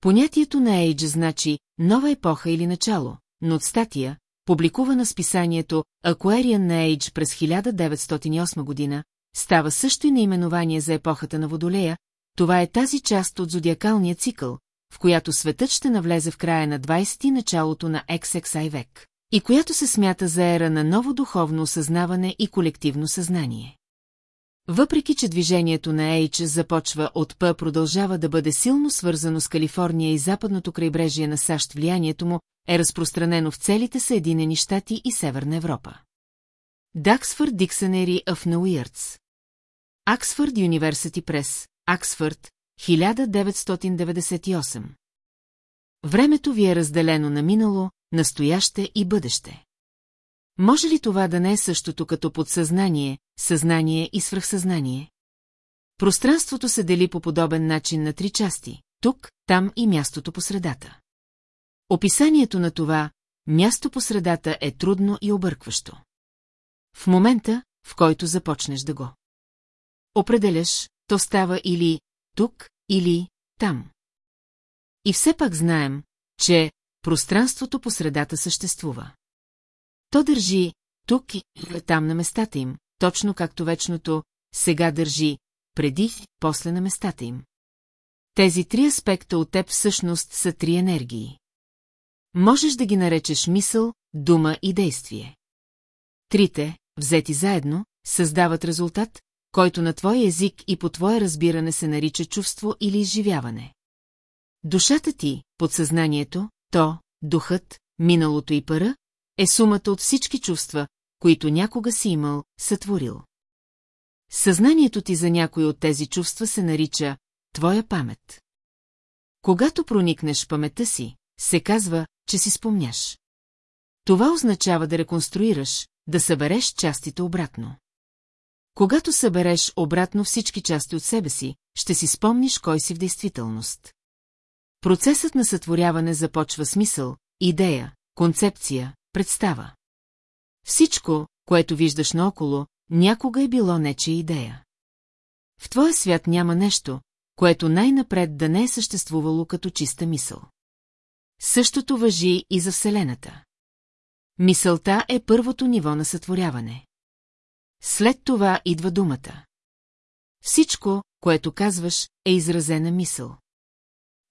Понятието на Ейдж значи нова епоха или начало, но от статия, публикувана с писанието Aquarian на Age през 1908 година, става също и наименование за епохата на Водолея, това е тази част от зодиакалния цикъл, в която светът ще навлезе в края на 20 началото на XXI век, и която се смята за ера на ново духовно осъзнаване и колективно съзнание. Въпреки, че движението на Ейч започва от П, продължава да бъде силно свързано с Калифорния и западното крайбрежие на САЩ, влиянието му е разпространено в целите Съединени щати и Северна Европа. Даксфорд Dictionary of New Аксфорд Юниверсити Прес, Аксфорд, 1998. Времето ви е разделено на минало, настояще и бъдеще. Може ли това да не е същото като подсъзнание, съзнание и свръхсъзнание? Пространството се дели по подобен начин на три части – тук, там и мястото по средата. Описанието на това място по средата е трудно и объркващо. В момента, в който започнеш да го определяш, то става или тук, или там. И все пак знаем, че пространството по средата съществува. То държи тук и там на местата им, точно както вечното сега държи преди, после на местата им. Тези три аспекта от теб всъщност са три енергии. Можеш да ги наречеш мисъл, дума и действие. Трите, взети заедно, създават резултат, който на твой език и по твое разбиране се нарича чувство или изживяване. Душата ти, подсъзнанието, то, духът, миналото и пара, е сумата от всички чувства, които някога си имал, сътворил. Съзнанието ти за някой от тези чувства се нарича твоя памет. Когато проникнеш в паметта си, се казва, че си спомняш. Това означава да реконструираш, да събереш частите обратно. Когато събереш обратно всички части от себе си, ще си спомниш кой си в действителност. Процесът на сътворяване започва с мисъл, идея, концепция, представа. Всичко, което виждаш наоколо, някога е било нечия идея. В твоя свят няма нещо, което най-напред да не е съществувало като чиста мисъл. Същото въжи и за Вселената. Мисълта е първото ниво на сътворяване. След това идва думата. Всичко, което казваш, е изразена мисъл.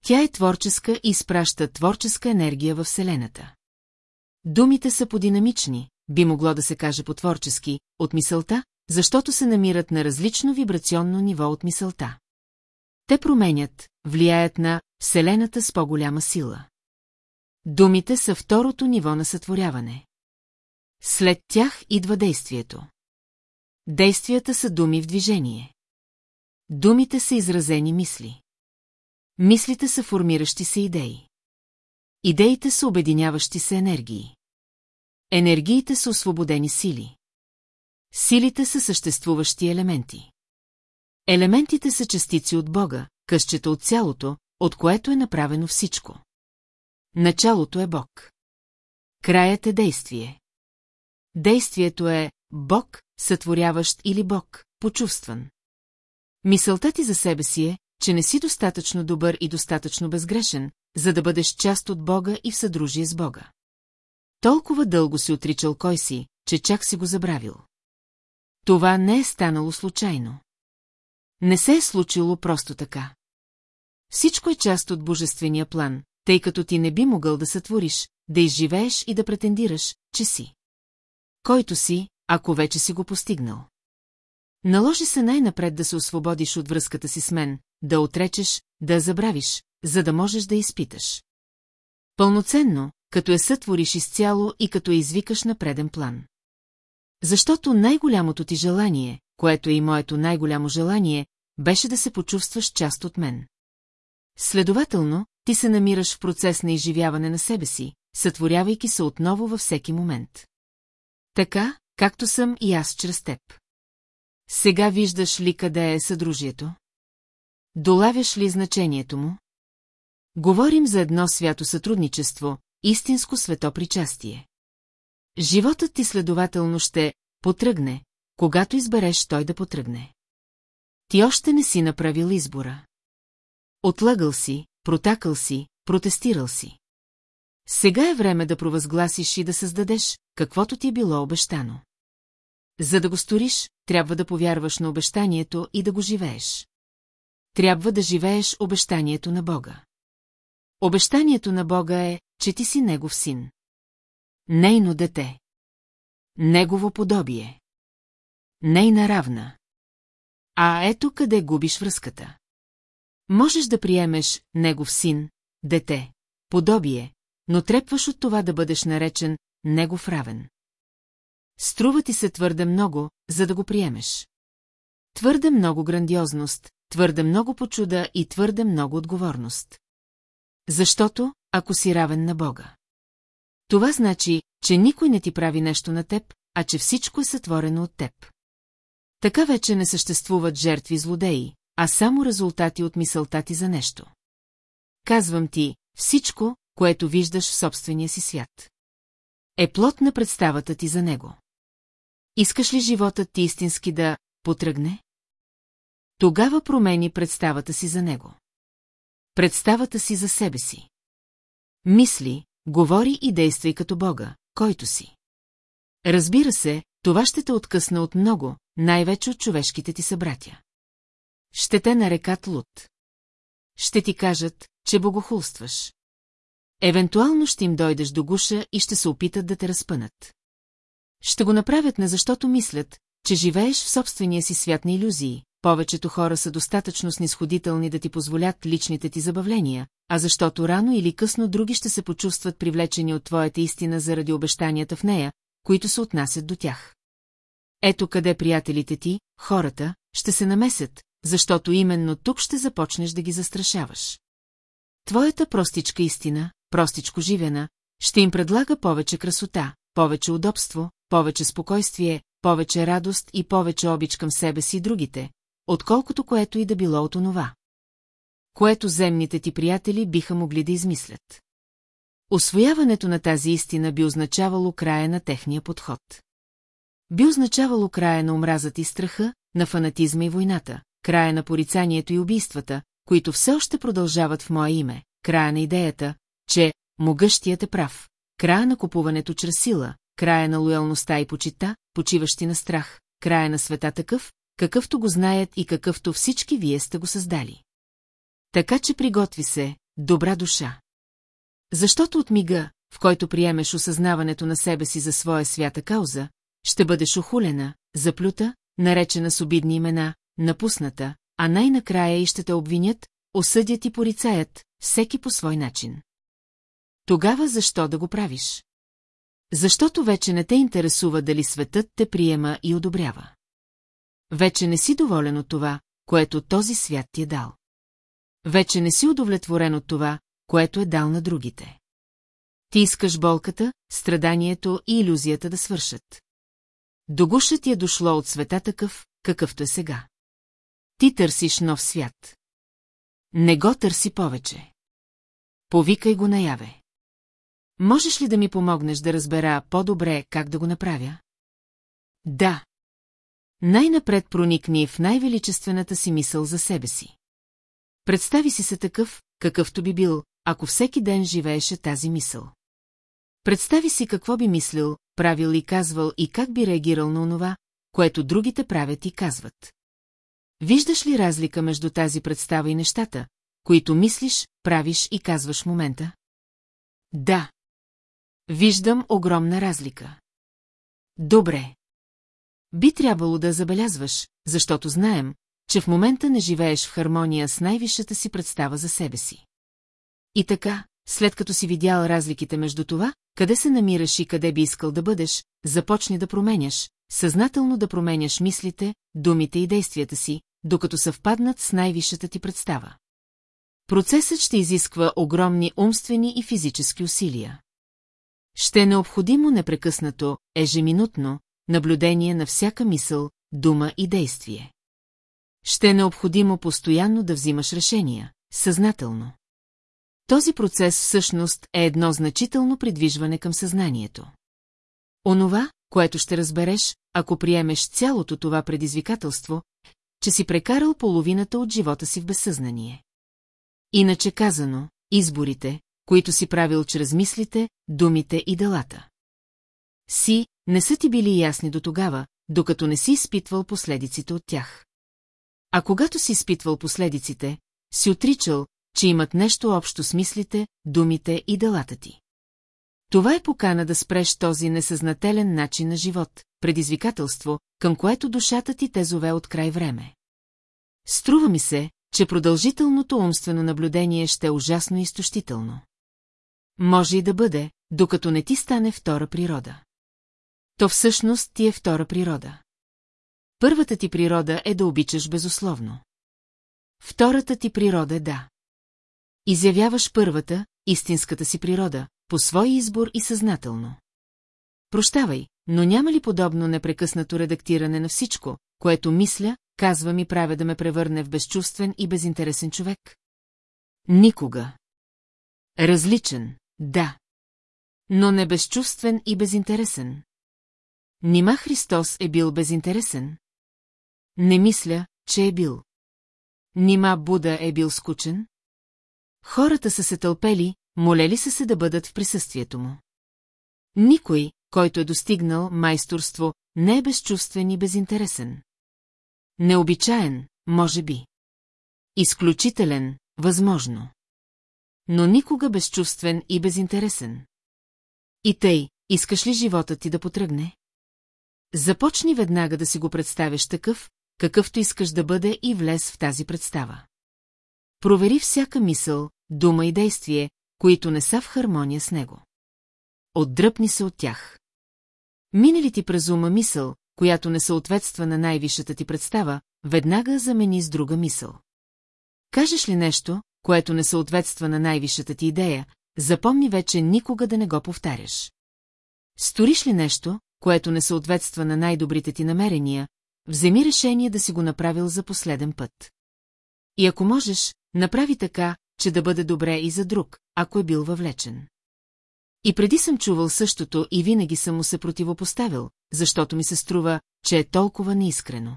Тя е творческа и изпраща творческа енергия във Вселената. Думите са подинамични, би могло да се каже по-творчески, от мисълта, защото се намират на различно вибрационно ниво от мисълта. Те променят, влияят на Вселената с по-голяма сила. Думите са второто ниво на сътворяване. След тях идва действието. Действията са думи в движение. Думите са изразени мисли. Мислите са формиращи се идеи. Идеите са обединяващи се енергии. Енергиите са освободени сили. Силите са съществуващи елементи. Елементите са частици от Бога, къщета от цялото, от което е направено всичко. Началото е Бог. Краят е действие. Действието е Бог, сътворяващ или Бог, почувстван. Мисълта ти за себе си е, че не си достатъчно добър и достатъчно безгрешен, за да бъдеш част от Бога и в съдружие с Бога. Толкова дълго си отричал кой си, че чак си го забравил. Това не е станало случайно. Не се е случило просто така. Всичко е част от божествения план, тъй като ти не би могъл да сътвориш, да изживееш и да претендираш, че си. Който си, ако вече си го постигнал. Наложи се най-напред да се освободиш от връзката си с мен, да отречеш, да забравиш, за да можеш да изпиташ. Пълноценно, като я сътвориш изцяло и като я извикаш на преден план. Защото най-голямото ти желание, което е и моето най-голямо желание, беше да се почувстваш част от мен. Следователно, ти се намираш в процес на изживяване на себе си, сътворявайки се отново във всеки момент. Така, както съм и аз чрез теб. Сега виждаш ли къде е съдружието? Долавяш ли значението му? Говорим за едно свято сътрудничество, истинско свето причастие. Животът ти следователно ще потръгне, когато избереш той да потръгне. Ти още не си направил избора. Отлъгал си, протакал си, протестирал си. Сега е време да провъзгласиш и да създадеш, каквото ти е било обещано. За да го сториш, трябва да повярваш на обещанието и да го живееш. Трябва да живееш обещанието на Бога. Обещанието на Бога е, че ти си Негов син. Нейно дете. Негово подобие. Нейна равна. А ето къде губиш връзката. Можеш да приемеш Негов син, дете, подобие, но трепваш от това да бъдеш наречен Негов равен. Струва ти се твърде много, за да го приемеш. твърде много грандиозност, твърде много почуда и твърде много отговорност. Защото, ако си равен на Бога. Това значи, че никой не ти прави нещо на теб, а че всичко е сътворено от теб. Така вече не съществуват жертви злодеи, а само резултати от мисълта ти за нещо. Казвам ти, всичко, което виждаш в собствения си свят. Е плод на представата ти за него. Искаш ли животът ти истински да потръгне? Тогава промени представата си за него. Представата си за себе си. Мисли, говори и действай като Бога, който си. Разбира се, това ще те откъсна от много, най-вече от човешките ти събратя. Ще те нарекат луд. Ще ти кажат, че богохулстваш. Евентуално ще им дойдеш до гуша и ще се опитат да те разпънат. Ще го направят не защото мислят, че живееш в собствения си свят на иллюзии, повечето хора са достатъчно снисходителни да ти позволят личните ти забавления, а защото рано или късно други ще се почувстват привлечени от твоята истина заради обещанията в нея, които се отнасят до тях. Ето къде приятелите ти, хората, ще се намесят, защото именно тук ще започнеш да ги застрашаваш. Твоята простичка истина, простичко живена, ще им предлага повече красота, повече удобство, повече спокойствие, повече радост и повече обич към себе си и другите, отколкото което и да било от онова. Което земните ти приятели биха могли да измислят. Освояването на тази истина би означавало края на техния подход. Би означавало края на омразата и страха, на фанатизма и войната, края на порицанието и убийствата, които все още продължават в мое име, края на идеята, че могъщият е прав, края на купуването чрез сила, края на лоялността и почита, почиващи на страх, края на света такъв, какъвто го знаят и какъвто всички вие сте го създали. Така че приготви се, добра душа. Защото от мига, в който приемеш осъзнаването на себе си за своя свята кауза, ще бъдеш охулена, заплюта, наречена с обидни имена, напусната, а най-накрая и ще те обвинят, осъдят и порицаят, всеки по свой начин. Тогава защо да го правиш? Защото вече не те интересува дали светът те приема и одобрява. Вече не си доволен от това, което този свят ти е дал. Вече не си удовлетворен от това, което е дал на другите. Ти искаш болката, страданието и иллюзията да свършат. До гуша ти е дошло от света такъв, какъвто е сега. Ти търсиш нов свят. Не го търси повече. Повикай го наяве. Можеш ли да ми помогнеш да разбера по-добре как да го направя? Да. Най-напред проникни в най-величествената си мисъл за себе си. Представи си се такъв, какъвто би бил, ако всеки ден живееше тази мисъл. Представи си какво би мислил, правил и казвал и как би реагирал на онова, което другите правят и казват. Виждаш ли разлика между тази представа и нещата, които мислиш, правиш и казваш в момента? Да. Виждам огромна разлика. Добре. Би трябвало да забелязваш, защото знаем, че в момента не живееш в хармония с най-висшата си представа за себе си. И така, след като си видял разликите между това, къде се намираш и къде би искал да бъдеш, започни да променяш, съзнателно да променяш мислите, думите и действията си, докато съвпаднат с най-висшата ти представа. Процесът ще изисква огромни умствени и физически усилия. Ще е необходимо непрекъснато, ежеминутно, наблюдение на всяка мисъл, дума и действие. Ще е необходимо постоянно да взимаш решения, съзнателно. Този процес всъщност е едно значително придвижване към съзнанието. Онова, което ще разбереш, ако приемеш цялото това предизвикателство, че си прекарал половината от живота си в безсъзнание. Иначе казано, изборите, които си правил чрез мислите, думите и делата. Си, не са ти били ясни до тогава, докато не си изпитвал последиците от тях. А когато си изпитвал последиците, си отричал, че имат нещо общо с мислите, думите и делата ти. Това е покана да спреш този несъзнателен начин на живот, предизвикателство, към което душата ти те зове от край време. Струва ми се, че продължителното умствено наблюдение ще е ужасно изтощително. Може и да бъде, докато не ти стане втора природа. То всъщност ти е втора природа. Първата ти природа е да обичаш безусловно. Втората ти природа е да. Изявяваш първата, истинската си природа, по свой избор и съзнателно. Прощавай, но няма ли подобно непрекъснато редактиране на всичко, което мисля, казва ми правя да ме превърне в безчувствен и безинтересен човек? Никога. Различен, да. Но не безчувствен и безинтересен. Нима Христос е бил безинтересен? Не мисля, че е бил. Нима Буда е бил скучен? Хората са се тълпели, молели са се да бъдат в присъствието му. Никой, който е достигнал майсторство, не е безчувствен и безинтересен. Необичаен, може би. Изключителен, възможно. Но никога безчувствен и безинтересен. И тъй, искаш ли живота ти да потръгне? Започни веднага да си го представяш такъв, какъвто искаш да бъде и влез в тази представа. Провери всяка мисъл, дума и действие, които не са в хармония с него. Отдръпни се от тях. Мине ли ти през ума мисъл, която не съответства на най-висшата ти представа, веднага замени с друга мисъл. Кажеш ли нещо, което не съответства на най-висшата ти идея, запомни вече никога да не го повтаряш. Сториш ли нещо, което не съответства на най-добрите ти намерения, вземи решение да си го направил за последен път. И ако можеш, направи така, че да бъде добре и за друг, ако е бил въвлечен. И преди съм чувал същото и винаги съм му се противопоставил, защото ми се струва, че е толкова неискрено.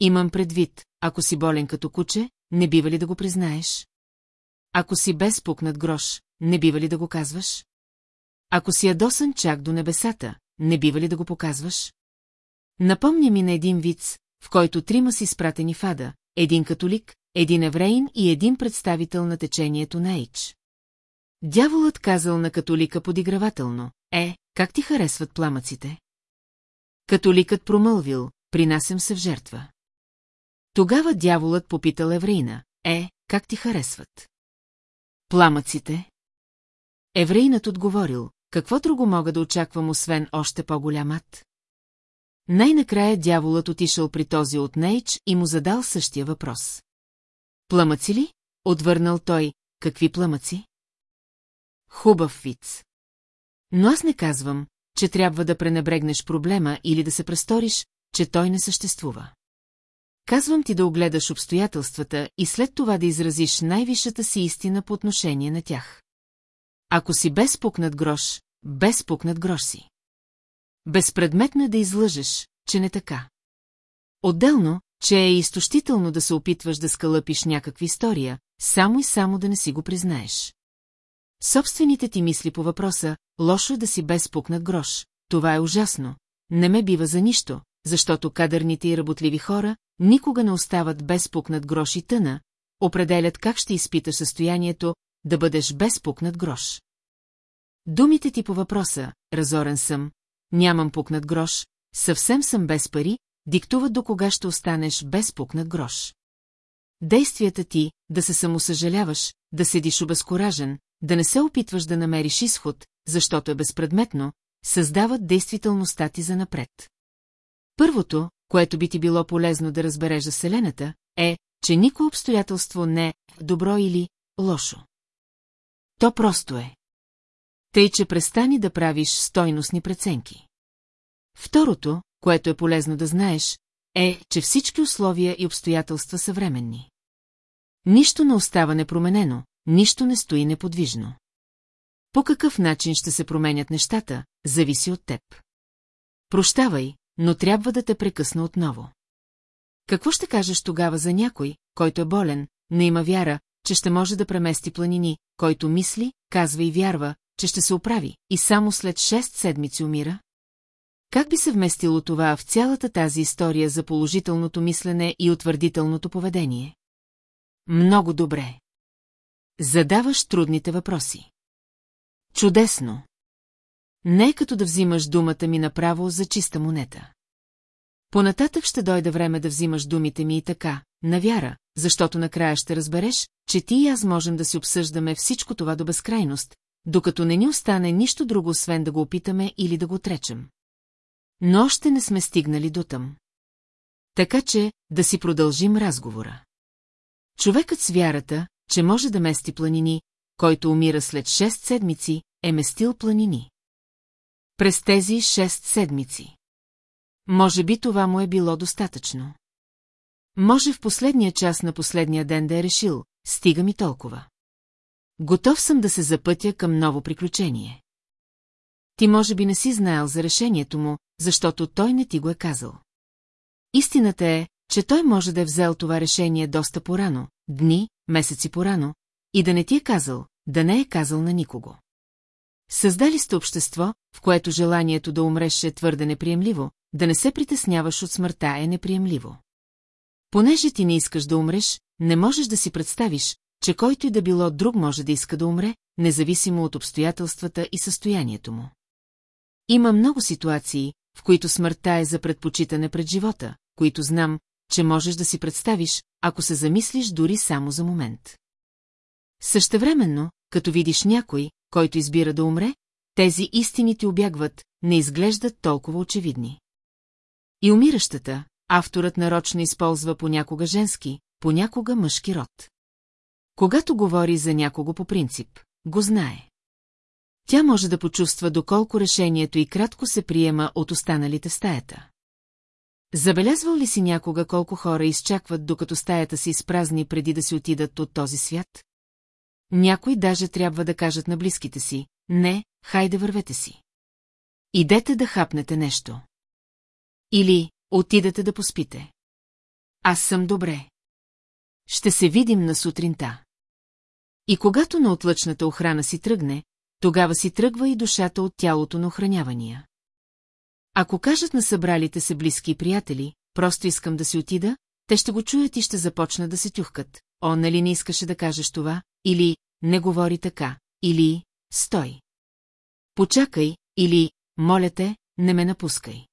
Имам предвид, ако си болен като куче, не бива ли да го признаеш? Ако си безпукнат грош, не бива ли да го казваш? Ако си ядосан чак до небесата, не бива ли да го показваш? Напомня ми на един виц, в който трима си спратени в ада, един католик, един евреин и един представител на течението на Ейч. Дяволът казал на католика подигравателно, е, как ти харесват пламъците? Католикът промълвил, принасям се в жертва. Тогава дяволът попитал евреина, е, как ти харесват? Пламъците? Еврейнат отговорил, какво друго мога да очаквам, освен още по-голям ад? Най-накрая дяволът отишъл при този от Нейч и му задал същия въпрос. Пламъци ли? Отвърнал той, какви пламъци? Хубав виц. Но аз не казвам, че трябва да пренебрегнеш проблема или да се престориш, че той не съществува. Казвам ти да огледаш обстоятелствата и след това да изразиш най-висшата си истина по отношение на тях. Ако си безпукнат грош, безпукнат грош си. Безпредметно е да излъжеш, че не така. Отделно, че е изтощително да се опитваш да скалъпиш някаква история, само и само да не си го признаеш. Собствените ти мисли по въпроса, лошо е да си безпукнат грош, това е ужасно, не ме бива за нищо, защото кадърните и работливи хора никога не остават безпукнат грош и тъна, определят как ще изпиташ състоянието да бъдеш безпукнат грош. Думите ти по въпроса, разорен съм, нямам пукнат грош, съвсем съм без пари, диктуват до кога ще останеш без пукнат грош. Действията ти, да се самосъжаляваш, да седиш обезкуражен, да не се опитваш да намериш изход, защото е безпредметно, създават действителността ти за напред. Първото, което би ти било полезно да разбереш за Вселената, е, че никое обстоятелство не е добро или лошо. То просто е. Тъй, че престани да правиш стойностни преценки. Второто, което е полезно да знаеш, е, че всички условия и обстоятелства са временни. Нищо не остава непроменено, нищо не стои неподвижно. По какъв начин ще се променят нещата, зависи от теб. Прощавай, но трябва да те прекъсна отново. Какво ще кажеш тогава за някой, който е болен, не има вяра, че ще може да премести планини, който мисли, казва и вярва, че ще се оправи, и само след шест седмици умира? Как би се вместило това в цялата тази история за положителното мислене и утвърдителното поведение? Много добре. Задаваш трудните въпроси. Чудесно. Не е като да взимаш думата ми направо за чиста монета. Понататък ще дойде време да взимаш думите ми и така, на вяра, защото накрая ще разбереш, че ти и аз можем да си обсъждаме всичко това до безкрайност, докато не ни остане нищо друго, освен да го опитаме или да го отречем. Но още не сме стигнали до там. Така че, да си продължим разговора. Човекът с вярата, че може да мести планини, който умира след 6 седмици, е местил планини. През тези 6 седмици. Може би това му е било достатъчно. Може в последния час на последния ден да е решил, стига ми толкова. Готов съм да се запътя към ново приключение. Ти може би не си знаел за решението му, защото той не ти го е казал. Истината е, че той може да е взел това решение доста порано, дни, месеци порано, и да не ти е казал, да не е казал на никого. Създали сте общество, в което желанието да умреш е твърде неприемливо, да не се притесняваш от смъртта е неприемливо. Понеже ти не искаш да умреш, не можеш да си представиш, че който и да било друг може да иска да умре, независимо от обстоятелствата и състоянието му. Има много ситуации, в които смъртта е за предпочитане пред живота, които знам, че можеш да си представиш, ако се замислиш дори само за момент. Същевременно, като видиш някой, който избира да умре, тези истини ти обягват, не изглеждат толкова очевидни. И умиращата, авторът нарочно използва понякога женски, понякога мъжки род. Когато говори за някого по принцип, го знае. Тя може да почувства доколко решението и кратко се приема от останалите стаята. Забелязвал ли си някога колко хора изчакват, докато стаята се изпразни преди да си отидат от този свят? Някои даже трябва да кажат на близките си, не, хайде вървете си. Идете да хапнете нещо. Или отидете да поспите. Аз съм добре. Ще се видим на сутринта. И когато на отлъчната охрана си тръгне, тогава си тръгва и душата от тялото на охранявания. Ако кажат на събралите се близки и приятели, просто искам да си отида, те ще го чуят и ще започнат да се тюхкат. О, нали не искаше да кажеш това? Или не говори така? Или стой. Почакай, или, моля те, не ме напускай.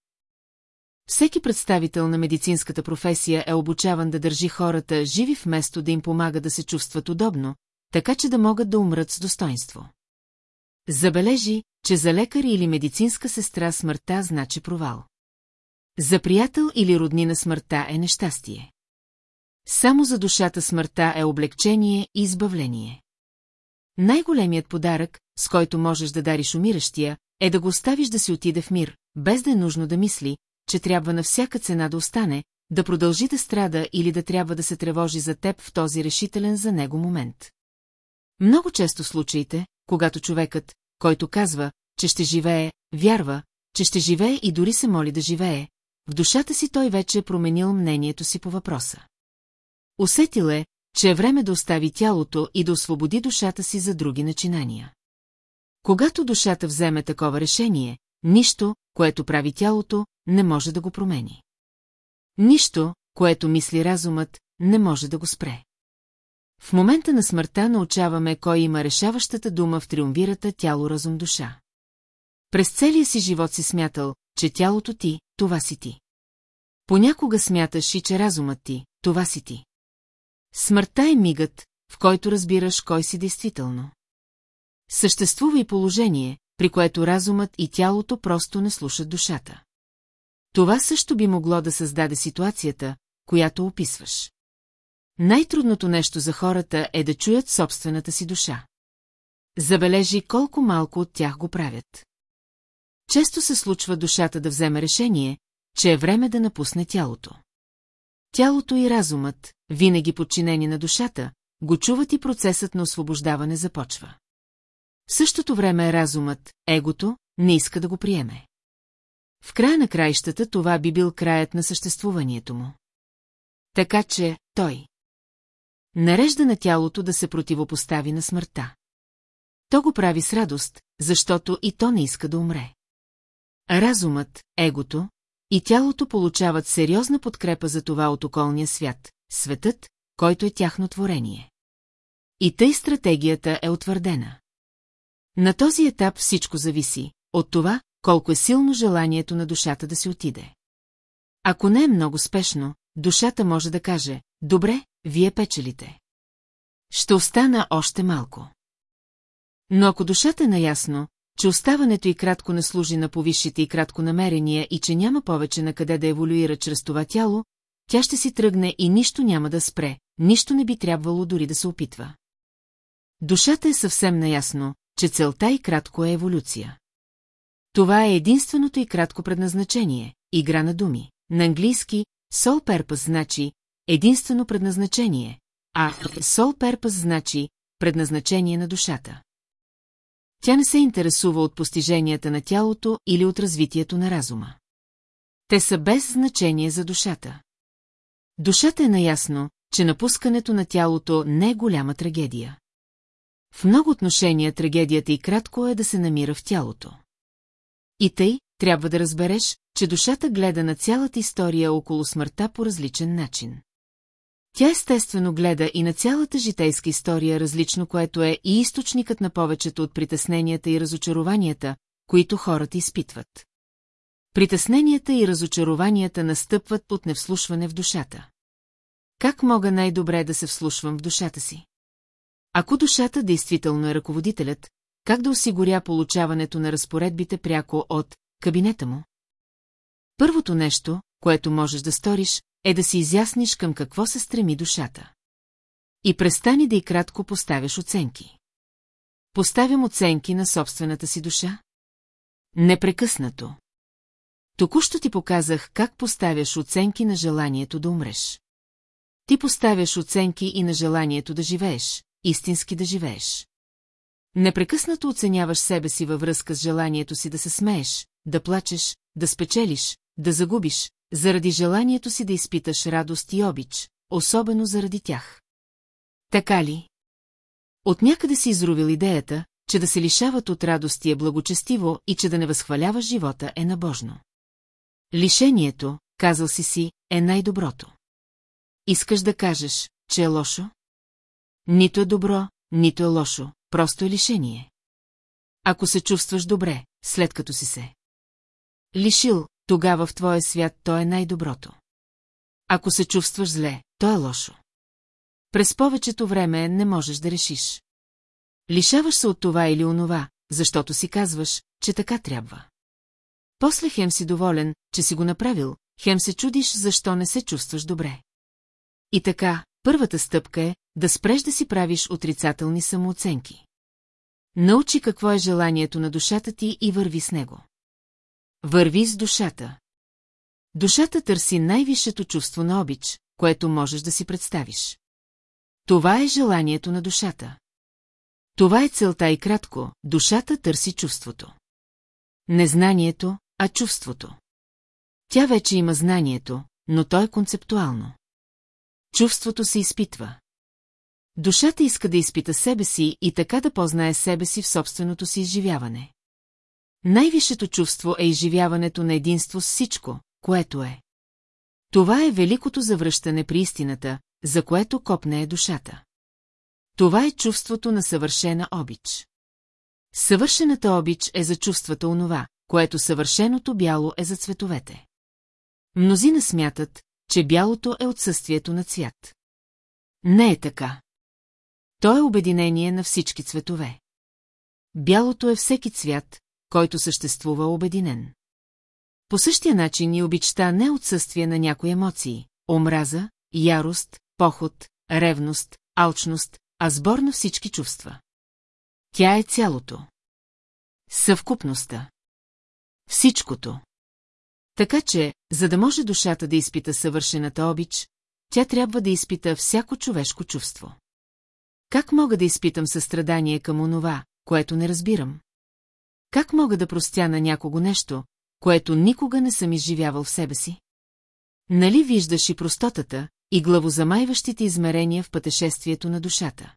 Всеки представител на медицинската професия е обучаван да държи хората живи вместо да им помага да се чувстват удобно, така че да могат да умрат с достоинство. Забележи, че за лекар или медицинска сестра смъртта значи провал. За приятел или роднина смъртта е нещастие. Само за душата смъртта е облегчение и избавление. Най-големият подарък, с който можеш да дариш умиращия, е да го оставиш да си отиде в мир, без да е нужно да мисли, че трябва на всяка цена да остане, да продължи да страда или да трябва да се тревожи за теб в този решителен за него момент. Много често случаите, когато човекът, който казва, че ще живее, вярва, че ще живее и дори се моли да живее, в душата си той вече е променил мнението си по въпроса. Усетил е, че е време да остави тялото и да освободи душата си за други начинания. Когато душата вземе такова решение, нищо, което прави тялото, не може да го промени. Нищо, което мисли разумът, не може да го спре. В момента на смъртта научаваме кой има решаващата дума в триумвирата тяло-разум-душа. През целия си живот си смятал, че тялото ти, това си ти. Понякога смяташ и, че разумът ти, това си ти. Смъртта е мигът, в който разбираш кой си действително. Съществува и положение, при което разумът и тялото просто не слушат душата. Това също би могло да създаде ситуацията, която описваш. Най-трудното нещо за хората е да чуят собствената си душа. Забележи колко малко от тях го правят. Често се случва душата да вземе решение, че е време да напусне тялото. Тялото и разумът, винаги подчинени на душата, го чуват и процесът на освобождаване започва. В същото време разумът, егото, не иска да го приеме. В края на краищата това би бил краят на съществуването му. Така че той нарежда на тялото да се противопостави на смъртта. То го прави с радост, защото и то не иска да умре. Разумът, егото и тялото получават сериозна подкрепа за това от околния свят, светът, който е тяхно творение. И тъй стратегията е утвърдена. На този етап всичко зависи от това, колко е силно желанието на душата да си отиде. Ако не е много спешно, душата може да каже, добре, вие печелите. Ще остана още малко. Но ако душата е наясно, че оставането и кратко не служи на повисшите и кратко намерения и че няма повече на къде да еволюира чрез това тяло, тя ще си тръгне и нищо няма да спре, нищо не би трябвало дори да се опитва. Душата е съвсем наясно, че целта и кратко е еволюция. Това е единственото и кратко предназначение, игра на думи. На английски sole purpose значи единствено предназначение, а sole purpose значи предназначение на душата. Тя не се интересува от постиженията на тялото или от развитието на разума. Те са без значение за душата. Душата е наясно, че напускането на тялото не е голяма трагедия. В много отношения трагедията и кратко е да се намира в тялото. И тъй, трябва да разбереш, че душата гледа на цялата история около смъртта по различен начин. Тя естествено гледа и на цялата житейска история различно, което е и източникът на повечето от притесненията и разочарованията, които хората изпитват. Притесненията и разочарованията настъпват от невслушване в душата. Как мога най-добре да се вслушвам в душата си? Ако душата действително е ръководителят, как да осигуря получаването на разпоредбите пряко от кабинета му? Първото нещо, което можеш да сториш, е да си изясниш към какво се стреми душата. И престани да и кратко поставяш оценки. Поставям оценки на собствената си душа? Непрекъснато. Току-що ти показах как поставяш оценки на желанието да умреш. Ти поставяш оценки и на желанието да живееш, истински да живееш. Непрекъснато оценяваш себе си във връзка с желанието си да се смееш, да плачеш, да спечелиш, да загубиш, заради желанието си да изпиташ радост и обич, особено заради тях. Така ли? От някъде си изрувил идеята, че да се лишават от радости е благочестиво и че да не възхваляваш живота е набожно. Лишението, казал си си, е най-доброто. Искаш да кажеш, че е лошо? Нито е добро, нито е лошо, просто е лишение. Ако се чувстваш добре, след като си се. Лишил, тогава в твоя свят то е най-доброто. Ако се чувстваш зле, то е лошо. През повечето време не можеш да решиш. Лишаваш се от това или онова, защото си казваш, че така трябва. После хем си доволен, че си го направил, хем се чудиш, защо не се чувстваш добре. И така, първата стъпка е да спреш да си правиш отрицателни самооценки. Научи какво е желанието на душата ти и върви с него. Върви с душата. Душата търси най-висшето чувство на обич, което можеш да си представиш. Това е желанието на душата. Това е целта и кратко, душата търси чувството. Не знанието, а чувството. Тя вече има знанието, но то е концептуално. Чувството се изпитва. Душата иска да изпита себе си и така да познае себе си в собственото си изживяване. Най-висшето чувство е изживяването на единство с всичко, което е. Това е великото завръщане при истината, за което копне е душата. Това е чувството на съвършена обич. Съвършената обич е за чувствата онова, което съвършеното бяло е за цветовете. Мнозина смятат, че бялото е отсъствието на цвят. Не е така. То е обединение на всички цветове. Бялото е всеки цвят, който съществува обединен. По същия начин и обичта не отсъствие на някои емоции – омраза, ярост, поход, ревност, алчност, а сбор на всички чувства. Тя е цялото. Съвкупността. Всичкото. Така че, за да може душата да изпита съвършената обич, тя трябва да изпита всяко човешко чувство. Как мога да изпитам състрадание към онова, което не разбирам? Как мога да простя на някого нещо, което никога не съм изживявал в себе си? Нали виждаш и простотата, и главозамайващите измерения в пътешествието на душата?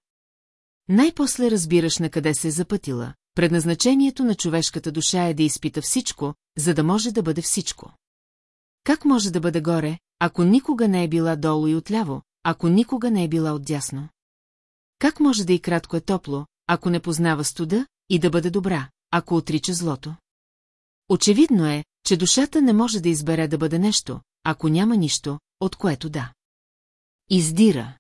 Най-после разбираш на къде се е запътила. Предназначението на човешката душа е да изпита всичко, за да може да бъде всичко. Как може да бъде горе, ако никога не е била долу и отляво, ако никога не е била отдясно? Как може да и кратко е топло, ако не познава студа, и да бъде добра, ако отрича злото? Очевидно е, че душата не може да избере да бъде нещо, ако няма нищо, от което да. Издира.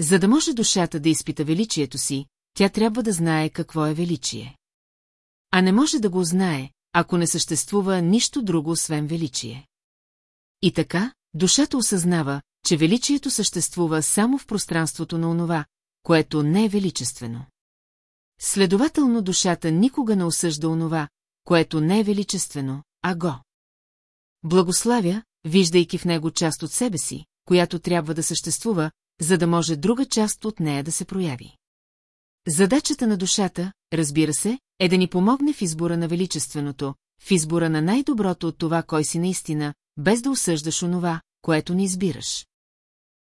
За да може душата да изпита величието си, тя трябва да знае какво е величие. А не може да го знае, ако не съществува нищо друго освен величие. И така, душата осъзнава, че величието съществува само в пространството на онова, което не е величествено. Следователно душата никога не осъжда онова, което не е величествено, а го. Благославя, виждайки в него част от себе си, която трябва да съществува, за да може друга част от нея да се прояви. Задачата на душата, разбира се, е да ни помогне в избора на величественото, в избора на най-доброто от това, кой си наистина, без да осъждаш онова, което ни избираш.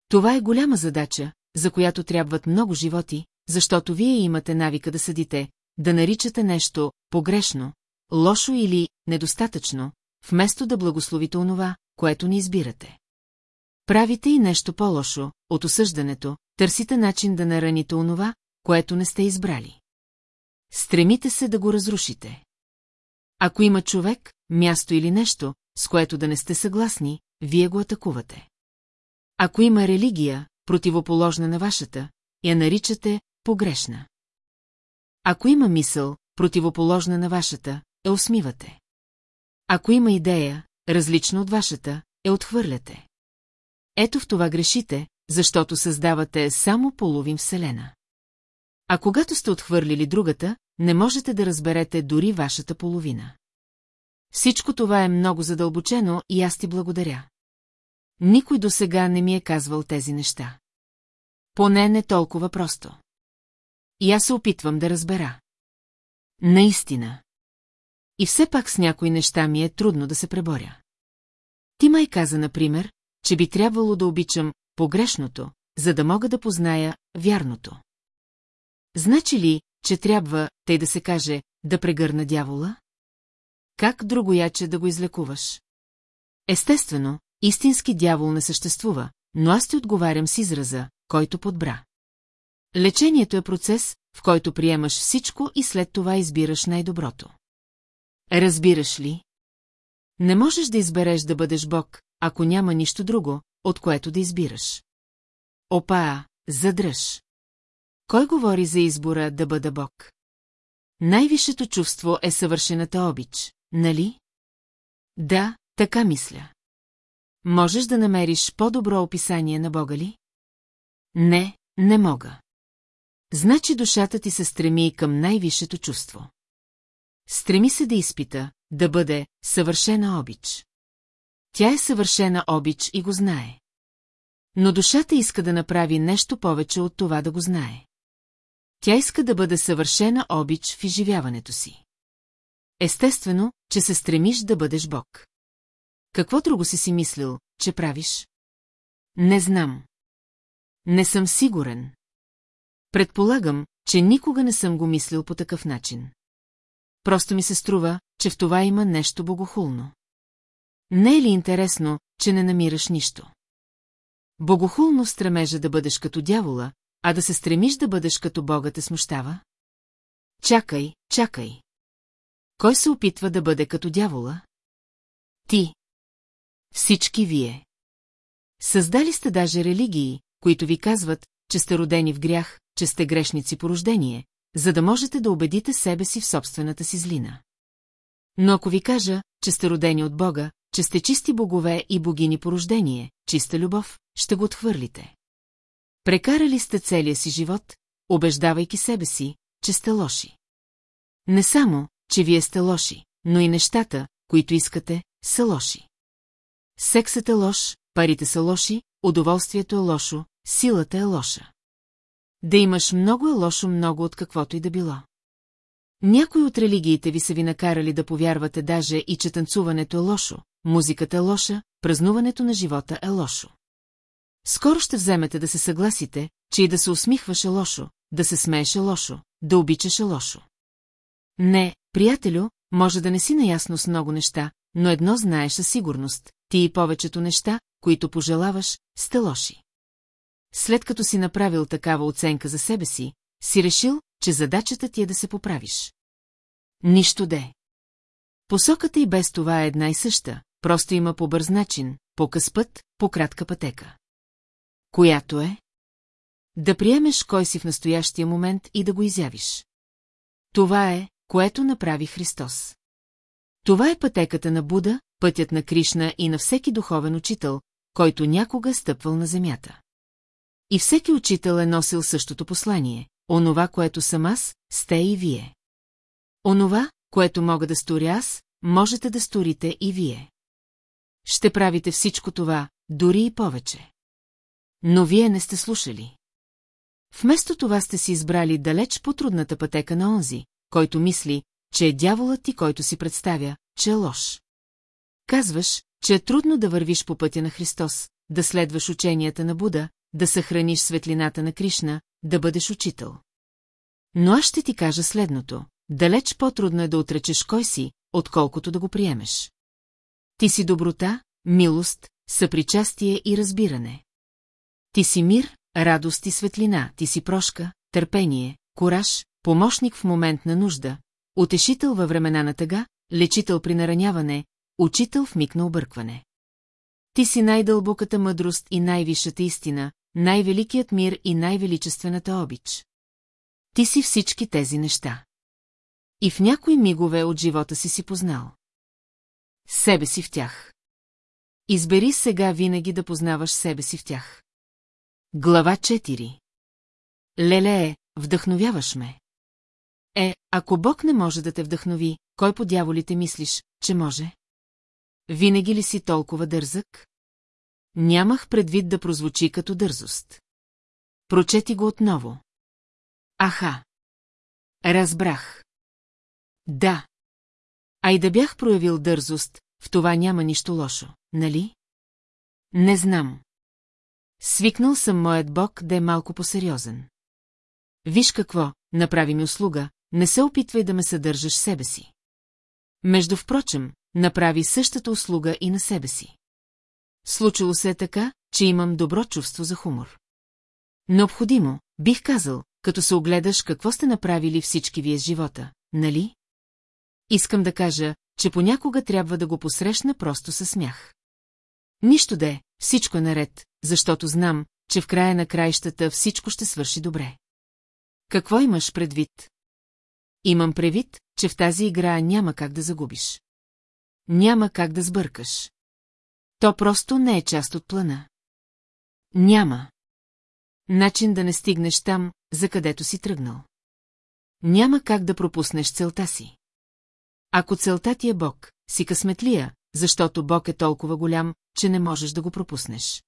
Това е голяма задача, за която трябват много животи, защото вие имате навика да съдите, да наричате нещо погрешно, лошо или недостатъчно, вместо да благословите онова, което ни избирате. Правите и нещо по-лошо от осъждането, търсите начин да нараните онова, което не сте избрали. Стремите се да го разрушите. Ако има човек, място или нещо, с което да не сте съгласни, вие го атакувате. Ако има религия, противоположна на вашата, я наричате погрешна. Ако има мисъл, противоположна на вашата, я усмивате. Ако има идея, различна от вашата, я отхвърляте. Ето в това грешите, защото създавате само половин вселена. А когато сте отхвърлили другата, не можете да разберете дори вашата половина. Всичко това е много задълбочено и аз ти благодаря. Никой до сега не ми е казвал тези неща. Поне не толкова просто. И аз се опитвам да разбера. Наистина. И все пак с някои неща ми е трудно да се преборя. Ти май каза, например, че би трябвало да обичам погрешното, за да мога да позная вярното. Значи ли, че трябва, тъй да се каже, да прегърна дявола? Как другояче да го излекуваш? Естествено, истински дявол не съществува, но аз ти отговарям с израза, който подбра. Лечението е процес, в който приемаш всичко и след това избираш най-доброто. Разбираш ли? Не можеш да избереш да бъдеш Бог, ако няма нищо друго, от което да избираш. Опа, задръж. Кой говори за избора да бъда Бог? Най-висшето чувство е съвършената обич, нали? Да, така мисля. Можеш да намериш по-добро описание на Бога ли? Не, не мога. Значи душата ти се стреми към най-висшето чувство. Стреми се да изпита, да бъде съвършена обич. Тя е съвършена обич и го знае. Но душата иска да направи нещо повече от това да го знае. Тя иска да бъде съвършена обич в изживяването си. Естествено, че се стремиш да бъдеш Бог. Какво друго си си мислил, че правиш? Не знам. Не съм сигурен. Предполагам, че никога не съм го мислил по такъв начин. Просто ми се струва, че в това има нещо богохулно. Не е ли интересно, че не намираш нищо? Богохулно стремежа да бъдеш като дявола, а да се стремиш да бъдеш като Бога те смущава? Чакай, чакай. Кой се опитва да бъде като дявола? Ти. Всички вие. Създали сте даже религии, които ви казват, че сте родени в грях, че сте грешници по рождение, за да можете да убедите себе си в собствената си злина. Но ако ви кажа, че сте родени от Бога, че сте чисти богове и богини по рождение, чиста любов, ще го отхвърлите. Прекарали сте целия си живот, убеждавайки себе си, че сте лоши. Не само, че вие сте лоши, но и нещата, които искате, са лоши. Сексът е лош, парите са лоши, удоволствието е лошо, силата е лоша. Да имаш много е лошо много от каквото и да било. Някои от религиите ви са ви накарали да повярвате даже и че танцуването е лошо, музиката е лоша, празнуването на живота е лошо. Скоро ще вземете да се съгласите, че и да се усмихваше лошо, да се смееше лошо, да обичаше лошо. Не, приятелю, може да не си наясно с много неща, но едно знаеш със сигурност, ти и повечето неща, които пожелаваш, сте лоши. След като си направил такава оценка за себе си, си решил, че задачата ти е да се поправиш. Нищо де. Посоката и без това е една и съща, просто има по-бърз начин, по-къс път, по-кратка пътека. Която е? Да приемеш кой си в настоящия момент и да го изявиш. Това е, което направи Христос. Това е пътеката на Буда, пътят на Кришна и на всеки духовен учител, който някога стъпвал на земята. И всеки учител е носил същото послание. Онова, което съм аз, сте и вие. Онова, което мога да сторя аз, можете да сторите и вие. Ще правите всичко това, дори и повече. Но вие не сте слушали. Вместо това сте си избрали далеч по-трудната пътека на онзи, който мисли, че е дяволът ти, който си представя, че е лош. Казваш, че е трудно да вървиш по пътя на Христос, да следваш ученията на Буда, да съхраниш светлината на Кришна, да бъдеш учител. Но аз ще ти кажа следното. Далеч по-трудно е да отречеш кой си, отколкото да го приемеш. Ти си доброта, милост, съпричастие и разбиране. Ти си мир, радост и светлина, ти си прошка, търпение, кораж, помощник в момент на нужда, утешител във времена на тъга, лечител при нараняване, учител в миг на объркване. Ти си най-дълбоката мъдрост и най-висшата истина, най-великият мир и най-величествената обич. Ти си всички тези неща. И в някои мигове от живота си си познал. Себе си в тях. Избери сега винаги да познаваш себе си в тях. Глава 4 Леле, е, вдъхновяваш ме. Е, ако Бог не може да те вдъхнови, кой по дяволите мислиш, че може? Винаги ли си толкова дързък? Нямах предвид да прозвучи като дързост. Прочети го отново. Аха. Разбрах. Да. А и да бях проявил дързост, в това няма нищо лошо, нали? Не знам. Свикнал съм моят бог да е малко посериозен. Виж какво, направи ми услуга, не се опитвай да ме съдържаш себе си. Между впрочем, направи същата услуга и на себе си. Случило се е така, че имам добро чувство за хумор. Необходимо, бих казал, като се огледаш какво сте направили всички вие с живота, нали? Искам да кажа, че понякога трябва да го посрещна просто със смях. Нищо де, всичко е наред, защото знам, че в края на краищата всичко ще свърши добре. Какво имаш предвид? Имам предвид, че в тази игра няма как да загубиш. Няма как да сбъркаш. То просто не е част от плана. Няма. Начин да не стигнеш там, за където си тръгнал. Няма как да пропуснеш целта си. Ако целта ти е Бог, си късметлия, защото Бог е толкова голям, че не можеш да го пропуснеш.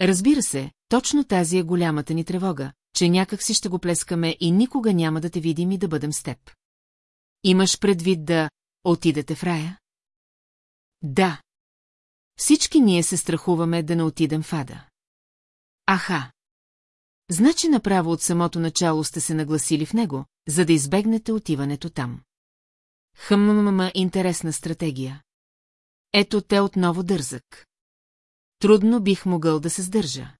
Разбира се, точно тази е голямата ни тревога, че някак си ще го плескаме и никога няма да те видим и да бъдем с теб. Имаш предвид да отидете в рая? Да. Всички ние се страхуваме да не отидем в ада. Аха. Значи направо от самото начало сте се нагласили в него, за да избегнете отиването там. Хммм, интересна стратегия. Ето те отново дързък. Трудно бих могъл да се сдържа.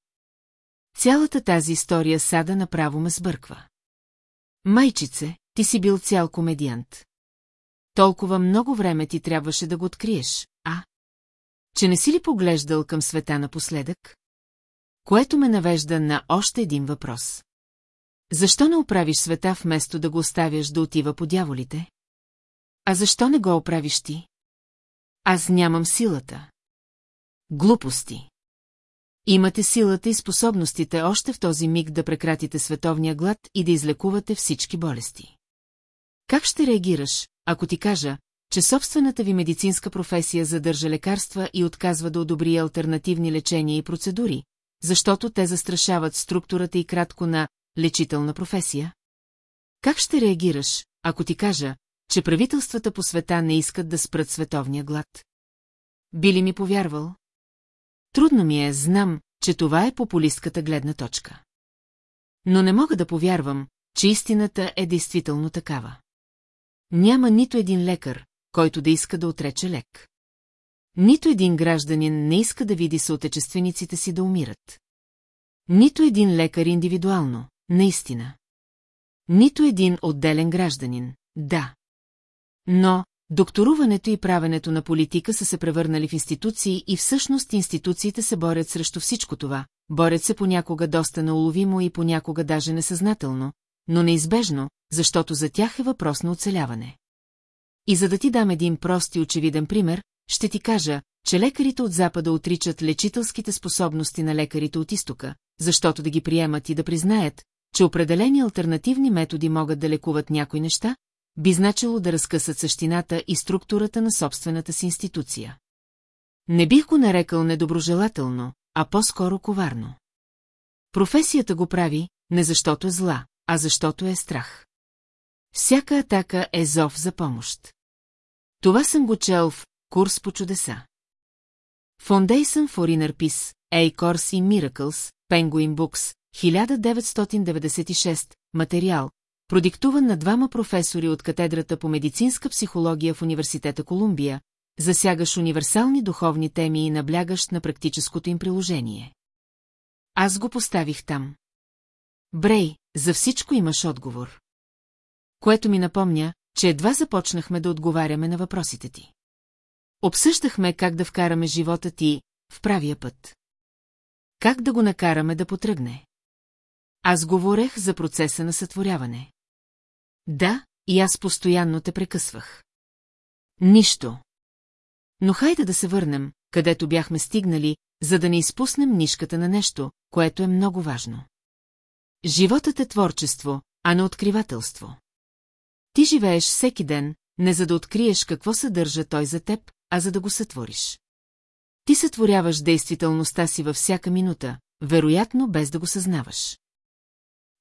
Цялата тази история сада направо ме сбърква. Майчице, ти си бил цял комедиант. Толкова много време ти трябваше да го откриеш? Че не си ли поглеждал към света напоследък? Което ме навежда на още един въпрос. Защо не оправиш света вместо да го оставяш да отива по дяволите? А защо не го оправиш ти? Аз нямам силата. Глупости. Имате силата и способностите още в този миг да прекратите световния глад и да излекувате всички болести. Как ще реагираш, ако ти кажа, че собствената ви медицинска професия задържа лекарства и отказва да одобри альтернативни лечения и процедури, защото те застрашават структурата и кратко на лечителна професия? Как ще реагираш, ако ти кажа, че правителствата по света не искат да спрат световния глад? Би ли ми повярвал? Трудно ми е, знам, че това е популистката гледна точка. Но не мога да повярвам, че истината е действително такава. Няма нито един лекар, който да иска да отрече лек. Нито един гражданин не иска да види съотечествениците си да умират. Нито един лекар индивидуално, наистина. Нито един отделен гражданин, да. Но, докторуването и правенето на политика са се превърнали в институции и всъщност институциите се борят срещу всичко това, борят се понякога доста науловимо и понякога даже несъзнателно, но неизбежно, защото за тях е въпрос на оцеляване. И за да ти дам един прост и очевиден пример, ще ти кажа, че лекарите от Запада отричат лечителските способности на лекарите от Изтока, защото да ги приемат и да признаят, че определени альтернативни методи могат да лекуват някои неща, би значило да разкъсат същината и структурата на собствената си институция. Не бих го нарекал недоброжелателно, а по-скоро коварно. Професията го прави, не защото е зла, а защото е страх. Всяка атака е зов за помощ. Това съм го чел в курс по чудеса. Foundation for Inner Peace, A Course in Miracles, Penguin Books, 1996, материал, продиктуван на двама професори от катедрата по медицинска психология в Университета Колумбия, засягаш универсални духовни теми и наблягащ на практическото им приложение. Аз го поставих там. Брей, за всичко имаш отговор. Което ми напомня, че едва започнахме да отговаряме на въпросите ти. Обсъждахме как да вкараме живота ти в правия път. Как да го накараме да потръгне. Аз говорех за процеса на сътворяване. Да, и аз постоянно те прекъсвах. Нищо. Но хайде да се върнем, където бяхме стигнали, за да не изпуснем нишката на нещо, което е много важно. Животът е творчество, а не откривателство. Ти живееш всеки ден, не за да откриеш какво съдържа той за теб, а за да го сътвориш. Ти сътворяваш действителността си във всяка минута, вероятно без да го съзнаваш.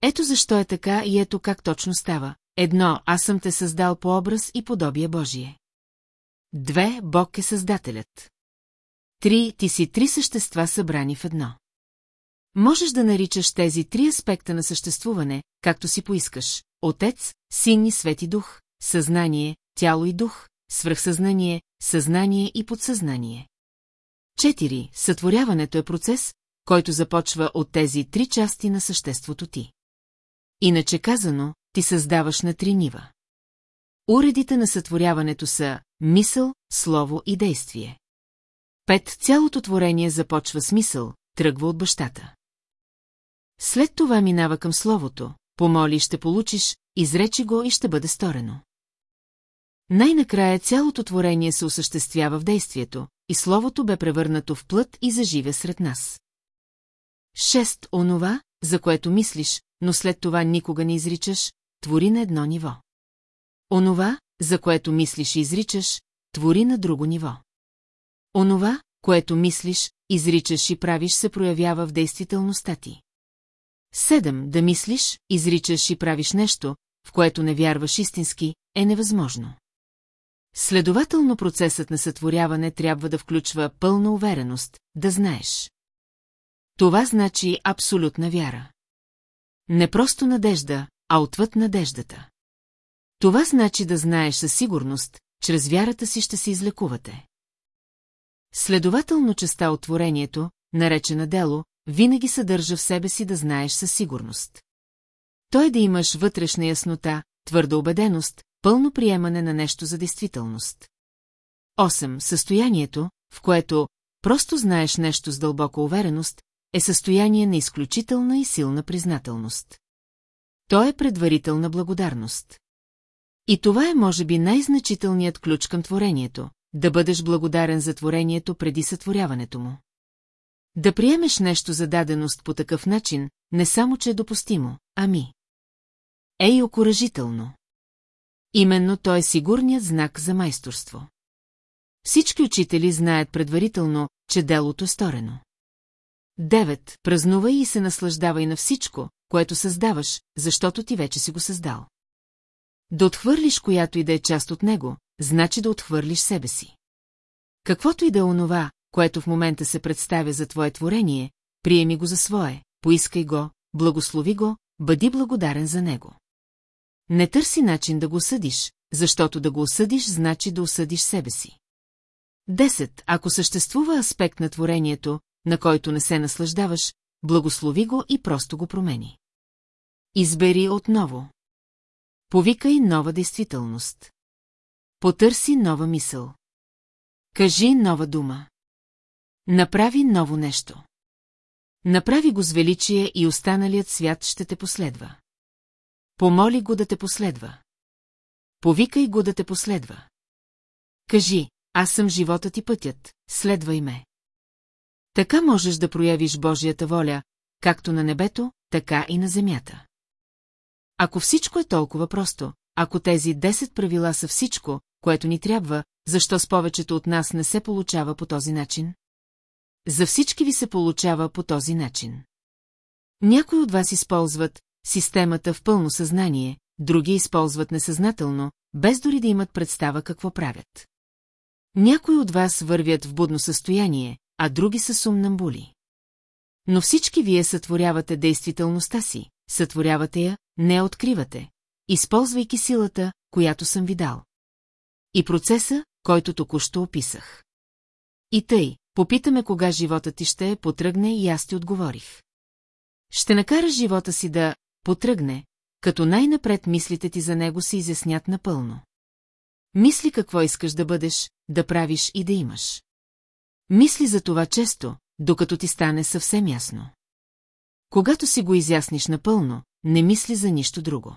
Ето защо е така и ето как точно става. Едно, аз съм те създал по образ и подобие Божие. Две, Бог е създателят. Три, ти си три същества събрани в едно. Можеш да наричаш тези три аспекта на съществуване, както си поискаш. Отец, син и свети дух, съзнание, тяло и дух, свръхсъзнание, съзнание и подсъзнание. Четири. Сътворяването е процес, който започва от тези три части на съществото ти. Иначе казано, ти създаваш на три нива. Уредите на сътворяването са мисъл, слово и действие. Пет. Цялото творение започва с мисъл, тръгва от бащата. След това минава към словото, помоли ще получиш, изречи го и ще бъде сторено. Най-накрая цялото творение се осъществява в действието, и словото бе превърнато в плът и заживе сред нас. Шест. Онова, за което мислиш, но след това никога не изричаш, твори на едно ниво. Онова, за което мислиш и изричаш, твори на друго ниво. Онова, което мислиш, изричаш и правиш, се проявява в действителността ти. Седем. Да мислиш, изричаш и правиш нещо, в което не вярваш истински, е невъзможно. Следователно процесът на сътворяване трябва да включва пълна увереност, да знаеш. Това значи абсолютна вяра. Не просто надежда, а отвъд надеждата. Това значи да знаеш със сигурност, чрез вярата си ще се излекувате. Следователно частта от творението, наречена дело, винаги съдържа в себе си да знаеш със сигурност. Той да имаш вътрешна яснота, твърда убеденост, пълно приемане на нещо за действителност. 8. Състоянието, в което просто знаеш нещо с дълбока увереност, е състояние на изключителна и силна признателност. То е предварителна благодарност. И това е, може би, най-значителният ключ към творението – да бъдеш благодарен за творението преди сътворяването му. Да приемеш нещо за даденост по такъв начин, не само, че е допустимо, ами. Е и окоръжително. Именно той е сигурният знак за майсторство. Всички учители знаят предварително, че делото е сторено. Девет. Празнувай и се наслаждавай на всичко, което създаваш, защото ти вече си го създал. Да отхвърлиш която и да е част от него, значи да отхвърлиш себе си. Каквото и да е онова, което в момента се представя за твое творение, приеми го за свое, поискай го, благослови го, бъди благодарен за него. Не търси начин да го осъдиш, защото да го осъдиш значи да осъдиш себе си. Десет. Ако съществува аспект на творението, на който не се наслаждаваш, благослови го и просто го промени. Избери отново. Повикай нова действителност. Потърси нова мисъл. Кажи нова дума. Направи ново нещо. Направи го с величие и останалият свят ще те последва. Помоли го да те последва. Повикай го да те последва. Кажи, аз съм животът и пътят, следвай ме. Така можеш да проявиш Божията воля, както на небето, така и на земята. Ако всичко е толкова просто, ако тези 10 правила са всичко, което ни трябва, защо с повечето от нас не се получава по този начин? За всички ви се получава по този начин. Някои от вас използват системата в пълно съзнание, други използват несъзнателно, без дори да имат представа какво правят. Някои от вас вървят в будно състояние, а други са сумнамбули. Но всички вие сътворявате действителността си, сътворявате я, не откривате, използвайки силата, която съм ви дал. И процеса, който току-що описах. И тъй, попитаме кога живота ти ще потръгне и аз ти отговорих. Ще накараш живота си да потръгне, като най-напред мислите ти за него се изяснят напълно. Мисли какво искаш да бъдеш, да правиш и да имаш. Мисли за това често, докато ти стане съвсем ясно. Когато си го изясниш напълно, не мисли за нищо друго.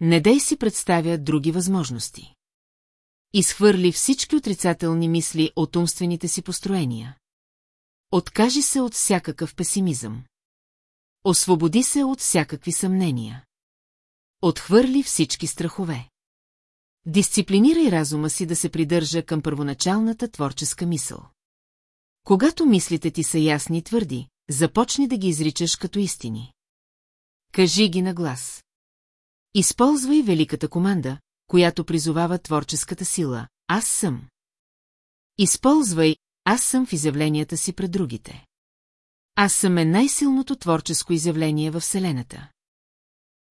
Не дей си представя други възможности. Изхвърли всички отрицателни мисли от умствените си построения. Откажи се от всякакъв песимизъм. Освободи се от всякакви съмнения. Отхвърли всички страхове. Дисциплинирай разума си да се придържа към първоначалната творческа мисъл. Когато мислите ти са ясни и твърди, започни да ги изричаш като истини. Кажи ги на глас. Използвай великата команда, която призовава творческата сила. Аз съм. Използвай аз съм в изявленията си пред другите. Аз съм е най-силното творческо изявление във Вселената.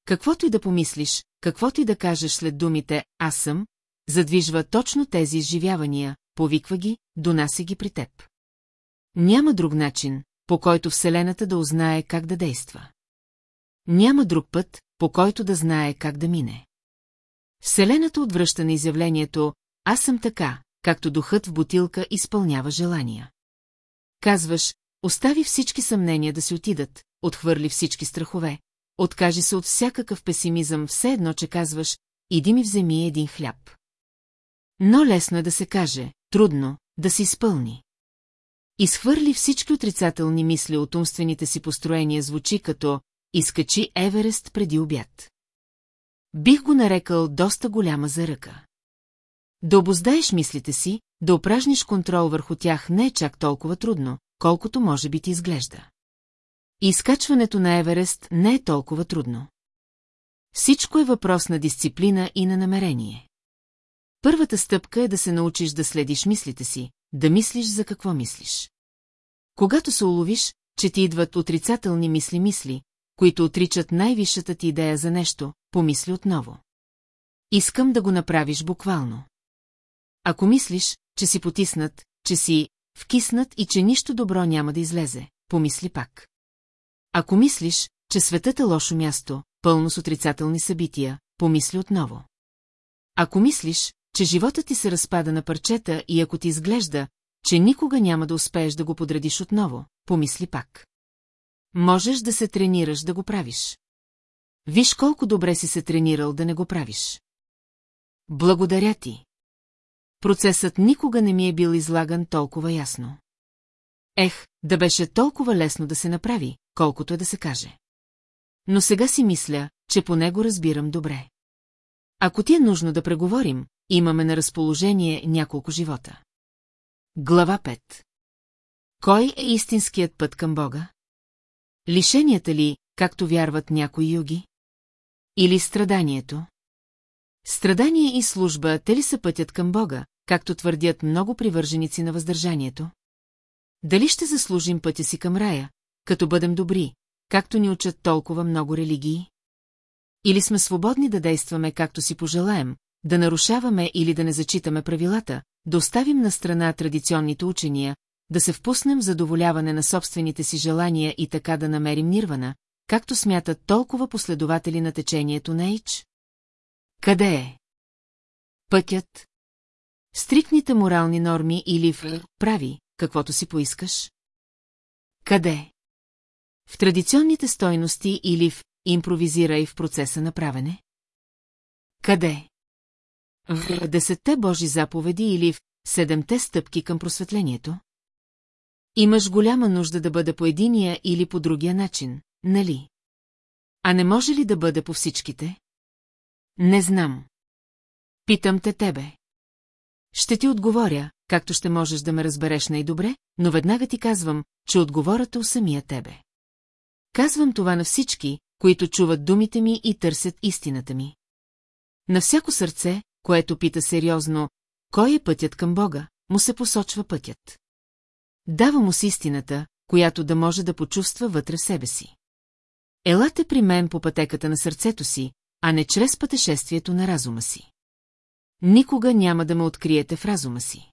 Каквото и да помислиш, каквото и да кажеш след думите «Аз съм», задвижва точно тези изживявания, повиква ги, донася ги при теб. Няма друг начин, по който Вселената да узнае как да действа. Няма друг път, по който да знае как да мине. Вселената отвръща на изявлението «Аз съм така», както духът в бутилка изпълнява желания. Казваш, остави всички съмнения да си отидат, отхвърли всички страхове, откажи се от всякакъв песимизъм, все едно, че казваш, иди ми вземи един хляб. Но лесно е да се каже, трудно, да се изпълни. Изхвърли всички отрицателни мисли от умствените си построения звучи като «изкачи Еверест преди обяд». Бих го нарекал доста голяма за ръка. Да обоздаеш мислите си, да упражниш контрол върху тях не е чак толкова трудно, колкото може би ти изглежда. изкачването на Еверест не е толкова трудно. Всичко е въпрос на дисциплина и на намерение. Първата стъпка е да се научиш да следиш мислите си, да мислиш за какво мислиш. Когато се уловиш, че ти идват отрицателни мисли-мисли, които отричат най-висшата ти идея за нещо, помисли отново. Искам да го направиш буквално. Ако мислиш, че си потиснат, че си вкиснат и че нищо добро няма да излезе, помисли пак. Ако мислиш, че светът е лошо място, пълно с отрицателни събития, помисли отново. Ако мислиш, че животът ти се разпада на парчета и ако ти изглежда, че никога няма да успееш да го подредиш отново, помисли пак. Можеш да се тренираш да го правиш. Виж колко добре си се тренирал да не го правиш. Благодаря ти. Процесът никога не ми е бил излаган толкова ясно. Ех, да беше толкова лесно да се направи, колкото е да се каже. Но сега си мисля, че по него разбирам добре. Ако ти е нужно да преговорим, имаме на разположение няколко живота. Глава 5 Кой е истинският път към Бога? Лишенията ли, както вярват някои юги? Или страданието? Страдание и служба те ли са пътят към Бога, както твърдят много привърженици на въздържанието? Дали ще заслужим пътя си към рая, като бъдем добри, както ни учат толкова много религии? Или сме свободни да действаме както си пожелаем, да нарушаваме или да не зачитаме правилата, да оставим на страна традиционните учения, да се впуснем в задоволяване на собствените си желания и така да намерим нирвана, както смятат толкова последователи на течението на Ейч? Къде е? Пътят? Стрикните морални норми или в прави, каквото си поискаш? Къде? В традиционните стойности или в импровизирай в процеса на правене? Къде? В десетте Божи заповеди или в седемте стъпки към просветлението? Имаш голяма нужда да бъде по единия или по другия начин, нали? А не може ли да бъде по всичките? Не знам. Питам те тебе. Ще ти отговоря, както ще можеш да ме разбереш най-добре, но веднага ти казвам, че отговората у самия тебе. Казвам това на всички, които чуват думите ми и търсят истината ми. На всяко сърце, което пита сериозно, кой е пътят към Бога, му се посочва пътят. Дава му си истината, която да може да почувства вътре в себе си. Елате при мен по пътеката на сърцето си, а не чрез пътешествието на разума си. Никога няма да ме откриете в разума си.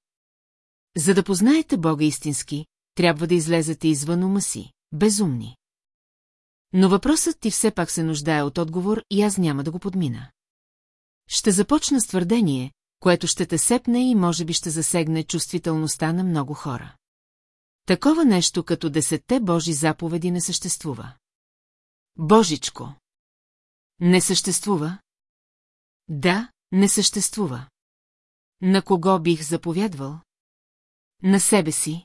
За да познаете Бога истински, трябва да излезете извън ума си, безумни. Но въпросът ти все пак се нуждае от отговор и аз няма да го подмина. Ще започна с твърдение, което ще те сепне и може би ще засегне чувствителността на много хора. Такова нещо като десетте Божи заповеди не съществува. Божичко. Не съществува? Да, не съществува. На кого бих заповядвал? На себе си.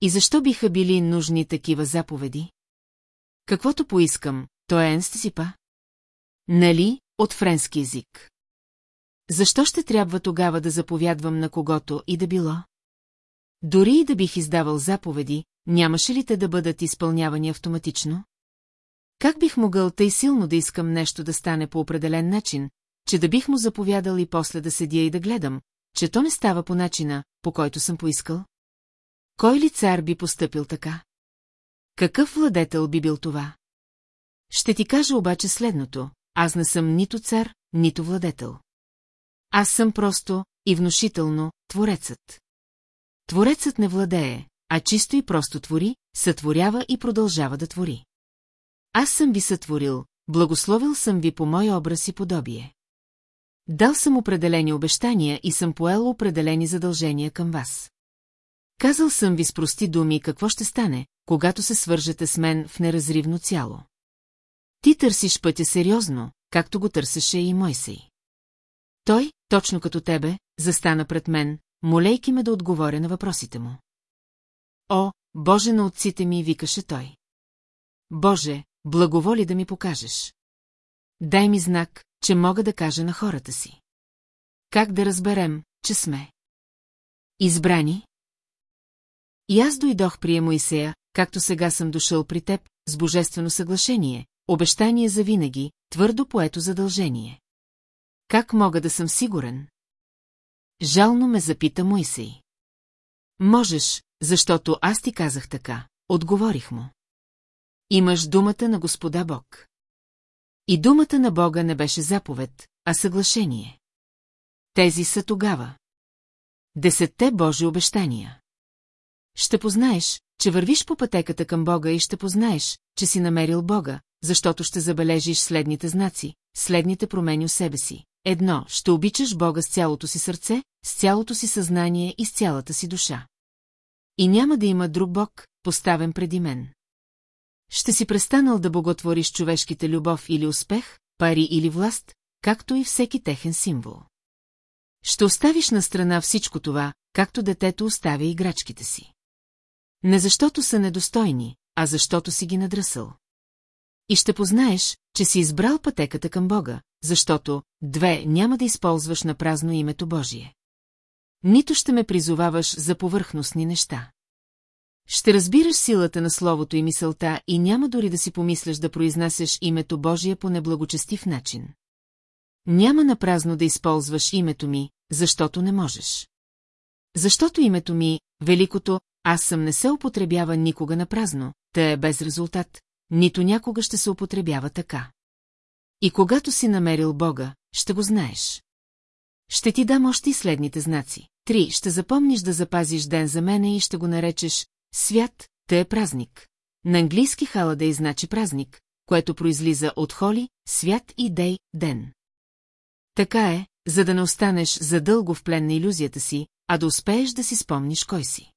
И защо биха били нужни такива заповеди? Каквото поискам, то е енстисипа. Нали, от френски език. Защо ще трябва тогава да заповядвам на когото и да било? Дори и да бих издавал заповеди, нямаше ли те да бъдат изпълнявани автоматично? Как бих могъл тъй силно да искам нещо да стане по определен начин, че да бих му заповядал и после да седя и да гледам, че то не става по начина, по който съм поискал? Кой ли цар би поступил така? Какъв владетел би бил това? Ще ти кажа обаче следното, аз не съм нито цар, нито владетел. Аз съм просто и внушително Творецът. Творецът не владее, а чисто и просто твори, сътворява и продължава да твори. Аз съм ви сътворил, благословил съм ви по мой образ и подобие. Дал съм определени обещания и съм поел определени задължения към вас. Казал съм ви с прости думи какво ще стане, когато се свържете с мен в неразривно цяло. Ти търсиш пътя сериозно, както го търсеше и Мойсей. Той, точно като тебе, застана пред мен, молейки ме да отговоря на въпросите му. О, Боже на отците ми, викаше той. Боже, благоволи да ми покажеш. Дай ми знак, че мога да кажа на хората си. Как да разберем, че сме? Избрани? И аз дойдох при Моисея, както сега съм дошъл при теб, с божествено съглашение, обещание за винаги, твърдо поето задължение. Как мога да съм сигурен? Жално ме запита Моисей. Можеш, защото аз ти казах така, отговорих му. Имаш думата на Господа Бог. И думата на Бога не беше заповед, а съглашение. Тези са тогава. Десетте Божи обещания. Ще познаеш, че вървиш по пътеката към Бога и ще познаеш, че си намерил Бога, защото ще забележиш следните знаци, следните промени у себе си. Едно, ще обичаш Бога с цялото си сърце, с цялото си съзнание и с цялата си душа. И няма да има друг Бог, поставен преди мен. Ще си престанал да боготвориш човешките любов или успех, пари или власт, както и всеки техен символ. Ще оставиш на страна всичко това, както детето оставя играчките си. Не защото са недостойни, а защото си ги надръсъл. И ще познаеш, че си избрал пътеката към Бога, защото, две, няма да използваш на празно името Божие. Нито ще ме призоваваш за повърхностни неща. Ще разбираш силата на словото и мисълта и няма дори да си помисляш да произнасяш името Божие по неблагочестив начин. Няма на празно да използваш името ми, защото не можеш. Защото името ми, великото, аз съм не се употребява никога на празно, те е без резултат, нито някога ще се употребява така. И когато си намерил Бога, ще го знаеш. Ще ти дам още и следните знаци. Три, ще запомниш да запазиш ден за мене и ще го наречеш Свят, те е празник. На английски халадей значи празник, което произлиза от холи, свят и дей, ден. Така е, за да не останеш задълго в плен на иллюзията си, а да успееш да си спомниш кой си.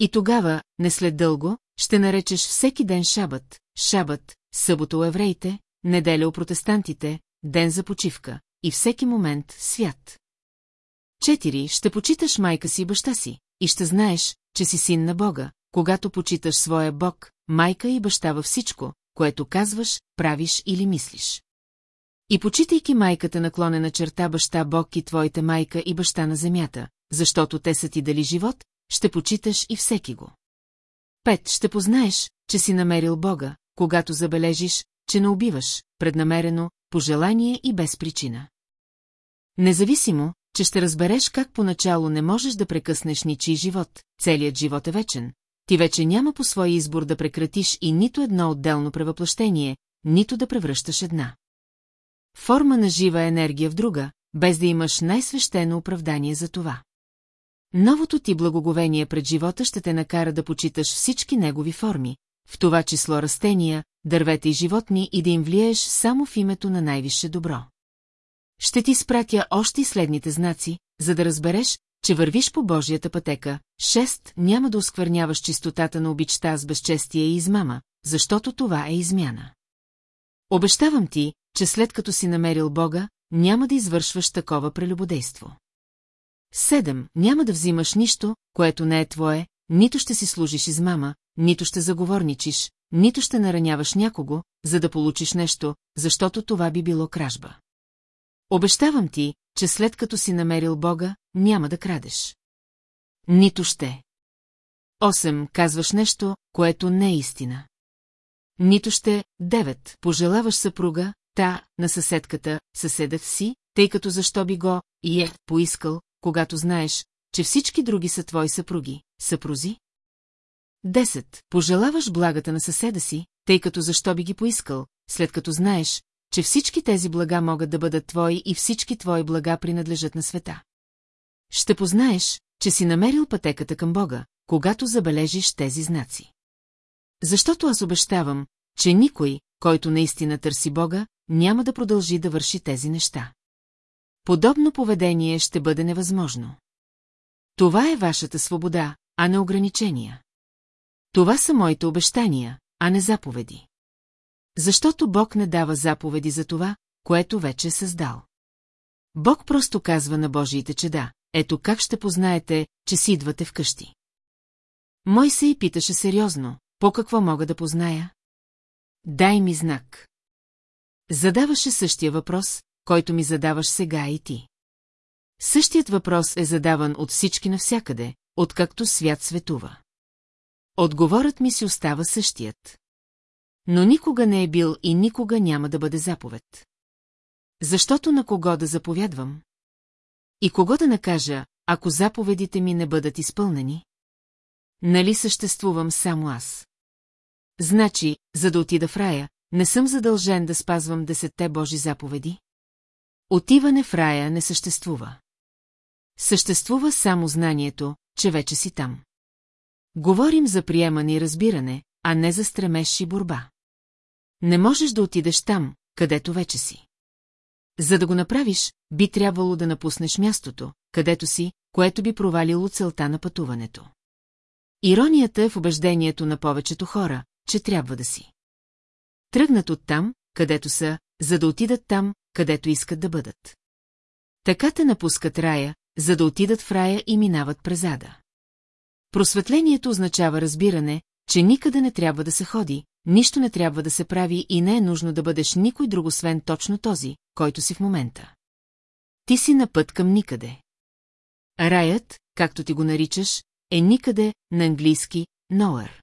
И тогава, не след дълго, ще наречеш всеки ден шабът, шабът, събота у евреите, неделя у протестантите, ден за почивка и всеки момент свят. Четири, ще почиташ майка си и баща си, и ще знаеш, че си син на Бога, когато почиташ своя Бог, майка и баща във всичко, което казваш, правиш или мислиш. И почитайки майката наклонена черта баща Бог и твоите майка и баща на земята, защото те са ти дали живот, ще почиташ и всеки го. Пет, ще познаеш, че си намерил Бога, когато забележиш, че не убиваш, преднамерено, по желание и без причина. Независимо, че ще разбереш как поначало не можеш да прекъснеш ничий живот, целият живот е вечен, ти вече няма по своя избор да прекратиш и нито едно отделно превъплъщение, нито да превръщаш една. Форма на жива енергия в друга, без да имаш най-свещено оправдание за това. Новото ти благоговение пред живота ще те накара да почиташ всички негови форми, в това число растения, дървета и животни и да им влиеш само в името на най-висше добро. Ще ти спратя още следните знаци, за да разбереш, че вървиш по Божията пътека. Шест, няма да оскверняваш чистотата на обичта с безчестие и измама, защото това е измяна. Обещавам ти, че след като си намерил Бога, няма да извършваш такова прелюбодейство. Седем, няма да взимаш нищо, което не е твое, нито ще си служиш измама, нито ще заговорничиш, нито ще нараняваш някого, за да получиш нещо, защото това би било кражба. Обещавам ти, че след като си намерил Бога, няма да крадеш. Нито ще. Осем, казваш нещо, което не е истина. Нито ще, девет, пожелаваш съпруга, та, на съседката, съседът си, тъй като защо би го, и е, поискал, когато знаеш, че всички други са твои съпруги, съпрузи? Десет, пожелаваш благата на съседа си, тъй като защо би ги поискал, след като знаеш, че всички тези блага могат да бъдат твои и всички твои блага принадлежат на света. Ще познаеш, че си намерил пътеката към Бога, когато забележиш тези знаци. Защото аз обещавам, че никой, който наистина търси Бога, няма да продължи да върши тези неща. Подобно поведение ще бъде невъзможно. Това е вашата свобода, а не ограничения. Това са моите обещания, а не заповеди. Защото Бог не дава заповеди за това, което вече е създал. Бог просто казва на Божиите чеда, ето как ще познаете, че си идвате вкъщи. Мой се и питаше сериозно, по какво мога да позная? Дай ми знак. Задаваше същия въпрос, който ми задаваш сега и ти. Същият въпрос е задаван от всички навсякъде, откакто свят светува. Отговорът ми си остава същият. Но никога не е бил и никога няма да бъде заповед. Защото на кого да заповядвам? И кого да накажа, ако заповедите ми не бъдат изпълнени? Нали съществувам само аз? Значи, за да отида в рая, не съм задължен да спазвам десетте Божи заповеди? Отиване в рая не съществува. Съществува само знанието, че вече си там. Говорим за приемане и разбиране, а не за стремеж и борба. Не можеш да отидеш там, където вече си. За да го направиш, би трябвало да напуснеш мястото, където си, което би провалило целта на пътуването. Иронията е в убеждението на повечето хора, че трябва да си. Тръгнат от там, където са, за да отидат там, където искат да бъдат. Така те напускат рая, за да отидат в рая и минават през ада. Просветлението означава разбиране, че никъде не трябва да се ходи, нищо не трябва да се прави и не е нужно да бъдеш никой друг освен точно този, който си в момента. Ти си на път към никъде. Раят, както ти го наричаш, е никъде на английски nowhere.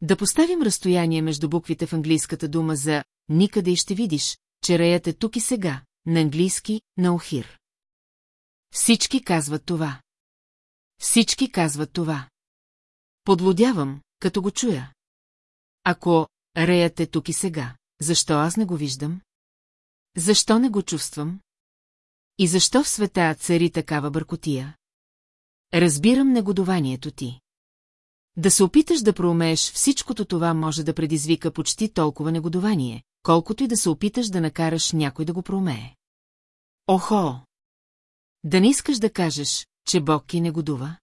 Да поставим разстояние между буквите в английската дума за «никъде» и ще видиш, че раят е тук и сега, на английски на охир. Всички казват това. Всички казват това. Подлодявам, като го чуя. Ако реят е тук и сега, защо аз не го виждам? Защо не го чувствам? И защо в света цари такава бъркотия? Разбирам негодованието ти. Да се опиташ да проумееш всичкото това може да предизвика почти толкова негодование, колкото и да се опиташ да накараш някой да го проумее. Охо! Да не искаш да кажеш, че Бог ки негодува?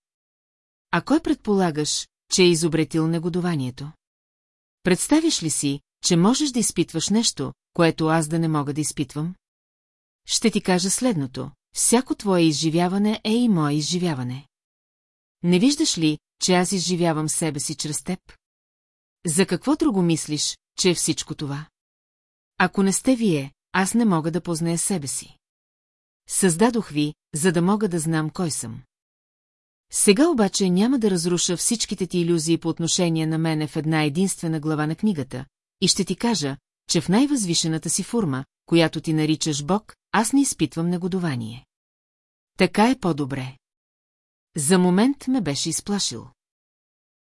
А кой предполагаш, че е изобретил негодованието? Представиш ли си, че можеш да изпитваш нещо, което аз да не мога да изпитвам? Ще ти кажа следното. всяко твое изживяване е и мое изживяване. Не виждаш ли, че аз изживявам себе си чрез теб? За какво друго мислиш, че е всичко това? Ако не сте вие, аз не мога да позная себе си. Създадох ви, за да мога да знам кой съм. Сега обаче няма да разруша всичките ти иллюзии по отношение на мене в една единствена глава на книгата и ще ти кажа, че в най-възвишената си форма, която ти наричаш Бог, аз не изпитвам негодование. Така е по-добре. За момент ме беше изплашил.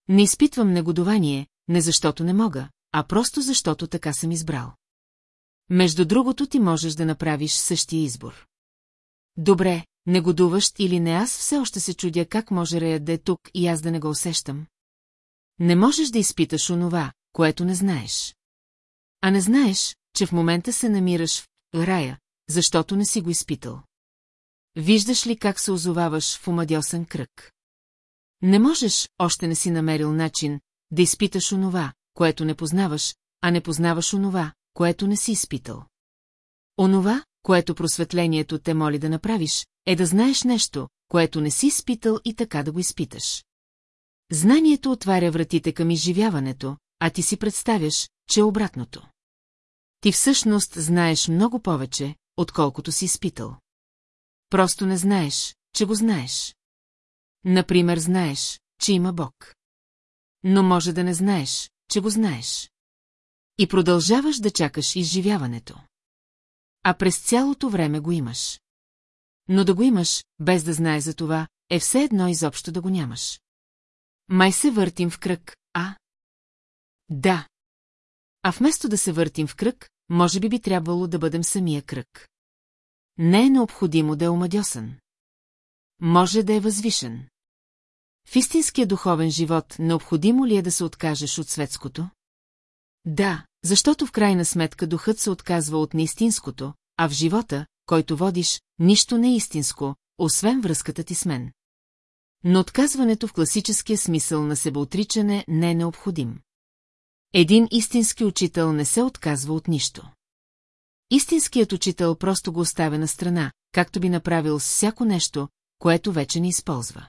Не изпитвам негодование, не защото не мога, а просто защото така съм избрал. Между другото ти можеш да направиш същия избор. Добре, негодуващ или не аз все още се чудя как може Реят да е тук и аз да не го усещам. Не можеш да изпиташ онова, което не знаеш. А не знаеш, че в момента се намираш в рая, защото не си го изпитал. Виждаш ли как се озоваваш в омадьосан кръг? Не можеш, още не си намерил начин, да изпиташ онова, което не познаваш, а не познаваш онова, което не си изпитал. Онова, което просветлението те моли да направиш, е да знаеш нещо, което не си изпитал и така да го изпиташ. Знанието отваря вратите към изживяването, а ти си представяш, че е обратното. Ти всъщност знаеш много повече, отколкото си изпитал. Просто не знаеш, че го знаеш. Например, знаеш, че има Бог. Но може да не знаеш, че го знаеш. И продължаваш да чакаш изживяването. А през цялото време го имаш. Но да го имаш, без да знаеш за това, е все едно изобщо да го нямаш. Май се въртим в кръг, а? Да. А вместо да се въртим в кръг, може би би трябвало да бъдем самия кръг. Не е необходимо да е омадьосан. Може да е възвишен. В истинския духовен живот необходимо ли е да се откажеш от светското? Да, защото в крайна сметка духът се отказва от неистинското, а в живота, който водиш, нищо не е истинско, освен връзката ти с мен. Но отказването в класическия смисъл на себеотричане не е необходим. Един истински учител не се отказва от нищо. Истинският учител просто го оставя на страна, както би направил с всяко нещо, което вече не използва.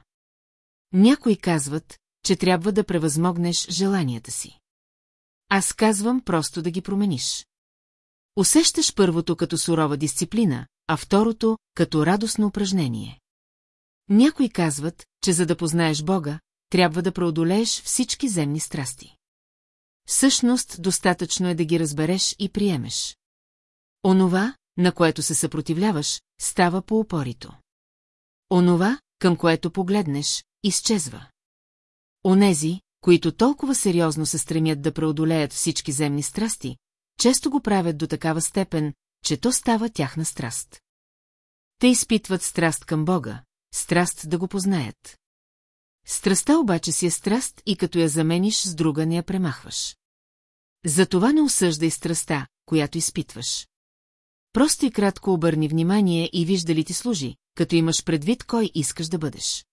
Някои казват, че трябва да превъзмогнеш желанията си. Аз казвам просто да ги промениш. Усещаш първото като сурова дисциплина, а второто като радостно упражнение. Някои казват, че за да познаеш Бога, трябва да преодолееш всички земни страсти. Всъщност, достатъчно е да ги разбереш и приемеш. Онова, на което се съпротивляваш, става по-упорито. Онова, към което погледнеш, изчезва. Онези, които толкова сериозно се стремят да преодолеят всички земни страсти, често го правят до такава степен, че то става тяхна страст. Те изпитват страст към Бога, страст да го познаят. Страстта обаче си е страст и като я замениш с друга не я премахваш. Затова не осъждай страста, която изпитваш. Просто и кратко обърни внимание и вижда ли ти служи, като имаш предвид кой искаш да бъдеш.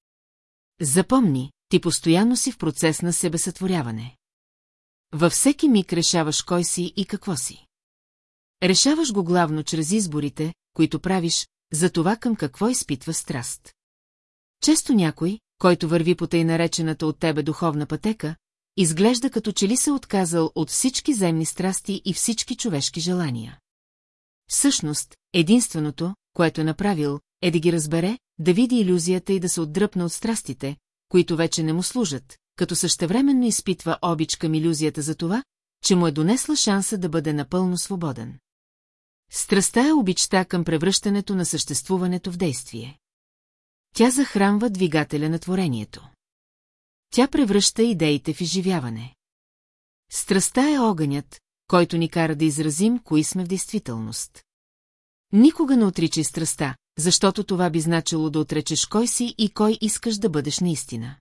Запомни, ти постоянно си в процес на себесътворяване. Във всеки миг решаваш кой си и какво си. Решаваш го главно чрез изборите, които правиш, за това към какво изпитва страст. Често някой, който върви по тъй наречената от тебе духовна пътека, изглежда като че ли се отказал от всички земни страсти и всички човешки желания. Всъщност, единственото, което е направил, е да ги разбере, да види иллюзията и да се отдръпне от страстите, които вече не му служат, като същевременно изпитва обич към иллюзията за това, че му е донесла шанса да бъде напълно свободен. Страстта е обичта към превръщането на съществуването в действие. Тя захранва двигателя на творението. Тя превръща идеите в изживяване. Страстта е огънят, който ни кара да изразим, кои сме в действителност. Никога не отричай страста, защото това би значило да отречеш кой си и кой искаш да бъдеш наистина.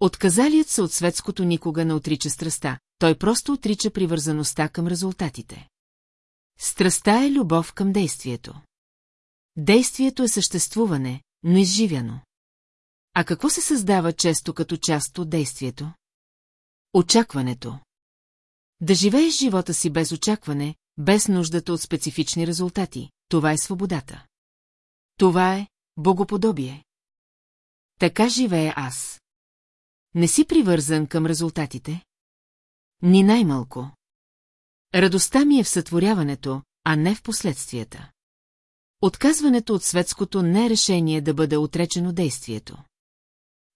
Отказалият се от светското никога не отрича страста, той просто отрича привързаността към резултатите. Страста е любов към действието. Действието е съществуване, но изживяно. А какво се създава често като част от действието? Очакването. Да живееш живота си без очакване, без нуждата от специфични резултати, това е свободата. Това е богоподобие. Така живея аз. Не си привързан към резултатите? Ни най-малко. Радостта ми е в сътворяването, а не в последствията. Отказването от светското не е решение да бъде отречено действието.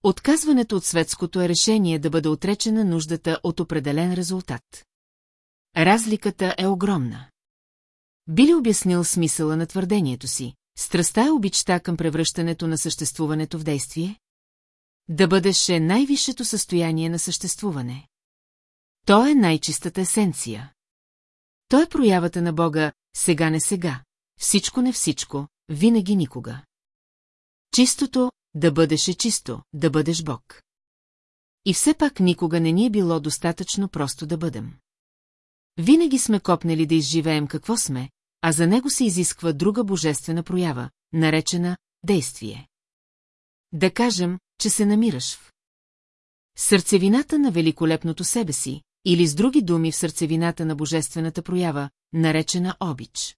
Отказването от светското е решение да бъде отречена нуждата от определен резултат. Разликата е огромна. Би ли обяснил смисъла на твърдението си? Страста е обичта към превръщането на съществуването в действие? Да бъдеш е най-висшето състояние на съществуване. То е най-чистата есенция. То е проявата на Бога, сега не сега, всичко не всичко, винаги никога. Чистото, да бъдеш е чисто, да бъдеш Бог. И все пак никога не ни е било достатъчно просто да бъдем. Винаги сме копнели да изживеем какво сме, а за него се изисква друга божествена проява, наречена действие. Да кажем, че се намираш в сърцевината на великолепното себе си, или с други думи в сърцевината на божествената проява, наречена обич.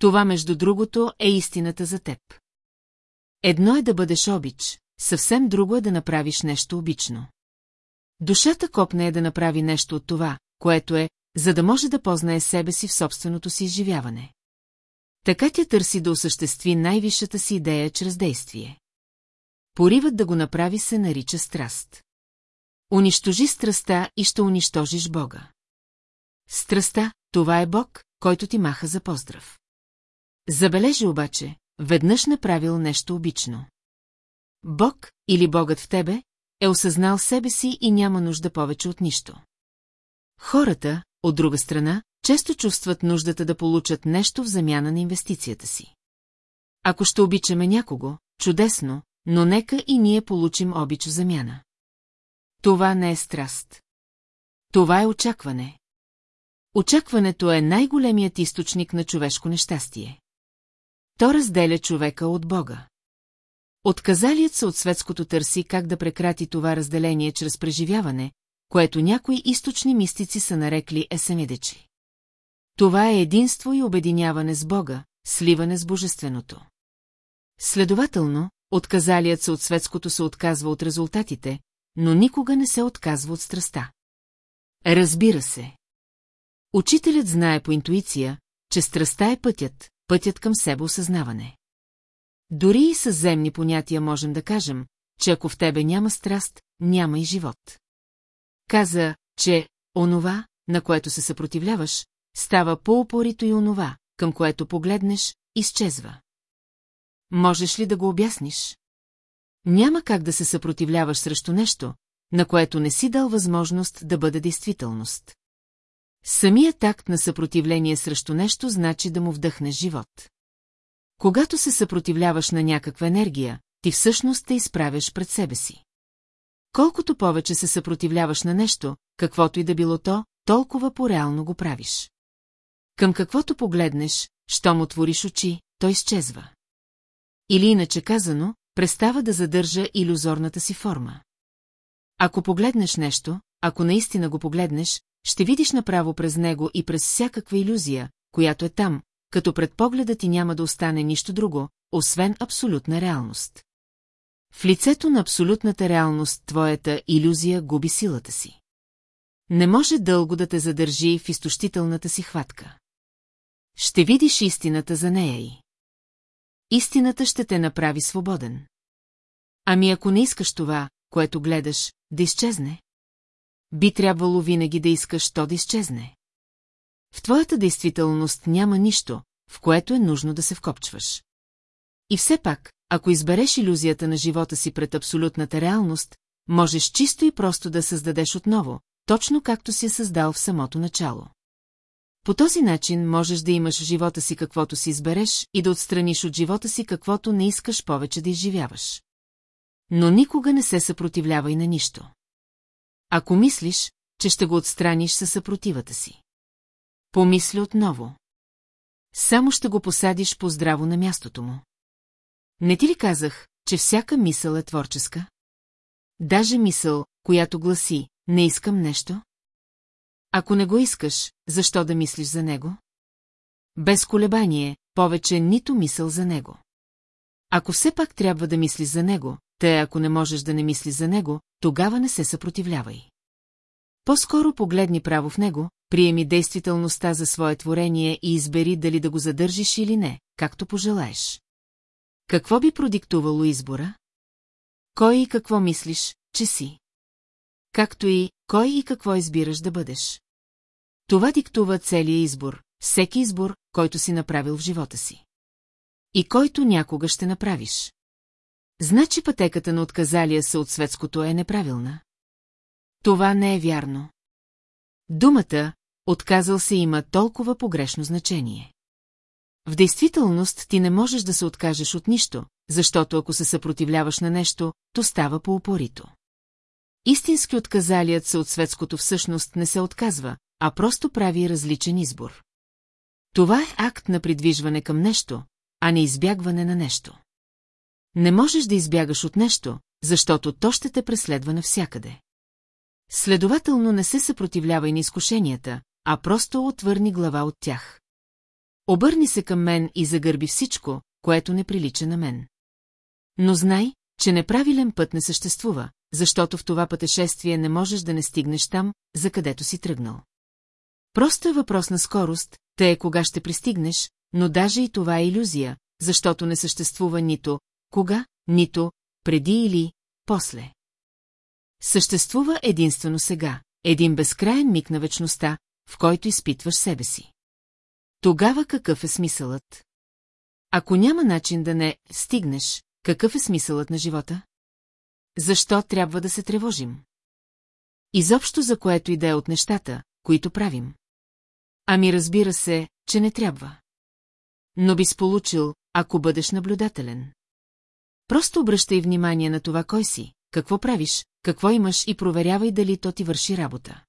Това, между другото, е истината за теб. Едно е да бъдеш обич, съвсем друго е да направиш нещо обично. Душата копне е да направи нещо от това, което е, за да може да познае себе си в собственото си изживяване. Така тя търси да осъществи най-висшата си идея чрез действие. Поривът да го направи се нарича страст. Унищожи страста и ще унищожиш Бога. Страста, това е Бог, който ти маха за поздрав. Забележи обаче, веднъж направил нещо обично. Бог, или Богът в тебе, е осъзнал себе си и няма нужда повече от нищо. Хората, от друга страна, често чувстват нуждата да получат нещо в замяна на инвестицията си. Ако ще обичаме някого, чудесно, но нека и ние получим обич в замяна. Това не е страст. Това е очакване. Очакването е най-големият източник на човешко нещастие. То разделя човека от Бога. Отказалият се от светското търси как да прекрати това разделение чрез преживяване, което някои източни мистици са нарекли есемидечи. Това е единство и обединяване с Бога, сливане с Божественото. Следователно, отказалият се от светското се отказва от резултатите, но никога не се отказва от страста. Разбира се. Учителят знае по интуиция, че страста е пътят, пътят към себе осъзнаване. Дори и с земни понятия можем да кажем, че ако в тебе няма страст, няма и живот. Каза, че онова, на което се съпротивляваш, става по-упорито и онова, към което погледнеш, изчезва. Можеш ли да го обясниш? Няма как да се съпротивляваш срещу нещо, на което не си дал възможност да бъде действителност. Самият акт на съпротивление срещу нещо значи да му вдъхнеш живот. Когато се съпротивляваш на някаква енергия, ти всъщност те изправяш пред себе си. Колкото повече се съпротивляваш на нещо, каквото и да било то, толкова по-реално го правиш. Към каквото погледнеш, щом отвориш очи, той изчезва. Или иначе казано, престава да задържа иллюзорната си форма. Ако погледнеш нещо, ако наистина го погледнеш, ще видиш направо през него и през всякаква иллюзия, която е там, като пред погледа ти няма да остане нищо друго, освен абсолютна реалност. В лицето на абсолютната реалност твоята иллюзия губи силата си. Не може дълго да те задържи в изтощителната си хватка. Ще видиш истината за нея и. Истината ще те направи свободен. Ами ако не искаш това, което гледаш, да изчезне? Би трябвало винаги да искаш то да изчезне. В твоята действителност няма нищо, в което е нужно да се вкопчваш. И все пак, ако избереш иллюзията на живота си пред абсолютната реалност, можеш чисто и просто да създадеш отново, точно както си е създал в самото начало. По този начин можеш да имаш в живота си каквото си избереш и да отстраниш от живота си каквото не искаш повече да изживяваш. Но никога не се съпротивлявай на нищо. Ако мислиш, че ще го отстраниш със съпротивата си. Помисли отново. Само ще го посадиш по-здраво на мястото му. Не ти ли казах, че всяка мисъл е творческа? Даже мисъл, която гласи, не искам нещо? Ако не го искаш, защо да мислиш за него? Без колебание, повече нито мисъл за него. Ако все пак трябва да мислиш за него, те ако не можеш да не мислиш за него, тогава не се съпротивлявай. По-скоро погледни право в него, приеми действителността за свое творение и избери дали да го задържиш или не, както пожелаеш. Какво би продиктувало избора? Кой и какво мислиш, че си? Както и кой и какво избираш да бъдеш. Това диктува целия избор, всеки избор, който си направил в живота си. И който някога ще направиш. Значи пътеката на отказалия се от светското е неправилна. Това не е вярно. Думата «отказал се» има толкова погрешно значение. В действителност ти не можеш да се откажеш от нищо, защото ако се съпротивляваш на нещо, то става по-упорито. Истински отказалият се от светското всъщност не се отказва, а просто прави различен избор. Това е акт на придвижване към нещо, а не избягване на нещо. Не можеш да избягаш от нещо, защото то ще те преследва навсякъде. Следователно не се съпротивлявай на изкушенията, а просто отвърни глава от тях. Обърни се към мен и загърби всичко, което не прилича на мен. Но знай, че неправилен път не съществува, защото в това пътешествие не можеш да не стигнеш там, за където си тръгнал. Просто е въпрос на скорост, те е кога ще пристигнеш, но даже и това е иллюзия, защото не съществува нито кога, нито преди или после. Съществува единствено сега, един безкраен миг на вечността, в който изпитваш себе си. Тогава какъв е смисълът? Ако няма начин да не стигнеш, какъв е смисълът на живота? Защо трябва да се тревожим? Изобщо за което и е от нещата, които правим. Ами разбира се, че не трябва. Но би сполучил, ако бъдеш наблюдателен. Просто обръщай внимание на това кой си, какво правиш, какво имаш и проверявай дали то ти върши работа.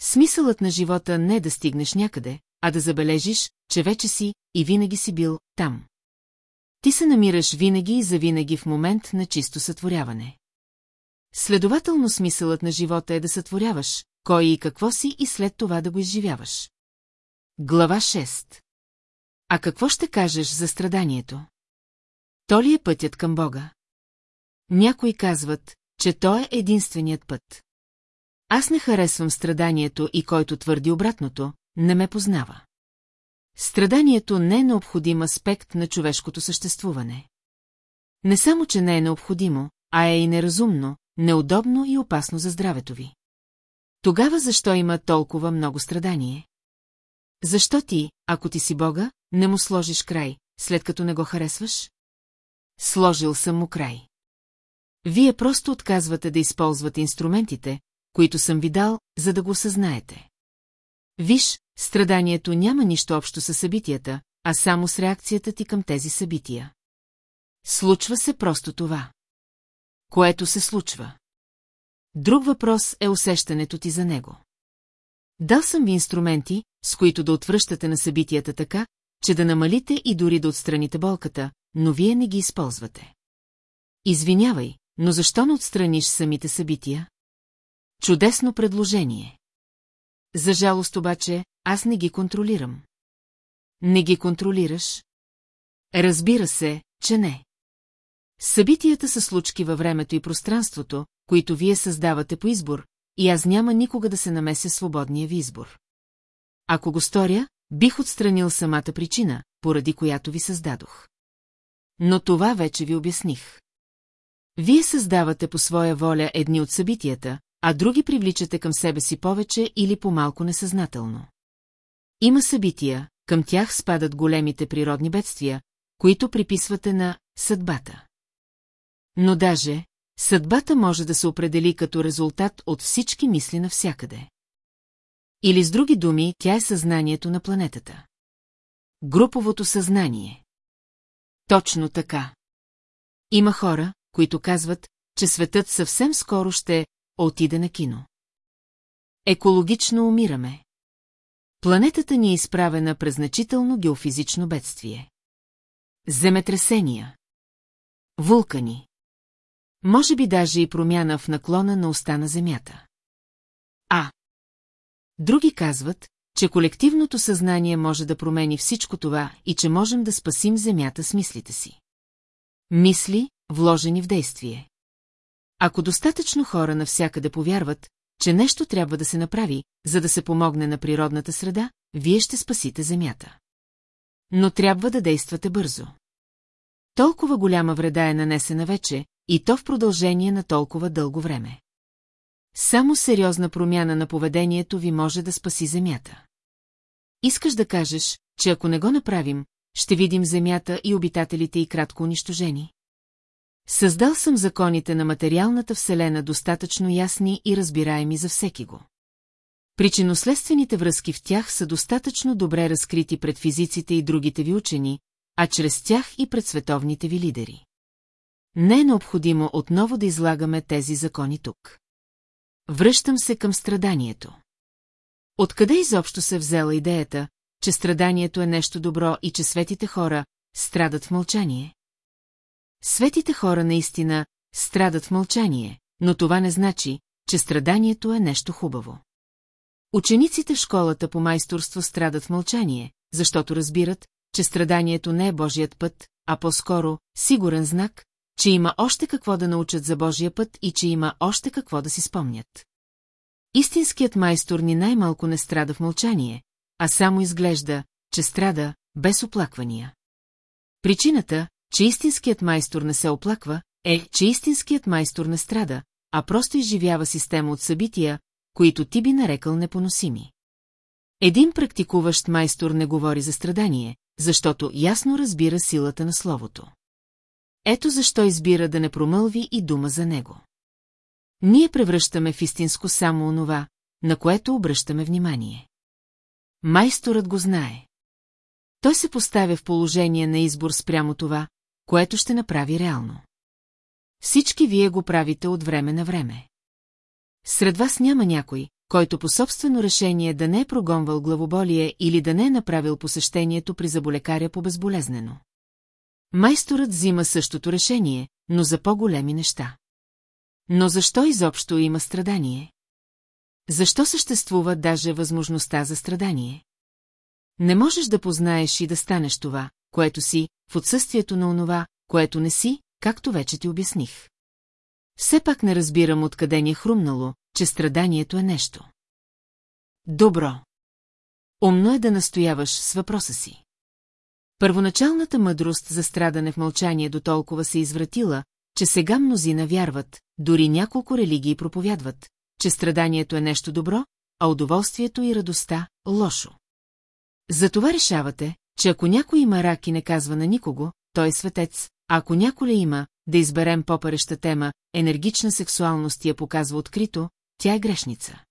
Смисълът на живота не е да стигнеш някъде, а да забележиш, че вече си и винаги си бил там. Ти се намираш винаги и завинаги в момент на чисто сътворяване. Следователно смисълът на живота е да сътворяваш, кой и какво си и след това да го изживяваш. Глава 6 А какво ще кажеш за страданието? То ли е пътят към Бога? Някои казват, че то е единственият път. Аз не харесвам страданието и който твърди обратното, не ме познава. Страданието не е необходим аспект на човешкото съществуване. Не само, че не е необходимо, а е и неразумно, неудобно и опасно за здравето ви. Тогава защо има толкова много страдание? Защо ти, ако ти си Бога, не му сложиш край, след като не го харесваш? Сложил съм му край. Вие просто отказвате да използвате инструментите, които съм ви дал, за да го съзнаете. Виж, страданието няма нищо общо с събитията, а само с реакцията ти към тези събития. Случва се просто това. Което се случва. Друг въпрос е усещането ти за него. Дал съм ви инструменти, с които да отвръщате на събитията така, че да намалите и дори да отстраните болката, но вие не ги използвате. Извинявай, но защо не отстраниш самите събития? Чудесно предложение. За жалост обаче, аз не ги контролирам. Не ги контролираш? Разбира се, че не. Събитията са случки във времето и пространството, които вие създавате по избор, и аз няма никога да се намеся свободния ви избор. Ако го сторя, бих отстранил самата причина, поради която ви създадох. Но това вече ви обясних. Вие създавате по своя воля едни от събитията, а други привличате към себе си повече или по-малко несъзнателно. Има събития, към тях спадат големите природни бедствия, които приписвате на съдбата. Но даже, съдбата може да се определи като резултат от всички мисли навсякъде. Или с други думи, тя е съзнанието на планетата. Груповото съзнание. Точно така. Има хора, които казват, че светът съвсем скоро ще отиде на кино. Екологично умираме. Планетата ни е изправена през значително геофизично бедствие. Земетресения. Вулкани. Може би даже и промяна в наклона на уста на Земята. А. Други казват, че колективното съзнание може да промени всичко това и че можем да спасим Земята с мислите си. Мисли, вложени в действие. Ако достатъчно хора навсякъде повярват, че нещо трябва да се направи, за да се помогне на природната среда, вие ще спасите Земята. Но трябва да действате бързо. Толкова голяма вреда е нанесена вече, и то в продължение на толкова дълго време. Само сериозна промяна на поведението ви може да спаси Земята. Искаш да кажеш, че ако не го направим, ще видим Земята и обитателите и кратко унищожени. Създал съм законите на материалната вселена достатъчно ясни и разбираеми за всеки го. Причиноследствените връзки в тях са достатъчно добре разкрити пред физиците и другите ви учени, а чрез тях и пред световните ви лидери. Не е необходимо отново да излагаме тези закони тук. Връщам се към страданието. Откъде изобщо се взела идеята, че страданието е нещо добро и че светите хора страдат в мълчание? Светите хора наистина страдат в мълчание, но това не значи, че страданието е нещо хубаво. Учениците в школата по майсторство страдат в мълчание, защото разбират, че страданието не е Божият път, а по-скоро сигурен знак, че има още какво да научат за Божия път и че има още какво да си спомнят. Истинският майстор ни най-малко не страда в мълчание, а само изглежда, че страда без оплаквания. Причината, че истинският майстор не се оплаква, е, че истинският майстор не страда, а просто изживява система от събития, които ти би нарекал непоносими. Един практикуващ майстор не говори за страдание, защото ясно разбира силата на словото. Ето защо избира да не промълви и дума за него. Ние превръщаме в истинско само онова, на което обръщаме внимание. Майсторът го знае. Той се поставя в положение на избор спрямо това, което ще направи реално. Всички вие го правите от време на време. Сред вас няма някой, който по собствено решение да не е прогонвал главоболие или да не е направил посещението при заболекаря по безболезнено. Майсторът взима същото решение, но за по-големи неща. Но защо изобщо има страдание? Защо съществува даже възможността за страдание? Не можеш да познаеш и да станеш това, което си, в отсъствието на онова, което не си, както вече ти обясних. Все пак не разбирам откъде ни е хрумнало, че страданието е нещо. Добро. Умно е да настояваш с въпроса си. Първоначалната мъдрост за страдане в мълчание до толкова се извратила, че сега мнозина вярват, дори няколко религии проповядват, че страданието е нещо добро, а удоволствието и радостта – лошо. Затова решавате, че ако някой има рак и не казва на никого, той е светец, а ако няколя има, да изберем по-пареща тема, енергична сексуалност я показва открито, тя е грешница.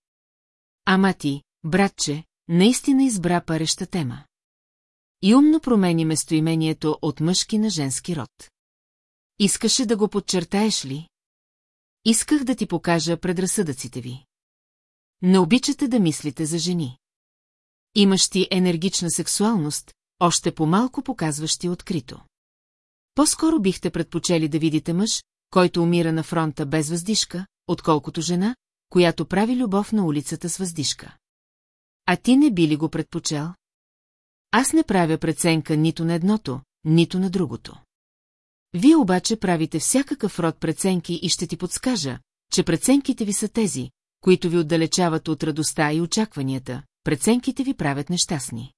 Ама ти, братче, наистина избра пареща тема. И умно промени местоимението от мъжки на женски род. Искаше да го подчертаеш ли? Исках да ти покажа предразсъдъците ви. Не обичате да мислите за жени. Имаш ти енергична сексуалност, още по-малко показващи открито. По-скоро бихте предпочели да видите мъж, който умира на фронта без въздишка, отколкото жена, която прави любов на улицата с въздишка. А ти не би ли го предпочел? Аз не правя преценка нито на едното, нито на другото. Вие обаче правите всякакъв род преценки и ще ти подскажа, че преценките ви са тези, които ви отдалечават от радостта и очакванията, преценките ви правят нещастни.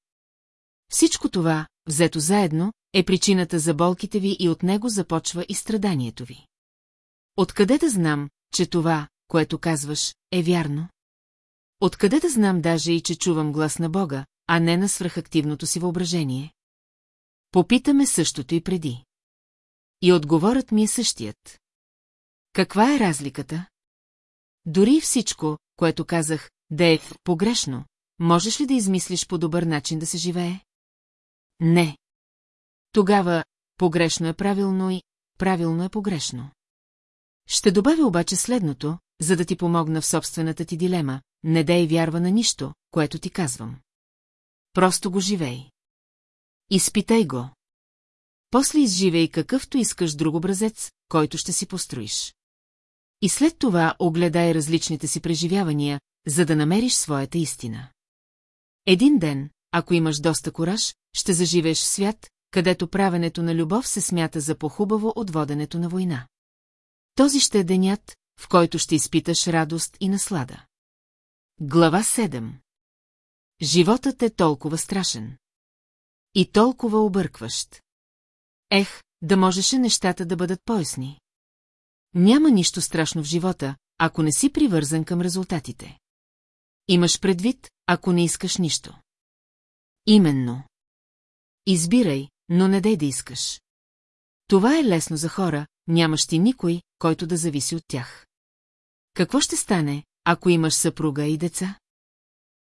Всичко това, взето заедно, е причината за болките ви и от него започва и страданието ви. Откъде да знам, че това, което казваш, е вярно? Откъде да знам даже и, че чувам глас на Бога, а не на свръхактивното си въображение? Попитаме същото и преди. И отговорът ми е същият. Каква е разликата? Дори всичко, което казах, да е погрешно, можеш ли да измислиш по добър начин да се живее? Не. Тогава погрешно е правилно и правилно е погрешно. Ще добавя обаче следното, за да ти помогна в собствената ти дилема, не дай вярва на нищо, което ти казвам. Просто го живей. Изпитай го. После изживей какъвто искаш друг образец, който ще си построиш. И след това огледай различните си преживявания, за да намериш своята истина. Един ден, ако имаш доста кораж, ще заживееш в свят, където правенето на любов се смята за по-хубаво от воденето на война. Този ще е денят, в който ще изпиташ радост и наслада. Глава 7 Животът е толкова страшен. И толкова объркващ. Ех, да можеше нещата да бъдат поясни. Няма нищо страшно в живота, ако не си привързан към резултатите. Имаш предвид, ако не искаш нищо. Именно. Избирай, но не дай да искаш. Това е лесно за хора, нямаш ти никой, който да зависи от тях. Какво ще стане, ако имаш съпруга и деца?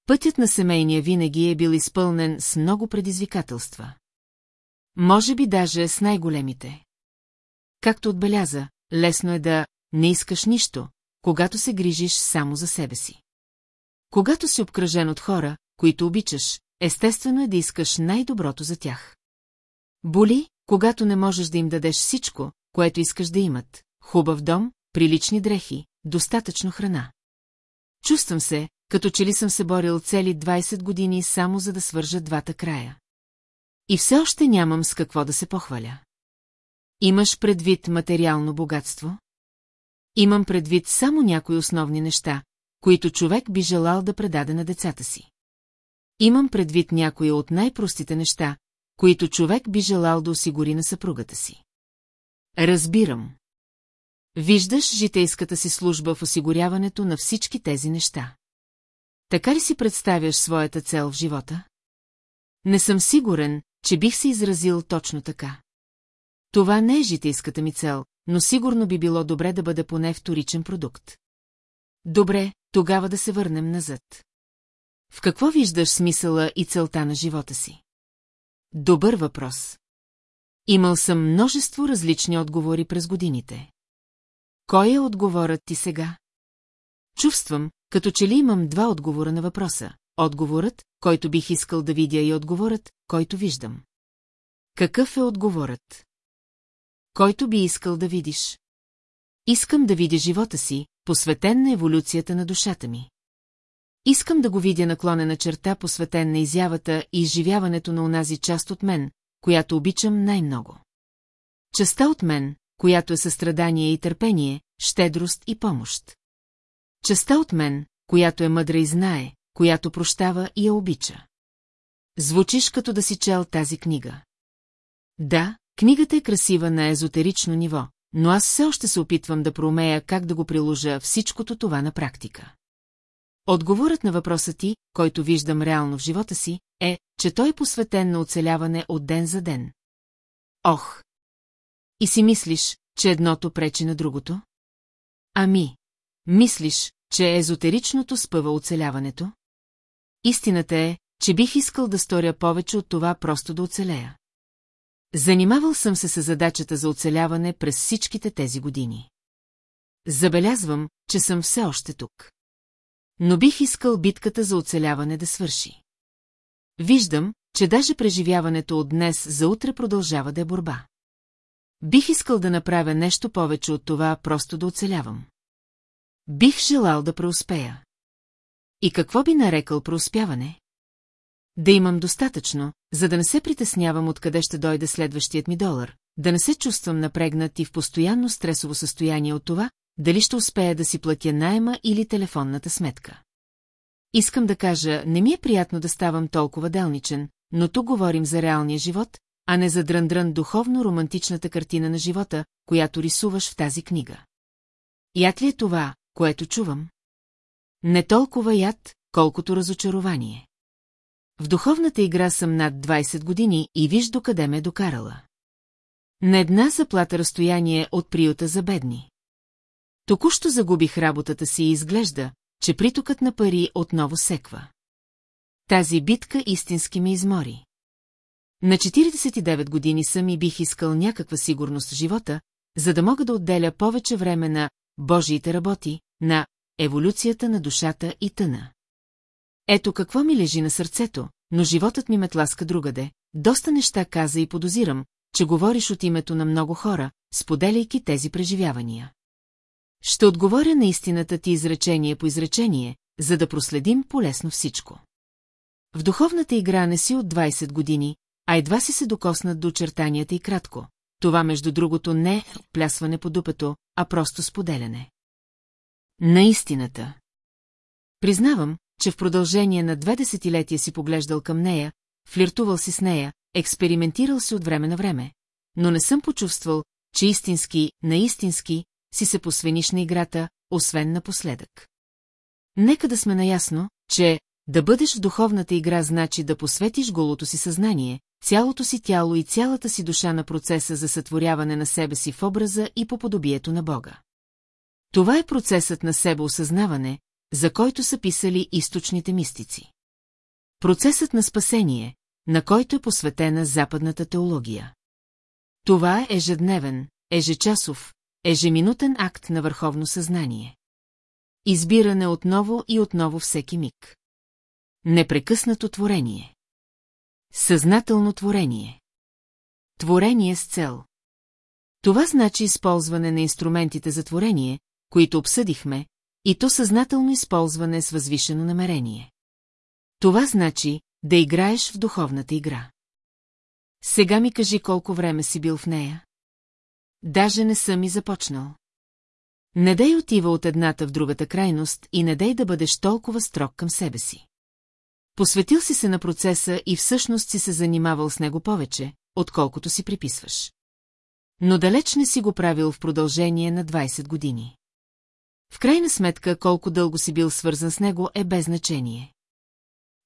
Пътят на семейния винаги е бил изпълнен с много предизвикателства. Може би даже с най-големите. Както отбеляза, лесно е да не искаш нищо, когато се грижиш само за себе си. Когато си обкръжен от хора, които обичаш, естествено е да искаш най-доброто за тях. Боли, когато не можеш да им дадеш всичко, което искаш да имат. Хубав дом, прилични дрехи, достатъчно храна. Чувствам се, като че ли съм се борил цели 20 години само за да свържа двата края. И все още нямам с какво да се похваля. Имаш предвид материално богатство? Имам предвид само някои основни неща, които човек би желал да предаде на децата си. Имам предвид някои от най-простите неща, които човек би желал да осигури на съпругата си. Разбирам. Виждаш житейската си служба в осигуряването на всички тези неща. Така ли си представяш своята цел в живота? Не съм сигурен, че бих се изразил точно така. Това не е житейската ми цел, но сигурно би било добре да бъде поне вторичен продукт. Добре, тогава да се върнем назад. В какво виждаш смисъла и целта на живота си? Добър въпрос. Имал съм множество различни отговори през годините. Кой е отговорът ти сега? Чувствам, като че ли имам два отговора на въпроса. Отговорът, който бих искал да видя и отговорът, който виждам. Какъв е отговорът? Който би искал да видиш? Искам да видя живота си, посветен на еволюцията на душата ми. Искам да го видя наклонена черта, посветен на изявата и изживяването на онази част от мен, която обичам най-много. Частта от мен, която е състрадание и търпение, щедрост и помощ. Частта от мен, която е мъдра и знае, която прощава и я обича. Звучиш като да си чел тази книга. Да, книгата е красива на езотерично ниво, но аз все още се опитвам да проумея как да го приложа всичкото това на практика. Отговорът на въпроса ти, който виждам реално в живота си, е, че той е посветен на оцеляване от ден за ден. Ох! И си мислиш, че едното пречи на другото? Ами, мислиш, че езотеричното спъва оцеляването? Истината е, че бих искал да сторя повече от това просто да оцелея. Занимавал съм се с задачата за оцеляване през всичките тези години. Забелязвам, че съм все още тук. Но бих искал битката за оцеляване да свърши. Виждам, че даже преживяването от днес за утре продължава да е борба. Бих искал да направя нещо повече от това, просто да оцелявам. Бих желал да преуспея. И какво би нарекал преуспяване? Да имам достатъчно, за да не се притеснявам откъде ще дойде следващият ми долар, да не се чувствам напрегнат и в постоянно стресово състояние от това, дали ще успея да си платя найема или телефонната сметка. Искам да кажа, не ми е приятно да ставам толкова делничен, но тук говорим за реалния живот, а не за дръндрън духовно-романтичната картина на живота, която рисуваш в тази книга. Яд ли е това, което чувам? Не толкова яд, колкото разочарование. В духовната игра съм над 20 години и виж докъде ме е докарала. На една заплата разстояние от приюта за бедни. Току-що загубих работата си и изглежда, че притокът на пари отново секва. Тази битка истински ме измори. На 49 години съм и бих искал някаква сигурност в живота, за да мога да отделя повече време на Божиите работи, на еволюцията на душата и тъна. Ето какво ми лежи на сърцето, но животът ми ме тласка другаде. Доста неща каза и подозирам, че говориш от името на много хора, споделяйки тези преживявания. Ще отговоря на истината ти изречение по изречение, за да проследим полесно всичко. В духовната игра не си от 20 години, а едва си се докоснат до очертанията и кратко. Това, между другото, не е плясване по дупето, а просто споделяне. Наистината. Признавам, че в продължение на две десетилетия си поглеждал към нея, флиртувал си с нея, експериментирал си от време на време, но не съм почувствал, че истински, наистински, си се посвениш на играта, освен напоследък. Нека да сме наясно, че да бъдеш в духовната игра значи да посветиш голото си съзнание, цялото си тяло и цялата си душа на процеса за сътворяване на себе си в образа и по подобието на Бога. Това е процесът на себеосъзнаване, за който са писали източните мистици. Процесът на спасение, на който е посветена западната теология. Това е ежедневен, ежечасов, ежеминутен акт на върховно съзнание. Избиране отново и отново всеки миг. Непрекъснато творение. Съзнателно творение. Творение с цел. Това значи използване на инструментите за творение, които обсъдихме, и то съзнателно използване с възвишено намерение. Това значи да играеш в духовната игра. Сега ми кажи колко време си бил в нея. Даже не съм и започнал. Не дай отива от едната в другата крайност и не дай да бъдеш толкова строг към себе си. Посветил си се на процеса и всъщност си се занимавал с него повече, отколкото си приписваш. Но далеч не си го правил в продължение на 20 години. В крайна сметка, колко дълго си бил свързан с него е без значение.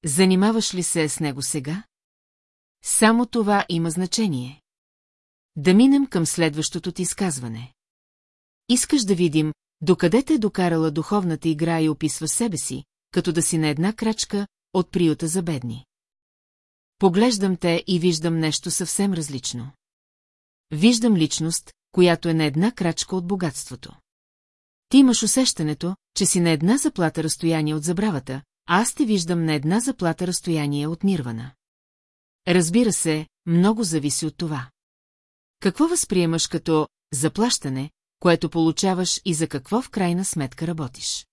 Занимаваш ли се с него сега? Само това има значение. Да минем към следващото ти изказване. Искаш да видим, докъде те е докарала духовната игра и описва себе си, като да си на една крачка от приюта за бедни. Поглеждам те и виждам нещо съвсем различно. Виждам личност, която е на една крачка от богатството. Ти имаш усещането, че си на една заплата разстояние от забравата, а аз те виждам на една заплата разстояние от нирвана. Разбира се, много зависи от това. Какво възприемаш като заплащане, което получаваш и за какво в крайна сметка работиш?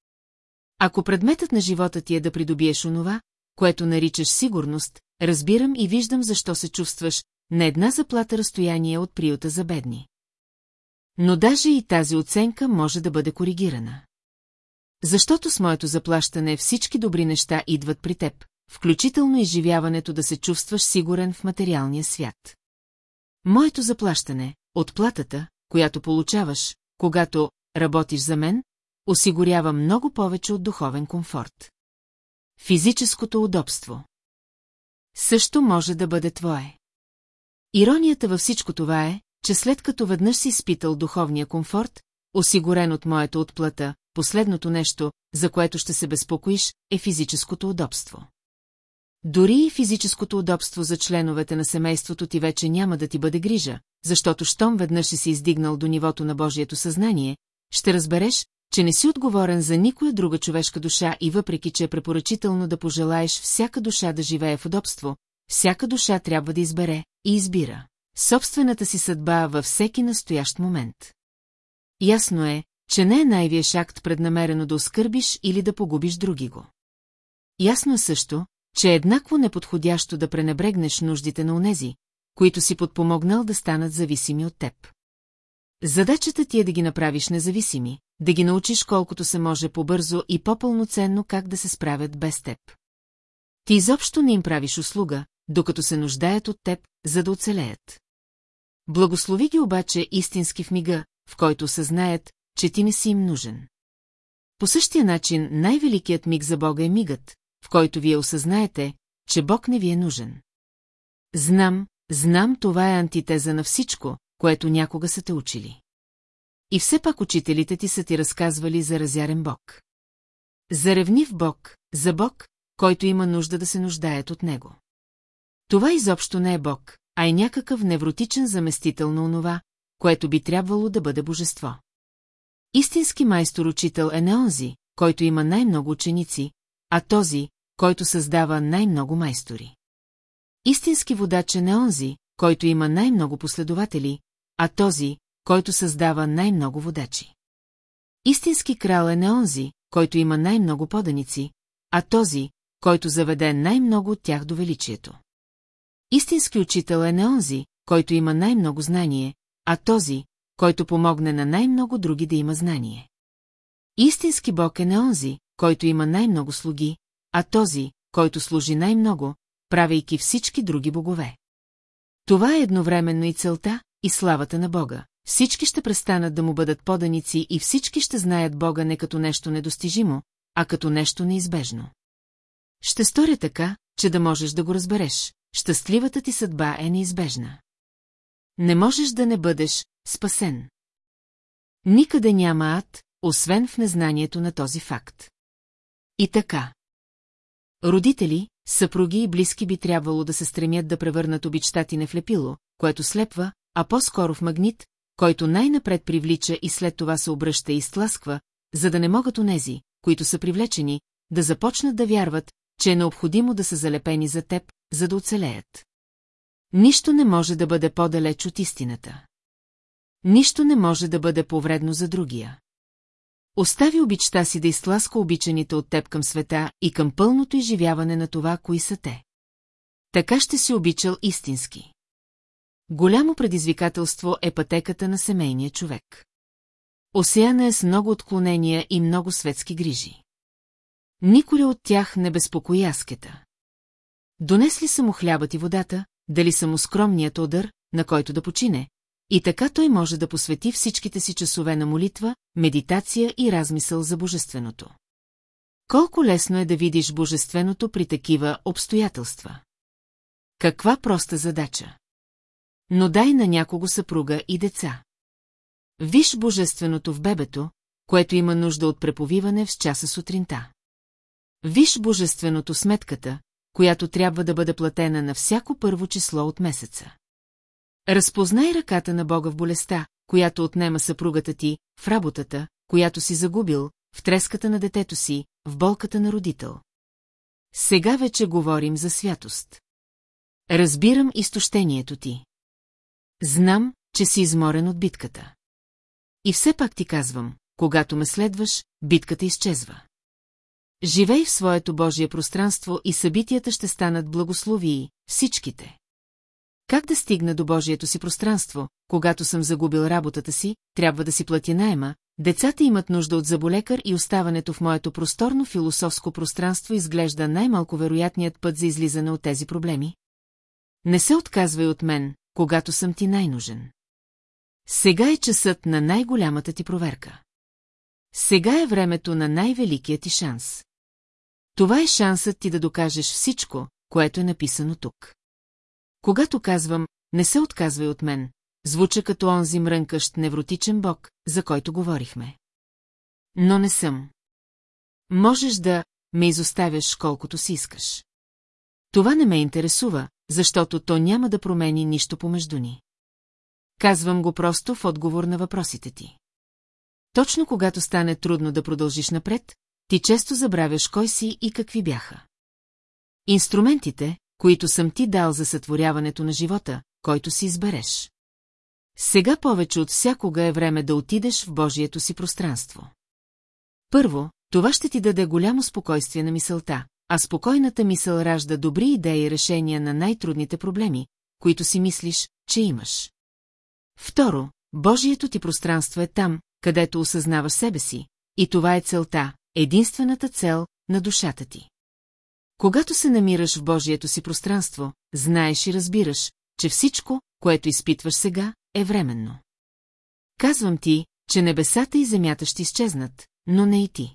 Ако предметът на живота ти е да придобиеш онова, което наричаш сигурност, разбирам и виждам защо се чувстваш на една заплата разстояние от приюта за бедни. Но даже и тази оценка може да бъде коригирана. Защото с моето заплащане всички добри неща идват при теб, включително изживяването да се чувстваш сигурен в материалния свят. Моето заплащане, отплатата, която получаваш, когато работиш за мен, осигурява много повече от духовен комфорт. Физическото удобство. Също може да бъде твое. Иронията във всичко това е, че след като веднъж си изпитал духовния комфорт, осигурен от моята отплата, последното нещо, за което ще се безпокоиш, е физическото удобство. Дори и физическото удобство за членовете на семейството ти вече няма да ти бъде грижа, защото щом веднъж си издигнал до нивото на Божието съзнание, ще разбереш, че не си отговорен за никоя друга човешка душа и въпреки, че е препоръчително да пожелаеш всяка душа да живее в удобство, всяка душа трябва да избере и избира собствената си съдба във всеки настоящ момент. Ясно е, че не е най-виеш акт преднамерено да оскърбиш или да погубиш други го. Ясно е също, че е еднакво неподходящо да пренебрегнеш нуждите на онези, които си подпомогнал да станат зависими от теб. Задачата ти е да ги направиш независими, да ги научиш колкото се може по-бързо и по-пълноценно как да се справят без теб. Ти изобщо не им правиш услуга, докато се нуждаят от теб, за да оцелеят. Благослови ги обаче истински в мига, в който съзнаят, че ти не си им нужен. По същия начин най-великият миг за Бога е мигът, в който вие осъзнаете, че Бог не ви е нужен. Знам, знам това е антитеза на всичко, което някога са те учили. И все пак учителите ти са ти разказвали за разярен Бог. За ревнив Бог, за Бог, който има нужда да се нуждаят от него. Това изобщо не е Бог, а е някакъв невротичен заместител на онова, което би трябвало да бъде божество. Истински майстор-учител е не онзи, който има най-много ученици, а този, който създава най-много майстори. Истински водач е не онзи, който има най-много последователи, а този, който създава най-много водачи. Истински крал е не онзи, който има най-много поданици, а този, който заведе най-много от тях до величието. Истински учител е не онзи, който има най-много знание, а този, който помогне на най-много други да има знание. Истински Бог е не онзи, който има най-много слуги, а този, който служи най-много, правейки всички други богове. Това е едновременно и целта, и славата на Бога. Всички ще престанат да му бъдат поданици и всички ще знаят Бога не като нещо недостижимо, а като нещо неизбежно. Ще сторя така, че да можеш да го разбереш. Щастливата ти съдба е неизбежна. Не можеш да не бъдеш спасен. Никъде няма ад, освен в незнанието на този факт. И така. Родители, съпруги и близки би трябвало да се стремят да превърнат обичта ти не в лепило, което слепва, а по-скоро в магнит, който най-напред привлича и след това се обръща и стласква, за да не могат онези, които са привлечени, да започнат да вярват, че е необходимо да са залепени за теб, за да оцелеят. Нищо не може да бъде по-далеч от истината. Нищо не може да бъде повредно за другия. Остави обичта си да изтласка обичаните от теб към света и към пълното изживяване на това, кои са те. Така ще си обичал истински. Голямо предизвикателство е пътеката на семейния човек. Осеяна е с много отклонения и много светски грижи. Никой от тях не безпокои аскета. Донесли са му хлябът и водата, дали са му скромният удар, на който да почине, и така той може да посвети всичките си часове на молитва, медитация и размисъл за божественото. Колко лесно е да видиш божественото при такива обстоятелства. Каква проста задача. Но дай на някого съпруга и деца. Виж божественото в бебето, което има нужда от преповиване в часа сутринта. Виж божественото сметката, която трябва да бъде платена на всяко първо число от месеца. Разпознай ръката на Бога в болестта, която отнема съпругата ти, в работата, която си загубил, в треската на детето си, в болката на родител. Сега вече говорим за святост. Разбирам изтощението ти. Знам, че си изморен от битката. И все пак ти казвам, когато ме следваш, битката изчезва. Живей в своето Божие пространство и събитията ще станат благословии, всичките. Как да стигна до Божието си пространство, когато съм загубил работата си, трябва да си плати найема, децата имат нужда от заболекар и оставането в моето просторно философско пространство изглежда най-малко вероятният път за излизане от тези проблеми? Не се отказвай от мен, когато съм ти най-нужен. Сега е часът на най-голямата ти проверка. Сега е времето на най-великият ти шанс. Това е шансът ти да докажеш всичко, което е написано тук. Когато казвам «не се отказвай от мен», звуча като онзи мрънкащ невротичен бог, за който говорихме. Но не съм. Можеш да ме изоставяш колкото си искаш. Това не ме интересува, защото то няма да промени нищо помежду ни. Казвам го просто в отговор на въпросите ти. Точно когато стане трудно да продължиш напред, ти често забравяш кой си и какви бяха. Инструментите, които съм ти дал за сътворяването на живота, който си избереш. Сега повече от всякога е време да отидеш в Божието си пространство. Първо, това ще ти даде голямо спокойствие на мисълта, а спокойната мисъл ражда добри идеи и решения на най-трудните проблеми, които си мислиш, че имаш. Второ, Божието ти пространство е там, където осъзнаваш себе си, и това е целта, единствената цел на душата ти. Когато се намираш в Божието си пространство, знаеш и разбираш, че всичко, което изпитваш сега, е временно. Казвам ти, че небесата и земята ще изчезнат, но не и ти.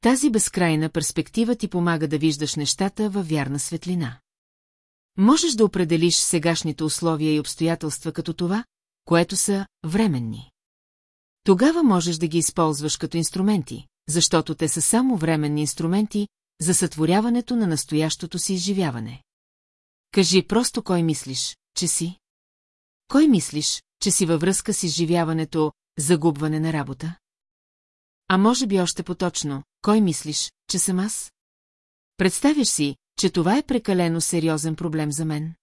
Тази безкрайна перспектива ти помага да виждаш нещата във вярна светлина. Можеш да определиш сегашните условия и обстоятелства като това, което са временни. Тогава можеш да ги използваш като инструменти, защото те са само временни инструменти за сътворяването на настоящото си изживяване. Кажи просто кой мислиш, че си? Кой мислиш, че си във връзка с изживяването загубване на работа? А може би още поточно, кой мислиш, че съм аз? Представяш си, че това е прекалено сериозен проблем за мен?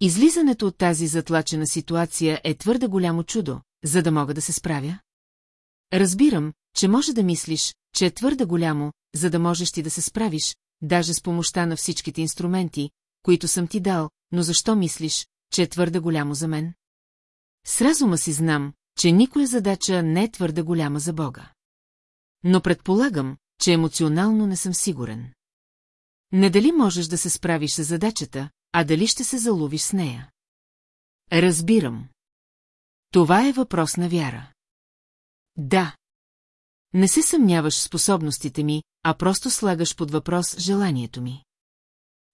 Излизането от тази затлачена ситуация е твърде голямо чудо, за да мога да се справя? Разбирам, че може да мислиш, че е твърде голямо, за да можеш ти да се справиш, даже с помощта на всичките инструменти, които съм ти дал, но защо мислиш, че е твърде голямо за мен? С разума си знам, че никоя задача не е твърде голяма за Бога. Но предполагам, че емоционално не съм сигурен. Не дали можеш да се справиш с задачата, а дали ще се заловиш с нея. Разбирам. Това е въпрос на вяра. Да. Не се съмняваш в способностите ми, а просто слагаш под въпрос желанието ми.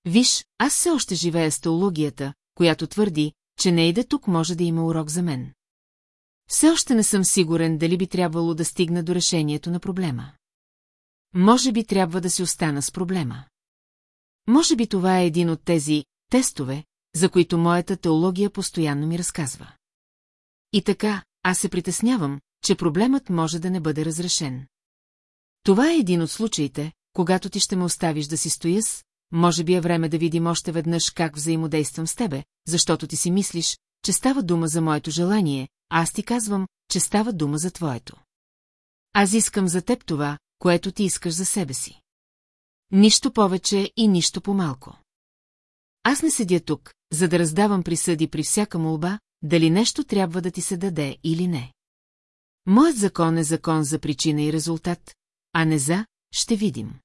Виж, аз все още живея с теологията, която твърди, че не иде тук може да има урок за мен. Все още не съм сигурен дали би трябвало да стигна до решението на проблема. Може би трябва да си остана с проблема. Може би това е един от тези тестове, за които моята теология постоянно ми разказва. И така, аз се притеснявам, че проблемът може да не бъде разрешен. Това е един от случаите, когато ти ще ме оставиш да си стоя с, може би е време да видим още веднъж как взаимодействам с тебе, защото ти си мислиш, че става дума за моето желание, а аз ти казвам, че става дума за твоето. Аз искам за теб това, което ти искаш за себе си. Нищо повече и нищо по-малко. Аз не седя тук, за да раздавам присъди при всяка молба, дали нещо трябва да ти се даде или не. Моят закон е закон за причина и резултат, а не за «ще видим».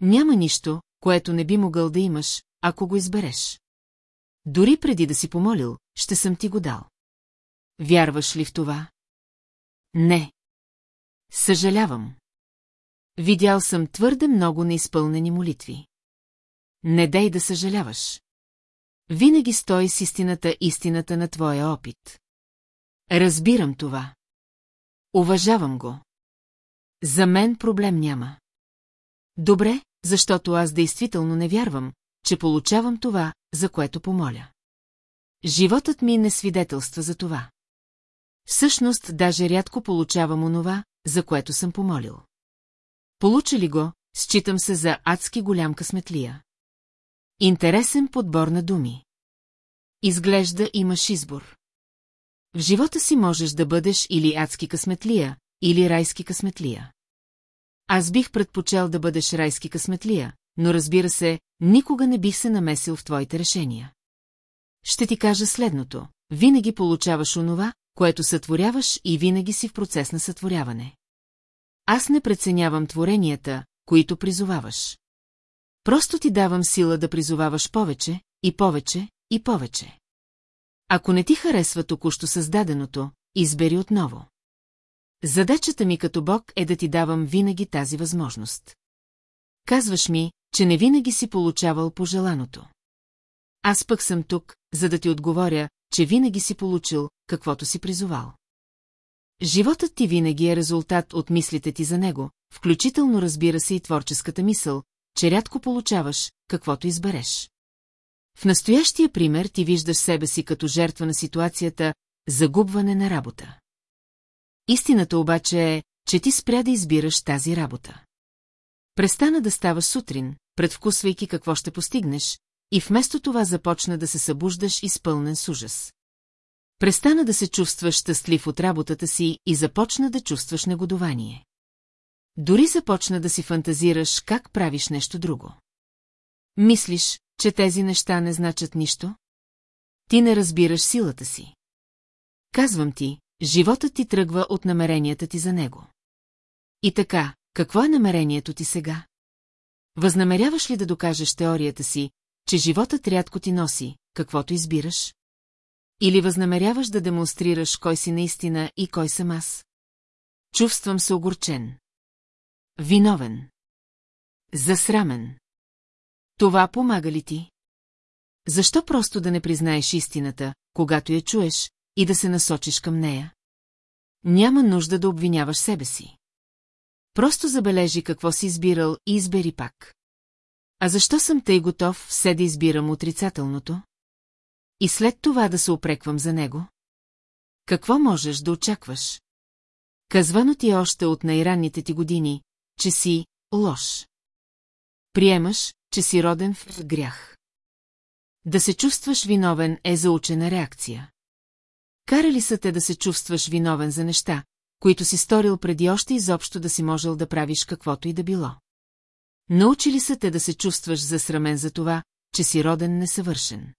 Няма нищо, което не би могъл да имаш, ако го избереш. Дори преди да си помолил, ще съм ти го дал. Вярваш ли в това? Не. Съжалявам. Видял съм твърде много неизпълнени молитви. Не дай да съжаляваш. Винаги стой с истината истината на твоя опит. Разбирам това. Уважавам го. За мен проблем няма. Добре, защото аз действително не вярвам, че получавам това, за което помоля. Животът ми не свидетелства за това. Всъщност, даже рядко получавам онова, за което съм помолил. Получа ли го, считам се за адски голям късметлия. Интересен подбор на думи. Изглежда имаш избор. В живота си можеш да бъдеш или адски късметлия, или райски късметлия. Аз бих предпочел да бъдеш райски късметлия, но разбира се, никога не бих се намесил в твоите решения. Ще ти кажа следното. Винаги получаваш онова, което сътворяваш и винаги си в процес на сътворяване. Аз не преценявам творенията, които призоваваш. Просто ти давам сила да призоваваш повече, и повече, и повече. Ако не ти харесва току-що създаденото, избери отново. Задачата ми като Бог е да ти давам винаги тази възможност. Казваш ми, че не винаги си получавал пожеланото. Аз пък съм тук, за да ти отговоря, че винаги си получил, каквото си призовал. Животът ти винаги е резултат от мислите ти за него, включително разбира се и творческата мисъл, че рядко получаваш, каквото избереш. В настоящия пример ти виждаш себе си като жертва на ситуацията загубване на работа. Истината обаче е, че ти спря да избираш тази работа. Престана да ставаш сутрин, предвкусвайки какво ще постигнеш, и вместо това започна да се събуждаш изпълнен с ужас. Престана да се чувстваш щастлив от работата си и започна да чувстваш негодование. Дори започна да си фантазираш как правиш нещо друго. Мислиш, че тези неща не значат нищо? Ти не разбираш силата си. Казвам ти, животът ти тръгва от намеренията ти за него. И така, какво е намерението ти сега? Възнамеряваш ли да докажеш теорията си, че животът рядко ти носи, каквото избираш? Или възнамеряваш да демонстрираш кой си наистина и кой съм аз? Чувствам се огорчен. Виновен. Засрамен. Това помага ли ти? Защо просто да не признаеш истината, когато я чуеш, и да се насочиш към нея? Няма нужда да обвиняваш себе си. Просто забележи какво си избирал и избери пак. А защо съм тъй готов все да избирам отрицателното? И след това да се опреквам за него? Какво можеш да очакваш? Казвано ти е още от най-ранните ти години, че си лош. Приемаш, че си роден в грях. Да се чувстваш виновен е заучена реакция. Кара ли са те да се чувстваш виновен за неща, които си сторил преди още изобщо да си можел да правиш каквото и да било? Научи ли са те да се чувстваш засрамен за това, че си роден несъвършен.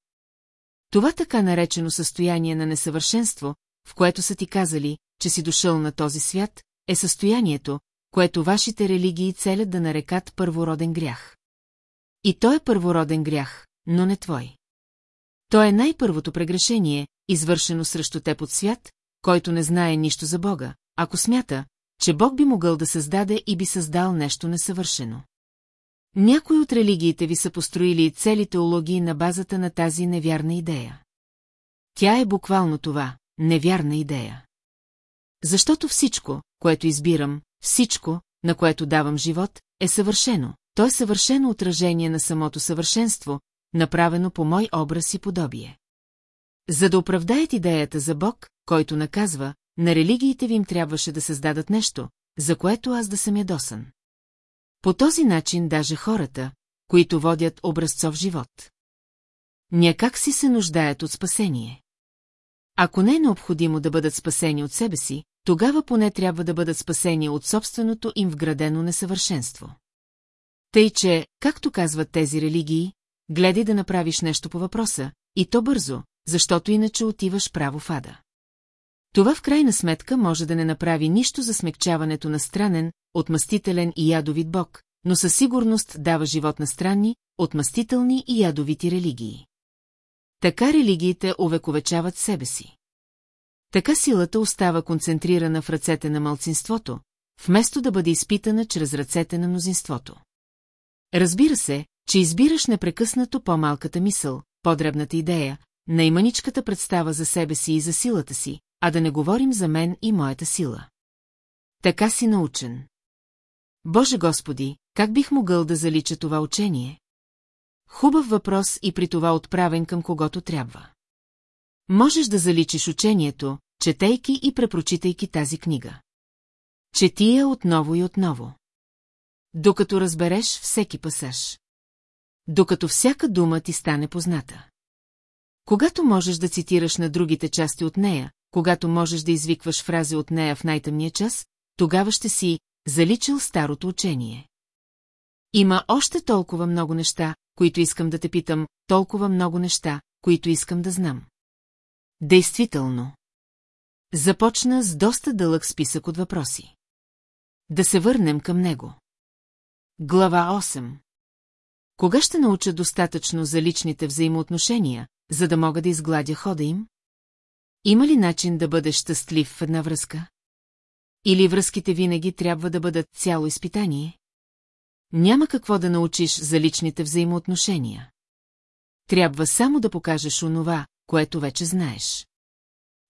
Това така наречено състояние на несъвършенство, в което са ти казали, че си дошъл на този свят, е състоянието, което вашите религии целят да нарекат първороден грях. И той е първороден грях, но не твой. То е най-първото прегрешение, извършено срещу теб от свят, който не знае нищо за Бога, ако смята, че Бог би могъл да създаде и би създал нещо несъвършено. Някои от религиите ви са построили цели теологии на базата на тази невярна идея. Тя е буквално това – невярна идея. Защото всичко, което избирам, всичко, на което давам живот, е съвършено. То е съвършено отражение на самото съвършенство, направено по мой образ и подобие. За да оправдаят идеята за Бог, който наказва, на религиите ви им трябваше да създадат нещо, за което аз да съм ядосан. По този начин даже хората, които водят образцов живот. Някак си се нуждаят от спасение. Ако не е необходимо да бъдат спасени от себе си, тогава поне трябва да бъдат спасени от собственото им вградено несъвършенство. Тъй, че, както казват тези религии, гледай да направиш нещо по въпроса, и то бързо, защото иначе отиваш право в ада. Това в крайна сметка може да не направи нищо за смягчаването на странен, отмъстителен и ядовит бог, но със сигурност дава живот на странни, отмъстителни и ядовити религии. Така религиите увековечават себе си. Така силата остава концентрирана в ръцете на малцинството, вместо да бъде изпитана чрез ръцете на мнозинството. Разбира се, че избираш непрекъснато по-малката мисъл, по-дребната идея, найманичката представа за себе си и за силата си, а да не говорим за мен и моята сила. Така си научен. Боже Господи, как бих могъл да залича това учение? Хубав въпрос и при това отправен към когото трябва. Можеш да заличиш учението, четейки и препрочитайки тази книга. Чети я отново и отново. Докато разбереш всеки пасаж. Докато всяка дума ти стане позната. Когато можеш да цитираш на другите части от нея, когато можеш да извикваш фрази от нея в най-тъмния час, тогава ще си заличил старото учение. Има още толкова много неща, които искам да те питам, толкова много неща, които искам да знам. Действително. Започна с доста дълъг списък от въпроси. Да се върнем към него. Глава 8 Кога ще науча достатъчно за личните взаимоотношения, за да мога да изгладя хода им? Има ли начин да бъдеш щастлив в една връзка? Или връзките винаги трябва да бъдат цяло изпитание? Няма какво да научиш за личните взаимоотношения. Трябва само да покажеш онова, което вече знаеш.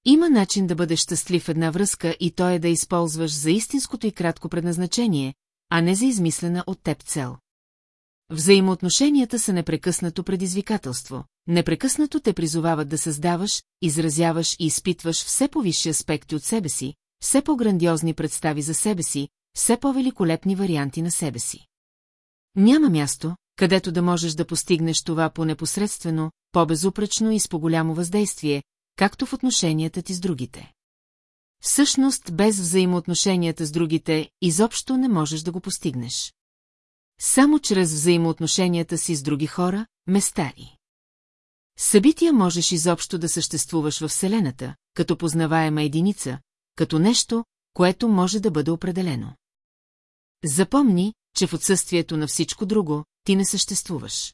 Има начин да бъдеш щастлив в една връзка и то е да използваш за истинското и кратко предназначение, а не за измислена от теб цел. Взаимоотношенията са непрекъснато предизвикателство. Непрекъснато те призовават да създаваш, изразяваш и изпитваш все по-висши аспекти от себе си, все по-грандиозни представи за себе си, все по-великолепни варианти на себе си. Няма място, където да можеш да постигнеш това по-непосредствено, по-безупречно и с по-голямо въздействие, както в отношенията ти с другите. Всъщност, без взаимоотношенията с другите, изобщо не можеш да го постигнеш. Само чрез взаимоотношенията си с други хора, места и. Събития можеш изобщо да съществуваш в Вселената, като познаваема единица, като нещо, което може да бъде определено. Запомни, че в отсъствието на всичко друго, ти не съществуваш.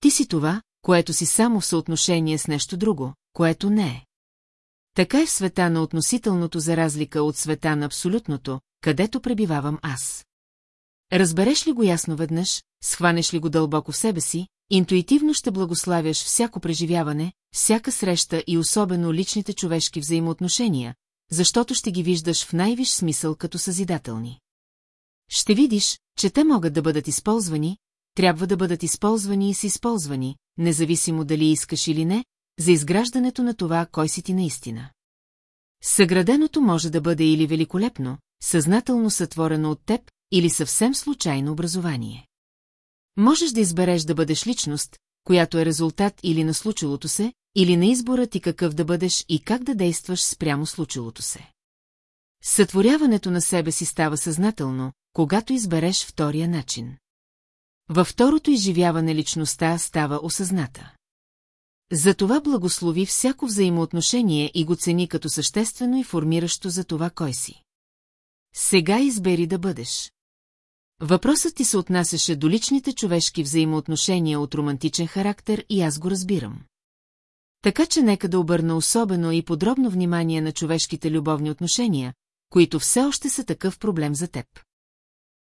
Ти си това, което си само в съотношение с нещо друго, което не е. Така е в света на относителното за разлика от света на абсолютното, където пребивавам аз. Разбереш ли го ясно веднъж, схванеш ли го дълбоко в себе си, интуитивно ще благославяш всяко преживяване, всяка среща и особено личните човешки взаимоотношения, защото ще ги виждаш в най-виш смисъл като съзидателни. Ще видиш, че те могат да бъдат използвани, трябва да бъдат използвани и са използвани, независимо дали искаш или не, за изграждането на това, кой си ти наистина. Съграденото може да бъде или великолепно, съзнателно сътворено от теб, или съвсем случайно образование. Можеш да избереш да бъдеш личност, която е резултат или на случилото се, или на избора ти какъв да бъдеш и как да действаш спрямо случилото се. Сътворяването на себе си става съзнателно, когато избереш втория начин. Във второто изживяване личността става осъзната. Затова благослови всяко взаимоотношение и го цени като съществено и формиращо за това кой си. Сега избери да бъдеш. Въпросът ти се отнасяше до личните човешки взаимоотношения от романтичен характер и аз го разбирам. Така че нека да обърна особено и подробно внимание на човешките любовни отношения, които все още са такъв проблем за теб.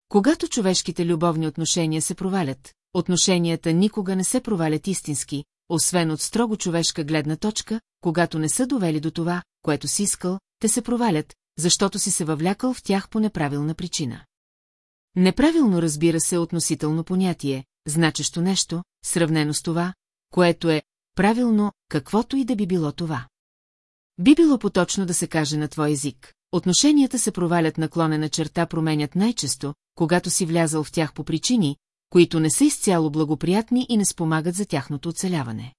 Когато човешките любовни отношения се провалят, отношенията никога не се провалят истински, освен от строго човешка гледна точка, когато не са довели до това, което си искал, те се провалят, защото си се въвлякал в тях по неправилна причина. Неправилно разбира се относително понятие, значещо нещо, сравнено с това, което е правилно, каквото и да би било това. Би било поточно да се каже на твой език. Отношенията се провалят наклонена черта променят най-често, когато си влязал в тях по причини, които не са изцяло благоприятни и не спомагат за тяхното оцеляване.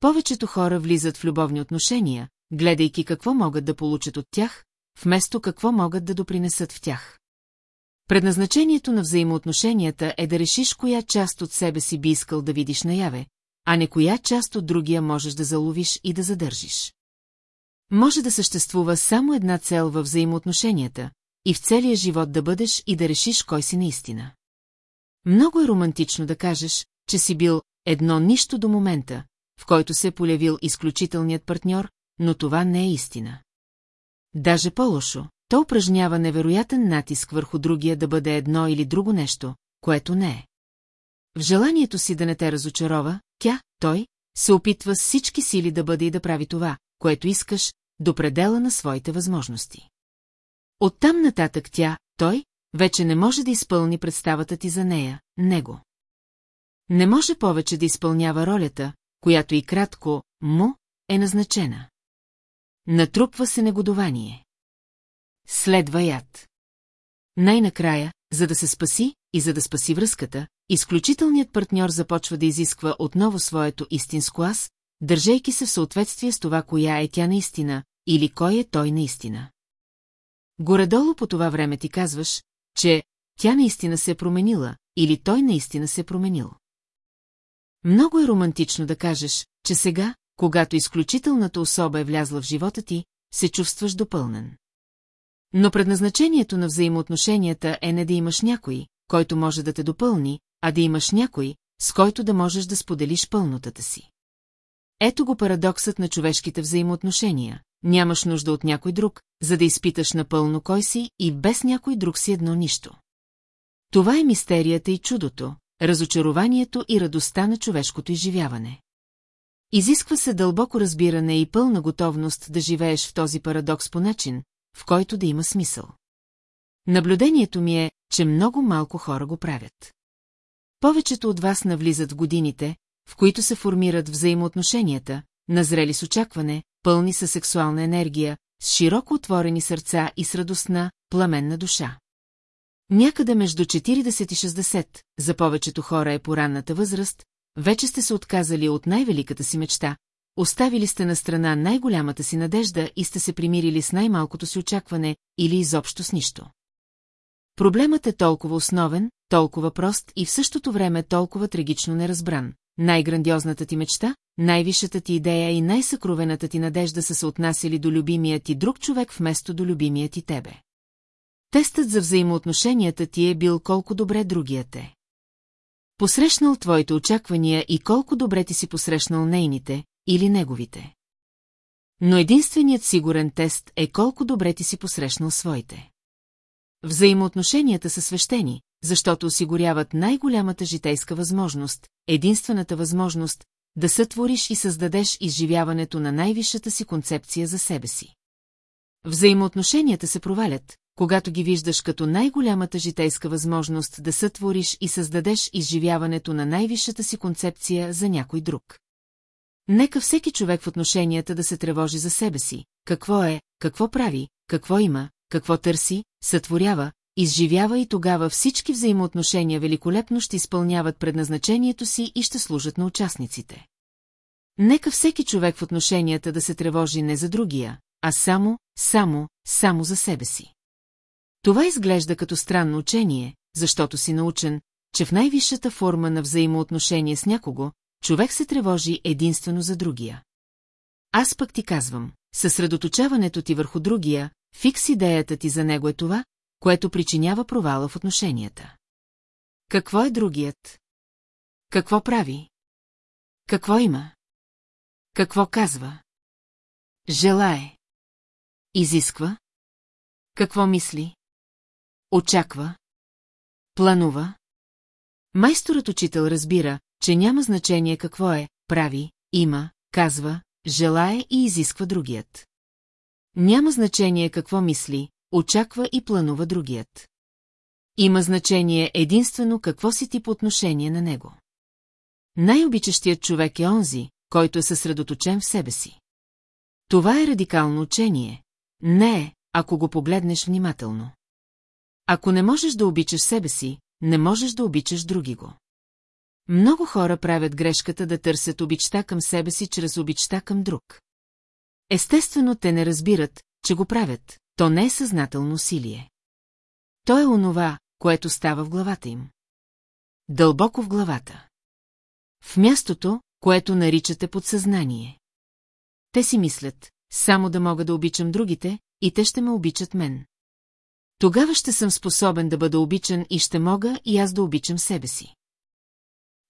Повечето хора влизат в любовни отношения, гледайки какво могат да получат от тях, вместо какво могат да допринесат в тях. Предназначението на взаимоотношенията е да решиш коя част от себе си би искал да видиш наяве, а не коя част от другия можеш да заловиш и да задържиш. Може да съществува само една цел във взаимоотношенията и в целия живот да бъдеш и да решиш кой си наистина. Много е романтично да кажеш, че си бил едно нищо до момента, в който се е полявил изключителният партньор, но това не е истина. Даже по-лошо, то упражнява невероятен натиск върху другия да бъде едно или друго нещо, което не е. В желанието си да не те разочарова, тя, той, се опитва с всички сили да бъде и да прави това, което искаш, до предела на своите възможности. Оттам нататък тя, той, вече не може да изпълни представата ти за нея, него. Не може повече да изпълнява ролята, която и кратко му е назначена. Натрупва се негодование. Следва яд. Най-накрая, за да се спаси и за да спаси връзката, изключителният партньор започва да изисква отново своето истинско аз, държейки се в съответствие с това, коя е тя наистина, или кой е той наистина. Горедолу по това време ти казваш, че тя наистина се е променила, или той наистина се е променил. Много е романтично да кажеш, че сега, когато изключителната особа е влязла в живота ти, се чувстваш допълнен. Но предназначението на взаимоотношенията е не да имаш някой, който може да те допълни, а да имаш някой, с който да можеш да споделиш пълнотата си. Ето го парадоксът на човешките взаимоотношения. Нямаш нужда от някой друг, за да изпиташ напълно кой си и без някой друг си едно нищо. Това е мистерията и чудото, разочарованието и радостта на човешкото изживяване. Изисква се дълбоко разбиране и пълна готовност да живееш в този парадокс по начин, в който да има смисъл. Наблюдението ми е, че много малко хора го правят. Повечето от вас навлизат в годините, в които се формират взаимоотношенията, назрели с очакване, пълни със сексуална енергия, с широко отворени сърца и с радостна, пламенна душа. Някъде между 40 и 60, за повечето хора е по ранната възраст, вече сте се отказали от най-великата си мечта, оставили сте на страна най-голямата си надежда и сте се примирили с най-малкото си очакване или изобщо с нищо. Проблемът е толкова основен, толкова прост и в същото време толкова трагично неразбран. Най-грандиозната ти мечта, най-висшата ти идея и най-съкровената ти надежда са се отнасяли до любимия ти друг човек вместо до любимия ти тебе. Тестът за взаимоотношенията ти е бил колко добре другият е. Посрещнал твоите очаквания и колко добре ти си посрещнал нейните или неговите. Но единственият сигурен тест е колко добре ти си посрещнал своите. Взаимоотношенията са свещени, защото осигуряват най-голямата житейска възможност, единствената възможност да сътвориш и създадеш изживяването на най-висшата си концепция за себе си. Взаимоотношенията се провалят, когато ги виждаш като най-голямата житейска възможност да сътвориш и създадеш изживяването на най-висшата си концепция за някой друг. Нека всеки човек в отношенията да се тревожи за себе си, какво е, какво прави, какво има, какво търси, сътворява, изживява и тогава всички взаимоотношения великолепно ще изпълняват предназначението си и ще служат на участниците. Нека всеки човек в отношенията да се тревожи не за другия, а само, само, само за себе си. Това изглежда като странно учение, защото си научен, че в най-висшата форма на взаимоотношение с някого, човек се тревожи единствено за другия. Аз пък ти казвам, съсредоточаването ти върху другия, фикс идеята ти за него е това, което причинява провала в отношенията. Какво е другият? Какво прави? Какво има? Какво казва? Желае. Изисква. Какво мисли? Очаква. Планува. Майсторът учител разбира, че няма значение какво е, прави, има, казва, желае и изисква другият. Няма значение какво мисли, очаква и планува другият. Има значение единствено какво си ти по отношение на него. Най-обичащият човек е онзи, който е съсредоточен в себе си. Това е радикално учение. Не е, ако го погледнеш внимателно. Ако не можеш да обичаш себе си, не можеш да обичаш други го. Много хора правят грешката да търсят обичта към себе си чрез обичта към друг. Естествено, те не разбират, че го правят, то не е съзнателно усилие. То е онова, което става в главата им. Дълбоко в главата. В мястото, което наричате подсъзнание. Те си мислят, само да мога да обичам другите, и те ще ме обичат мен. Тогава ще съм способен да бъда обичан и ще мога и аз да обичам себе си.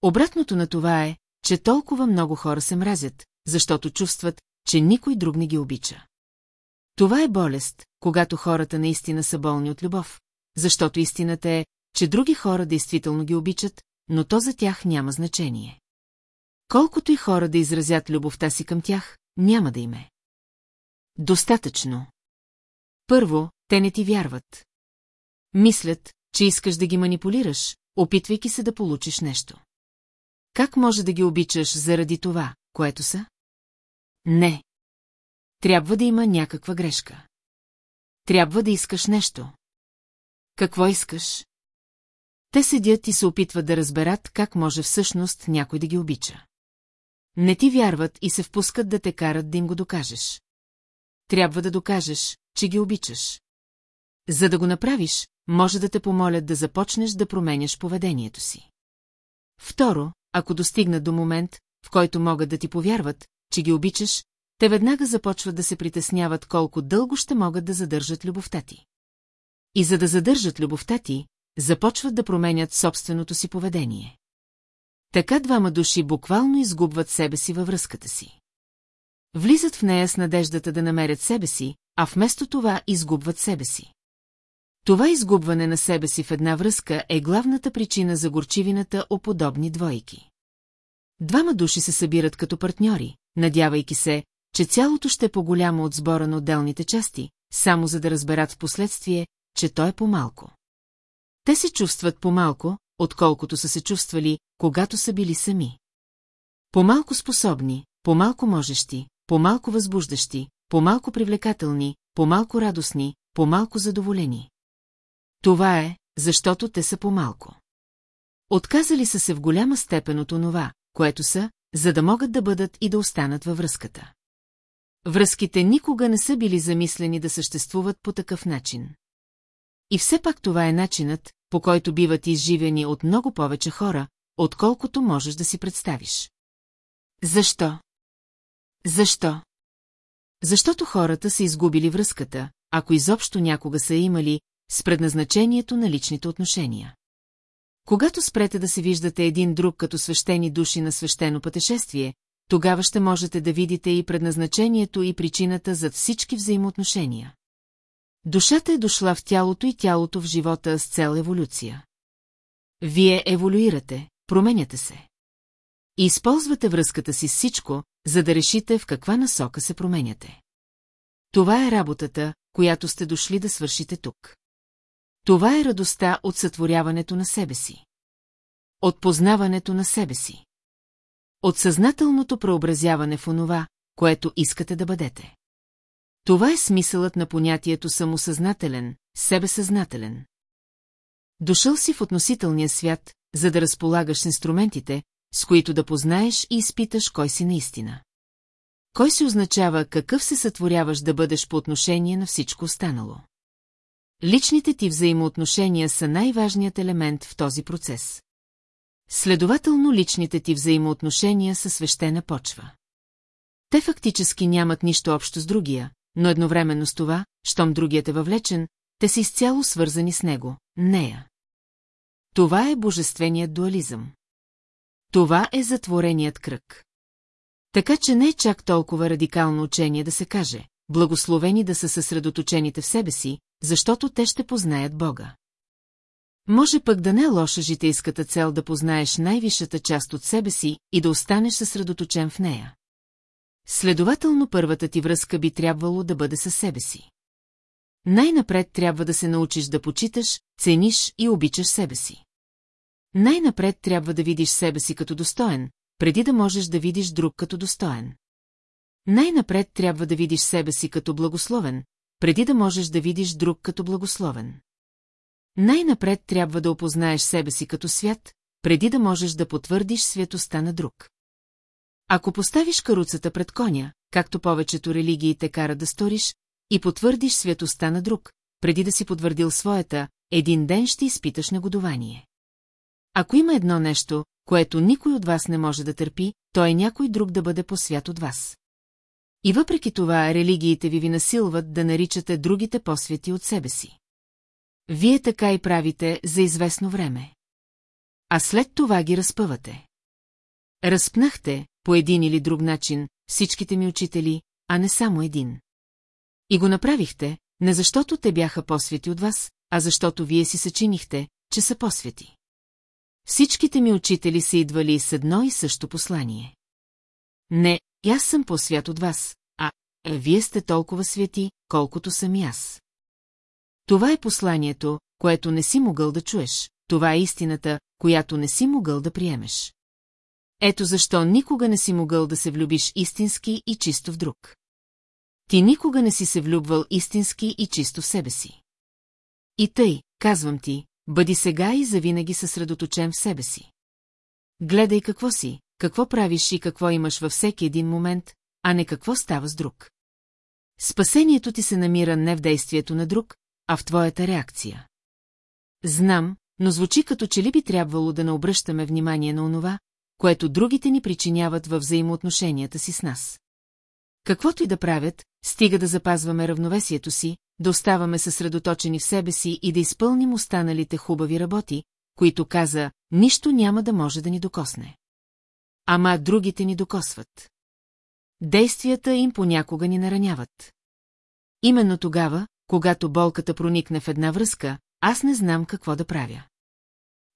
Обратното на това е, че толкова много хора се мразят, защото чувстват, че никой друг не ги обича. Това е болест, когато хората наистина са болни от любов, защото истината е, че други хора действително ги обичат, но то за тях няма значение. Колкото и хора да изразят любовта си към тях, няма да име. Достатъчно. Първо, те не ти вярват. Мислят, че искаш да ги манипулираш, опитвайки се да получиш нещо. Как може да ги обичаш заради това, което са? Не. Трябва да има някаква грешка. Трябва да искаш нещо. Какво искаш? Те седят и се опитват да разберат как може всъщност някой да ги обича. Не ти вярват и се впускат да те карат да им го докажеш. Трябва да докажеш, че ги обичаш. За да го направиш, може да те помолят да започнеш да променяш поведението си. Второ, ако достигнат до момент, в който могат да ти повярват, че ги обичаш, те веднага започват да се притесняват колко дълго ще могат да задържат любовта ти. И за да задържат любовта ти, започват да променят собственото си поведение. Така двама души буквално изгубват себе си във връзката си. Влизат в нея с надеждата да намерят себе си, а вместо това изгубват себе си. Това изгубване на себе си в една връзка е главната причина за горчивината о подобни двойки. Двама души се събират като партньори, надявайки се, че цялото ще е по-голямо от сбора на отделните части, само за да разберат в последствие, че то е по-малко. Те се чувстват по-малко, отколкото са се чувствали, когато са били сами. По-малко способни, по-малко можещи, по-малко възбуждащи, по-малко привлекателни, по-малко радостни, по-малко задоволени. Това е, защото те са по-малко. Отказали са се в голяма степен от онова, което са, за да могат да бъдат и да останат във връзката. Връзките никога не са били замислени да съществуват по такъв начин. И все пак това е начинът, по който биват изживени от много повече хора, отколкото можеш да си представиш. Защо? Защо? Защото хората са изгубили връзката, ако изобщо някога са имали, с предназначението на личните отношения. Когато спрете да се виждате един друг като свещени души на свещено пътешествие, тогава ще можете да видите и предназначението и причината зад всички взаимоотношения. Душата е дошла в тялото и тялото в живота с цел еволюция. Вие еволюирате, променяте се. И използвате връзката си с всичко, за да решите в каква насока се променяте. Това е работата, която сте дошли да свършите тук. Това е радостта от сътворяването на себе си. От познаването на себе си. От съзнателното преобразяване в онова, което искате да бъдете. Това е смисълът на понятието самосъзнателен, себесъзнателен. Дошъл си в относителния свят, за да разполагаш инструментите, с които да познаеш и изпиташ кой си наистина. Кой си означава какъв се сътворяваш да бъдеш по отношение на всичко останало. Личните ти взаимоотношения са най-важният елемент в този процес. Следователно личните ти взаимоотношения са свещена почва. Те фактически нямат нищо общо с другия, но едновременно с това, щом другият е въвлечен, те са изцяло свързани с него, нея. Това е божественият дуализъм. Това е затвореният кръг. Така че не е чак толкова радикално учение да се каже, благословени да са съсредоточените в себе си, защото те ще познаят Бога. Може пък да не е лоша житейската цел да познаеш най-висшата част от себе си и да останеш съсредоточен в нея. Следователно първата ти връзка би трябвало да бъде със себе си. Най-напред трябва да се научиш да почиташ, цениш и обичаш себе си. Най-напред трябва да видиш себе си като достоен, преди да можеш да видиш друг като достоен. Най-напред трябва да видиш себе си като благословен, преди да можеш да видиш друг като благословен. Най-напред трябва да опознаеш себе си като свят, преди да можеш да потвърдиш светоста на друг. Ако поставиш каруцата пред коня, както повечето религии те кара да сториш, и потвърдиш светоста на друг, преди да си потвърдил своята, един ден ще изпиташ негодование. Ако има едно нещо, което никой от вас не може да търпи, то е някой друг да бъде посвят от вас. И въпреки това религиите ви ви насилват да наричате другите посвети от себе си. Вие така и правите за известно време. А след това ги разпъвате. Разпнахте, по един или друг начин, всичките ми учители, а не само един. И го направихте, не защото те бяха посвети от вас, а защото вие си съчинихте, че са посвети. Всичките ми учители са идвали с едно и също послание. Не, аз съм по-свят от вас, а вие сте толкова свети, колкото съм и аз. Това е посланието, което не си могъл да чуеш, това е истината, която не си могъл да приемеш. Ето защо никога не си могъл да се влюбиш истински и чисто в друг. Ти никога не си се влюбвал истински и чисто в себе си. И тъй, казвам ти, бъди сега и завинаги съсредоточен в себе си. Гледай какво си, какво правиш и какво имаш във всеки един момент, а не какво става с друг. Спасението ти се намира не в действието на друг, а в твоята реакция. Знам, но звучи като че ли би трябвало да не обръщаме внимание на онова, което другите ни причиняват във взаимоотношенията си с нас. Каквото и да правят, стига да запазваме равновесието си, да оставаме съсредоточени в себе си и да изпълним останалите хубави работи, които каза, нищо няма да може да ни докосне. Ама другите ни докосват. Действията им понякога ни нараняват. Именно тогава, когато болката проникне в една връзка, аз не знам какво да правя.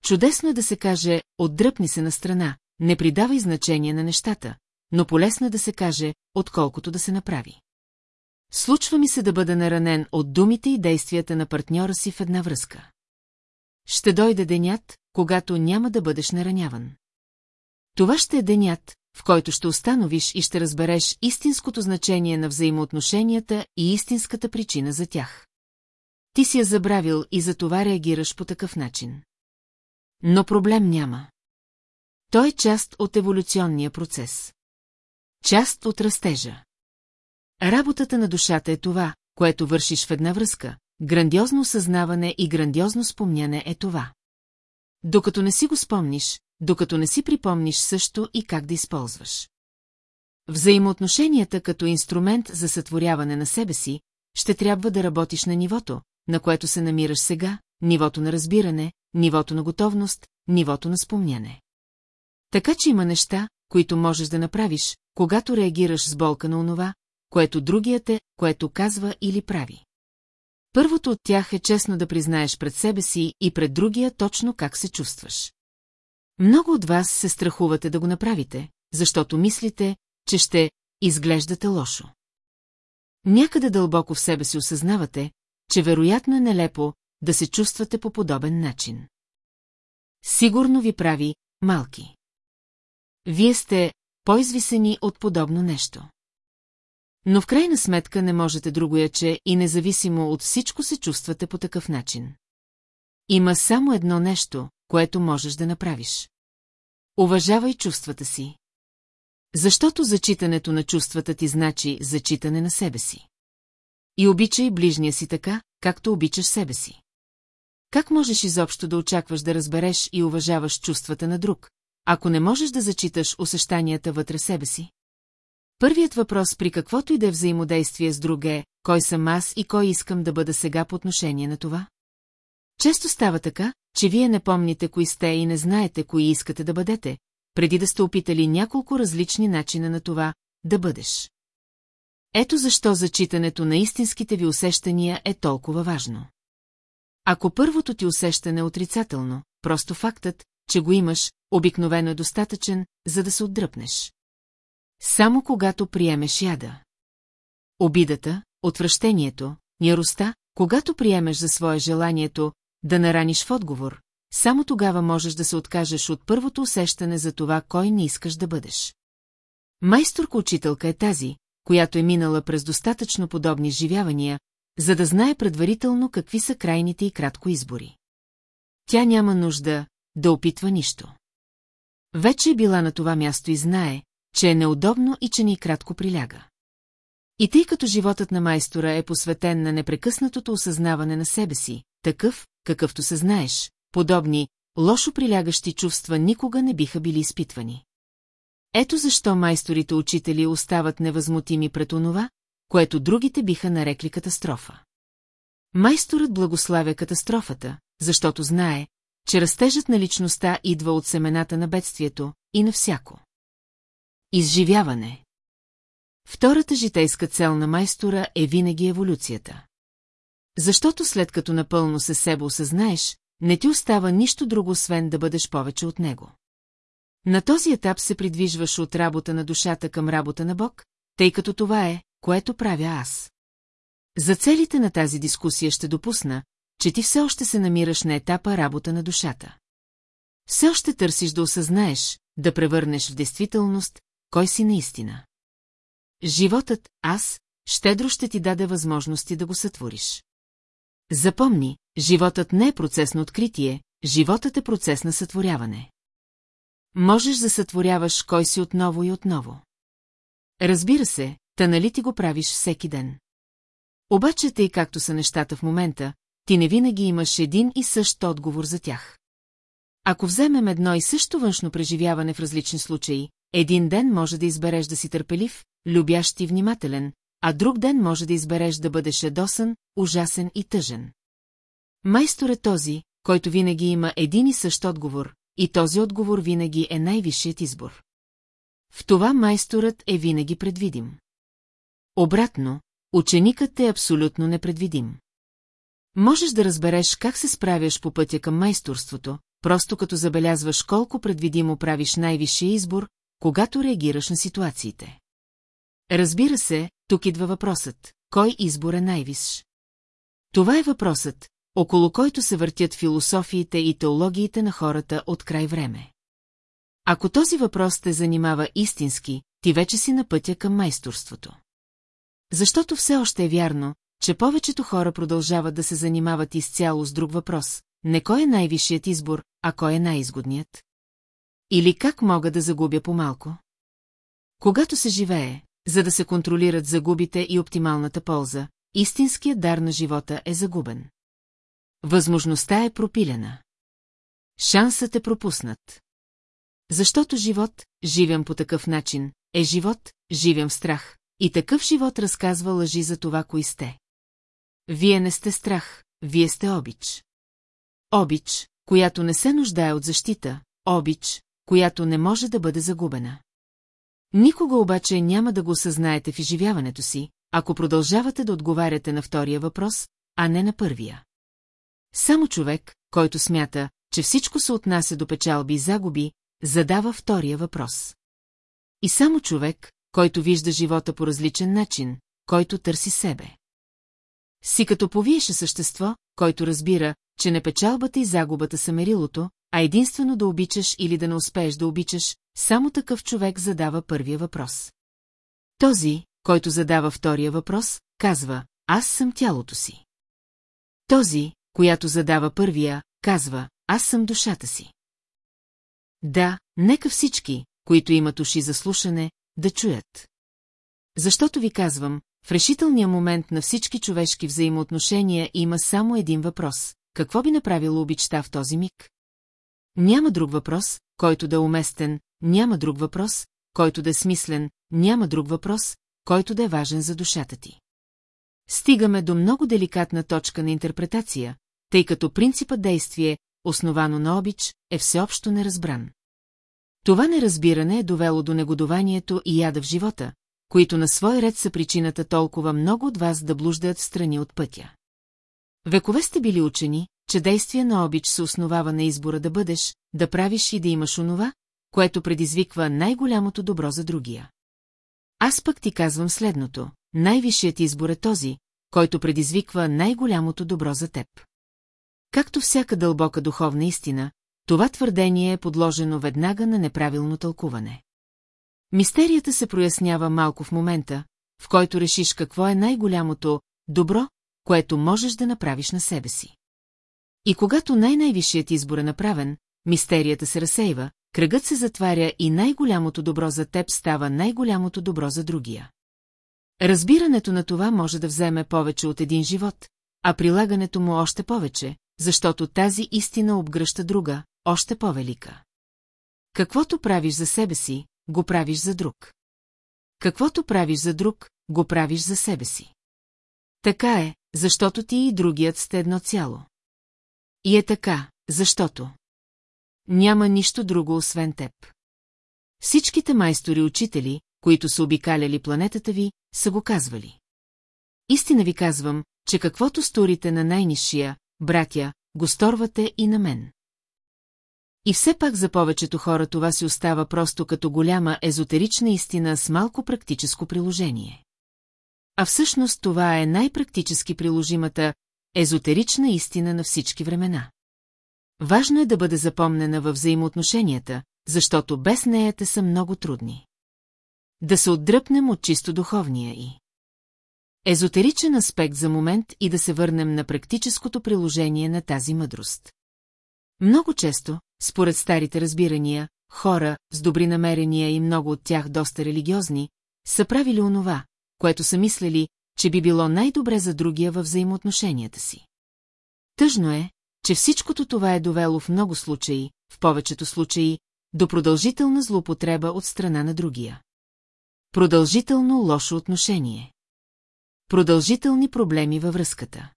Чудесно е да се каже, отдръпни се на страна, не придавай значение на нещата, но полезно е да се каже, отколкото да се направи. Случва ми се да бъда наранен от думите и действията на партньора си в една връзка. Ще дойде денят, когато няма да бъдеш нараняван. Това ще е денят, в който ще установиш и ще разбереш истинското значение на взаимоотношенията и истинската причина за тях. Ти си я забравил и за това реагираш по такъв начин. Но проблем няма. Той е част от еволюционния процес. Част от растежа. Работата на душата е това, което вършиш в една връзка, грандиозно осъзнаване и грандиозно спомняне е това. Докато не си го спомниш, докато не си припомниш също и как да използваш. Взаимоотношенията като инструмент за сътворяване на себе си, ще трябва да работиш на нивото, на което се намираш сега, нивото на разбиране, нивото на готовност, нивото на спомняне. Така че има неща, които можеш да направиш, когато реагираш с болка на онова, което другият е, което казва или прави. Първото от тях е честно да признаеш пред себе си и пред другия точно как се чувстваш. Много от вас се страхувате да го направите, защото мислите, че ще изглеждате лошо. Някъде дълбоко в себе си осъзнавате, че вероятно е нелепо да се чувствате по подобен начин. Сигурно ви прави малки. Вие сте по-извисени от подобно нещо. Но в крайна сметка не можете другояче и независимо от всичко се чувствате по такъв начин. Има само едно нещо, което можеш да направиш. Уважавай чувствата си. Защото зачитането на чувствата ти значи зачитане на себе си. И обичай ближния си така, както обичаш себе си. как можеш изобщо да очакваш да разбереш и уважаваш чувствата на друг, ако не можеш да зачиташ усещанията вътре себе си? Първият въпрос при каквото и да е взаимодействие с друг е, кой съм аз и кой искам да бъда сега по отношение на това? Често става така, че вие не помните кои сте и не знаете кои искате да бъдете, преди да сте опитали няколко различни начина на това да бъдеш. Ето защо зачитането на истинските ви усещания е толкова важно. Ако първото ти усещане е отрицателно, просто фактът, че го имаш, обикновено е достатъчен, за да се отдръпнеш. Само когато приемеш яда. Обидата, отвращението, яростта, когато приемеш за свое желанието да нараниш в отговор, само тогава можеш да се откажеш от първото усещане за това, кой не искаш да бъдеш. Майсторка-учителка е тази, която е минала през достатъчно подобни изживявания, за да знае предварително какви са крайните и кратко избори. Тя няма нужда да опитва нищо. Вече е била на това място и знае, че е неудобно и че ни кратко приляга. И тъй като животът на майстора е посветен на непрекъснатото осъзнаване на себе си, такъв, какъвто се знаеш, подобни, лошо прилягащи чувства никога не биха били изпитвани. Ето защо майсторите учители остават невъзмутими пред онова, което другите биха нарекли катастрофа. Майсторът благославя катастрофата, защото знае, че растежът на личността идва от семената на бедствието и на всяко. Изживяване Втората житейска цел на майстора е винаги еволюцията. Защото след като напълно се себе осъзнаеш, не ти остава нищо друго, освен да бъдеш повече от него. На този етап се придвижваш от работа на душата към работа на Бог, тъй като това е, което правя аз. За целите на тази дискусия ще допусна, че ти все още се намираш на етапа работа на душата. Все още търсиш да осъзнаеш, да превърнеш в действителност, кой си наистина. Животът, аз, щедро ще ти даде възможности да го сътвориш. Запомни, животът не е процес на откритие, животът е процес на сътворяване. Можеш да сътворяваш кой си отново и отново. Разбира се, та нали ти го правиш всеки ден. Обаче тъй както са нещата в момента, ти не винаги имаш един и същ отговор за тях. Ако вземем едно и също външно преживяване в различни случаи, един ден може да избереш да си търпелив, любящ и внимателен, а друг ден може да избереш да бъдеш едосан, ужасен и тъжен. Майстор е този, който винаги има един и същ отговор, и този отговор винаги е най-висшият избор. В това майсторът е винаги предвидим. Обратно, ученикът е абсолютно непредвидим. Можеш да разбереш как се справяш по пътя към майсторството, просто като забелязваш колко предвидимо правиш най-висшия избор, когато реагираш на ситуациите. Разбира се, тук идва въпросът, кой избор е най-висш? Това е въпросът, около който се въртят философиите и теологиите на хората от край време. Ако този въпрос те занимава истински, ти вече си на пътя към майсторството. Защото все още е вярно, че повечето хора продължават да се занимават изцяло с друг въпрос, не кой е най-висшият избор, а кой е най-изгодният. Или как мога да загубя по-малко? Когато се живее, за да се контролират загубите и оптималната полза, истинският дар на живота е загубен. Възможността е пропилена. Шансът е пропуснат. Защото живот, живем по такъв начин, е живот, живем в страх, и такъв живот разказва лъжи за това, кои сте. Вие не сте страх, вие сте обич. Обич, която не се нуждае от защита, обич, която не може да бъде загубена. Никога обаче няма да го осъзнаете в изживяването си, ако продължавате да отговаряте на втория въпрос, а не на първия. Само човек, който смята, че всичко се отнася до печалби и загуби, задава втория въпрос. И само човек, който вижда живота по различен начин, който търси себе. Си като повиеше същество, който разбира, че не печалбата и загубата са мерилото, а единствено да обичаш или да не успееш да обичаш, само такъв човек задава първия въпрос. Този, който задава втория въпрос, казва, аз съм тялото си. Този, която задава първия, казва, аз съм душата си. Да, нека всички, които имат уши за слушане, да чуят. Защото ви казвам, в решителния момент на всички човешки взаимоотношения има само един въпрос. какво би направила обичта в този миг? Няма друг въпрос, който да е уместен, няма друг въпрос, който да е смислен, няма друг въпрос, който да е важен за душата ти. Стигаме до много деликатна точка на интерпретация, тъй като принципът действие, основано на обич, е всеобщо неразбран. Това неразбиране е довело до негодованието и яда в живота, които на свой ред са причината толкова много от вас да блуждаят в страни от пътя. Векове сте били учени, че действие на обич се основава на избора да бъдеш, да правиш и да имаш онова, което предизвиква най-голямото добро за другия. Аз пък ти казвам следното. Най-висшият избор е този, който предизвиква най-голямото добро за теб. Както всяка дълбока духовна истина, това твърдение е подложено веднага на неправилно тълкуване. Мистерията се прояснява малко в момента, в който решиш какво е най-голямото добро, което можеш да направиш на себе си. И когато най-най-висшият избор е направен, мистерията се разсейва, кръгът се затваря и най-голямото добро за теб става най-голямото добро за другия. Разбирането на това може да вземе повече от един живот, а прилагането му още повече, защото тази истина обгръща друга, още по-велика. Каквото правиш за себе си, го правиш за друг. Каквото правиш за друг, го правиш за себе си. Така е, защото ти и другият сте едно цяло. И е така, защото няма нищо друго освен теб. Всичките майстори-учители, които са обикаляли планетата ви, са го казвали. Истина ви казвам, че каквото сторите на най-низшия, братя, го сторвате и на мен. И все пак за повечето хора това си остава просто като голяма езотерична истина с малко практическо приложение. А всъщност това е най-практически приложимата езотерична истина на всички времена. Важно е да бъде запомнена във взаимоотношенията, защото без нея те са много трудни. Да се отдръпнем от чисто духовния и. Езотеричен аспект за момент и да се върнем на практическото приложение на тази мъдрост. Много често, според старите разбирания, хора с добри намерения и много от тях доста религиозни, са правили онова, което са мислели, че би било най-добре за другия във взаимоотношенията си. Тъжно е, че всичкото това е довело в много случаи, в повечето случаи, до продължителна злоупотреба от страна на другия. Продължително лошо отношение. Продължителни проблеми във връзката.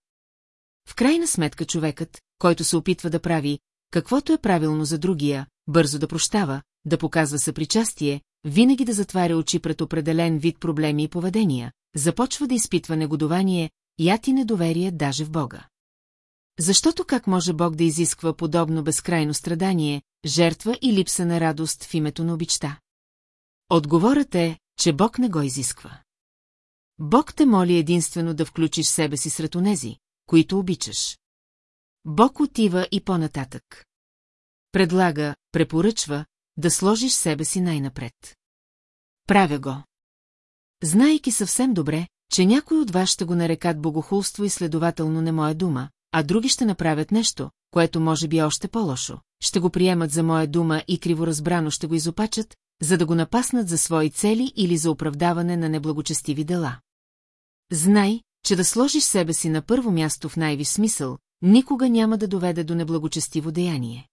В крайна сметка човекът, който се опитва да прави, каквото е правилно за другия, бързо да прощава, да показва съпричастие, винаги да затваря очи пред определен вид проблеми и поведения, започва да изпитва негодование, яд и недоверие даже в Бога. Защото как може Бог да изисква подобно безкрайно страдание, жертва и липса на радост в името на обичта? Отговорът е, че Бог не го изисква. Бог те моли единствено да включиш себе си сред онези, които обичаш. Бог отива и по-нататък. Предлага, препоръчва, да сложиш себе си най-напред. Правя го. Знайки съвсем добре, че някой от вас ще го нарекат богохулство и следователно не моя дума, а други ще направят нещо, което може би е още по-лошо. Ще го приемат за моя дума и криворазбрано ще го изопачат, за да го напаснат за свои цели или за оправдаване на неблагочестиви дела. Знай, че да сложиш себе си на първо място в най-ви смисъл, никога няма да доведе до неблагочестиво деяние.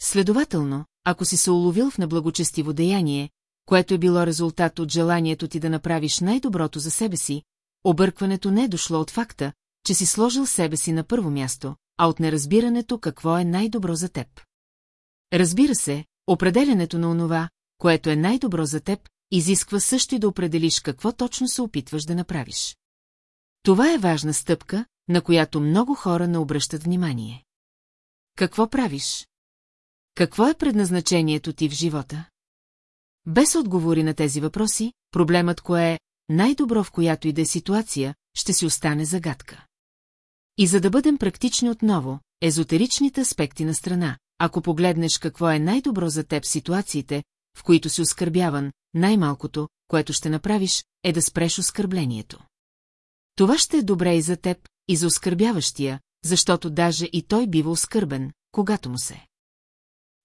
Следователно, ако си се уловил в неблагочестиво деяние, което е било резултат от желанието ти да направиш най-доброто за себе си, объркването не е дошло от факта, че си сложил себе си на първо място, а от неразбирането какво е най-добро за теб. Разбира се, определенето на онова, което е най-добро за теб, изисква също и да определиш какво точно се опитваш да направиш. Това е важна стъпка, на която много хора не обръщат внимание. Какво правиш? Какво е предназначението ти в живота? Без отговори на тези въпроси, проблемът кое е най-добро в която и да е ситуация, ще си остане загадка. И за да бъдем практични отново, езотеричните аспекти на страна, ако погледнеш какво е най-добро за теб ситуациите, в които си оскърбяван, най-малкото, което ще направиш, е да спреш оскърблението. Това ще е добре и за теб, и за оскърбяващия, защото даже и той бива оскърбен, когато му се.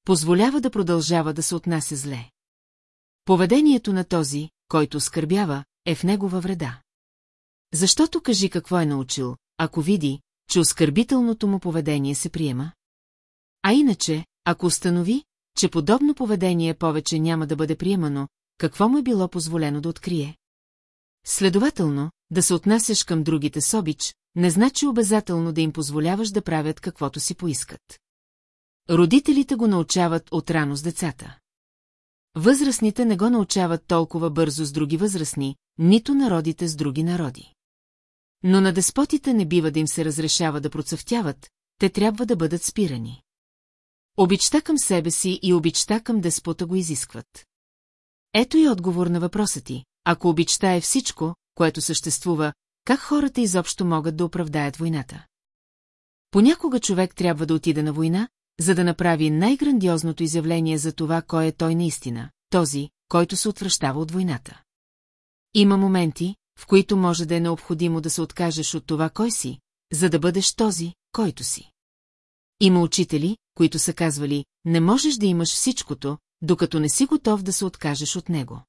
Позволява да продължава да се отнася зле. Поведението на този, който оскърбява, е в негова вреда. Защото кажи какво е научил, ако види, че оскърбителното му поведение се приема? А иначе, ако установи, че подобно поведение повече няма да бъде приемано, какво му е било позволено да открие? Следователно, да се отнасяш към другите с обич, не значи обязателно да им позволяваш да правят каквото си поискат. Родителите го научават от рано с децата. Възрастните не го научават толкова бързо с други възрастни, нито народите с други народи. Но на деспотите не бива да им се разрешава да процъфтяват, те трябва да бъдат спирани. Обичта към себе си и обичта към деспота го изискват. Ето и отговор на въпроса ти. Ако обичта е всичко, което съществува, как хората изобщо могат да оправдаят войната? Понякога човек трябва да отида на война, за да направи най-грандиозното изявление за това, кой е той наистина, този, който се отвръщава от войната. Има моменти, в които може да е необходимо да се откажеш от това, кой си, за да бъдеш този, който си. Има учители, които са казвали, не можеш да имаш всичкото, докато не си готов да се откажеш от него.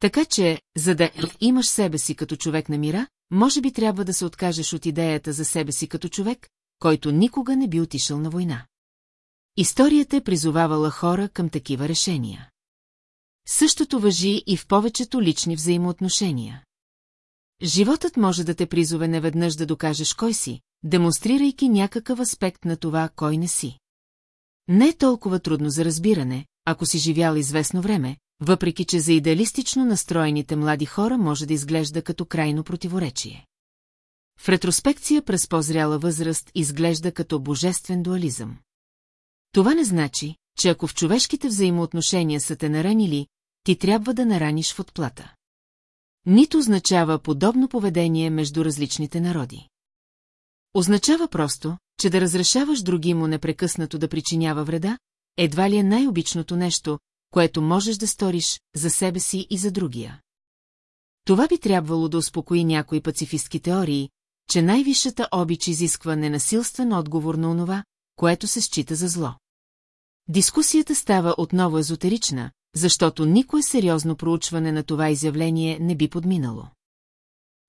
Така че, за да имаш себе си като човек на мира, може би трябва да се откажеш от идеята за себе си като човек, който никога не би отишъл на война. Историята е призовавала хора към такива решения. Същото въжи и в повечето лични взаимоотношения. Животът може да те призове неведнъж да докажеш кой си, демонстрирайки някакъв аспект на това, кой не си. Не е толкова трудно за разбиране, ако си живял известно време, въпреки че за идеалистично настроените млади хора може да изглежда като крайно противоречие. В ретроспекция през по-зряла възраст изглежда като божествен дуализъм. Това не значи, че ако в човешките взаимоотношения са те наранили, ти трябва да нараниш в отплата. Нито означава подобно поведение между различните народи. Означава просто, че да разрешаваш други му непрекъснато да причинява вреда, едва ли е най-обичното нещо, което можеш да сториш за себе си и за другия. Това би трябвало да успокои някои пацифистки теории, че най-висшата обич изисква ненасилствен отговор на онова, което се счита за зло. Дискусията става отново езотерична, защото никое сериозно проучване на това изявление не би подминало.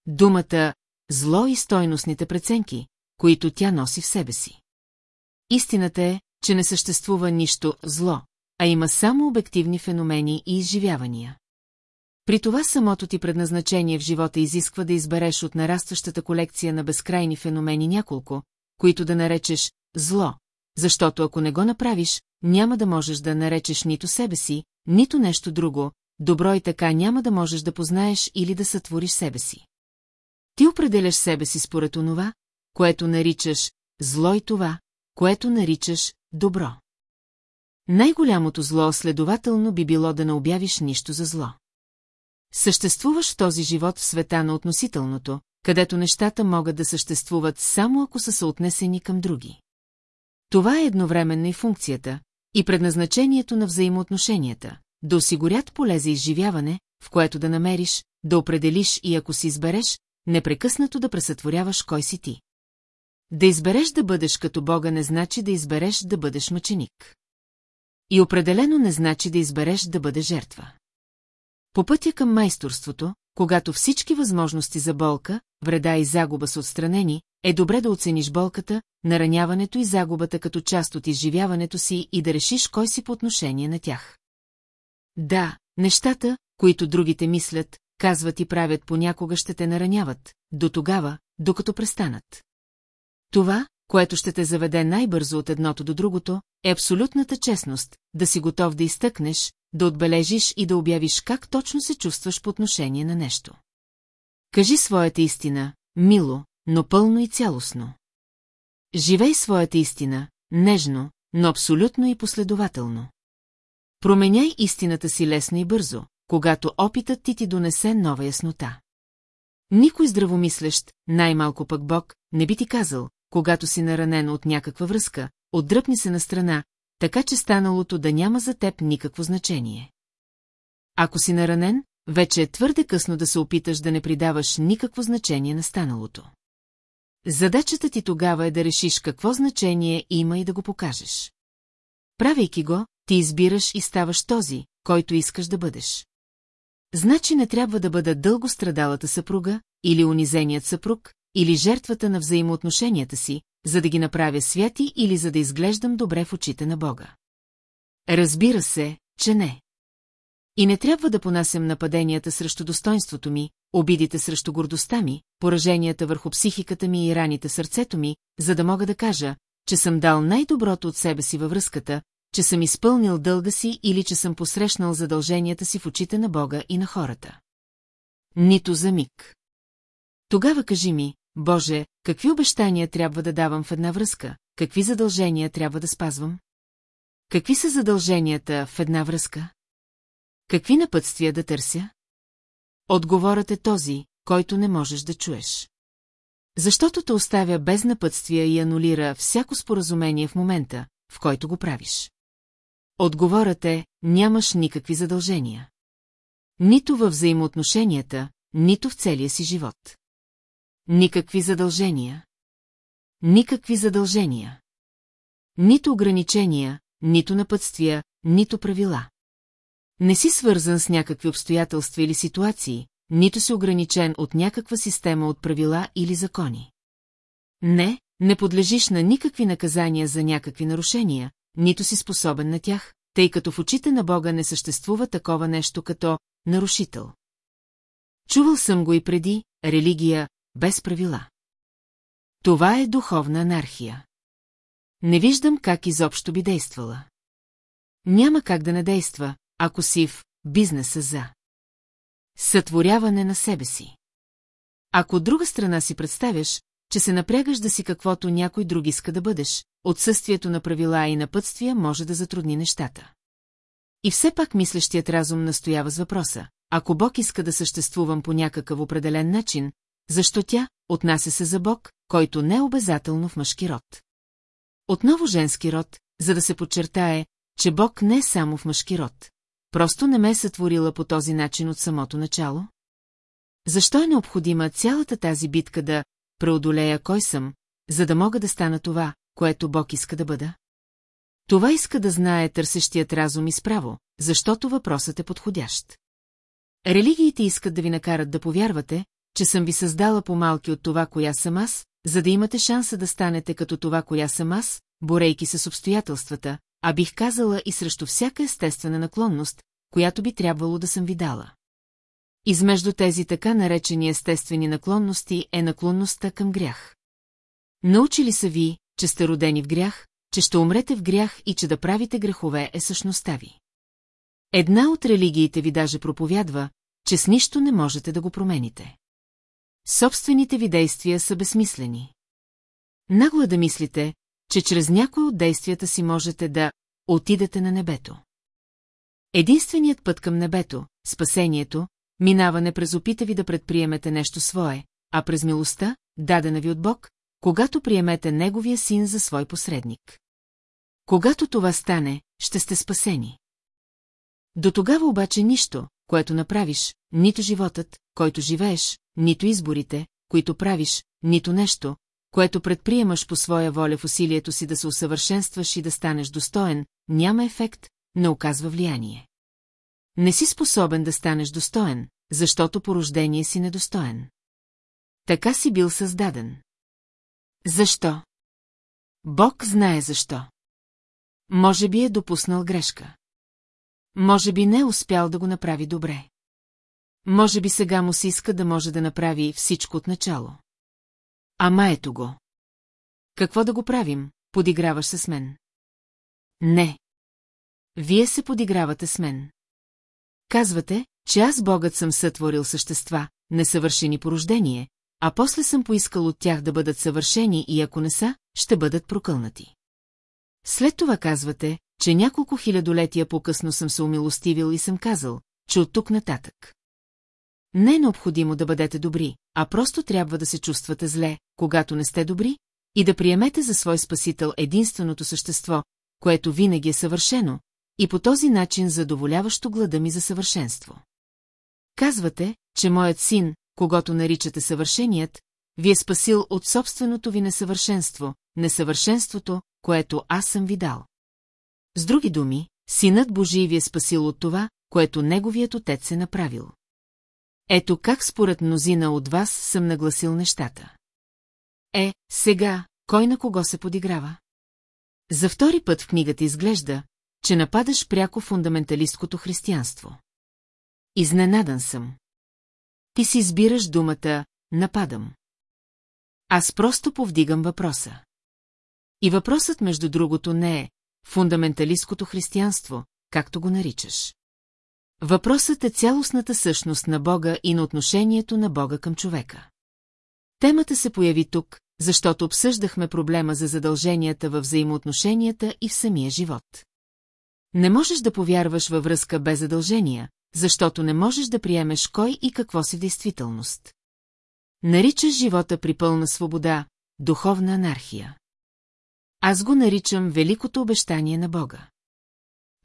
Думата «зло» и стойностните преценки, които тя носи в себе си. Истината е, че не съществува нищо зло, а има само обективни феномени и изживявания. При това самото ти предназначение в живота изисква да избереш от нарастващата колекция на безкрайни феномени няколко, които да наречеш зло, защото ако не го направиш, няма да можеш да наречеш нито себе си, нито нещо друго, добро и така няма да можеш да познаеш или да сътвориш себе си. Ти определяш себе си според онова, което наричаш зло и това, което наричаш добро. Най-голямото зло следователно би било да не обявиш нищо за зло. Съществуваш в този живот в света на относителното, където нещата могат да съществуват само ако са съотнесени към други. Това е едновременно и функцията, и предназначението на взаимоотношенията, да осигурят поле за изживяване, в което да намериш, да определиш и ако си избереш, непрекъснато да пресътворяваш кой си ти. Да избереш да бъдеш като Бога не значи да избереш да бъдеш мъченик. И определено не значи да избереш да бъде жертва. По пътя към майсторството, когато всички възможности за болка, вреда и загуба са отстранени, е добре да оцениш болката, нараняването и загубата като част от изживяването си и да решиш кой си по отношение на тях. Да, нещата, които другите мислят, казват и правят понякога ще те нараняват, до тогава, докато престанат. Това, което ще те заведе най-бързо от едното до другото, е абсолютната честност, да си готов да изтъкнеш, да отбележиш и да обявиш как точно се чувстваш по отношение на нещо. Кажи своята истина, мило, но пълно и цялостно. Живей своята истина, нежно, но абсолютно и последователно. Променяй истината си лесно и бързо, когато опитът ти ти донесе нова яснота. Никой здравомислещ, най-малко пък Бог, не би ти казал, когато си наранен от някаква връзка, отдръпни се на страна, така че станалото да няма за теб никакво значение. Ако си наранен, вече е твърде късно да се опиташ да не придаваш никакво значение на станалото. Задачата ти тогава е да решиш какво значение има и да го покажеш. Правейки го, ти избираш и ставаш този, който искаш да бъдеш. Значи не трябва да бъда дълго страдалата съпруга, или унизеният съпруг, или жертвата на взаимоотношенията си, за да ги направя святи или за да изглеждам добре в очите на Бога. Разбира се, че не. И не трябва да понасям нападенията срещу достоинството ми, обидите срещу гордостта ми, пораженията върху психиката ми и раните сърцето ми, за да мога да кажа, че съм дал най-доброто от себе си във връзката, че съм изпълнил дълга си или че съм посрещнал задълженията си в очите на Бога и на хората. Нито за миг. Тогава кажи ми, Боже, какви обещания трябва да давам в една връзка, какви задължения трябва да спазвам? Какви са задълженията в една връзка? Какви напътствия да търся? Отговорът е този, който не можеш да чуеш. Защото те оставя без напътствия и анулира всяко споразумение в момента, в който го правиш. Отговорът е, нямаш никакви задължения. Нито във взаимоотношенията, нито в целия си живот. Никакви задължения. Никакви задължения. Нито ограничения, нито напътствия, нито правила. Не си свързан с някакви обстоятелства или ситуации, нито си ограничен от някаква система от правила или закони. Не, не подлежиш на никакви наказания за някакви нарушения, нито си способен на тях, тъй като в очите на Бога не съществува такова нещо като нарушител. Чувал съм го и преди, религия без правила. Това е духовна анархия. Не виждам как изобщо би действала. Няма как да не действа, ако си в бизнеса за сътворяване на себе си. Ако от друга страна си представяш, че се напрягаш да си каквото някой друг иска да бъдеш, отсъствието на правила и напътствия може да затрудни нещата. И все пак мислещият разум настоява с въпроса, ако Бог иска да съществувам по някакъв определен начин, защо тя отнася се за Бог, който не е обязателно в мъжки род? Отново женски род, за да се подчертае, че Бог не е само в мъжки род. Просто не ме е сътворила по този начин от самото начало? Защо е необходима цялата тази битка да преодолея кой съм, за да мога да стана това, което Бог иска да бъда? Това иска да знае търсещият разум и справо, защото въпросът е подходящ. Религиите искат да ви накарат да повярвате, че съм ви създала по-малки от това, коя съм аз, за да имате шанса да станете като това, коя съм аз, борейки се с обстоятелствата, а бих казала и срещу всяка естествена наклонност, която би трябвало да съм ви дала. Измежду тези така наречени естествени наклонности е наклонността към грях. Научили са ви, че сте родени в грях, че ще умрете в грях и че да правите грехове е същността ви. Една от религиите ви даже проповядва, че с нищо не можете да го промените. Собствените ви действия са безсмислени. Нагло е да мислите, че чрез някои от действията си можете да отидете на небето. Единственият път към небето, спасението, минава не през опита ви да предприемете нещо свое, а през милостта, дадена ви от Бог, когато приемете Неговия син за свой посредник. Когато това стане, ще сте спасени. До тогава обаче нищо, което направиш, нито животът, който живееш, нито изборите, които правиш, нито нещо, което предприемаш по своя воля в усилието си да се усъвършенстваш и да станеш достоен, няма ефект, не оказва влияние. Не си способен да станеш достоен, защото по рождение си недостоен. Така си бил създаден. Защо? Бог знае защо. Може би е допуснал грешка. Може би не е успял да го направи добре. Може би сега му се иска да може да направи всичко от начало. Ама ето го. Какво да го правим, подиграваш се с мен? Не. Вие се подигравате с мен. Казвате, че аз Богът съм сътворил същества, несъвършени по рождение, а после съм поискал от тях да бъдат съвършени и ако не са, ще бъдат прокълнати. След това казвате, че няколко хилядолетия по-късно съм се умилостивил и съм казал, че от тук нататък. Не е необходимо да бъдете добри, а просто трябва да се чувствате зле, когато не сте добри, и да приемете за свой спасител единственото същество, което винаги е съвършено, и по този начин задоволяващо глада ми за съвършенство. Казвате, че моят син, когато наричате съвършеният, ви е спасил от собственото ви несъвършенство, несъвършенството, което аз съм ви дал. С други думи, синът Божий ви е спасил от това, което неговият отец е направил. Ето как според мнозина от вас съм нагласил нещата. Е, сега, кой на кого се подиграва? За втори път в книгата изглежда, че нападаш пряко фундаменталисткото християнство. Изненадан съм. Ти си избираш думата «нападам». Аз просто повдигам въпроса. И въпросът, между другото, не е фундаменталистското християнство, както го наричаш. Въпросът е цялостната същност на Бога и на отношението на Бога към човека. Темата се появи тук, защото обсъждахме проблема за задълженията във взаимоотношенията и в самия живот. Не можеш да повярваш във връзка без задължения, защото не можеш да приемеш кой и какво си в действителност. Наричаш живота при пълна свобода, духовна анархия. Аз го наричам Великото обещание на Бога.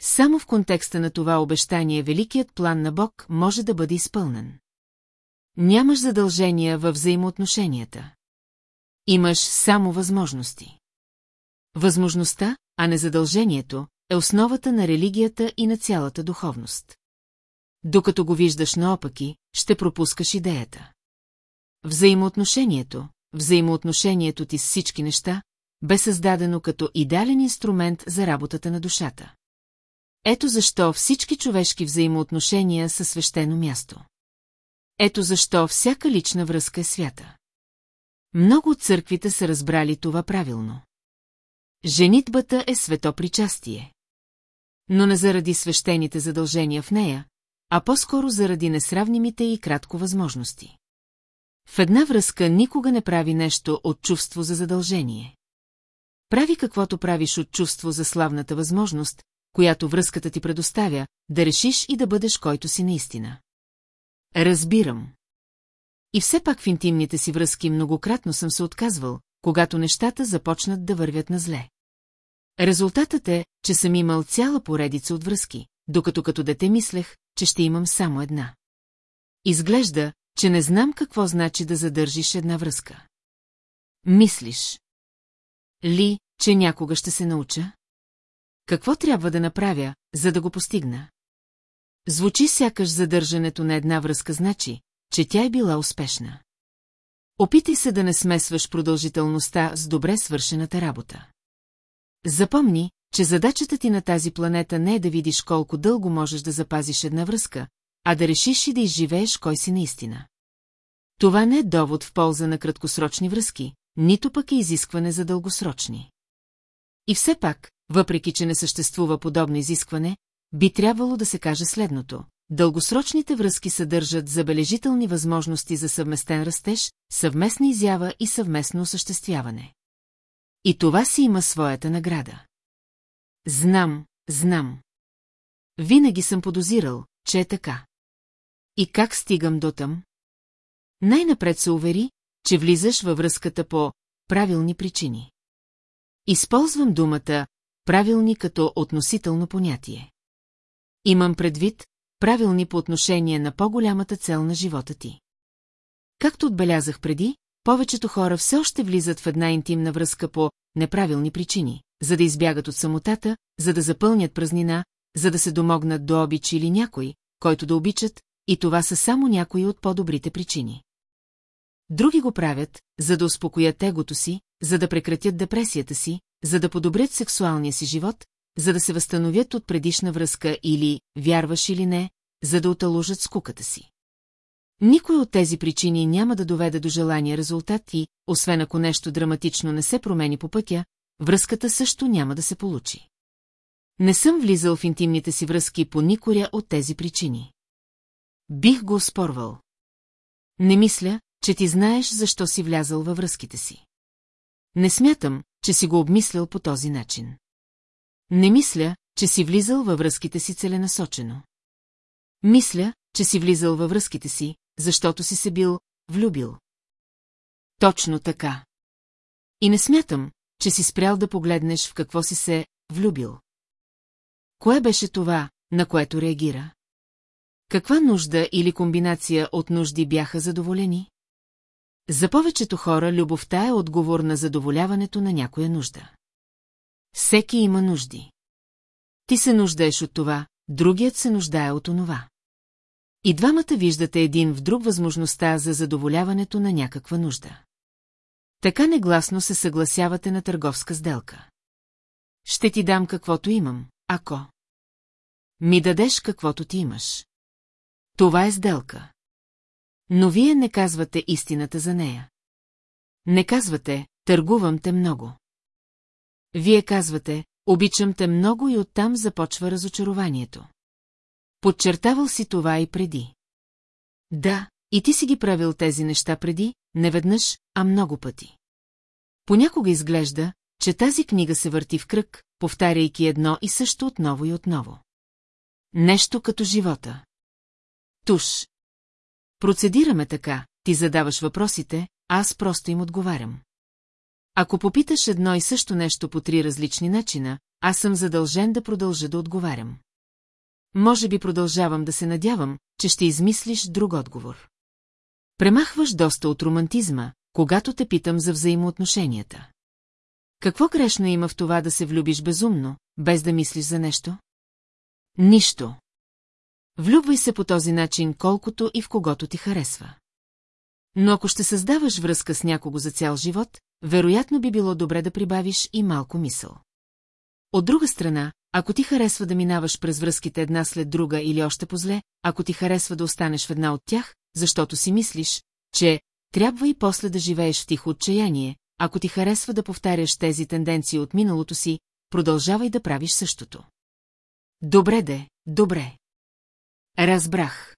Само в контекста на това обещание Великият план на Бог може да бъде изпълнен. Нямаш задължения във взаимоотношенията. Имаш само възможности. Възможността, а не задължението, е основата на религията и на цялата духовност. Докато го виждаш наопаки, ще пропускаш идеята. Взаимоотношението, взаимоотношението ти с всички неща, бе създадено като идеален инструмент за работата на душата. Ето защо всички човешки взаимоотношения са свещено място. Ето защо всяка лична връзка е свята. Много от църквите са разбрали това правилно. Женитбата е свето причастие. Но не заради свещените задължения в нея, а по-скоро заради несравнимите и кратко възможности. В една връзка никога не прави нещо от чувство за задължение. Прави каквото правиш от чувство за славната възможност, която връзката ти предоставя, да решиш и да бъдеш който си наистина. Разбирам. И все пак в интимните си връзки многократно съм се отказвал, когато нещата започнат да вървят на зле. Резултатът е, че съм имал цяла поредица от връзки, докато като дете мислех, че ще имам само една. Изглежда, че не знам какво значи да задържиш една връзка. Мислиш. Ли, че някога ще се науча? Какво трябва да направя, за да го постигна? Звучи сякаш задържането на една връзка значи, че тя е била успешна. Опитай се да не смесваш продължителността с добре свършената работа. Запомни, че задачата ти на тази планета не е да видиш колко дълго можеш да запазиш една връзка, а да решиш и да изживееш кой си наистина. Това не е довод в полза на краткосрочни връзки, нито пък е изискване за дългосрочни. И все пак, въпреки че не съществува подобно изискване, би трябвало да се каже следното. Дългосрочните връзки съдържат забележителни възможности за съвместен растеж, съвместна изява и съвместно осъществяване. И това си има своята награда. Знам, знам. Винаги съм подозирал, че е така. И как стигам до там? Най-напред се увери, че влизаш във връзката по правилни причини. Използвам думата правилни като относително понятие. Имам предвид правилни по отношение на по-голямата цел на живота ти. Както отбелязах преди, повечето хора все още влизат в една интимна връзка по неправилни причини, за да избягат от самотата, за да запълнят празнина, за да се домогнат до обич или някой, който да обичат, и това са само някои от по-добрите причини. Други го правят, за да успокоят егото си, за да прекратят депресията си, за да подобрят сексуалния си живот, за да се възстановят от предишна връзка или, вярваш или не, за да оталожат скуката си. Никой от тези причини няма да доведе до желания резултат и, освен ако нещо драматично не се промени по пътя, връзката също няма да се получи. Не съм влизал в интимните си връзки по никоря от тези причини. Бих го спорвал. Не мисля, че ти знаеш защо си влязал във връзките си. Не смятам, че си го обмислял по този начин. Не мисля, че си влизал във връзките си целенасочено. Мисля, че си влизал във връзките си, защото си се бил влюбил. Точно така. И не смятам, че си спрял да погледнеш в какво си се влюбил. Кое беше това, на което реагира? Каква нужда или комбинация от нужди бяха задоволени? За повечето хора любовта е отговор на задоволяването на някоя нужда. Всеки има нужди. Ти се нуждаеш от това, другият се нуждае от онова. И двамата виждате един в друг възможността за задоволяването на някаква нужда. Така негласно се съгласявате на търговска сделка. Ще ти дам каквото имам, ако... Ми дадеш каквото ти имаш. Това е сделка. Но вие не казвате истината за нея. Не казвате, търгувам те много. Вие казвате, обичам те много и оттам започва разочарованието. Подчертавал си това и преди. Да, и ти си ги правил тези неща преди, не веднъж, а много пъти. Понякога изглежда, че тази книга се върти в кръг, повтаряйки едно и също отново и отново. Нещо като живота. Туш. Процедираме така, ти задаваш въпросите, аз просто им отговарям. Ако попиташ едно и също нещо по три различни начина, аз съм задължен да продължа да отговарям. Може би продължавам да се надявам, че ще измислиш друг отговор. Премахваш доста от романтизма, когато те питам за взаимоотношенията. Какво грешно има в това да се влюбиш безумно, без да мислиш за нещо? Нищо. Влюбвай се по този начин колкото и в когото ти харесва. Но ако ще създаваш връзка с някого за цял живот, вероятно би било добре да прибавиш и малко мисъл. От друга страна, ако ти харесва да минаваш през връзките една след друга или още по-зле, ако ти харесва да останеш в една от тях, защото си мислиш, че трябва и после да живееш в тихо отчаяние, ако ти харесва да повтаряш тези тенденции от миналото си, продължавай да правиш същото. Добре де, добре. Разбрах.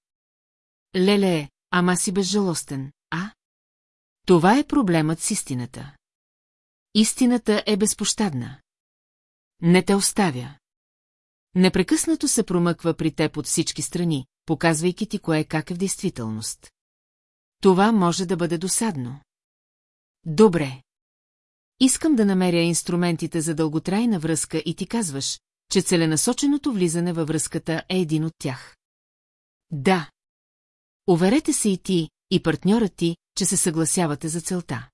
Леле, ама си безжалостен, а? Това е проблемът с истината. Истината е безпощадна. Не те оставя. Непрекъснато се промъква при теб от всички страни, показвайки ти кое как е в действителност. Това може да бъде досадно. Добре. Искам да намеря инструментите за дълготрайна връзка и ти казваш, че целенасоченото влизане във връзката е един от тях. Да. Уверете се и ти, и партньорът ти, че се съгласявате за целта.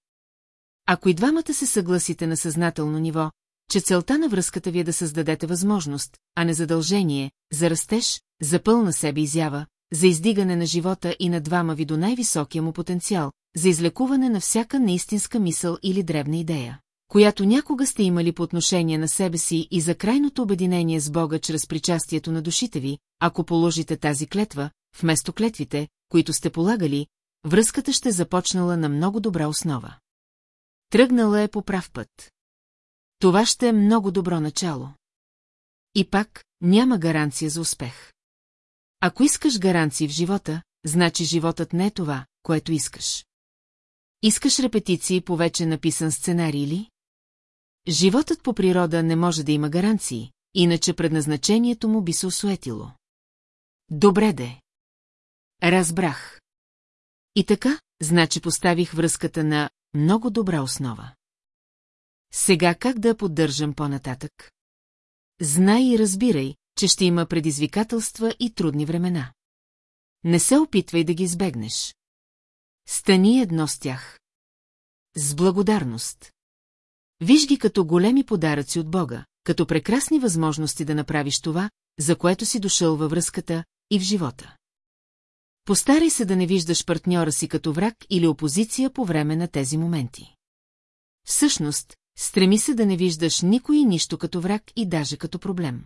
Ако и двамата се съгласите на съзнателно ниво, че целта на връзката ви е да създадете възможност, а не задължение, за растеж, за пълна себе изява, за издигане на живота и на двама ви до най-високия му потенциал, за излекуване на всяка неистинска мисъл или древна идея, която някога сте имали по отношение на себе си и за крайното обединение с Бога чрез причастието на душите ви, ако положите тази клетва, вместо клетвите, които сте полагали, връзката ще започнала на много добра основа. Тръгнала е по прав път. Това ще е много добро начало. И пак, няма гаранция за успех. Ако искаш гаранции в живота, значи животът не е това, което искаш. Искаш репетиции по вече написан сценарий ли? Животът по природа не може да има гаранции, иначе предназначението му би се осуетило. Добре де. Разбрах. И така, значи поставих връзката на много добра основа. Сега как да поддържам по-нататък? Знай и разбирай, че ще има предизвикателства и трудни времена. Не се опитвай да ги избегнеш. Стани едно с тях. С благодарност. Виж ги като големи подаръци от Бога, като прекрасни възможности да направиш това, за което си дошъл във връзката и в живота. Постарай се да не виждаш партньора си като враг или опозиция по време на тези моменти. Всъщност, стреми се да не виждаш никой и нищо като враг и даже като проблем.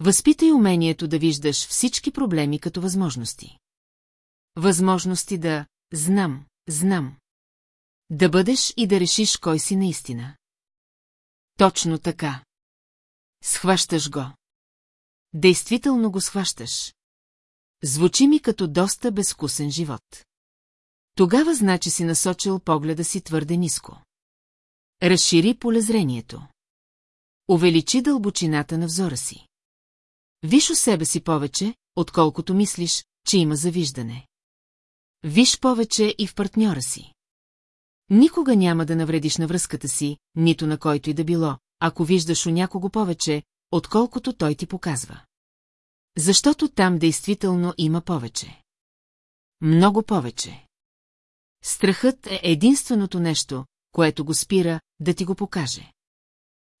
Възпитай умението да виждаш всички проблеми като възможности. Възможности да знам, знам. Да бъдеш и да решиш кой си наистина. Точно така. Схващаш го. Действително го схващаш. Звучи ми като доста безкусен живот. Тогава значи си насочил погледа си твърде ниско. Разшири полезрението. Увеличи дълбочината на взора си. Виж у себе си повече, отколкото мислиш, че има завиждане. Виж повече и в партньора си. Никога няма да навредиш на връзката си, нито на който и да било, ако виждаш у някого повече, отколкото той ти показва. Защото там действително има повече. Много повече. Страхът е единственото нещо, което го спира да ти го покаже.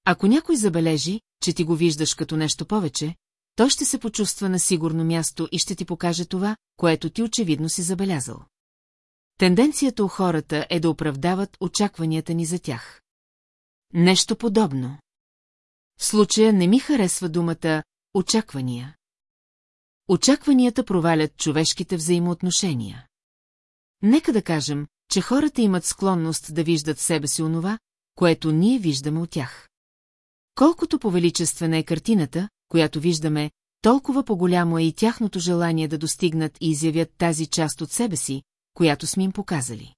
Ако някой забележи, че ти го виждаш като нещо повече, той ще се почувства на сигурно място и ще ти покаже това, което ти очевидно си забелязал. Тенденцията у хората е да оправдават очакванията ни за тях. Нещо подобно. В случая не ми харесва думата «очаквания». Очакванията провалят човешките взаимоотношения. Нека да кажем, че хората имат склонност да виждат себе си онова, което ние виждаме от тях. Колкото повеличествена е картината, която виждаме, толкова по-голямо е и тяхното желание да достигнат и изявят тази част от себе си, която сме им показали.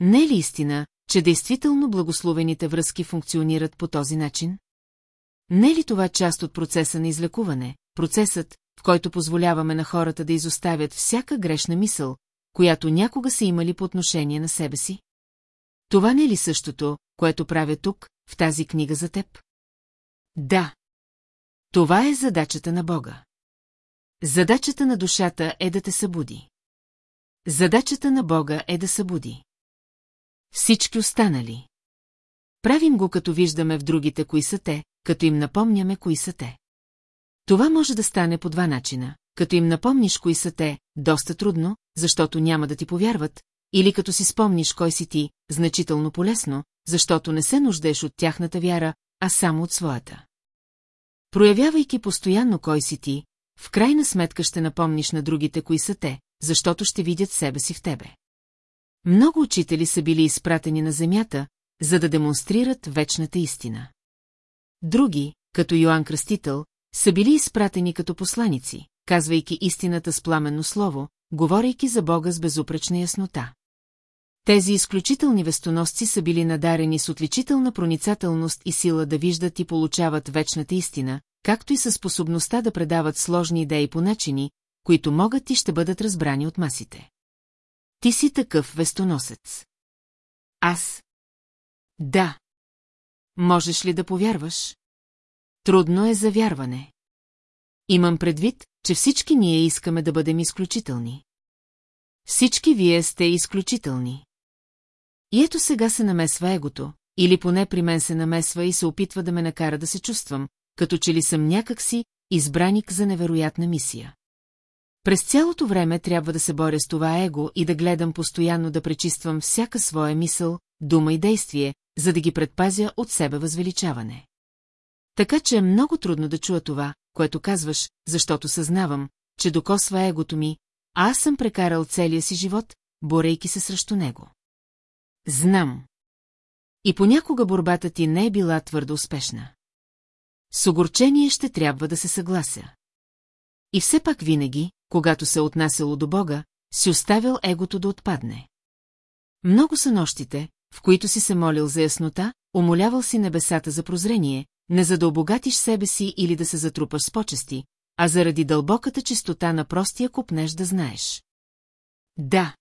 Не е ли истина, че действително благословените връзки функционират по този начин? Не е ли това част от процеса на излекуване, процесът, в който позволяваме на хората да изоставят всяка грешна мисъл, която някога са имали по отношение на себе си? Това не е ли същото, което правя тук, в тази книга за теб? Да. Това е задачата на Бога. Задачата на душата е да те събуди. Задачата на Бога е да събуди. Всички останали. Правим го, като виждаме в другите кои са те, като им напомняме кои са те. Това може да стане по два начина. Като им напомниш кои са те, доста трудно, защото няма да ти повярват, или като си спомниш кой си ти, значително полезно, защото не се нуждаеш от тяхната вяра, а само от своята. Проявявайки постоянно кой си ти, в крайна сметка ще напомниш на другите кои са те, защото ще видят себе си в тебе. Много учители са били изпратени на земята, за да демонстрират вечната истина. Други, като Йоанн Кръстител, са били изпратени като посланици, казвайки истината с пламенно слово, говорейки за Бога с безупречна яснота. Тези изключителни вестоносци са били надарени с отличителна проницателност и сила да виждат и получават вечната истина, както и със способността да предават сложни идеи по начини, които могат и ще бъдат разбрани от масите. Ти си такъв вестоносец. Аз. Да. Можеш ли да повярваш? Трудно е за вярване. Имам предвид, че всички ние искаме да бъдем изключителни. Всички вие сте изключителни. И ето сега се намесва егото, или поне при мен се намесва и се опитва да ме накара да се чувствам, като че ли съм някакси избраник за невероятна мисия. През цялото време трябва да се боря с това его и да гледам постоянно да пречиствам всяка своя мисъл, дума и действие, за да ги предпазя от себе възвеличаване. Така че е много трудно да чуя това, което казваш, защото съзнавам, че докосва егото ми, а аз съм прекарал целия си живот, борейки се срещу него. Знам. И понякога борбата ти не е била твърдо успешна. С огорчение ще трябва да се съглася. И все пак винаги, когато се отнасяло до Бога, си оставил егото да отпадне. Много са нощите, в които си се молил за яснота, умолявал си небесата за прозрение, не за да обогатиш себе си или да се затрупаш с почести, а заради дълбоката чистота на простия купнеш да знаеш. Да.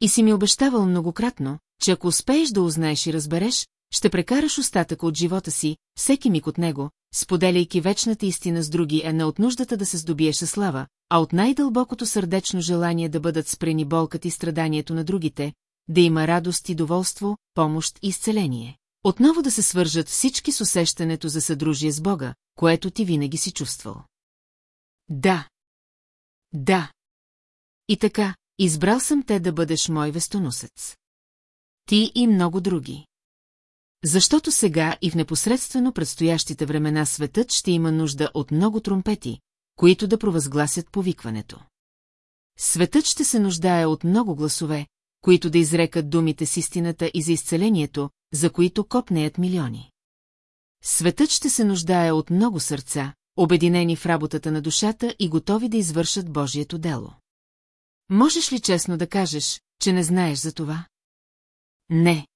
И си ми обещавал многократно, че ако успееш да узнаеш и разбереш, ще прекараш остатъка от живота си, всеки миг от него, споделяйки вечната истина с други е не от нуждата да се здобиеш със слава, а от най-дълбокото сърдечно желание да бъдат спрени болката и страданието на другите, да има радост и доволство, помощ и изцеление. Отново да се свържат всички с усещането за съдружие с Бога, което ти винаги си чувствал. Да. Да. И така, избрал съм те да бъдеш мой вестоносец. Ти и много други. Защото сега и в непосредствено предстоящите времена светът ще има нужда от много тромпети, които да провъзгласят повикването. Светът ще се нуждае от много гласове, които да изрекат думите с истината и за изцелението, за които копнеят милиони. Светът ще се нуждае от много сърца, обединени в работата на душата и готови да извършат Божието дело. Можеш ли честно да кажеш, че не знаеш за това? Не.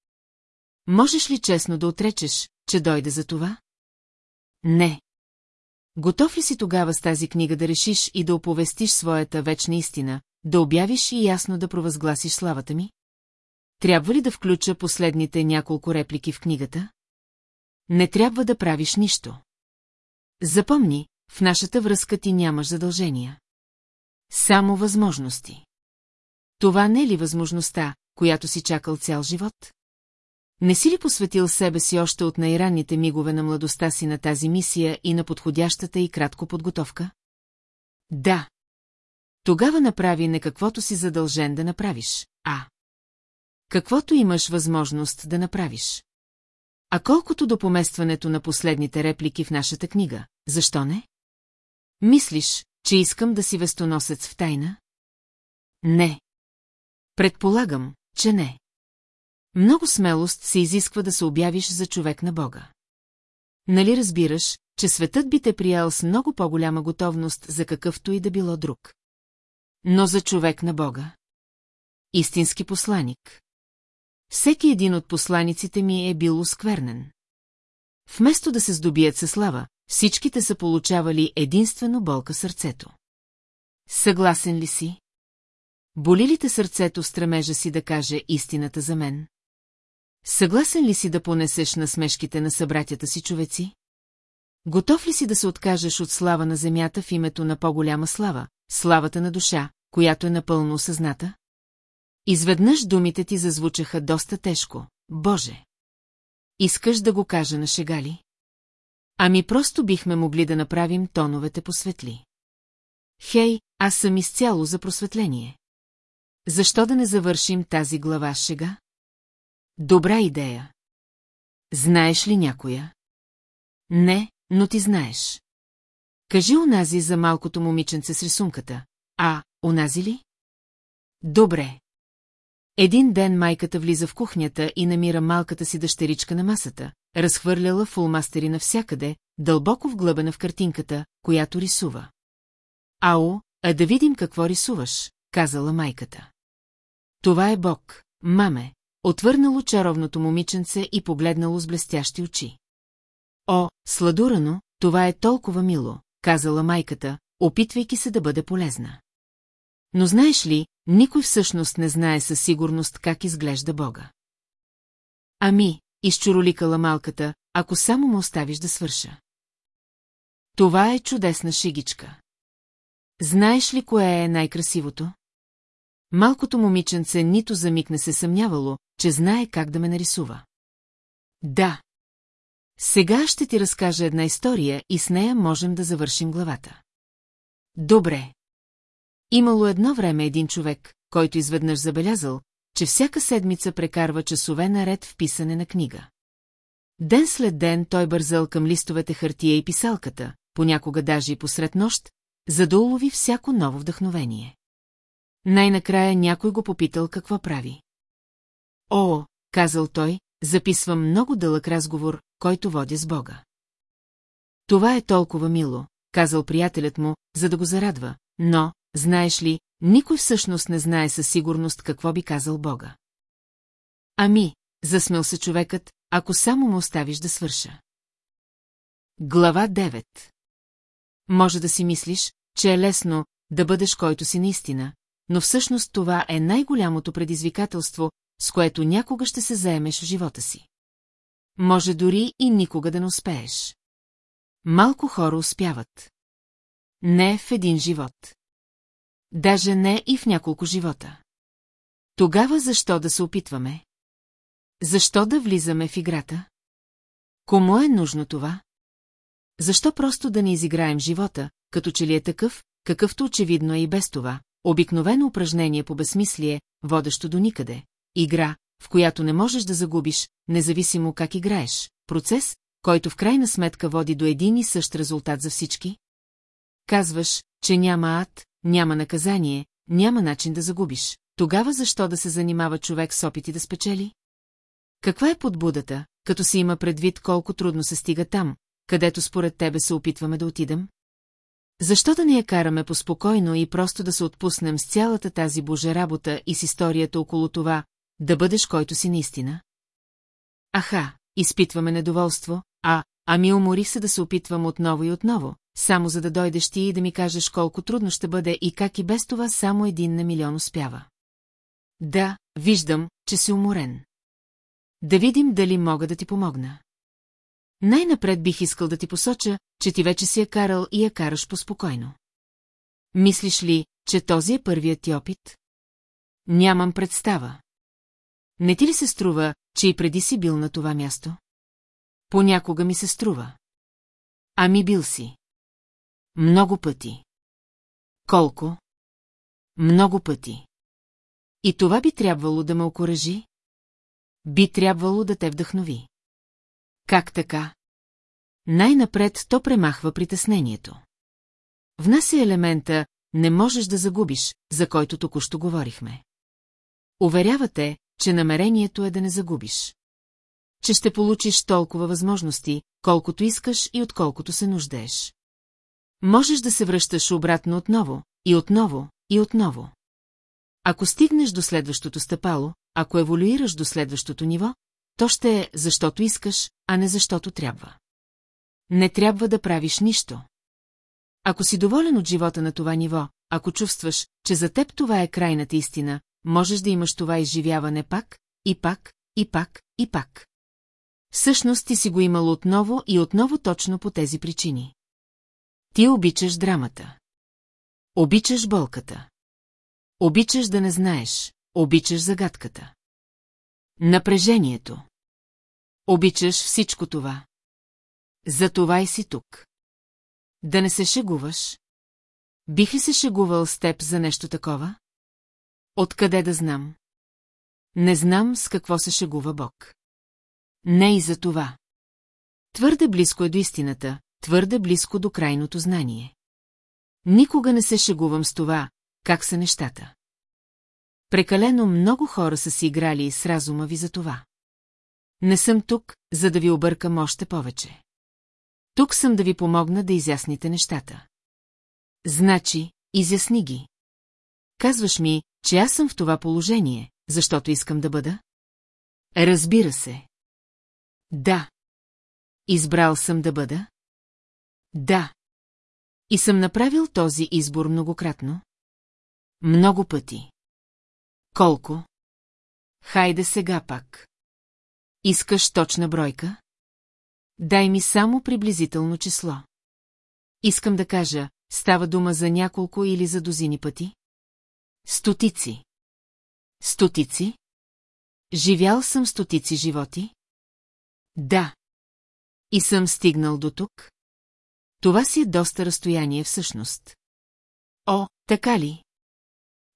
Можеш ли честно да отречеш, че дойде за това? Не. Готов ли си тогава с тази книга да решиш и да оповестиш своята вечна истина, да обявиш и ясно да провъзгласиш славата ми? Трябва ли да включа последните няколко реплики в книгата? Не трябва да правиш нищо. Запомни, в нашата връзка ти нямаш задължения. Само възможности. Това не е ли възможността, която си чакал цял живот? Не си ли посветил себе си още от най-ранните мигове на младостта си на тази мисия и на подходящата и кратко подготовка? Да. Тогава направи не каквото си задължен да направиш, а... Каквото имаш възможност да направиш. А колкото до поместването на последните реплики в нашата книга, защо не? Мислиш, че искам да си вестоносец в тайна? Не. Предполагам, че не. Много смелост се изисква да се обявиш за човек на Бога. Нали разбираш, че светът би те приял с много по-голяма готовност за какъвто и да било друг. Но за човек на Бога. Истински посланик. Всеки един от посланиците ми е бил осквернен. Вместо да се здобият със слава, всичките са получавали единствено болка сърцето. Съгласен ли си? Боли ли те сърцето в стремежа си да каже истината за мен? Съгласен ли си да понесеш на смешките на събратята си човеци? Готов ли си да се откажеш от слава на земята в името на по-голяма слава, славата на душа, която е напълно осъзната? Изведнъж думите ти зазвучаха доста тежко. Боже! Искаш да го кажа на шега ли? Ами просто бихме могли да направим тоновете посветли. Хей, аз съм изцяло за просветление. Защо да не завършим тази глава шега? Добра идея. Знаеш ли някоя? Не, но ти знаеш. Кажи онази за малкото момиченце с рисунката. А, онази ли? Добре. Един ден майката влиза в кухнята и намира малката си дъщеричка на масата, разхвърляла фулмастери навсякъде, дълбоко вглъбена в картинката, която рисува. Ао, а да видим какво рисуваш, казала майката. Това е Бог, маме, отвърнало чаровното момиченце и погледнало с блестящи очи. О, сладурано, това е толкова мило, казала майката, опитвайки се да бъде полезна. Но знаеш ли, никой всъщност не знае със сигурност как изглежда Бога. Ами, изчуроликала малката, ако само му оставиш да свърша. Това е чудесна шигичка. Знаеш ли кое е най-красивото? Малкото момиченце нито за миг не се съмнявало, че знае как да ме нарисува. Да. Сега ще ти разкажа една история и с нея можем да завършим главата. Добре. Имало едно време един човек, който изведнъж забелязал, че всяка седмица прекарва часове наред в писане на книга. Ден след ден той бързал към листовете хартия и писалката, понякога даже и посред нощ, за да улови всяко ново вдъхновение. Най-накрая някой го попитал какво прави. О, казал той, записвам много дълъг разговор, който водя с Бога. Това е толкова мило, казал приятелят му, за да го зарадва, но, знаеш ли, никой всъщност не знае със сигурност какво би казал Бога. Ами, засмел се човекът, ако само му оставиш да свърша. Глава 9 Може да си мислиш, че е лесно да бъдеш който си наистина, но всъщност това е най-голямото предизвикателство, с което някога ще се заемеш в живота си. Може дори и никога да не успееш. Малко хора успяват. Не в един живот. Даже не и в няколко живота. Тогава защо да се опитваме? Защо да влизаме в играта? Кому е нужно това? Защо просто да не изиграем живота, като че ли е такъв, какъвто очевидно е и без това, обикновено упражнение по безсмислие, водещо до никъде, игра, в която не можеш да загубиш, независимо как играеш, процес, който в крайна сметка води до един и същ резултат за всички? Казваш, че няма ад, няма наказание, няма начин да загубиш. Тогава защо да се занимава човек с опити да спечели? Каква е подбудата, като се има предвид колко трудно се стига там, където според тебе се опитваме да отидем? Защо да не я караме поспокойно и просто да се отпуснем с цялата тази божа работа и с историята около това, да бъдеш който си наистина? Аха, изпитваме недоволство, а, ами уморих се да се опитвам отново и отново, само за да дойдеш ти и да ми кажеш колко трудно ще бъде и как и без това само един на милион успява. Да, виждам, че си уморен. Да видим дали мога да ти помогна. Най-напред бих искал да ти посоча, че ти вече си я карал и я караш поспокойно. Мислиш ли, че този е първият ти опит? Нямам представа. Не ти ли се струва, че и преди си бил на това място? Понякога ми се струва. Ами бил си. Много пъти. Колко? Много пъти. И това би трябвало да ме окоръжи? Би трябвало да те вдъхнови. Как така? Най-напред то премахва притеснението. Внася елемента «не можеш да загубиш», за който току-що говорихме. Уверявате, че намерението е да не загубиш. Че ще получиш толкова възможности, колкото искаш и отколкото се нуждаеш. Можеш да се връщаш обратно отново, и отново, и отново. Ако стигнеш до следващото стъпало, ако еволюираш до следващото ниво, то ще е защото искаш, а не защото трябва. Не трябва да правиш нищо. Ако си доволен от живота на това ниво, ако чувстваш, че за теб това е крайната истина, можеш да имаш това изживяване пак, и пак, и пак, и пак. Всъщност ти си го имал отново и отново точно по тези причини. Ти обичаш драмата. Обичаш болката. Обичаш да не знаеш, обичаш загадката. Напрежението. Обичаш всичко това. За това и си тук. Да не се шегуваш? Бих ли се шегувал с теб за нещо такова? Откъде да знам? Не знам с какво се шегува Бог. Не и за това. Твърде близко е до истината, твърде близко до крайното знание. Никога не се шегувам с това, как са нещата. Прекалено много хора са си играли с разума ви за това. Не съм тук, за да ви объркам още повече. Тук съм да ви помогна да изясните нещата. Значи, изясни ги. Казваш ми, че аз съм в това положение, защото искам да бъда? Разбира се. Да. Избрал съм да бъда? Да. И съм направил този избор многократно? Много пъти. Колко? Хайде сега пак. Искаш точна бройка? Дай ми само приблизително число. Искам да кажа, става дума за няколко или за дозини пъти? Стотици. Стотици? Живял съм стотици животи? Да. И съм стигнал до тук? Това си е доста разстояние всъщност. О, така ли?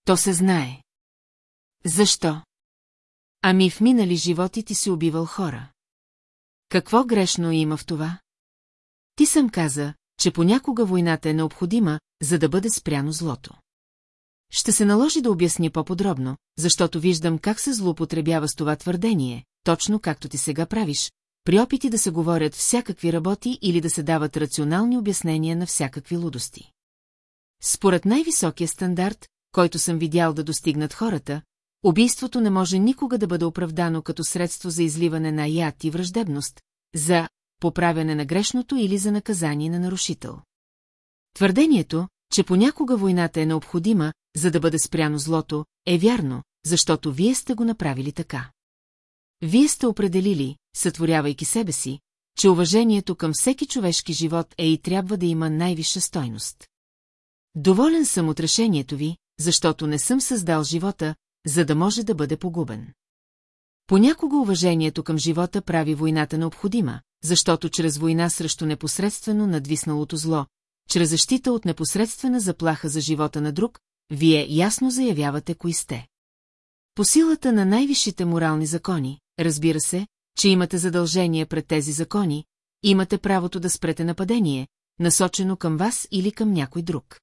То се знае. Защо? Ами в минали животи ти си убивал хора. Какво грешно има в това? Ти съм каза, че понякога войната е необходима, за да бъде спряно злото. Ще се наложи да обясня по-подробно, защото виждам как се злоупотребява с това твърдение, точно както ти сега правиш, при опити да се говорят всякакви работи или да се дават рационални обяснения на всякакви лудости. Според най-високия стандарт, който съм видял да достигнат хората, убийството не може никога да бъде оправдано като средство за изливане на яд и враждебност, за поправяне на грешното или за наказание на нарушител. Твърдението, че понякога войната е необходима, за да бъде спряно злото, е вярно, защото вие сте го направили така. Вие сте определили, сътворявайки себе си, че уважението към всеки човешки живот е и трябва да има най-висша стойност. Доволен съм от решението ви, защото не съм създал живота, за да може да бъде погубен. Понякога уважението към живота прави войната необходима, защото чрез война срещу непосредствено надвисналото зло, чрез защита от непосредствена заплаха за живота на друг, вие ясно заявявате кои сте. По силата на най-висшите морални закони, разбира се, че имате задължение пред тези закони, имате правото да спрете нападение, насочено към вас или към някой друг.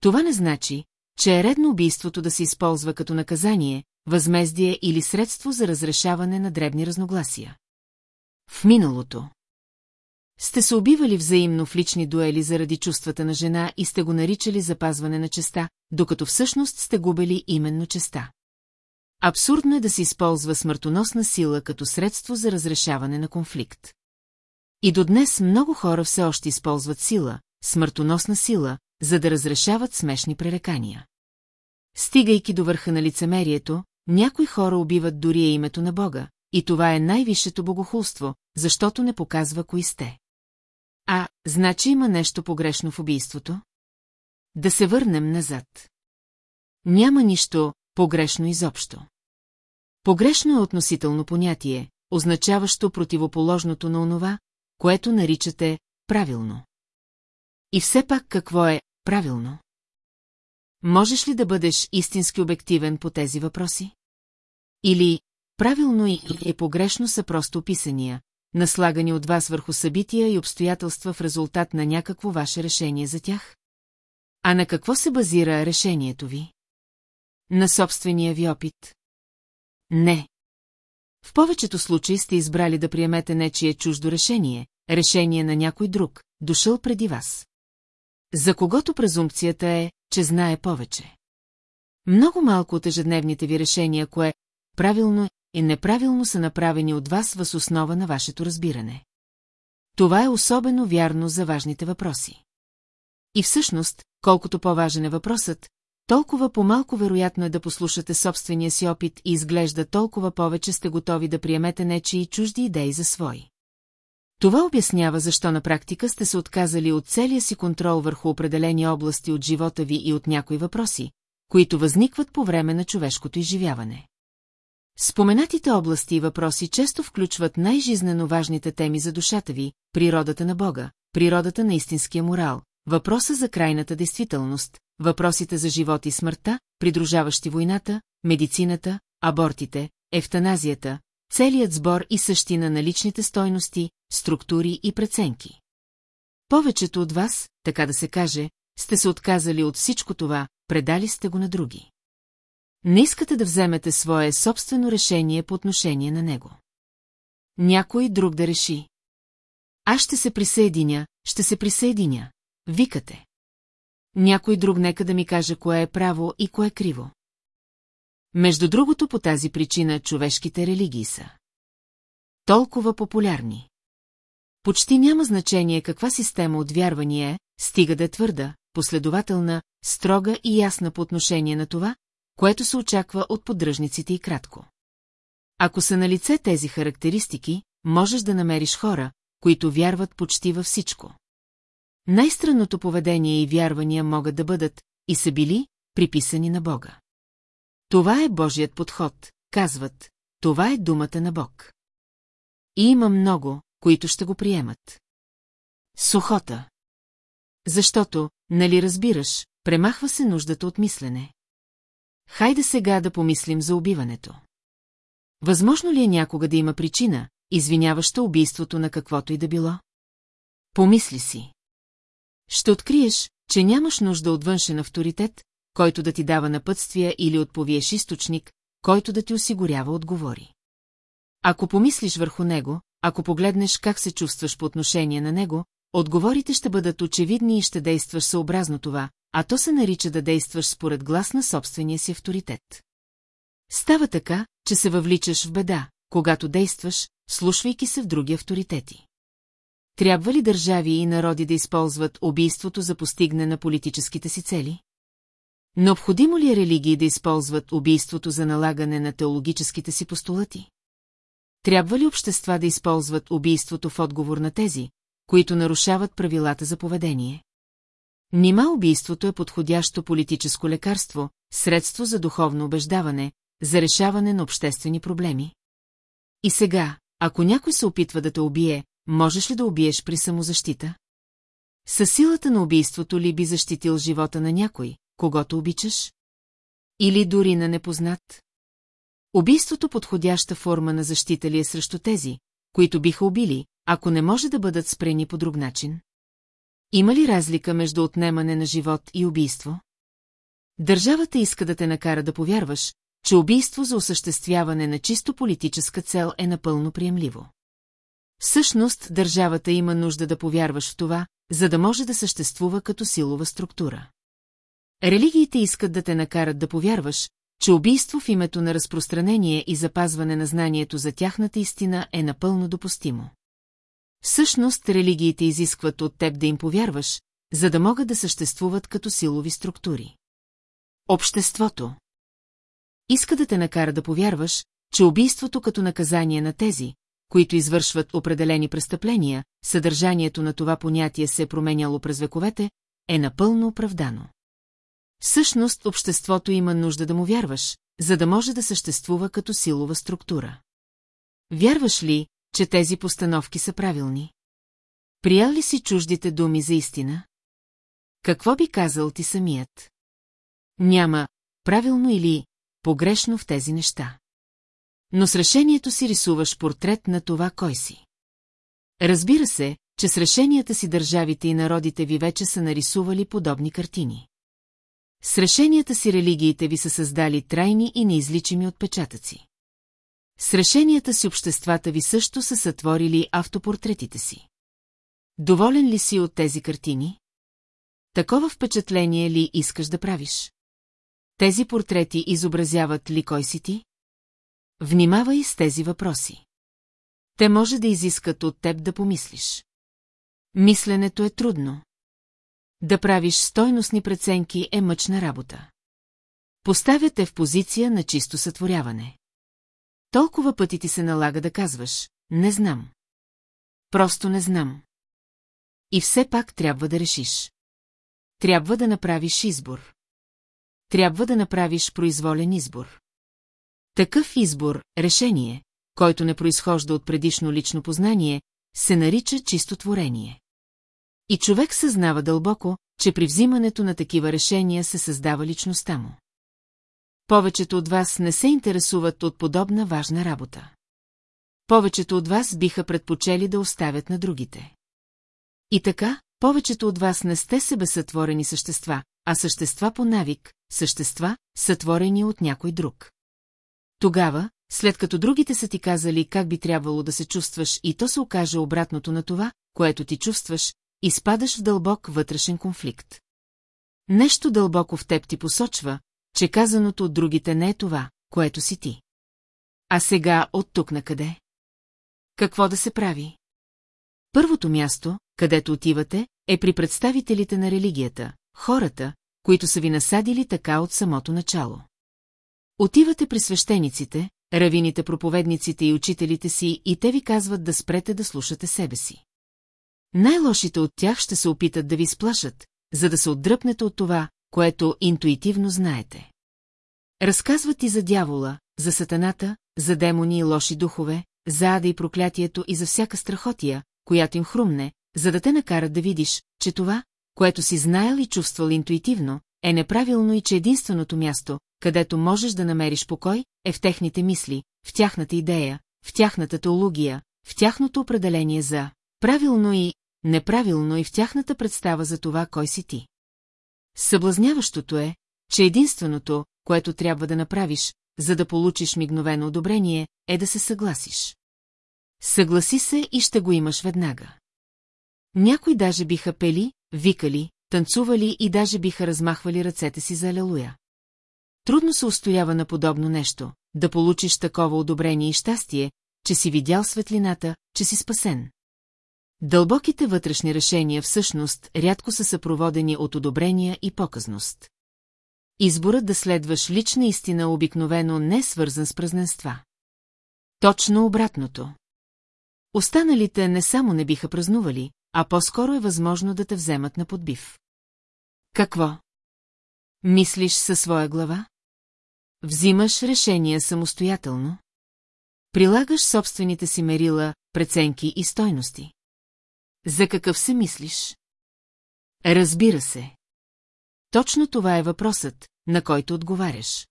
Това не значи, че е редно убийството да се използва като наказание, възмездие или средство за разрешаване на дребни разногласия. В миналото. Сте се убивали взаимно в лични дуели заради чувствата на жена и сте го наричали запазване на честа, докато всъщност сте губели именно честа. Абсурдно е да се използва смъртоносна сила като средство за разрешаване на конфликт. И до днес много хора все още използват сила, смъртоносна сила, за да разрешават смешни пререкания. Стигайки до върха на лицемерието, някои хора убиват дори името на Бога, и това е най-висшето богохулство, защото не показва кои сте. А, значи има нещо погрешно в убийството? Да се върнем назад. Няма нищо погрешно изобщо. Погрешно е относително понятие, означаващо противоположното на онова, което наричате правилно. И все пак какво е правилно? Можеш ли да бъдеш истински обективен по тези въпроси? Или правилно и е погрешно са просто описания, наслагани от вас върху събития и обстоятелства в резултат на някакво ваше решение за тях? А на какво се базира решението ви? На собствения ви опит? Не. В повечето случаи сте избрали да приемете нечие чуждо решение, решение на някой друг, дошъл преди вас. За когото презумпцията е, че знае повече. Много малко от ежедневните ви решения, кое правилно и неправилно са направени от вас въз основа на вашето разбиране. Това е особено вярно за важните въпроси. И всъщност, колкото по-важен е въпросът, толкова по-малко вероятно е да послушате собствения си опит и изглежда толкова повече сте готови да приемете нечии чужди идеи за свои. Това обяснява защо на практика сте се отказали от целия си контрол върху определени области от живота ви и от някои въпроси, които възникват по време на човешкото изживяване. Споменатите области и въпроси често включват най-жизнено важните теми за душата ви, природата на Бога, природата на истинския морал, въпроса за крайната действителност, въпросите за живот и смъртта, придружаващи войната, медицината, абортите, ефтаназията, целият сбор и същина на личните стойности, структури и преценки. Повечето от вас, така да се каже, сте се отказали от всичко това, предали сте го на други. Не искате да вземете свое собствено решение по отношение на него. Някой друг да реши. Аз ще се присъединя, ще се присъединя. Викате. Някой друг нека да ми каже кое е право и кое е криво. Между другото по тази причина човешките религии са. Толкова популярни. Почти няма значение каква система от вярвания е, стига да е твърда, последователна, строга и ясна по отношение на това, което се очаква от поддръжниците и кратко. Ако са на лице тези характеристики, можеш да намериш хора, които вярват почти във всичко. Най-странното поведение и вярвания могат да бъдат и са били приписани на Бога. Това е Божият подход, казват, това е думата на Бог. И има много, които ще го приемат. Сухота. Защото, нали разбираш, премахва се нуждата от мислене. Хайде сега да помислим за убиването. Възможно ли е някога да има причина, извиняваща убийството на каквото и да било? Помисли си. Ще откриеш, че нямаш нужда от външен авторитет, който да ти дава напътствия или от повиеш източник, който да ти осигурява отговори. Ако помислиш върху него, ако погледнеш как се чувстваш по отношение на него, отговорите ще бъдат очевидни и ще действаш съобразно това, а то се нарича да действаш според глас на собствения си авторитет. Става така, че се въвличаш в беда, когато действаш, слушвайки се в други авторитети. Трябва ли държави и народи да използват убийството за постигне на политическите си цели? Необходимо ли е религии да използват убийството за налагане на теологическите си постулати? Трябва ли общества да използват убийството в отговор на тези, които нарушават правилата за поведение? Нима убийството е подходящо политическо лекарство, средство за духовно убеждаване, за решаване на обществени проблеми? И сега, ако някой се опитва да те убие, можеш ли да убиеш при самозащита? Със силата на убийството ли би защитил живота на някой, когато обичаш? Или дори на непознат? Убийството подходяща форма на защита ли е срещу тези, които биха убили, ако не може да бъдат спрени по друг начин? Има ли разлика между отнемане на живот и убийство? Държавата иска да те накара да повярваш, че убийство за осъществяване на чисто политическа цел е напълно приемливо. Всъщност, държавата има нужда да повярваш в това, за да може да съществува като силова структура. Религиите искат да те накарат да повярваш, че убийство в името на разпространение и запазване на знанието за тяхната истина е напълно допустимо. Всъщност, религиите изискват от теб да им повярваш, за да могат да съществуват като силови структури. Обществото иска да те накара да повярваш, че убийството като наказание на тези, които извършват определени престъпления, съдържанието на това понятие се е променяло през вековете, е напълно оправдано. Всъщност обществото има нужда да му вярваш, за да може да съществува като силова структура. Вярваш ли, че тези постановки са правилни? Приял ли си чуждите думи за истина? Какво би казал ти самият? Няма правилно или погрешно в тези неща. Но с решението си рисуваш портрет на това кой си. Разбира се, че с решенията си държавите и народите ви вече са нарисували подобни картини. С решенията си религиите ви са създали трайни и неизличими отпечатъци. С решенията си обществата ви също са сътворили автопортретите си. Доволен ли си от тези картини? Такова впечатление ли искаш да правиш? Тези портрети изобразяват ли кой си ти? Внимавай с тези въпроси. Те може да изискат от теб да помислиш. Мисленето е трудно. Да правиш стойностни преценки е мъчна работа. Поставяте в позиция на чисто сътворяване. Толкова пъти ти се налага да казваш, не знам. Просто не знам. И все пак трябва да решиш. Трябва да направиш избор. Трябва да направиш произволен избор. Такъв избор, решение, който не произхожда от предишно лично познание, се нарича чисто творение. И човек съзнава дълбоко, че при взимането на такива решения се създава личността му. Повечето от вас не се интересуват от подобна важна работа. Повечето от вас биха предпочели да оставят на другите. И така, повечето от вас не сте себесътворени същества, а същества по навик, същества, сътворени от някой друг. Тогава, след като другите са ти казали как би трябвало да се чувстваш и то се окаже обратното на това, което ти чувстваш, изпадаш в дълбок вътрешен конфликт. Нещо дълбоко в теб ти посочва, че казаното от другите не е това, което си ти. А сега от тук на къде? Какво да се прави? Първото място, където отивате, е при представителите на религията, хората, които са ви насадили така от самото начало. Отивате при свещениците, равините проповедниците и учителите си и те ви казват да спрете да слушате себе си. Най-лошите от тях ще се опитат да ви сплашат, за да се отдръпнете от това, което интуитивно знаете. Разказват и за дявола, за сатаната, за демони и лоши духове, за ада и проклятието и за всяка страхотия, която им хрумне, за да те накарат да видиш, че това, което си знаел и чувствал интуитивно, е неправилно и че единственото място, където можеш да намериш покой, е в техните мисли, в тяхната идея, в тяхната теология, в тяхното определение за правилно и неправилно и в тяхната представа за това, кой си ти. Съблазняващото е, че единственото, което трябва да направиш, за да получиш мигновено одобрение, е да се съгласиш. Съгласи се и ще го имаш веднага. Някои даже биха пели, викали, танцували и даже биха размахвали ръцете си за алелуя. Трудно се устоява на подобно нещо, да получиш такова одобрение и щастие, че си видял светлината, че си спасен. Дълбоките вътрешни решения всъщност рядко са съпроводени от одобрения и показност. Изборът да следваш лична истина обикновено не е свързан с празненства. Точно обратното. Останалите не само не биха празнували, а по-скоро е възможно да те вземат на подбив. Какво? Мислиш със своя глава? Взимаш решения самостоятелно? Прилагаш собствените си мерила, преценки и стойности. За какъв се мислиш? Разбира се. Точно това е въпросът, на който отговаряш.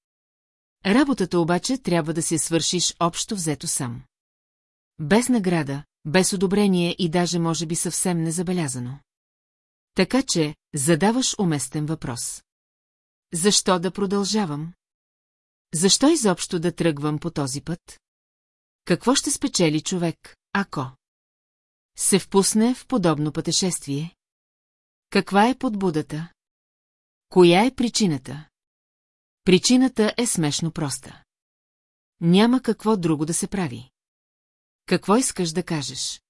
Работата обаче трябва да се свършиш общо взето сам. Без награда, без одобрение и даже може би съвсем незабелязано. Така че, задаваш уместен въпрос. Защо да продължавам? Защо изобщо да тръгвам по този път? Какво ще спечели човек, ако се впусне в подобно пътешествие? Каква е подбудата? Коя е причината? Причината е смешно проста. Няма какво друго да се прави. Какво искаш да кажеш?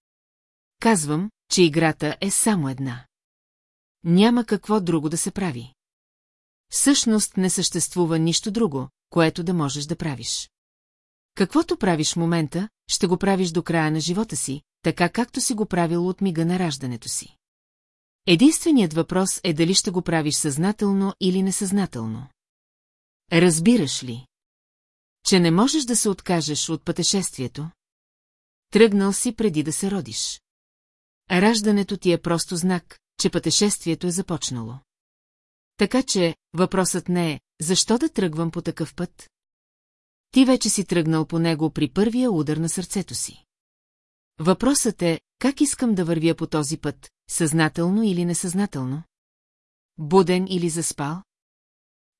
Казвам, че играта е само една. Няма какво друго да се прави. Всъщност не съществува нищо друго, което да можеш да правиш. Каквото правиш в момента, ще го правиш до края на живота си, така както си го правил от мига на раждането си. Единственият въпрос е дали ще го правиш съзнателно или несъзнателно. Разбираш ли? Че не можеш да се откажеш от пътешествието? Тръгнал си преди да се родиш. Раждането ти е просто знак, че пътешествието е започнало. Така че, въпросът не е, защо да тръгвам по такъв път? Ти вече си тръгнал по него при първия удар на сърцето си. Въпросът е, как искам да вървя по този път, съзнателно или несъзнателно? Буден или заспал?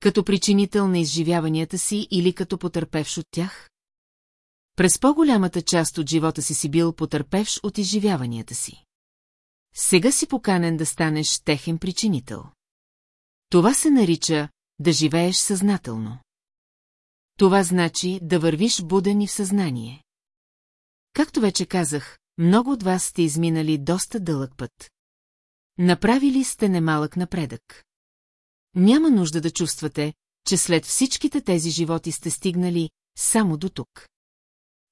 Като причинител на изживяванията си или като потърпевш от тях? През по-голямата част от живота си си бил потърпевш от изживяванията си. Сега си поканен да станеш техен причинител. Това се нарича да живееш съзнателно. Това значи да вървиш буден и в съзнание. Както вече казах, много от вас сте изминали доста дълъг път. Направили сте немалък напредък. Няма нужда да чувствате, че след всичките тези животи сте стигнали само до тук.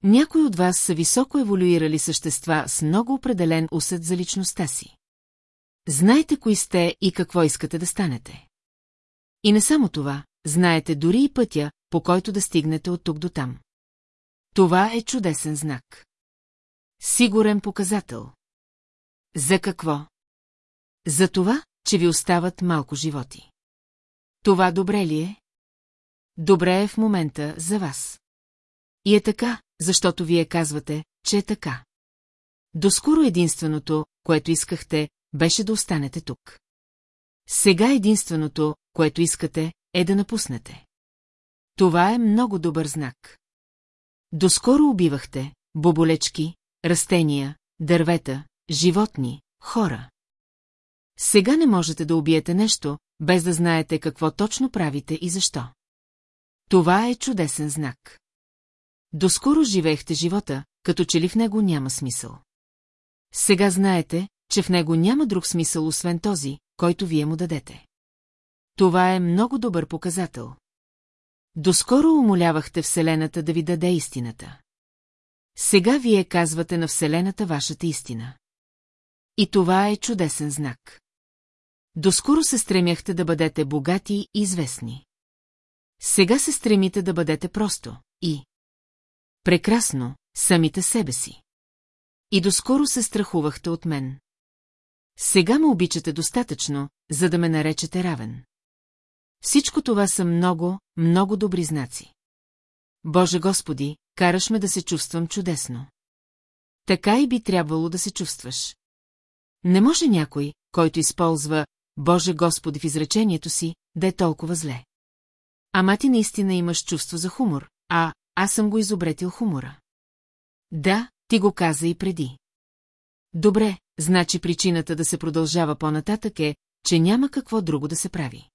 Някои от вас са високо еволюирали същества с много определен усет за личността си. Знаете кои сте и какво искате да станете. И не само това, знаете дори и пътя, по който да стигнете от тук до там. Това е чудесен знак. Сигурен показател. За какво? За това, че ви остават малко животи. Това добре ли е? Добре е в момента за вас. И е така, защото вие казвате, че е така. Доскоро единственото, което искахте, беше да останете тук. Сега единственото, което искате, е да напуснете. Това е много добър знак. Доскоро убивахте боболечки, растения, дървета, животни, хора. Сега не можете да убиете нещо, без да знаете какво точно правите и защо. Това е чудесен знак. Доскоро живеехте живота, като че ли в него няма смисъл. Сега знаете, че в него няма друг смисъл, освен този, който вие му дадете. Това е много добър показател. Доскоро умолявахте Вселената да ви даде истината. Сега вие казвате на Вселената вашата истина. И това е чудесен знак. Доскоро се стремяхте да бъдете богати и известни. Сега се стремите да бъдете просто и... Прекрасно, самите себе си. И доскоро се страхувахте от мен. Сега ме обичате достатъчно, за да ме наречете равен. Всичко това са много, много добри знаци. Боже Господи, караш ме да се чувствам чудесно. Така и би трябвало да се чувстваш. Не може някой, който използва Боже Господи в изречението си, да е толкова зле. Ама ти наистина имаш чувство за хумор, а аз съм го изобретил хумора. Да, ти го каза и преди. Добре, значи причината да се продължава по-нататък е, че няма какво друго да се прави.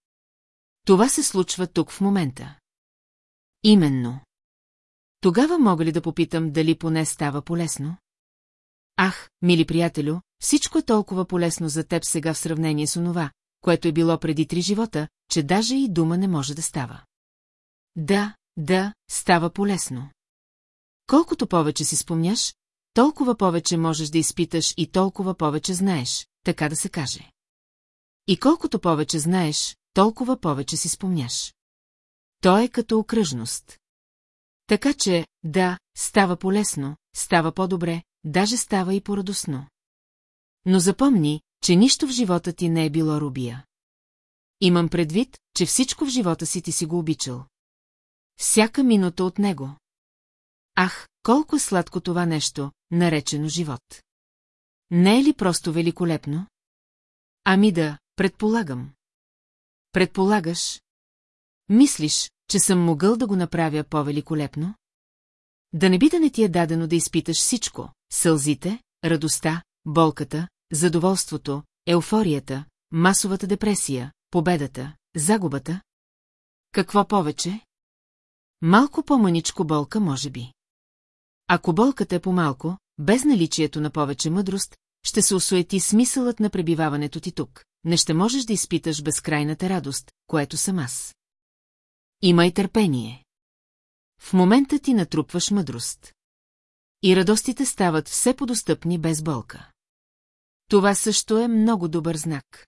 Това се случва тук в момента. Именно. Тогава мога ли да попитам дали поне става полезно? Ах, мили приятелю, всичко е толкова полезно за теб сега в сравнение с онова, което е било преди три живота, че даже и дума не може да става. Да, да, става полезно. Колкото повече си спомняш, толкова повече можеш да изпиташ и толкова повече знаеш, така да се каже. И колкото повече знаеш, толкова повече си спомняш. То е като окръжност. Така че, да, става полезно, става по-добре, даже става и порадосно. Но запомни, че нищо в живота ти не е било рубия. Имам предвид, че всичко в живота си ти си го обичал. Всяка минута от него. Ах, колко е сладко това нещо, наречено живот. Не е ли просто великолепно? Ами да, предполагам. Предполагаш? Мислиш, че съм могъл да го направя по-великолепно? Да не би да не ти е дадено да изпиташ всичко – сълзите, радостта, болката, задоволството, еуфорията, масовата депресия, победата, загубата? Какво повече? Малко по-маничко болка, може би. Ако болката е по-малко, без наличието на повече мъдрост, ще се осуети смисълът на пребиваването ти тук. Не ще можеш да изпиташ безкрайната радост, което съм аз. Имай търпение. В момента ти натрупваш мъдрост. И радостите стават все подостъпни без болка. Това също е много добър знак.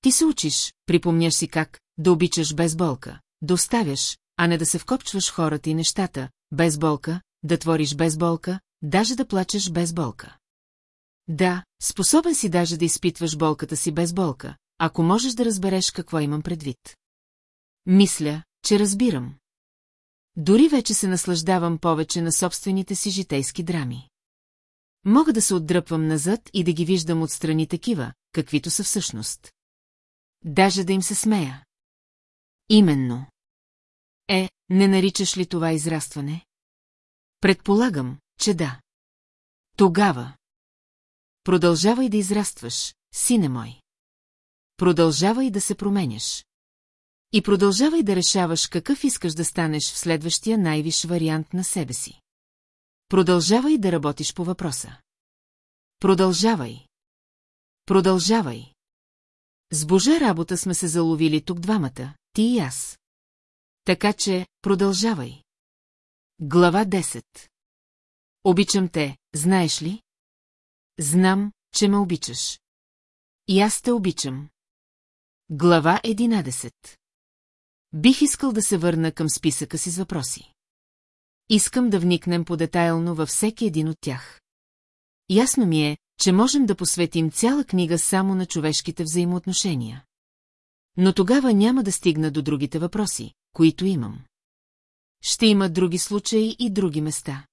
Ти се учиш, припомняш си как да обичаш без болка, да оставяш, а не да се вкопчваш хората и нещата, без болка, да твориш без болка, даже да плачеш без болка. Да, способен си даже да изпитваш болката си без болка, ако можеш да разбереш какво имам предвид. Мисля, че разбирам. Дори вече се наслаждавам повече на собствените си житейски драми. Мога да се отдръпвам назад и да ги виждам отстрани такива, каквито са всъщност. Даже да им се смея. Именно. Е, не наричаш ли това израстване? Предполагам, че да. Тогава. Продължавай да израстваш, сине мой. Продължавай да се променяш. И продължавай да решаваш какъв искаш да станеш в следващия най-виш вариант на себе си. Продължавай да работиш по въпроса. Продължавай. Продължавай. С Божа работа сме се заловили тук двамата, ти и аз. Така че, продължавай. Глава 10 Обичам те, знаеш ли? Знам, че ме обичаш. И аз те обичам. Глава 11 Бих искал да се върна към списъка си с въпроси. Искам да вникнем по-детайлно във всеки един от тях. Ясно ми е, че можем да посветим цяла книга само на човешките взаимоотношения. Но тогава няма да стигна до другите въпроси, които имам. Ще има други случаи и други места.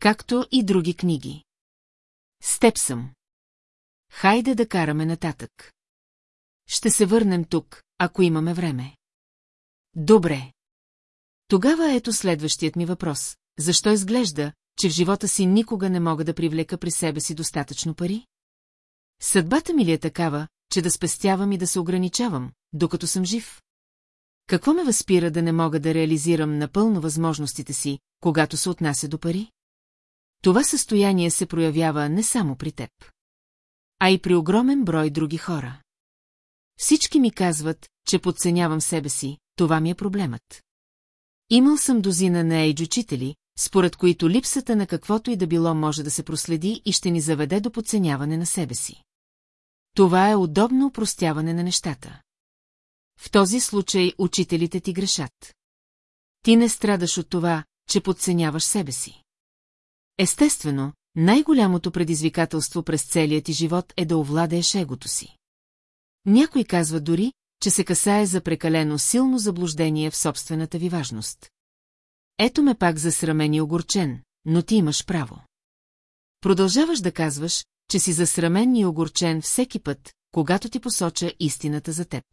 Както и други книги. С теб съм. Хайде да караме нататък. Ще се върнем тук, ако имаме време. Добре. Тогава ето следващият ми въпрос. Защо изглежда, че в живота си никога не мога да привлека при себе си достатъчно пари? Съдбата ми ли е такава, че да спестявам и да се ограничавам, докато съм жив? Какво ме възпира да не мога да реализирам напълно възможностите си, когато се отнася до пари? Това състояние се проявява не само при теб, а и при огромен брой други хора. Всички ми казват, че подценявам себе си, това ми е проблемът. Имал съм дозина на ейдж учители, според които липсата на каквото и да било може да се проследи и ще ни заведе до подценяване на себе си. Това е удобно упростяване на нещата. В този случай учителите ти грешат. Ти не страдаш от това, че подценяваш себе си. Естествено, най-голямото предизвикателство през целия ти живот е да овладееш егото си. Някой казва дори, че се касае за прекалено силно заблуждение в собствената ви важност. Ето ме пак засрамен и огорчен, но ти имаш право. Продължаваш да казваш, че си засрамен и огорчен всеки път, когато ти посоча истината за теб.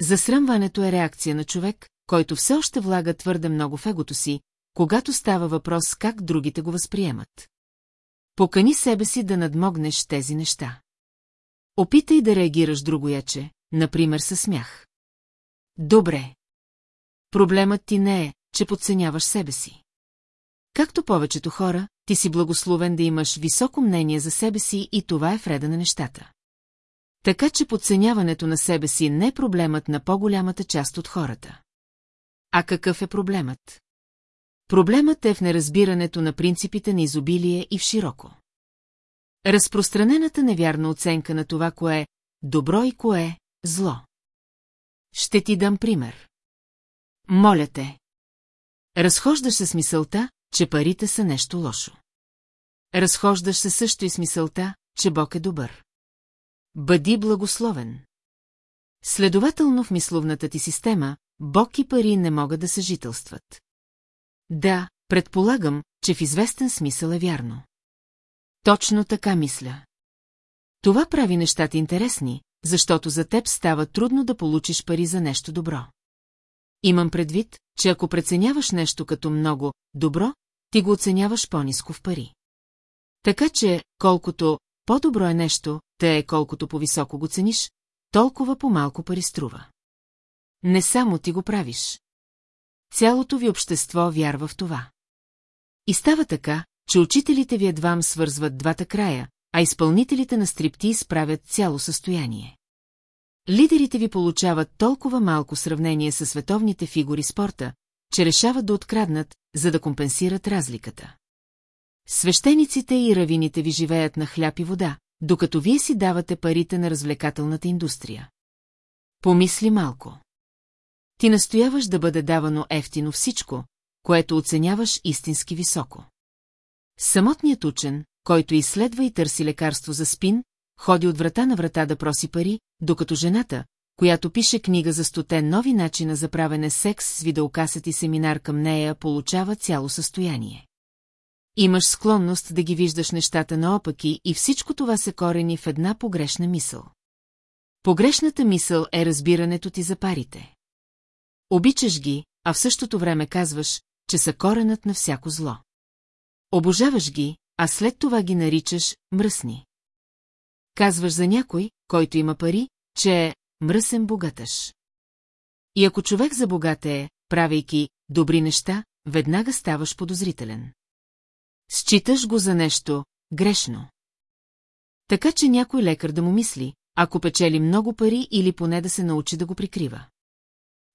Засрамването е реакция на човек, който все още влага твърде много в егото си, когато става въпрос как другите го възприемат. Покани себе си да надмогнеш тези неща. Опитай да реагираш другояче, например със смях. Добре. Проблемът ти не е, че подценяваш себе си. Както повечето хора, ти си благословен да имаш високо мнение за себе си и това е вреда на нещата. Така че подценяването на себе си не е проблемът на по-голямата част от хората. А какъв е проблемът? Проблемът е в неразбирането на принципите на изобилие и в широко. Разпространената невярна оценка на това, кое е добро и кое е зло. Ще ти дам пример. Моля те. Разхождаш се с мисълта, че парите са нещо лошо. Разхождаш се също и с мисълта, че Бог е добър. Бъди благословен. Следователно в мисловната ти система, Бог и пари не могат да съжителстват. Да, предполагам, че в известен смисъл е вярно. Точно така мисля. Това прави нещата интересни, защото за теб става трудно да получиш пари за нещо добро. Имам предвид, че ако преценяваш нещо като много добро, ти го оценяваш по-низко в пари. Така че, колкото по-добро е нещо, те е колкото по-високо го цениш, толкова по-малко пари струва. Не само ти го правиш. Цялото ви общество вярва в това. И става така, че учителите ви едвам свързват двата края, а изпълнителите на стрипти изправят цяло състояние. Лидерите ви получават толкова малко сравнение с световните фигури спорта, че решават да откраднат, за да компенсират разликата. Свещениците и равините ви живеят на хляб и вода, докато вие си давате парите на развлекателната индустрия. Помисли малко. Ти настояваш да бъде давано ефтино всичко, което оценяваш истински високо. Самотният учен, който изследва и търси лекарство за спин, ходи от врата на врата да проси пари, докато жената, която пише книга за стоте нови начина за правене секс с видеокасет и семинар към нея, получава цяло състояние. Имаш склонност да ги виждаш нещата наопаки и всичко това се корени в една погрешна мисъл. Погрешната мисъл е разбирането ти за парите. Обичаш ги, а в същото време казваш, че са коренът на всяко зло. Обожаваш ги, а след това ги наричаш мръсни. Казваш за някой, който има пари, че е мръсен богатъж. И ако човек за е, правейки добри неща, веднага ставаш подозрителен. Считаш го за нещо грешно. Така че някой лекар да му мисли, ако печели много пари или поне да се научи да го прикрива.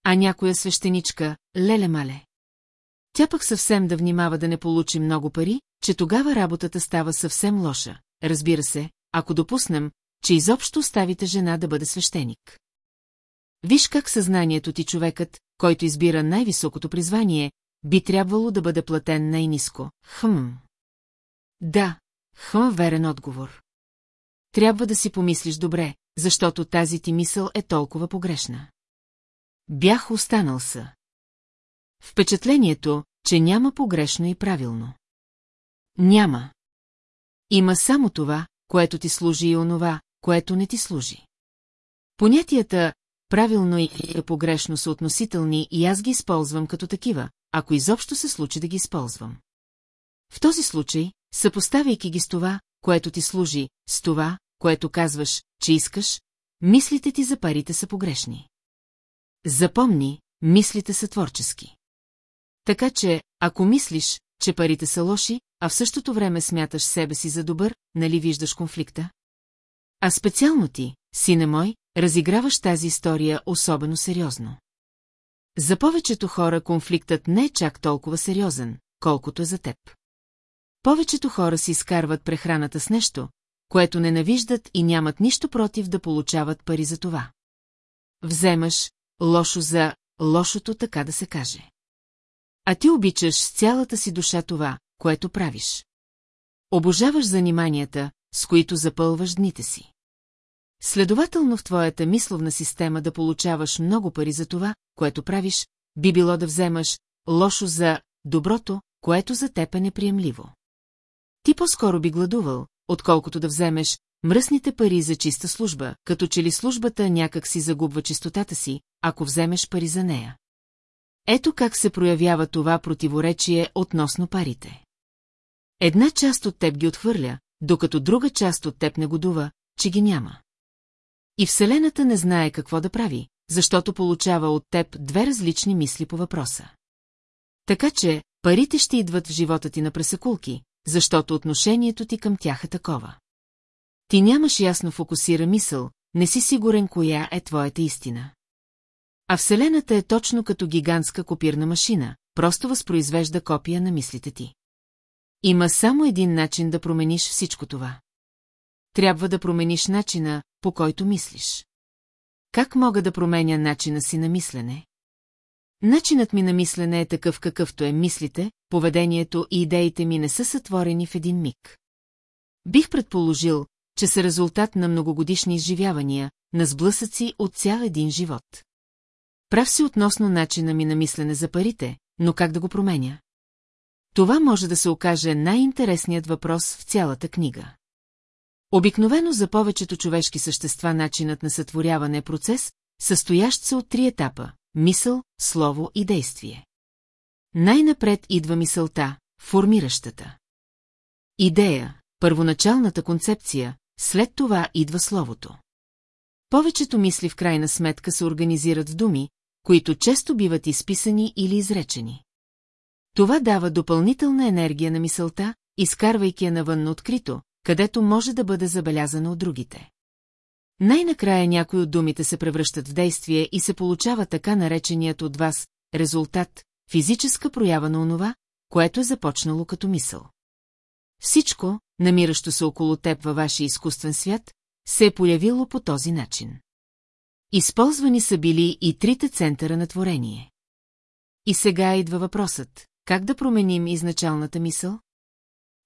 А някоя свещеничка, леле-мале. Тя пък съвсем да внимава да не получи много пари, че тогава работата става съвсем лоша. Разбира се, ако допуснем, че изобщо оставите жена да бъде свещеник. Виж как съзнанието ти човекът, който избира най-високото призвание, би трябвало да бъде платен най-низко. Хм. Да, хм, верен отговор. Трябва да си помислиш добре, защото тази ти мисъл е толкова погрешна. Бях останал са. Впечатлението, че няма погрешно и правилно. Няма. Има само това, което ти служи и онова, което не ти служи. Понятията правилно и погрешно са относителни и аз ги използвам като такива, ако изобщо се случи да ги използвам. В този случай, съпоставяйки ги с това, което ти служи, с това, което казваш, че искаш, мислите ти за парите са погрешни. Запомни, мислите са творчески. Така че, ако мислиш, че парите са лоши, а в същото време смяташ себе си за добър, нали виждаш конфликта? А специално ти, сине мой, разиграваш тази история особено сериозно. За повечето хора конфликтът не е чак толкова сериозен, колкото е за теб. Повечето хора си изкарват прехраната с нещо, което ненавиждат и нямат нищо против да получават пари за това. Вземаш лошо за лошото, така да се каже. А ти обичаш с цялата си душа това, което правиш. Обожаваш заниманията, с които запълваш дните си. Следователно в твоята мисловна система да получаваш много пари за това, което правиш, би било да вземаш лошо за доброто, което за теб е неприемливо. Ти по-скоро би гладувал, отколкото да вземеш мръсните пари за чиста служба, като че ли службата някак си загубва чистотата си, ако вземеш пари за нея. Ето как се проявява това противоречие относно парите. Една част от теб ги отхвърля, докато друга част от теб не годува, че ги няма. И Вселената не знае какво да прави, защото получава от теб две различни мисли по въпроса. Така че, парите ще идват в живота ти на пресекулки, защото отношението ти към тях е такова. Ти нямаш ясно фокусира мисъл, не си сигурен коя е твоята истина. А Вселената е точно като гигантска копирна машина, просто възпроизвежда копия на мислите ти. Има само един начин да промениш всичко това. Трябва да промениш начина, по който мислиш. Как мога да променя начина си на мислене? Начинът ми на мислене е такъв какъвто е мислите, поведението и идеите ми не са сътворени в един миг. Бих предположил, че са резултат на многогодишни изживявания, на сблъсъци от цял един живот. Прав си относно начина ми на мислене за парите, но как да го променя? Това може да се окаже най-интересният въпрос в цялата книга. Обикновено за повечето човешки същества начинът на сътворяване е процес, състоящ се от три етапа – мисъл, слово и действие. Най-напред идва мисълта, формиращата. Идея, първоначалната концепция, след това идва словото. Повечето мисли в крайна сметка се организират в думи, които често биват изписани или изречени. Това дава допълнителна енергия на мисълта, изкарвайки я навън на открито, където може да бъде забелязана от другите. Най-накрая някои от думите се превръщат в действие и се получава така нареченият от вас резултат, физическа проява на онова, което е започнало като мисъл. Всичко, намиращо се около теб във вашия изкуствен свят, се е появило по този начин. Използвани са били и трите центъра на творение. И сега идва въпросът, как да променим изначалната мисъл?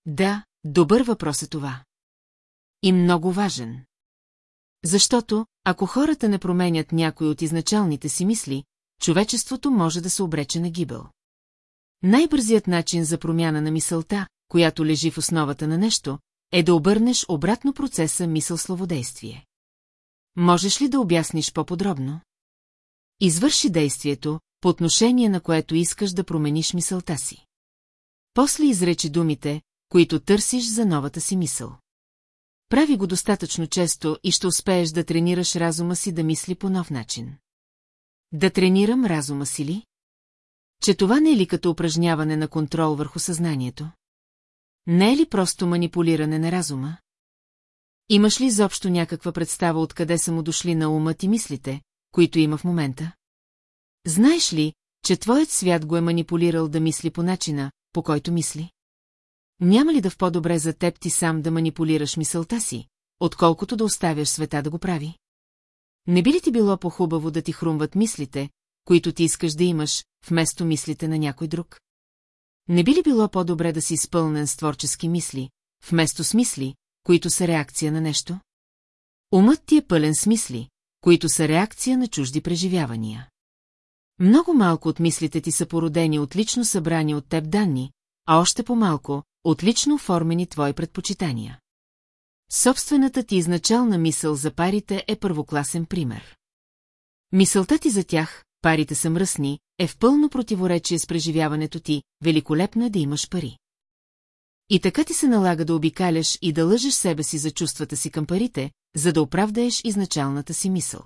Да, добър въпрос е това. И много важен. Защото, ако хората не променят някой от изначалните си мисли, човечеството може да се обрече на гибел. Най-бързият начин за промяна на мисълта, която лежи в основата на нещо, е да обърнеш обратно процеса мисъл-словодействие. Можеш ли да обясниш по-подробно? Извърши действието, по отношение на което искаш да промениш мисълта си. После изречи думите, които търсиш за новата си мисъл. Прави го достатъчно често и ще успееш да тренираш разума си да мисли по нов начин. Да тренирам разума си ли? Че това не е ли като упражняване на контрол върху съзнанието? Не е ли просто манипулиране на разума? Имаш ли изобщо някаква представа откъде са му дошли на умът и мислите, които има в момента? Знаеш ли, че твоят свят го е манипулирал да мисли по начина, по който мисли? Няма ли да в по-добре за теб ти сам да манипулираш мисълта си, отколкото да оставяш света да го прави? Не би ли ти било по-хубаво да ти хрумват мислите, които ти искаш да имаш, вместо мислите на някой друг? Не би ли било по-добре да си изпълнен с творчески мисли, вместо с мисли, които са реакция на нещо? Умът ти е пълен с мисли, които са реакция на чужди преживявания. Много малко от мислите ти са породени от лично събрани от теб данни, а още по-малко – от лично оформени твои предпочитания. Собствената ти изначална мисъл за парите е първокласен пример. Мисълта ти за тях, парите са мръсни, е в пълно противоречие с преживяването ти, великолепно е да имаш пари. И така ти се налага да обикаляш и да лъжеш себе си за чувствата си към парите, за да оправдаеш изначалната си мисъл.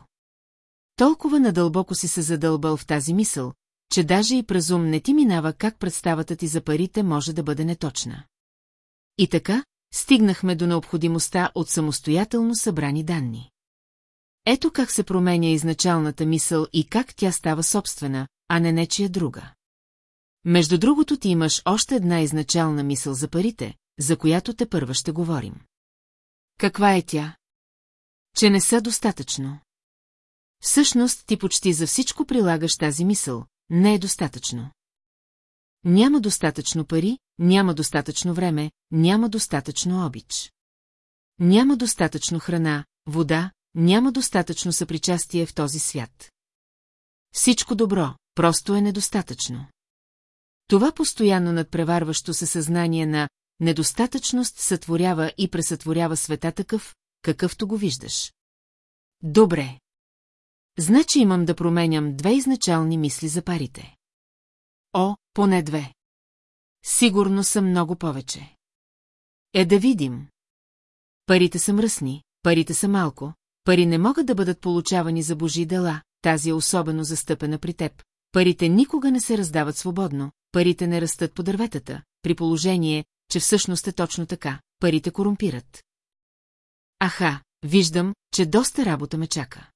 Толкова надълбоко си се задълбал в тази мисъл, че даже и през ум не ти минава как представата ти за парите може да бъде неточна. И така, стигнахме до необходимостта от самостоятелно събрани данни. Ето как се променя изначалната мисъл и как тя става собствена, а не нечия друга. Между другото ти имаш още една изначална мисъл за парите, за която те първа ще говорим. Каква е тя? Че не са достатъчно. Всъщност ти почти за всичко прилагаш тази мисъл, не е достатъчно. Няма достатъчно пари, няма достатъчно време, няма достатъчно обич. Няма достатъчно храна, вода, няма достатъчно съпричастие в този свят. Всичко добро, просто е недостатъчно. Това постоянно надпреварващо се съзнание на недостатъчност сътворява и пресътворява света такъв, какъвто го виждаш. Добре. Значи имам да променям две изначални мисли за парите. О, поне две. Сигурно са много повече. Е да видим. Парите са мръсни, парите са малко, пари не могат да бъдат получавани за божи дела, тази е особено застъпена при теб. Парите никога не се раздават свободно, парите не растат по дърветата, при положение, че всъщност е точно така, парите корумпират. Аха, виждам, че доста работа ме чака.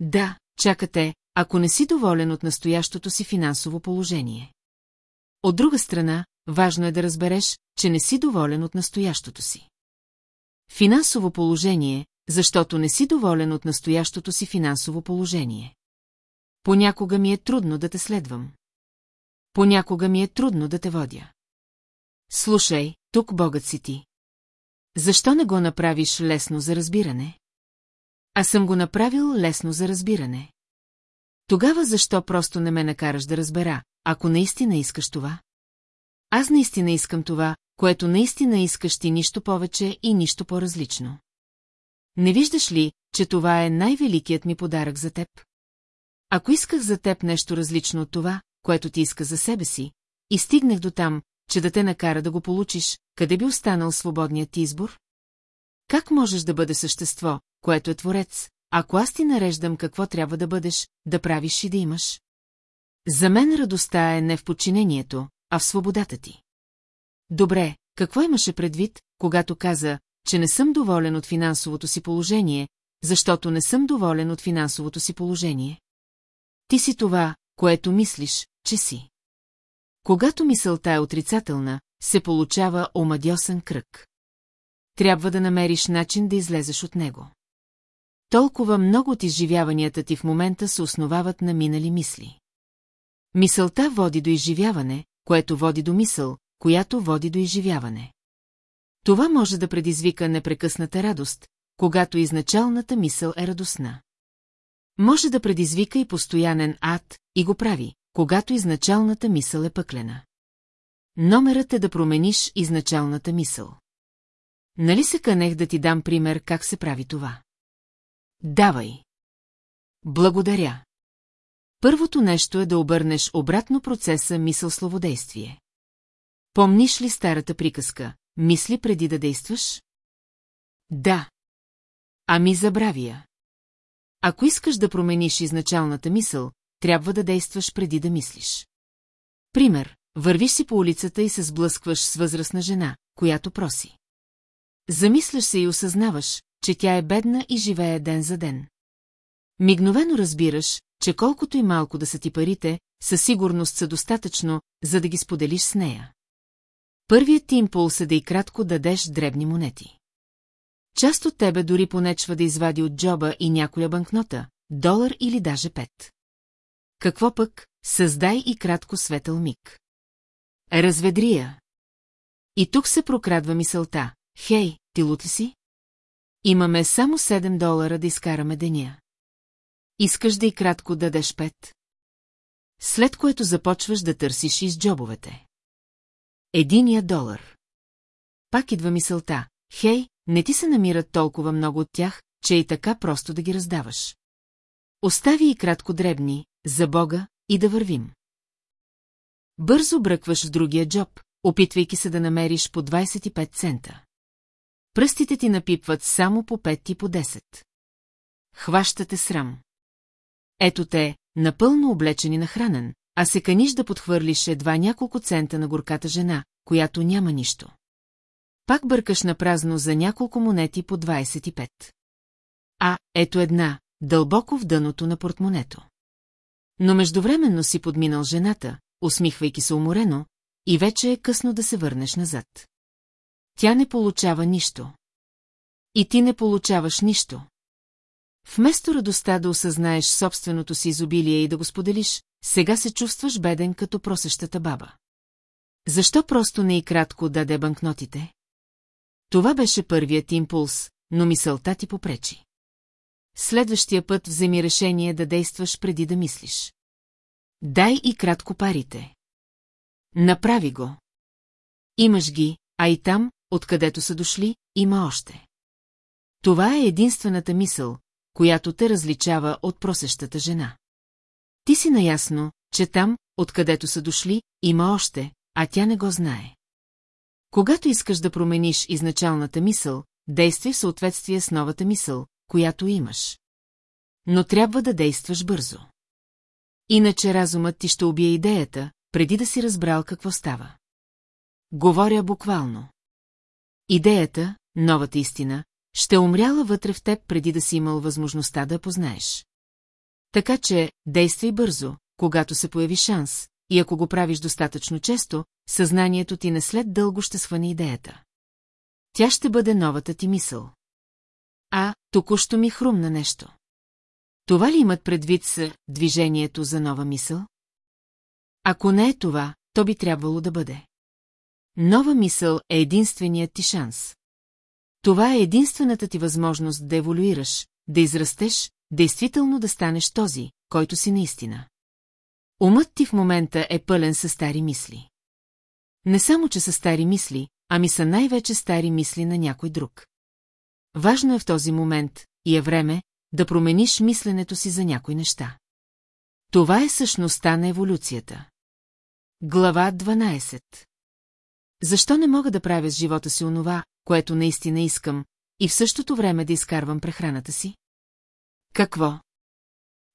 Да, чакате, ако не си доволен от настоящото си финансово положение. От друга страна, важно е да разбереш, че не си доволен от настоящото си. Финансово положение, защото не си доволен от настоящото си финансово положение. Понякога ми е трудно да те следвам. Понякога ми е трудно да те водя. Слушай, тук богът си ти. Защо не го направиш лесно за разбиране? А съм го направил лесно за разбиране. Тогава защо просто не ме накараш да разбера, ако наистина искаш това? Аз наистина искам това, което наистина искаш ти нищо повече и нищо по-различно. Не виждаш ли, че това е най-великият ми подарък за теб? Ако исках за теб нещо различно от това, което ти иска за себе си, и стигнах до там, че да те накара да го получиш, къде би останал свободният ти избор? Как можеш да бъде същество, което е творец, ако аз ти нареждам какво трябва да бъдеш, да правиш и да имаш? За мен радостта е не в подчинението, а в свободата ти. Добре, какво имаше предвид, когато каза, че не съм доволен от финансовото си положение, защото не съм доволен от финансовото си положение? Ти си това, което мислиш, че си. Когато мисълта е отрицателна, се получава омадьосен кръг. Трябва да намериш начин да излезеш от него. Толкова много от изживяванията ти в момента се основават на минали мисли. Мисълта води до изживяване, което води до мисъл, която води до изживяване. Това може да предизвика непрекъсната радост, когато изначалната мисъл е радостна. Може да предизвика и постоянен ад, и го прави, когато изначалната мисъл е пъклена. Номерът е да промениш изначалната мисъл. Нали се канех да ти дам пример как се прави това? Давай. Благодаря. Първото нещо е да обърнеш обратно процеса мисъл-словодействие. Помниш ли старата приказка? Мисли преди да действаш? Да. Ами забравя. Ако искаш да промениш изначалната мисъл, трябва да действаш преди да мислиш. Пример, вървиш си по улицата и се сблъскваш с възрастна жена, която проси. Замисляш се и осъзнаваш, че тя е бедна и живее ден за ден. Мигновено разбираш, че колкото и малко да са ти парите, със сигурност са достатъчно, за да ги споделиш с нея. Първият ти импулс е да и кратко дадеш дребни монети. Част от тебе дори понечва да извади от джоба и някоя банкнота, долар или даже пет. Какво пък, създай и кратко светъл миг. Разведрия. И тук се прокрадва мисълта. Хей, ти лут ли си? Имаме само 7 долара да изкараме деня. Искаш да и кратко дадеш пет. След което започваш да търсиш из джобовете. Единия долар. Пак идва мисълта. Хей, не ти се намират толкова много от тях, че и така просто да ги раздаваш. Остави и кратко дребни, за Бога, и да вървим. Бързо бръкваш в другия джоб, опитвайки се да намериш по 25 цента. Пръстите ти напипват само по 5 и по 10. Хващате срам. Ето те, напълно облечени на хранен, а се каниш да подхвърлиш едва няколко цента на горката жена, която няма нищо. Пак бъркаш на празно за няколко монети по 25. А, ето една, дълбоко в дъното на портмонето. Но междувременно си подминал жената, усмихвайки се уморено, и вече е късно да се върнеш назад. Тя не получава нищо. И ти не получаваш нищо. Вместо радостта да осъзнаеш собственото си изобилие и да го споделиш, сега се чувстваш беден като просещата баба. Защо просто не и кратко даде банкнотите? Това беше първият импулс, но мисълта ти попречи. Следващия път вземи решение да действаш преди да мислиш. Дай и кратко парите. Направи го. Имаш ги, а и там, откъдето са дошли, има още. Това е единствената мисъл, която те различава от просещата жена. Ти си наясно, че там, откъдето са дошли, има още, а тя не го знае. Когато искаш да промениш изначалната мисъл, действай в съответствие с новата мисъл, която имаш. Но трябва да действаш бързо. Иначе разумът ти ще убие идеята, преди да си разбрал какво става. Говоря буквално. Идеята, новата истина, ще умряла вътре в теб преди да си имал възможността да познаеш. Така че, действай бързо, когато се появи шанс, и ако го правиш достатъчно често, съзнанието ти не след дълго ще сване идеята. Тя ще бъде новата ти мисъл. А, току-що ми хрумна нещо. Това ли имат предвид с движението за нова мисъл? Ако не е това, то би трябвало да бъде. Нова мисъл е единственият ти шанс. Това е единствената ти възможност да еволюираш, да израстеш, действително да станеш този, който си наистина. Умът ти в момента е пълен със стари мисли. Не само, че са стари мисли, ами са най-вече стари мисли на някой друг. Важно е в този момент, и е време, да промениш мисленето си за някои неща. Това е същността на еволюцията. Глава 12 Защо не мога да правя с живота си онова, което наистина искам, и в същото време да изкарвам прехраната си? Какво?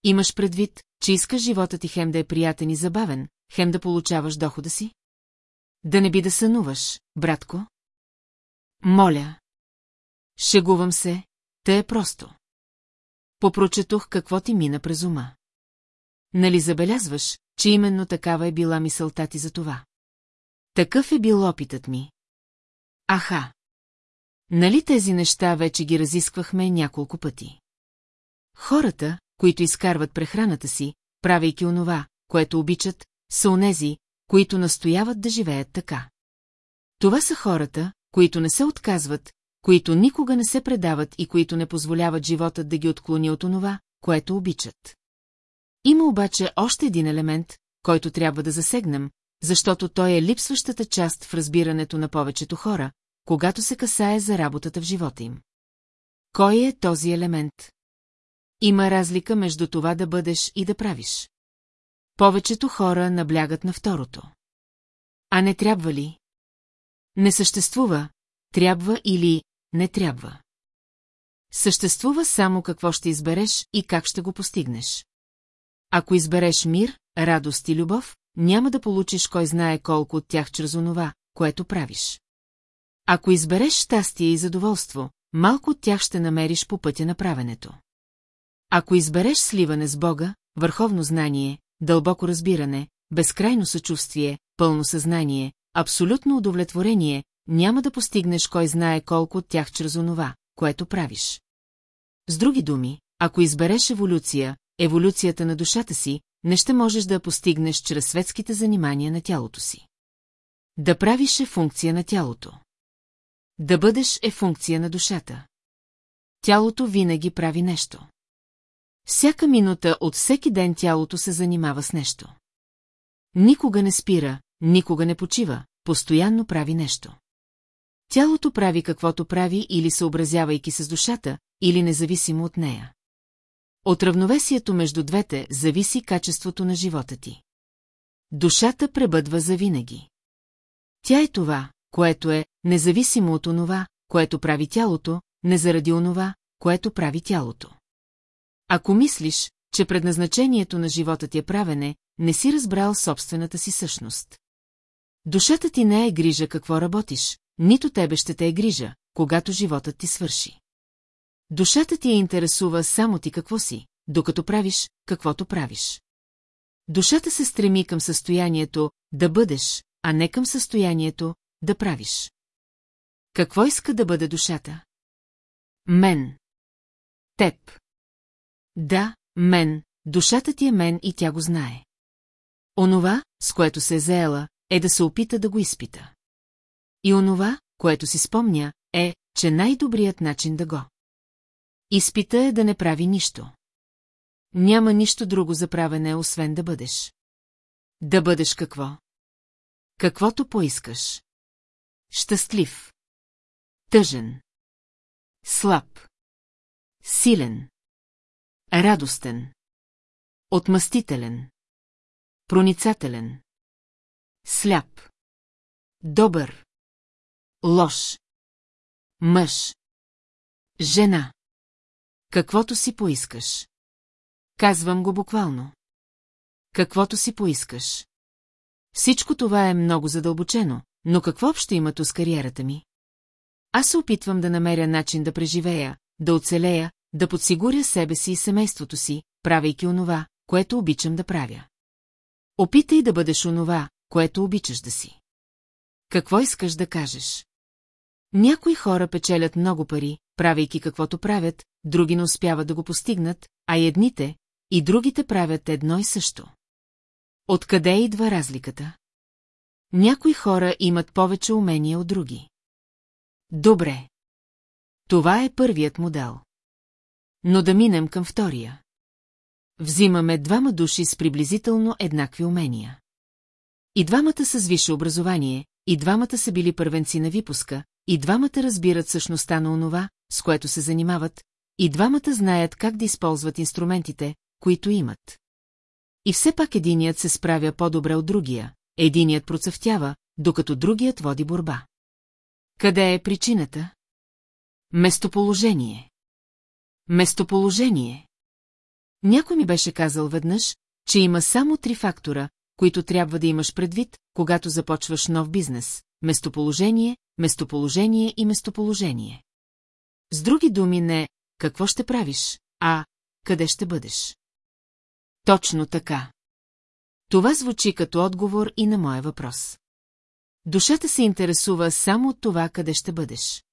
Имаш предвид, че искаш живота ти хем да е приятен и забавен, хем да получаваш дохода си? Да не би да сънуваш, братко? Моля. Шегувам се, те е просто. Попрочетох какво ти мина през ума. Нали забелязваш, че именно такава е била мисълта ти за това? Такъв е бил опитът ми. Аха. Нали тези неща вече ги разисквахме няколко пъти? Хората, които изкарват прехраната си, правейки онова, което обичат, са онези, които настояват да живеят така. Това са хората, които не се отказват, които никога не се предават и които не позволяват животът да ги отклони от онова, което обичат. Има обаче още един елемент, който трябва да засегнем, защото той е липсващата част в разбирането на повечето хора, когато се касае за работата в живота им. Кой е този елемент? Има разлика между това да бъдеш и да правиш. Повечето хора наблягат на второто. А не трябва ли? Не съществува, трябва или не трябва. Съществува само какво ще избереш и как ще го постигнеш. Ако избереш мир, радост и любов, няма да получиш кой знае колко от тях чрез онова, което правиш. Ако избереш щастие и задоволство, малко от тях ще намериш по пътя на правенето. Ако избереш сливане с Бога, върховно знание, дълбоко разбиране, безкрайно съчувствие, пълно съзнание, абсолютно удовлетворение, няма да постигнеш кой знае колко от тях чрез онова, което правиш. С други думи, ако избереш еволюция, еволюцията на душата си, не ще можеш да я постигнеш чрез светските занимания на тялото си. Да правиш е функция на тялото. Да бъдеш е функция на душата. Тялото винаги прави нещо. Всяка минута от всеки ден тялото се занимава с нещо. Никога не спира, никога не почива, постоянно прави нещо. Тялото прави каквото прави или съобразявайки се с душата, или независимо от нея. От равновесието между двете зависи качеството на живота ти. Душата пребъдва завинаги. Тя е това, което е, независимо от онова, което прави тялото, не заради онова, което прави тялото. Ако мислиш, че предназначението на живота ти е правене, не си разбрал собствената си същност. Душата ти не е грижа какво работиш, нито тебе ще те е грижа, когато животът ти свърши. Душата ти я интересува само ти какво си, докато правиш, каквото правиш. Душата се стреми към състоянието да бъдеш, а не към състоянието да правиш. Какво иска да бъде душата? Мен. Теб. Да, мен, душата ти е мен и тя го знае. Онова, с което се е заела, е да се опита да го изпита. И онова, което си спомня, е, че най-добрият начин да го. Изпита е да не прави нищо. Няма нищо друго за правене, освен да бъдеш. Да бъдеш какво? Каквото поискаш. Щастлив. Тъжен. Слаб. Силен. Радостен. Отмъстителен. Проницателен. Сляп. Добър. Лош. Мъж. Жена. Каквото си поискаш. Казвам го буквално. Каквото си поискаш. Всичко това е много задълбочено, но какво общо имато с кариерата ми? Аз се опитвам да намеря начин да преживея, да оцелея, да подсигуря себе си и семейството си, правейки онова, което обичам да правя. Опитай да бъдеш онова, което обичаш да си. Какво искаш да кажеш? Някои хора печелят много пари, правейки каквото правят, други не успяват да го постигнат, а и едните, и другите правят едно и също. Откъде идва разликата? Някои хора имат повече умения от други. Добре. Това е първият модел. Но да минем към втория. Взимаме двама души с приблизително еднакви умения. И двамата са с висше образование, и двамата са били първенци на випуска, и двамата разбират същността на онова, с което се занимават, и двамата знаят как да използват инструментите, които имат. И все пак единият се справя по-добре от другия, единият процъфтява, докато другият води борба. Къде е причината? Местоположение. Местоположение. Някой ми беше казал веднъж, че има само три фактора, които трябва да имаш предвид, когато започваш нов бизнес – местоположение, местоположение и местоположение. С други думи не «какво ще правиш», а «къде ще бъдеш». Точно така. Това звучи като отговор и на моя въпрос. Душата се интересува само от това, къде ще бъдеш.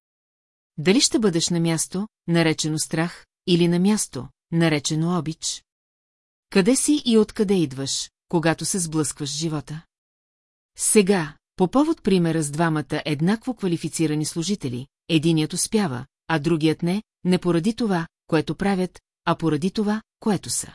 Дали ще бъдеш на място, наречено страх, или на място, наречено обич? Къде си и откъде идваш, когато се сблъскваш живота? Сега, по повод примера с двамата еднакво квалифицирани служители, единият успява, а другият не, не поради това, което правят, а поради това, което са.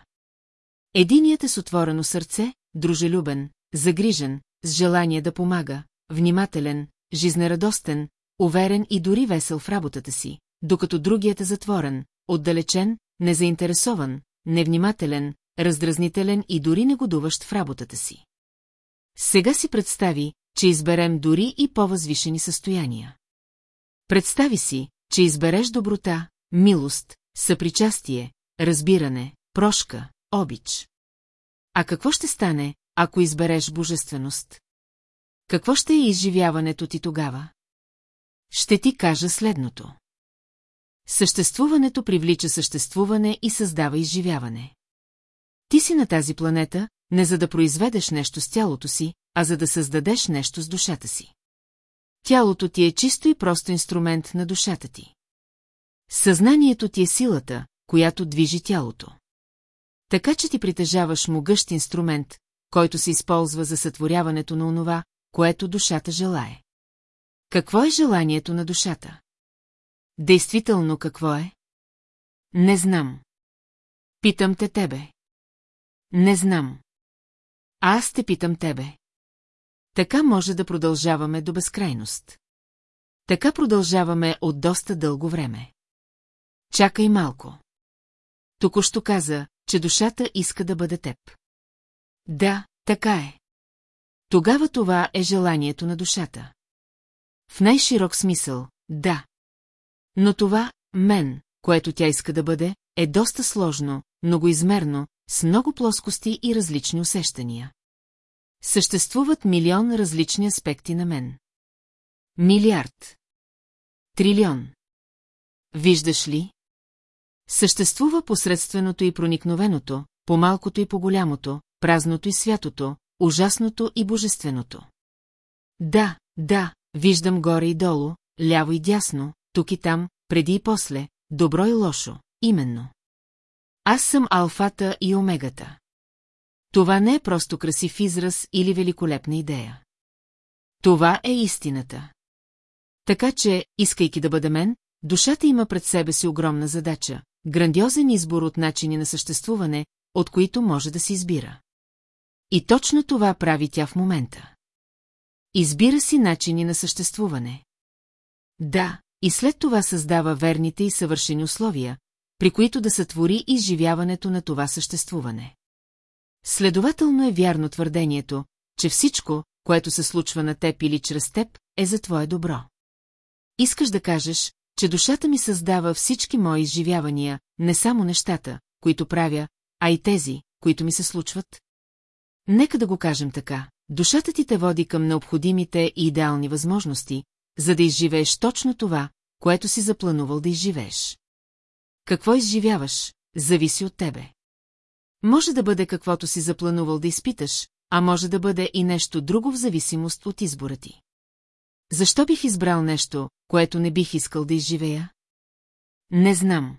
Единият е с отворено сърце, дружелюбен, загрижен, с желание да помага, внимателен, жизнерадостен, уверен и дори весел в работата си, докато другият е затворен, отдалечен, незаинтересован, невнимателен, раздразнителен и дори негодуващ в работата си. Сега си представи, че изберем дори и по-възвишени състояния. Представи си, че избереш доброта, милост, съпричастие, разбиране, прошка, обич. А какво ще стане, ако избереш божественост? Какво ще е изживяването ти тогава? Ще ти кажа следното. Съществуването привлича съществуване и създава изживяване. Ти си на тази планета, не за да произведеш нещо с тялото си, а за да създадеш нещо с душата си. Тялото ти е чисто и просто инструмент на душата ти. Съзнанието ти е силата, която движи тялото. Така че ти притежаваш могъщ инструмент, който се използва за сътворяването на онова, което душата желае. Какво е желанието на душата? Действително какво е? Не знам. Питам те тебе. Не знам. Аз те питам тебе. Така може да продължаваме до безкрайност. Така продължаваме от доста дълго време. Чакай малко. Току-що каза, че душата иска да бъде теб. Да, така е. Тогава това е желанието на душата. В най-широк смисъл, да. Но това, мен, което тя иска да бъде, е доста сложно, многоизмерно, с много плоскости и различни усещания. Съществуват милион различни аспекти на мен. Милиард. Трилион. Виждаш ли? Съществува посредственото и проникновеното, по-малкото и по-голямото, празното и святото, ужасното и божественото. Да, да, виждам горе и долу, ляво и дясно, тук и там, преди и после, добро и лошо, именно. Аз съм алфата и омегата. Това не е просто красив израз или великолепна идея. Това е истината. Така че, искайки да бъде мен, душата има пред себе си огромна задача, грандиозен избор от начини на съществуване, от които може да се избира. И точно това прави тя в момента. Избира си начини на съществуване. Да, и след това създава верните и съвършени условия, при които да сътвори изживяването на това съществуване. Следователно е вярно твърдението, че всичко, което се случва на теб или чрез теб, е за твое добро. Искаш да кажеш, че душата ми създава всички мои изживявания, не само нещата, които правя, а и тези, които ми се случват? Нека да го кажем така. Душата ти те води към необходимите и идеални възможности, за да изживееш точно това, което си запланувал да изживееш. Какво изживяваш, зависи от тебе. Може да бъде каквото си запланувал да изпиташ, а може да бъде и нещо друго в зависимост от избора ти. Защо бих избрал нещо, което не бих искал да изживея? Не знам.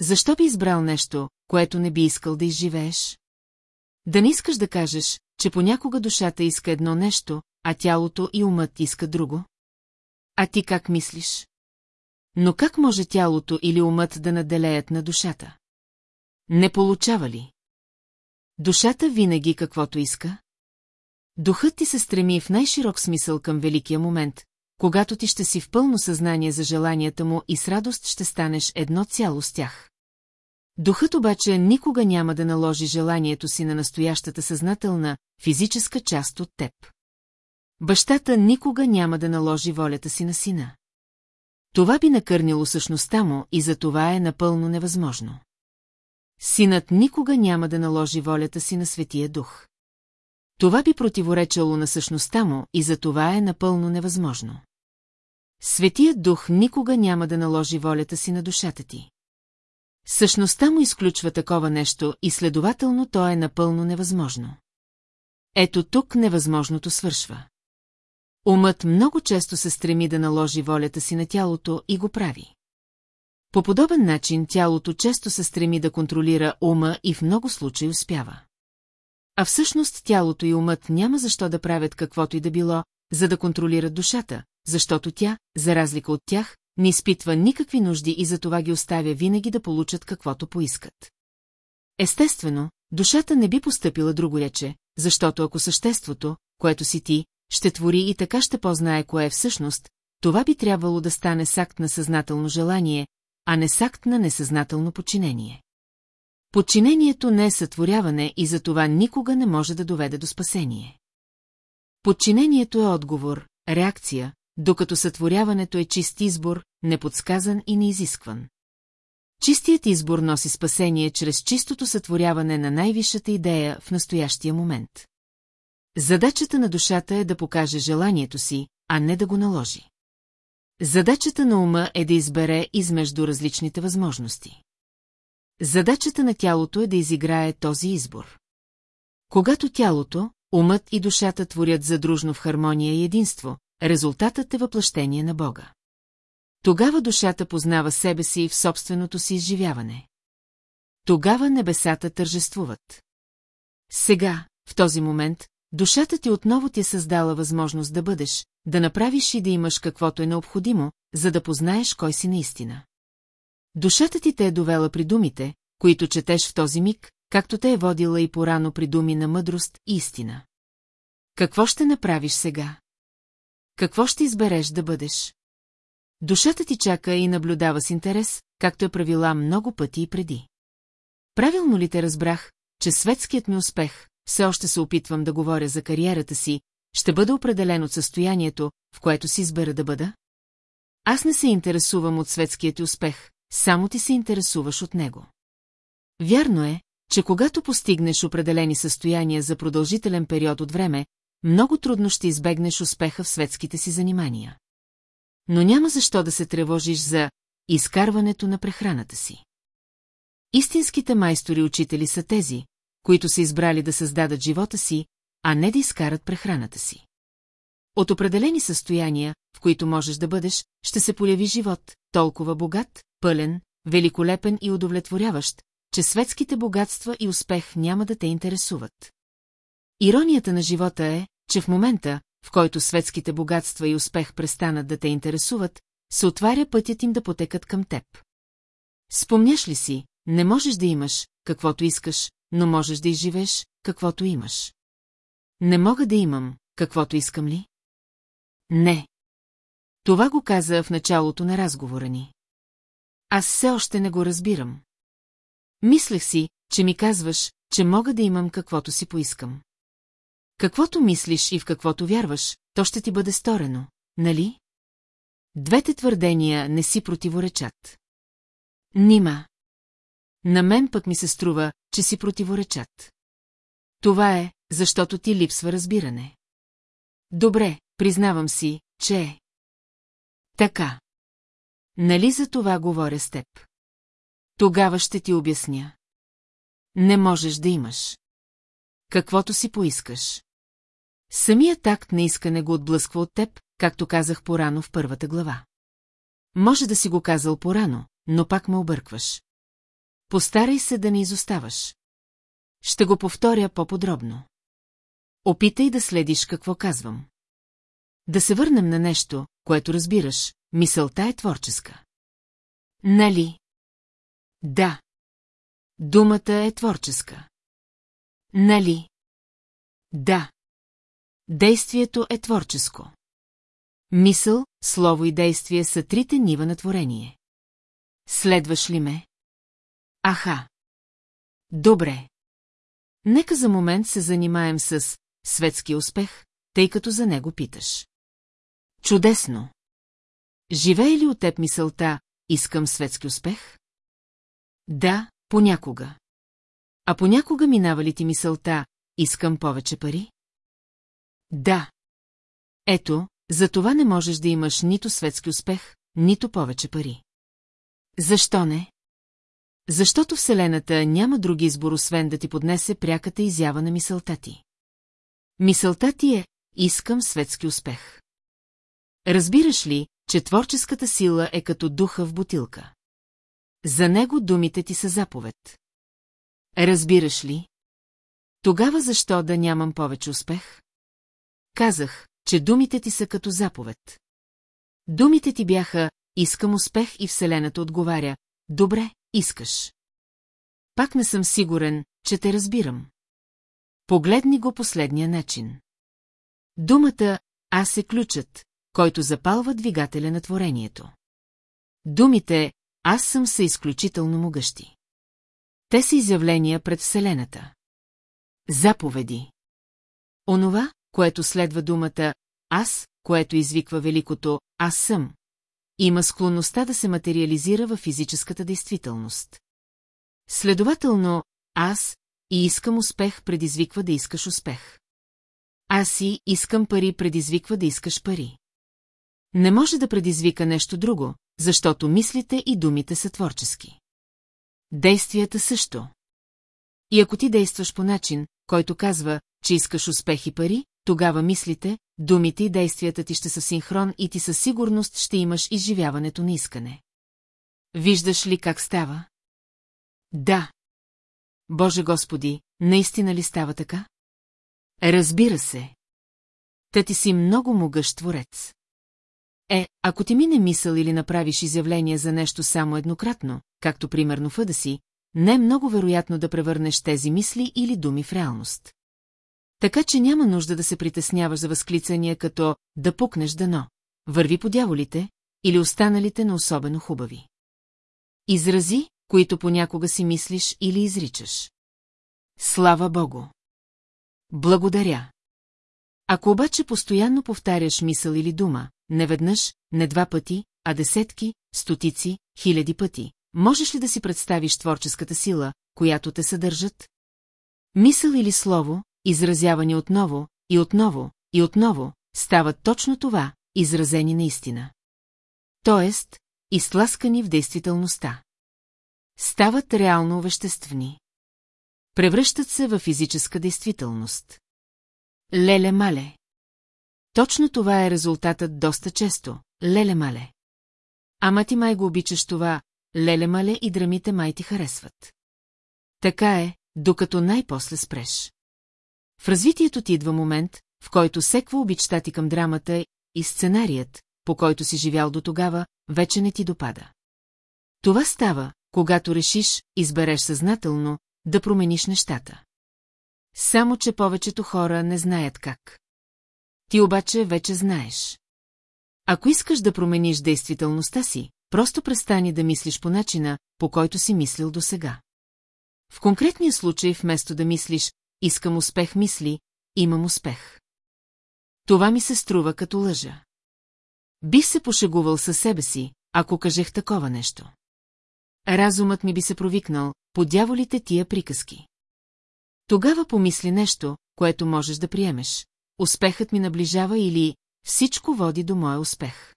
Защо би избрал нещо, което не би искал да изживееш? Да не искаш да кажеш, че понякога душата иска едно нещо, а тялото и умът иска друго? А ти как мислиш? Но как може тялото или умът да наделеят на душата? Не получава ли? Душата винаги каквото иска? Духът ти се стреми в най-широк смисъл към великия момент, когато ти ще си в пълно съзнание за желанията му и с радост ще станеш едно цяло с тях. Духът обаче никога няма да наложи желанието си на настоящата съзнателна, физическа част от теб. Бащата никога няма да наложи волята си на сина. Това би накърнило същността му и за това е напълно невъзможно. Синът никога няма да наложи волята си на Светия Дух. Това би противоречало на същността му и за това е напълно невъзможно. Светият Дух никога няма да наложи волята си на душата ти. Същността му изключва такова нещо и следователно то е напълно невъзможно. Ето тук невъзможното свършва. Умът много често се стреми да наложи волята си на тялото и го прави. По подобен начин тялото често се стреми да контролира ума и в много случаи успява. А всъщност тялото и умът няма защо да правят каквото и да било, за да контролират душата, защото тя, за разлика от тях, не изпитва никакви нужди и затова ги оставя винаги да получат каквото поискат. Естествено, душата не би поступила другорече, защото ако съществото, което си ти, ще твори и така ще познае кое е всъщност, това би трябвало да стане с акт на съзнателно желание, а не с акт на несъзнателно подчинение. Подчинението не е сътворяване и затова никога не може да доведе до спасение. Подчинението е отговор, реакция, докато сътворяването е чист избор, неподсказан и неизискван. Чистият избор носи спасение чрез чистото сътворяване на най-висшата идея в настоящия момент. Задачата на душата е да покаже желанието си, а не да го наложи. Задачата на ума е да избере измежду различните възможности. Задачата на тялото е да изиграе този избор. Когато тялото, умът и душата творят задружно в хармония и единство, резултатът е въплъщение на Бога. Тогава душата познава себе си в собственото си изживяване. Тогава небесата тържествуват. Сега, в този момент, душата ти отново ти е създала възможност да бъдеш, да направиш и да имаш каквото е необходимо, за да познаеш кой си наистина. Душата ти те е довела при думите, които четеш в този миг, както те е водила и порано при думи на мъдрост и истина. Какво ще направиш сега? Какво ще избереш да бъдеш? Душата ти чака и наблюдава с интерес, както е правила много пъти и преди. Правилно ли те разбрах, че светският ми успех, все още се опитвам да говоря за кариерата си, ще бъде определен от състоянието, в което си избера да бъда? Аз не се интересувам от светският ти успех, само ти се интересуваш от него. Вярно е, че когато постигнеш определени състояния за продължителен период от време, много трудно ще избегнеш успеха в светските си занимания. Но няма защо да се тревожиш за изкарването на прехраната си. Истинските майстори-учители са тези, които са избрали да създадат живота си, а не да изкарат прехраната си. От определени състояния, в които можеш да бъдеш, ще се появи живот, толкова богат, пълен, великолепен и удовлетворяващ, че светските богатства и успех няма да те интересуват. Иронията на живота е, че в момента, в който светските богатства и успех престанат да те интересуват, се отваря пътят им да потекат към теб. Спомняш ли си, не можеш да имаш, каквото искаш, но можеш да изживеш, каквото имаш. Не мога да имам, каквото искам ли? Не. Това го каза в началото на разговора ни. Аз все още не го разбирам. Мислех си, че ми казваш, че мога да имам каквото си поискам. Каквото мислиш и в каквото вярваш, то ще ти бъде сторено, нали? Двете твърдения не си противоречат. Нима. На мен пък ми се струва, че си противоречат. Това е, защото ти липсва разбиране. Добре, признавам си, че е. Така. Нали за това говоря с теб? Тогава ще ти обясня. Не можеш да имаш. Каквото си поискаш. Самият акт на искане го отблъсква от теб, както казах порано в първата глава. Може да си го казал порано, но пак ме объркваш. Постарай се да не изоставаш. Ще го повторя по-подробно. Опитай да следиш какво казвам. Да се върнем на нещо, което разбираш, мисълта е творческа. Нали? Да. Думата е творческа. Нали? Да. Действието е творческо. Мисъл, слово и действие са трите нива на творение. Следваш ли ме? Аха. Добре. Нека за момент се занимаем с светски успех, тъй като за него питаш. Чудесно. Живее ли от теб мисълта, искам светски успех? Да, понякога. А понякога минава ли ти мисълта, искам повече пари? Да. Ето, за това не можеш да имаш нито светски успех, нито повече пари. Защо не? Защото Вселената няма друг избор, освен да ти поднесе пряката изява на мисълта ти. Мисълта ти е «Искам светски успех». Разбираш ли, че творческата сила е като духа в бутилка? За него думите ти са заповед. Разбираш ли? Тогава защо да нямам повече успех? Казах, че думите ти са като заповед. Думите ти бяха «Искам успех» и Вселената отговаря «Добре, искаш». Пак не съм сигурен, че те разбирам. Погледни го последния начин. Думата «Аз е ключът», който запалва двигателя на творението. Думите «Аз съм» са изключително могъщи. Те са изявления пред Вселената. Заповеди. Онова, което следва думата «Аз», което извиква великото «Аз съм», има склонността да се материализира във физическата действителност. Следователно, аз и искам успех предизвиква да искаш успех. Аз и искам пари предизвиква да искаш пари. Не може да предизвика нещо друго, защото мислите и думите са творчески. Действията също. И ако ти действаш по начин, който казва, че искаш успех и пари, тогава мислите, думите и действията ти ще са синхрон и ти със сигурност ще имаш изживяването на искане. Виждаш ли как става? Да. Боже Господи, наистина ли става така? Разбира се. Та ти си много могъщ творец. Е, ако ти мине мисъл или направиш изявление за нещо само еднократно, както примерно в да си, не е много вероятно да превърнеш тези мисли или думи в реалност. Така че няма нужда да се притесняваш за възклицания като «да пукнеш дано», «върви по дяволите» или останалите на особено хубави. Изрази, които понякога си мислиш или изричаш. Слава Богу! Благодаря! Ако обаче постоянно повтаряш мисъл или дума, не веднъж, не два пъти, а десетки, стотици, хиляди пъти, можеш ли да си представиш творческата сила, която те съдържат? Мисъл или слово, изразявани отново, и отново, и отново, стават точно това, изразени наистина. Тоест, изтласкани в действителността. Стават реално веществени. Превръщат се в физическа действителност. Леле-мале. Точно това е резултатът доста често. Леле-мале. Ама ти май го обичаш това, леле-мале и драмите май ти харесват. Така е, докато най-после спреш. В развитието ти идва момент, в който секва обичта ти към драмата и сценарият, по който си живял до тогава, вече не ти допада. Това става, когато решиш, избереш съзнателно, да промениш нещата. Само, че повечето хора не знаят как. Ти обаче вече знаеш. Ако искаш да промениш действителността си, просто престани да мислиш по начина, по който си мислил досега. В конкретния случай, вместо да мислиш, искам успех мисли, имам успех. Това ми се струва като лъжа. Бих се пошегувал със себе си, ако кажех такова нещо. Разумът ми би се провикнал, по дяволите тия приказки. Тогава помисли нещо, което можеш да приемеш. Успехът ми наближава или всичко води до моя успех.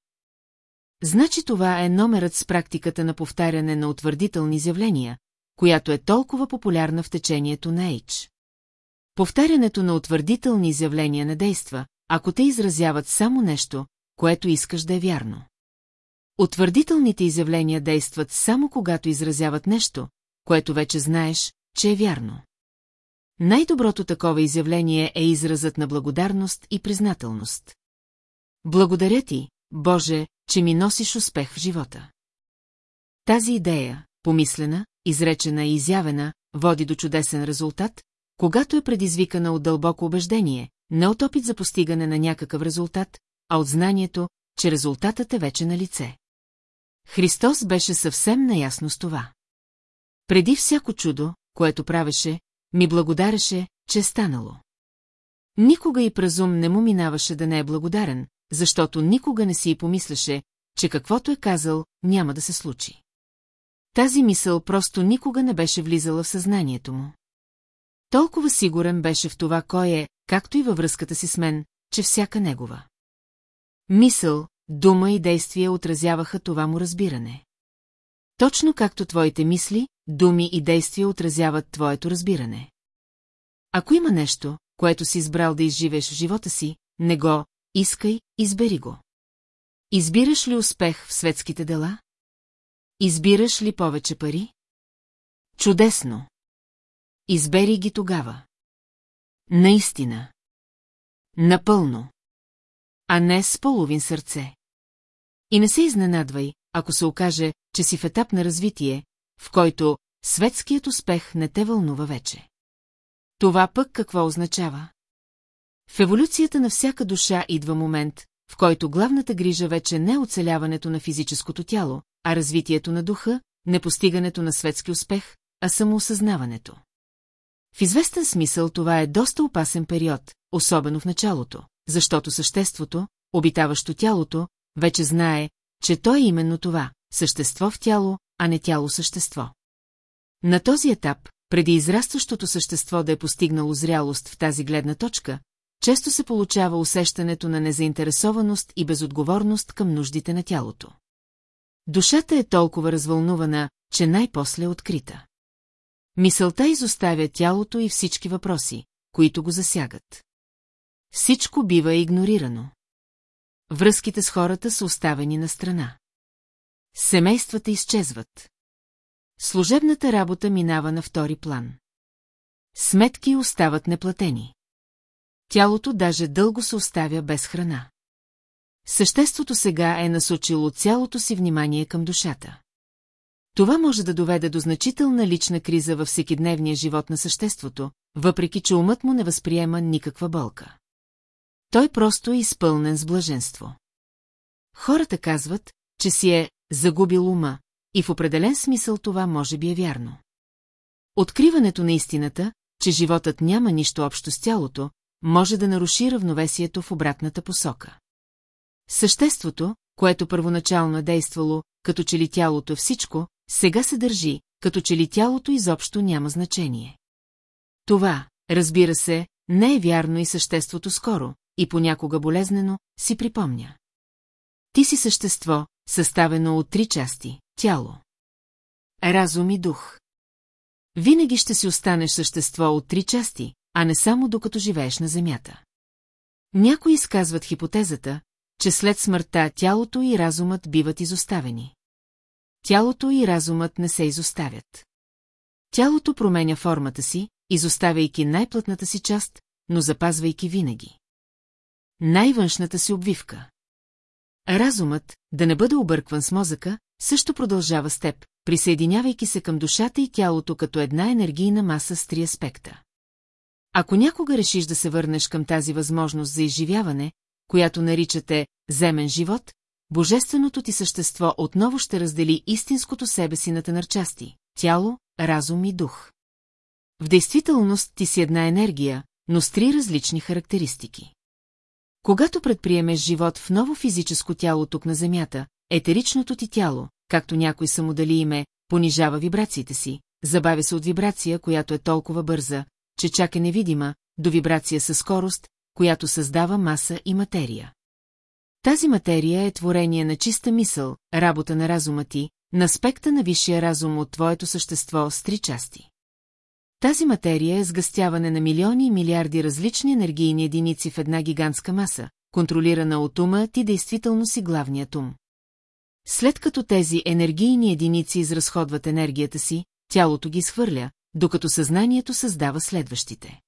Значи това е номерът с практиката на повтаряне на утвърдителни изявления, която е толкова популярна в течението на Ейдж. Повтарянето на утвърдителни изявления не действа, ако те изразяват само нещо, което искаш да е вярно. Утвърдителните изявления действат само когато изразяват нещо, което вече знаеш, че е вярно. Най-доброто такова изявление е изразът на благодарност и признателност. Благодаря ти, Боже, че ми носиш успех в живота. Тази идея, помислена, изречена и изявена, води до чудесен резултат, когато е предизвикана от дълбоко убеждение, не от опит за постигане на някакъв резултат, а от знанието, че резултатът е вече на лице. Христос беше съвсем наясно с това. Преди всяко чудо, което правеше, ми благодареше, че е станало. Никога и празум не му минаваше да не е благодарен, защото никога не си и помисляше, че каквото е казал, няма да се случи. Тази мисъл просто никога не беше влизала в съзнанието му. Толкова сигурен беше в това кой е, както и във връзката си с мен, че всяка негова. Мисъл, дума и действия отразяваха това му разбиране. Точно както твоите мисли, думи и действия отразяват твоето разбиране. Ако има нещо, което си избрал да изживеш в живота си, не го искай, избери го. Избираш ли успех в светските дела? Избираш ли повече пари? Чудесно! Избери ги тогава. Наистина. Напълно. А не с половин сърце. И не се изненадвай, ако се окаже, че си в етап на развитие, в който светският успех не те вълнува вече. Това пък какво означава? В еволюцията на всяка душа идва момент, в който главната грижа вече не е оцеляването на физическото тяло, а развитието на духа, не постигането на светски успех, а самоосъзнаването. В известен смисъл това е доста опасен период, особено в началото, защото съществото, обитаващо тялото, вече знае, че то е именно това – същество в тяло, а не тяло-същество. На този етап, преди израстващото същество да е постигнало зрялост в тази гледна точка, често се получава усещането на незаинтересованост и безотговорност към нуждите на тялото. Душата е толкова развълнувана, че най-после е открита. Мисълта изоставя тялото и всички въпроси, които го засягат. Всичко бива игнорирано. Връзките с хората са оставени на страна. Семействата изчезват. Служебната работа минава на втори план. Сметки остават неплатени. Тялото даже дълго се оставя без храна. Съществото сега е насочило цялото си внимание към душата. Това може да доведе до значителна лична криза във всекидневния живот на съществото, въпреки че умът му не възприема никаква болка. Той просто е изпълнен с блаженство. Хората казват, че си е загубил ума, и в определен смисъл това може би е вярно. Откриването на истината, че животът няма нищо общо с тялото, може да наруши равновесието в обратната посока. Съществото, което първоначално е действало, като че ли тялото е всичко, сега се държи, като че ли тялото изобщо няма значение. Това, разбира се, не е вярно и съществото скоро, и понякога болезнено, си припомня. Ти си същество, съставено от три части – тяло, разум и дух. Винаги ще си останеш същество от три части, а не само докато живееш на Земята. Някои изказват хипотезата, че след смъртта тялото и разумът биват изоставени. Тялото и разумът не се изоставят. Тялото променя формата си, изоставяйки най-плътната си част, но запазвайки винаги. Най-външната си обвивка. Разумът, да не бъде объркван с мозъка, също продължава с теб, присъединявайки се към душата и тялото като една енергийна маса с три аспекта. Ако някога решиш да се върнеш към тази възможност за изживяване, която наричате земен живот, божественото ти същество отново ще раздели истинското себе си на тънърчасти – тяло, разум и дух. В действителност ти си една енергия, но с три различни характеристики. Когато предприемеш живот в ново физическо тяло тук на Земята, етеричното ти тяло, както някой са му дали име, понижава вибрациите си, забавя се от вибрация, която е толкова бърза, че чак е невидима, до вибрация със скорост, която създава маса и материя. Тази материя е творение на чиста мисъл, работа на разума ти, на аспекта на висшия разум от твоето същество с три части. Тази материя е сгъстяване на милиони и милиарди различни енергийни единици в една гигантска маса, контролирана от ума ти действително си главният ум. След като тези енергийни единици изразходват енергията си, тялото ги схвърля, докато съзнанието създава следващите.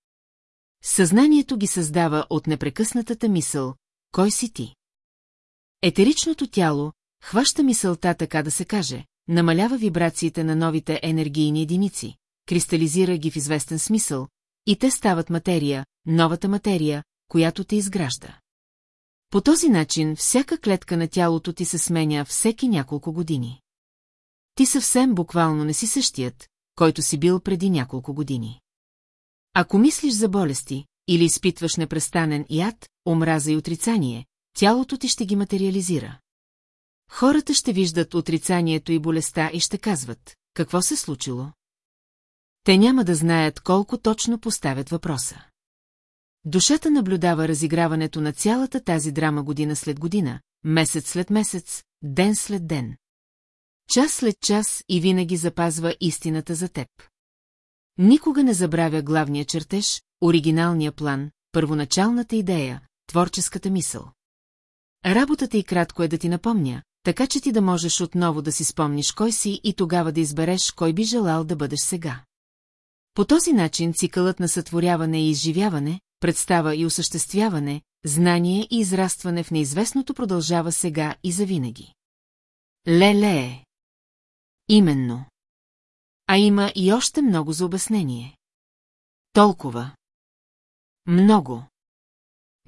Съзнанието ги създава от непрекъснатата мисъл «Кой си ти?» Етеричното тяло хваща мисълта така да се каже, намалява вибрациите на новите енергийни единици, кристализира ги в известен смисъл, и те стават материя, новата материя, която те изгражда. По този начин всяка клетка на тялото ти се сменя всеки няколко години. Ти съвсем буквално не си същият, който си бил преди няколко години. Ако мислиш за болести или изпитваш непрестанен яд, омраза и отрицание, тялото ти ще ги материализира. Хората ще виждат отрицанието и болестта и ще казват, какво се случило? Те няма да знаят колко точно поставят въпроса. Душата наблюдава разиграването на цялата тази драма година след година, месец след месец, ден след ден. Час след час и винаги запазва истината за теб. Никога не забравя главния чертеж, оригиналния план, първоначалната идея, творческата мисъл. Работата и кратко е да ти напомня, така че ти да можеш отново да си спомниш кой си и тогава да избереш кой би желал да бъдеш сега. По този начин цикълът на сътворяване и изживяване, представа и осъществяване, знание и израстване в неизвестното продължава сега и завинаги. Леле е. Именно. А има и още много за обяснение. Толкова. Много.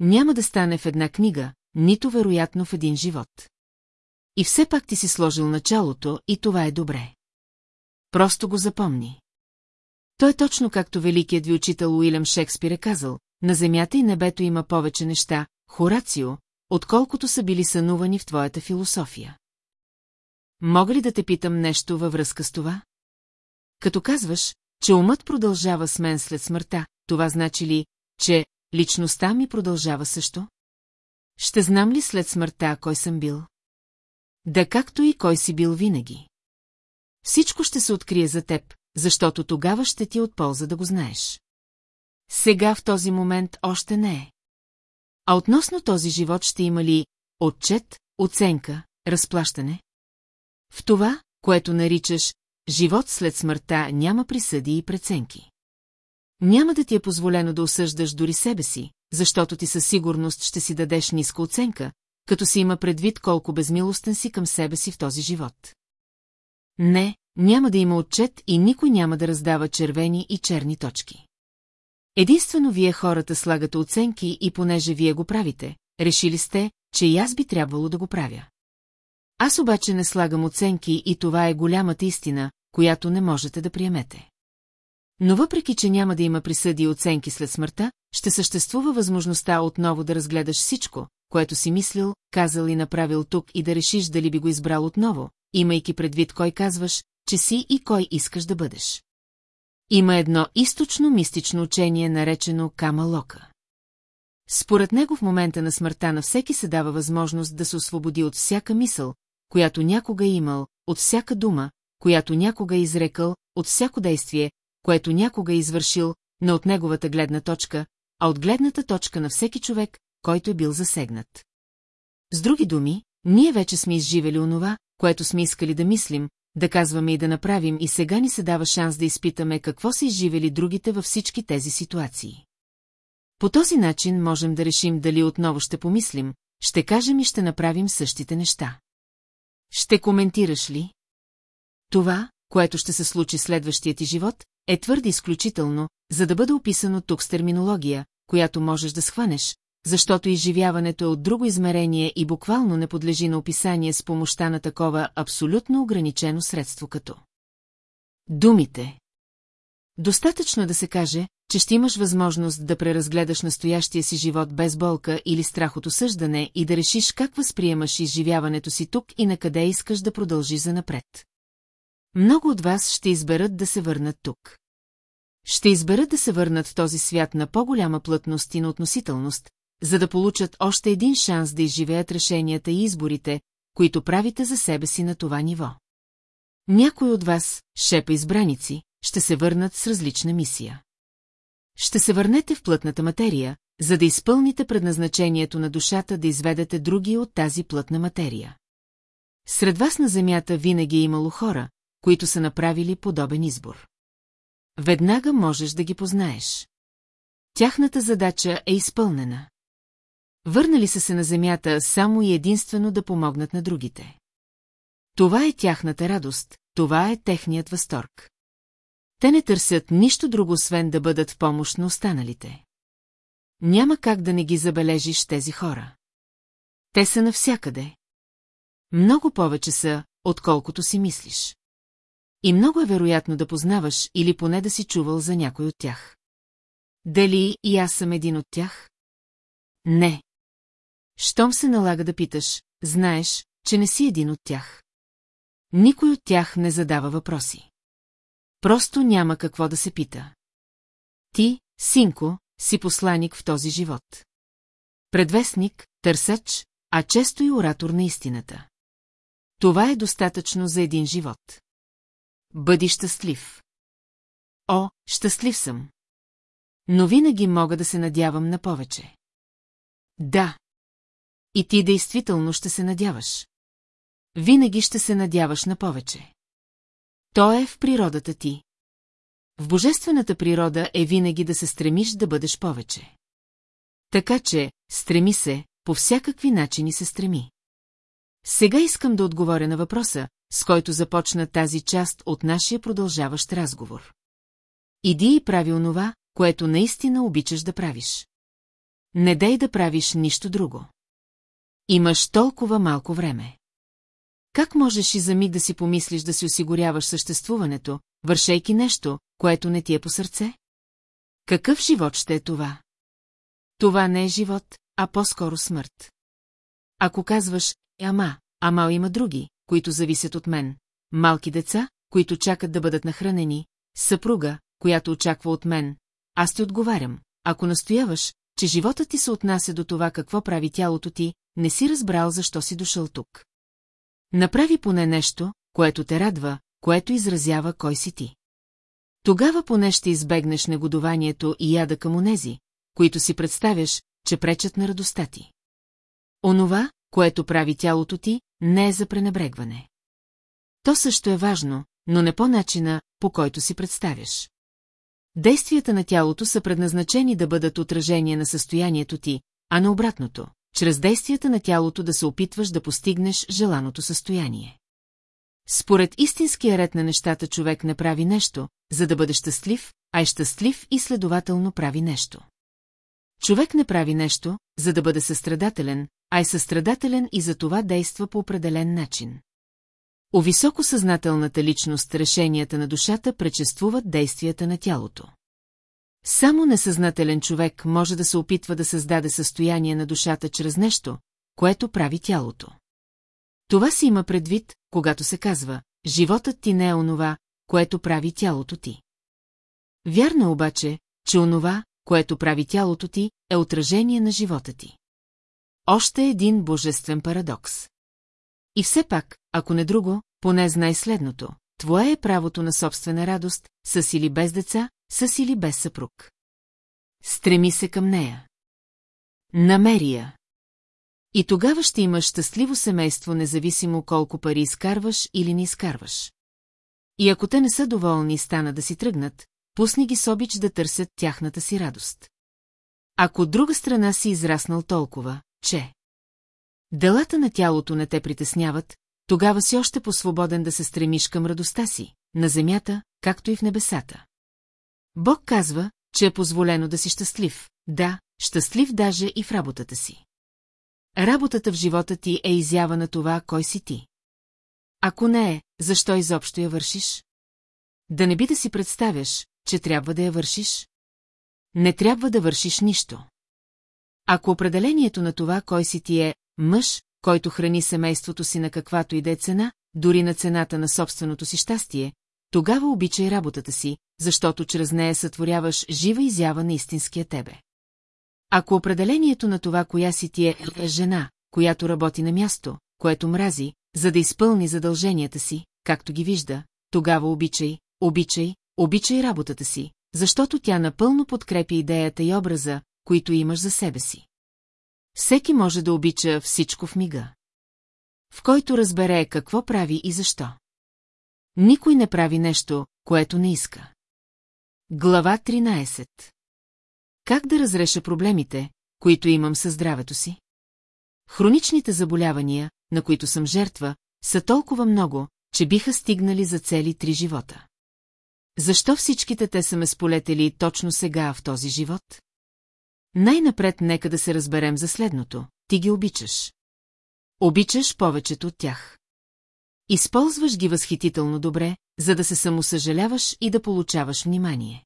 Няма да стане в една книга, нито вероятно в един живот. И все пак ти си сложил началото и това е добре. Просто го запомни. Той е точно както великият ви учител Уилям Шекспир е казал, на земята и небето има повече неща, Хорацио, отколкото са били сънувани в твоята философия. Мога ли да те питам нещо във връзка с това? Като казваш, че умът продължава с мен след смъртта, това значи ли, че личността ми продължава също? Ще знам ли след смъртта кой съм бил? Да както и кой си бил винаги. Всичко ще се открие за теб, защото тогава ще ти е от полза да го знаеш. Сега в този момент още не е. А относно този живот ще има ли отчет, оценка, разплащане? В това, което наричаш живот след смъртта, няма присъди и преценки. Няма да ти е позволено да осъждаш дори себе си, защото ти със сигурност ще си дадеш ниска оценка, като си има предвид колко безмилостен си към себе си в този живот. Не, няма да има отчет и никой няма да раздава червени и черни точки. Единствено вие хората слагате оценки и понеже вие го правите, решили сте, че и аз би трябвало да го правя. Аз обаче не слагам оценки и това е голямата истина, която не можете да приемете. Но въпреки, че няма да има присъди и оценки след смъртта, ще съществува възможността отново да разгледаш всичко, което си мислил, казал и направил тук и да решиш дали би го избрал отново, имайки предвид кой казваш, че си и кой искаш да бъдеш. Има едно източно мистично учение, наречено Кама Лока. Според него в момента на смъртта на всеки се дава възможност да се освободи от всяка мисъл, която някога е имал, от всяка дума, която някога е изрекал, от всяко действие, което някога е извършил, не от неговата гледна точка, а от гледната точка на всеки човек, който е бил засегнат. С други думи, ние вече сме изживели онова, което сме искали да мислим, да казваме и да направим и сега ни се дава шанс да изпитаме какво са изживели другите във всички тези ситуации. По този начин можем да решим дали отново ще помислим, ще кажем и ще направим същите неща. Ще коментираш ли? Това, което ще се случи следващия ти живот, е твърде изключително, за да бъде описано тук с терминология, която можеш да схванеш, защото изживяването е от друго измерение и буквално не подлежи на описание с помощта на такова абсолютно ограничено средство като. Думите. Достатъчно е да се каже, че ще имаш възможност да преразгледаш настоящия си живот без болка или страх от осъждане и да решиш как възприемаш изживяването си тук и на къде искаш да продължиш занапред. Много от вас ще изберат да се върнат тук. Ще изберат да се върнат в този свят на по-голяма плътност и на относителност, за да получат още един шанс да изживеят решенията и изборите, които правите за себе си на това ниво. Някои от вас, шепа избраници, ще се върнат с различна мисия. Ще се върнете в плътната материя, за да изпълните предназначението на душата да изведете други от тази плътна материя. Сред вас на Земята винаги е имало хора, които са направили подобен избор. Веднага можеш да ги познаеш. Тяхната задача е изпълнена. Върнали са се на земята само и единствено да помогнат на другите. Това е тяхната радост, това е техният възторг. Те не търсят нищо друго, освен да бъдат в помощ на останалите. Няма как да не ги забележиш тези хора. Те са навсякъде. Много повече са, отколкото си мислиш. И много е вероятно да познаваш или поне да си чувал за някой от тях. Дали и аз съм един от тях? Не. Щом се налага да питаш, знаеш, че не си един от тях. Никой от тях не задава въпроси. Просто няма какво да се пита. Ти, синко, си посланик в този живот. Предвестник, търсач, а често и оратор на истината. Това е достатъчно за един живот. Бъди щастлив. О, щастлив съм. Но винаги мога да се надявам на повече. Да. И ти действително ще се надяваш. Винаги ще се надяваш на повече. То е в природата ти. В божествената природа е винаги да се стремиш да бъдеш повече. Така че, стреми се, по всякакви начини се стреми. Сега искам да отговоря на въпроса, с който започна тази част от нашия продължаващ разговор. Иди и прави онова, което наистина обичаш да правиш. Не дай да правиш нищо друго. Имаш толкова малко време. Как можеш и за миг да си помислиш да си осигуряваш съществуването, вършейки нещо, което не ти е по сърце? Какъв живот ще е това? Това не е живот, а по-скоро смърт. Ако казваш, ама, ама има други, които зависят от мен, малки деца, които чакат да бъдат нахранени, съпруга, която очаква от мен, аз ти отговарям, ако настояваш, че животът ти се отнася до това какво прави тялото ти, не си разбрал защо си дошъл тук. Направи поне нещо, което те радва, което изразява кой си ти. Тогава поне ще избегнеш негодованието и яда към онези, които си представяш, че пречат на радостта ти. Онова, което прави тялото ти, не е за пренебрегване. То също е важно, но не по начина, по който си представяш. Действията на тялото са предназначени да бъдат отражение на състоянието ти, а на обратното, чрез действията на тялото да се опитваш да постигнеш желаното състояние. Според истинския ред на нещата човек не прави нещо, за да бъде щастлив, а е щастлив и следователно прави нещо. Човек не прави нещо, за да бъде състрадателен, а е състрадателен и за това действа по определен начин. У високосъзнателната личност решенията на душата пречествуват действията на тялото. Само несъзнателен човек може да се опитва да създаде състояние на душата чрез нещо, което прави тялото. Това си има предвид, когато се казва, животът ти не е онова, което прави тялото ти. Вярно обаче, че онова, което прави тялото ти, е отражение на живота ти. Още един божествен парадокс. И все пак, ако не друго, поне знай следното. Твое е правото на собствена радост, с или без деца, с или без съпруг. Стреми се към нея. Намери я. И тогава ще имаш щастливо семейство, независимо колко пари изкарваш или не изкарваш. И ако те не са доволни и стана да си тръгнат, пусни ги с обич да търсят тяхната си радост. Ако от друга страна си израснал толкова, че... Делата на тялото не те притесняват, тогава си още по-свободен да се стремиш към радостта си, на земята, както и в небесата. Бог казва, че е позволено да си щастлив, да, щастлив даже и в работата си. Работата в живота ти е изява на това, кой си ти. Ако не е, защо изобщо я вършиш? Да не би да си представяш, че трябва да я вършиш? Не трябва да вършиш нищо. Ако определението на това, кой си ти е мъж, който храни семейството си на каквато и да е цена, дори на цената на собственото си щастие, тогава обичай работата си, защото чрез нея сътворяваш жива изява на истинския тебе. Ако определението на това, коя си ти е, е жена, която работи на място, което мрази, за да изпълни задълженията си, както ги вижда, тогава обичай, обичай, обичай работата си, защото тя напълно подкрепи идеята и образа, които имаш за себе си. Всеки може да обича всичко в мига. В който разбере какво прави и защо. Никой не прави нещо, което не иска. Глава 13 Как да разреша проблемите, които имам със здравето си? Хроничните заболявания, на които съм жертва, са толкова много, че биха стигнали за цели три живота. Защо всичките те са ме сполетели точно сега в този живот? Най-напред нека да се разберем за следното. Ти ги обичаш. Обичаш повечето от тях. Използваш ги възхитително добре, за да се самосъжаляваш и да получаваш внимание.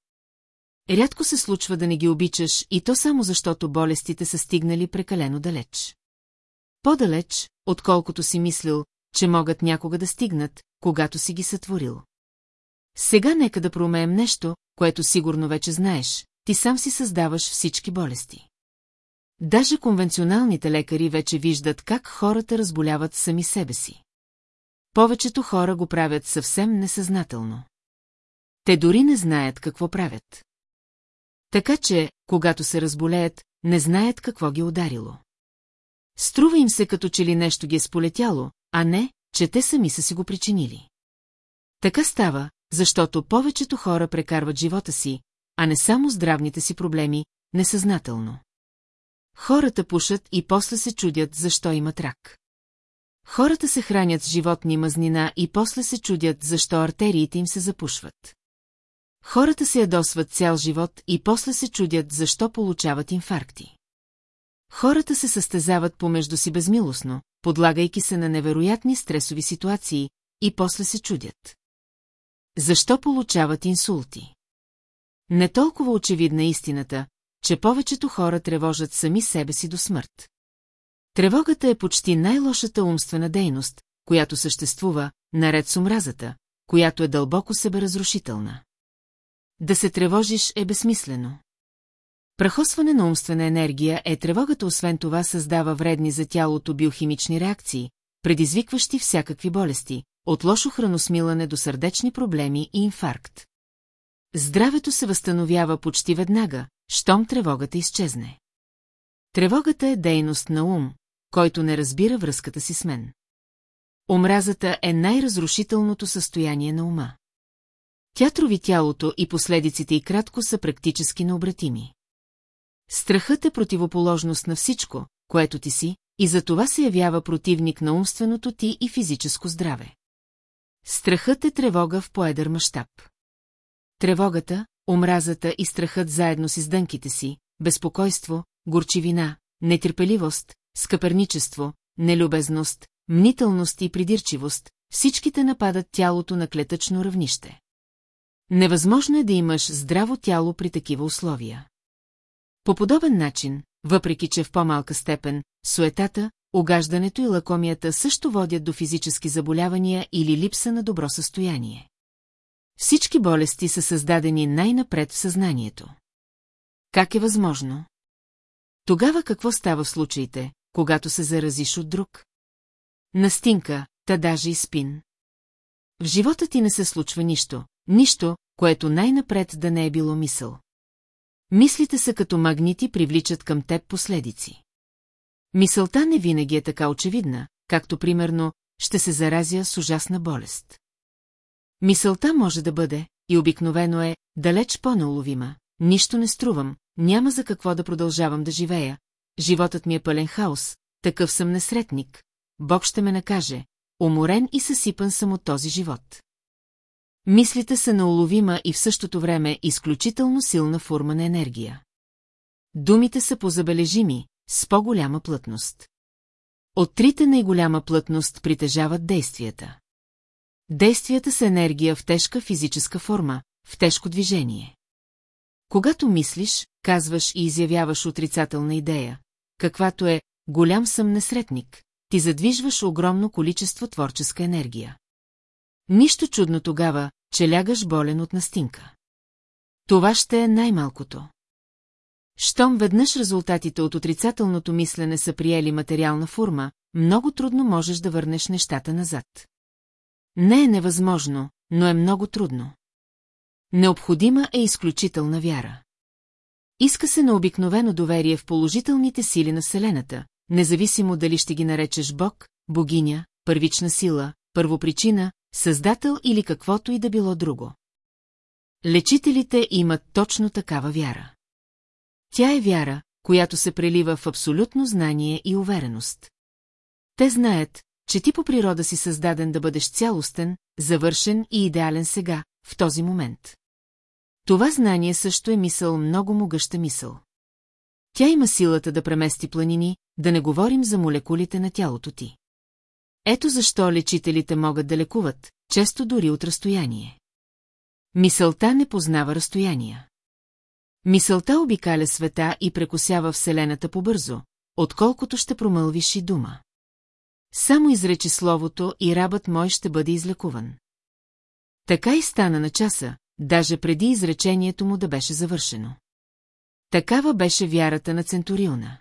Рядко се случва да не ги обичаш и то само защото болестите са стигнали прекалено далеч. По-далеч, отколкото си мислил, че могат някога да стигнат, когато си ги сътворил. Сега нека да проумеем нещо, което сигурно вече знаеш, ти сам си създаваш всички болести. Даже конвенционалните лекари вече виждат как хората разболяват сами себе си. Повечето хора го правят съвсем несъзнателно. Те дори не знаят какво правят. Така че, когато се разболеят, не знаят какво ги е ударило. Струва им се като че ли нещо ги е сполетяло, а не, че те сами са си го причинили. Така става, защото повечето хора прекарват живота си, а не само здравните си проблеми, несъзнателно. Хората пушат и после се чудят, защо имат рак. Хората се хранят с животни мазнина и после се чудят, защо артериите им се запушват. Хората се ядосват цял живот и после се чудят, защо получават инфаркти. Хората се състезават помежду си безмилостно, подлагайки се на невероятни стресови ситуации, и после се чудят. Защо получават инсулти? Не толкова очевидна истината, че повечето хора тревожат сами себе си до смърт. Тревогата е почти най-лошата умствена дейност, която съществува, наред с омразата, която е дълбоко себеразрушителна. Да се тревожиш е безсмислено. Прахосване на умствена енергия е тревогата, освен това създава вредни за тялото биохимични реакции, предизвикващи всякакви болести, от лошо храносмилане до сърдечни проблеми и инфаркт. Здравето се възстановява почти веднага, щом тревогата изчезне. Тревогата е дейност на ум, който не разбира връзката си с мен. Омразата е най-разрушителното състояние на ума. Тя трови тялото и последиците и кратко са практически необратими. Страхът е противоположност на всичко, което ти си, и за това се явява противник на умственото ти и физическо здраве. Страхът е тревога в поедър мащаб. Тревогата, омразата и страхът заедно с издънките си, безпокойство, горчивина, нетърпеливост, скъперничество, нелюбезност, мнителност и придирчивост, всичките нападат тялото на клетъчно равнище. Невъзможно е да имаш здраво тяло при такива условия. По подобен начин, въпреки че в по-малка степен, суетата, огаждането и лакомията също водят до физически заболявания или липса на добро състояние. Всички болести са създадени най-напред в съзнанието. Как е възможно? Тогава какво става в случаите, когато се заразиш от друг? Настинка, та даже и спин. В живота ти не се случва нищо, нищо, което най-напред да не е било мисъл. Мислите са като магнити привличат към теб последици. Мисълта не винаги е така очевидна, както примерно ще се заразя с ужасна болест. Мисълта може да бъде, и обикновено е, далеч по-неуловима. Нищо не струвам, няма за какво да продължавам да живея. Животът ми е пълен хаос, такъв съм несретник. Бог ще ме накаже, уморен и съсипан съм от този живот. Мислите са неуловима и в същото време изключително силна форма на енергия. Думите са позабележими, с по-голяма плътност. От трите най-голяма плътност притежават действията. Действията са енергия в тежка физическа форма, в тежко движение. Когато мислиш, казваш и изявяваш отрицателна идея, каквато е «голям съм несретник», ти задвижваш огромно количество творческа енергия. Нищо чудно тогава, че лягаш болен от настинка. Това ще е най-малкото. Щом веднъж резултатите от отрицателното мислене са приели материална форма, много трудно можеш да върнеш нещата назад. Не е невъзможно, но е много трудно. Необходима е изключителна вяра. Иска се на обикновено доверие в положителните сили на Вселената, независимо дали ще ги наречеш Бог, богиня, първична сила, първопричина, създател или каквото и да било друго. Лечителите имат точно такава вяра. Тя е вяра, която се прелива в абсолютно знание и увереност. Те знаят, че ти по природа си създаден да бъдеш цялостен, завършен и идеален сега, в този момент. Това знание също е мисъл много могъща мисъл. Тя има силата да премести планини, да не говорим за молекулите на тялото ти. Ето защо лечителите могат да лекуват, често дори от разстояние. Мисълта не познава разстояния. Мисълта обикаля света и прекосява Вселената побързо, отколкото ще промълвиш и дума. Само изречи словото и рабът мой ще бъде излекуван. Така и стана на часа, даже преди изречението му да беше завършено. Такава беше вярата на Центуриона.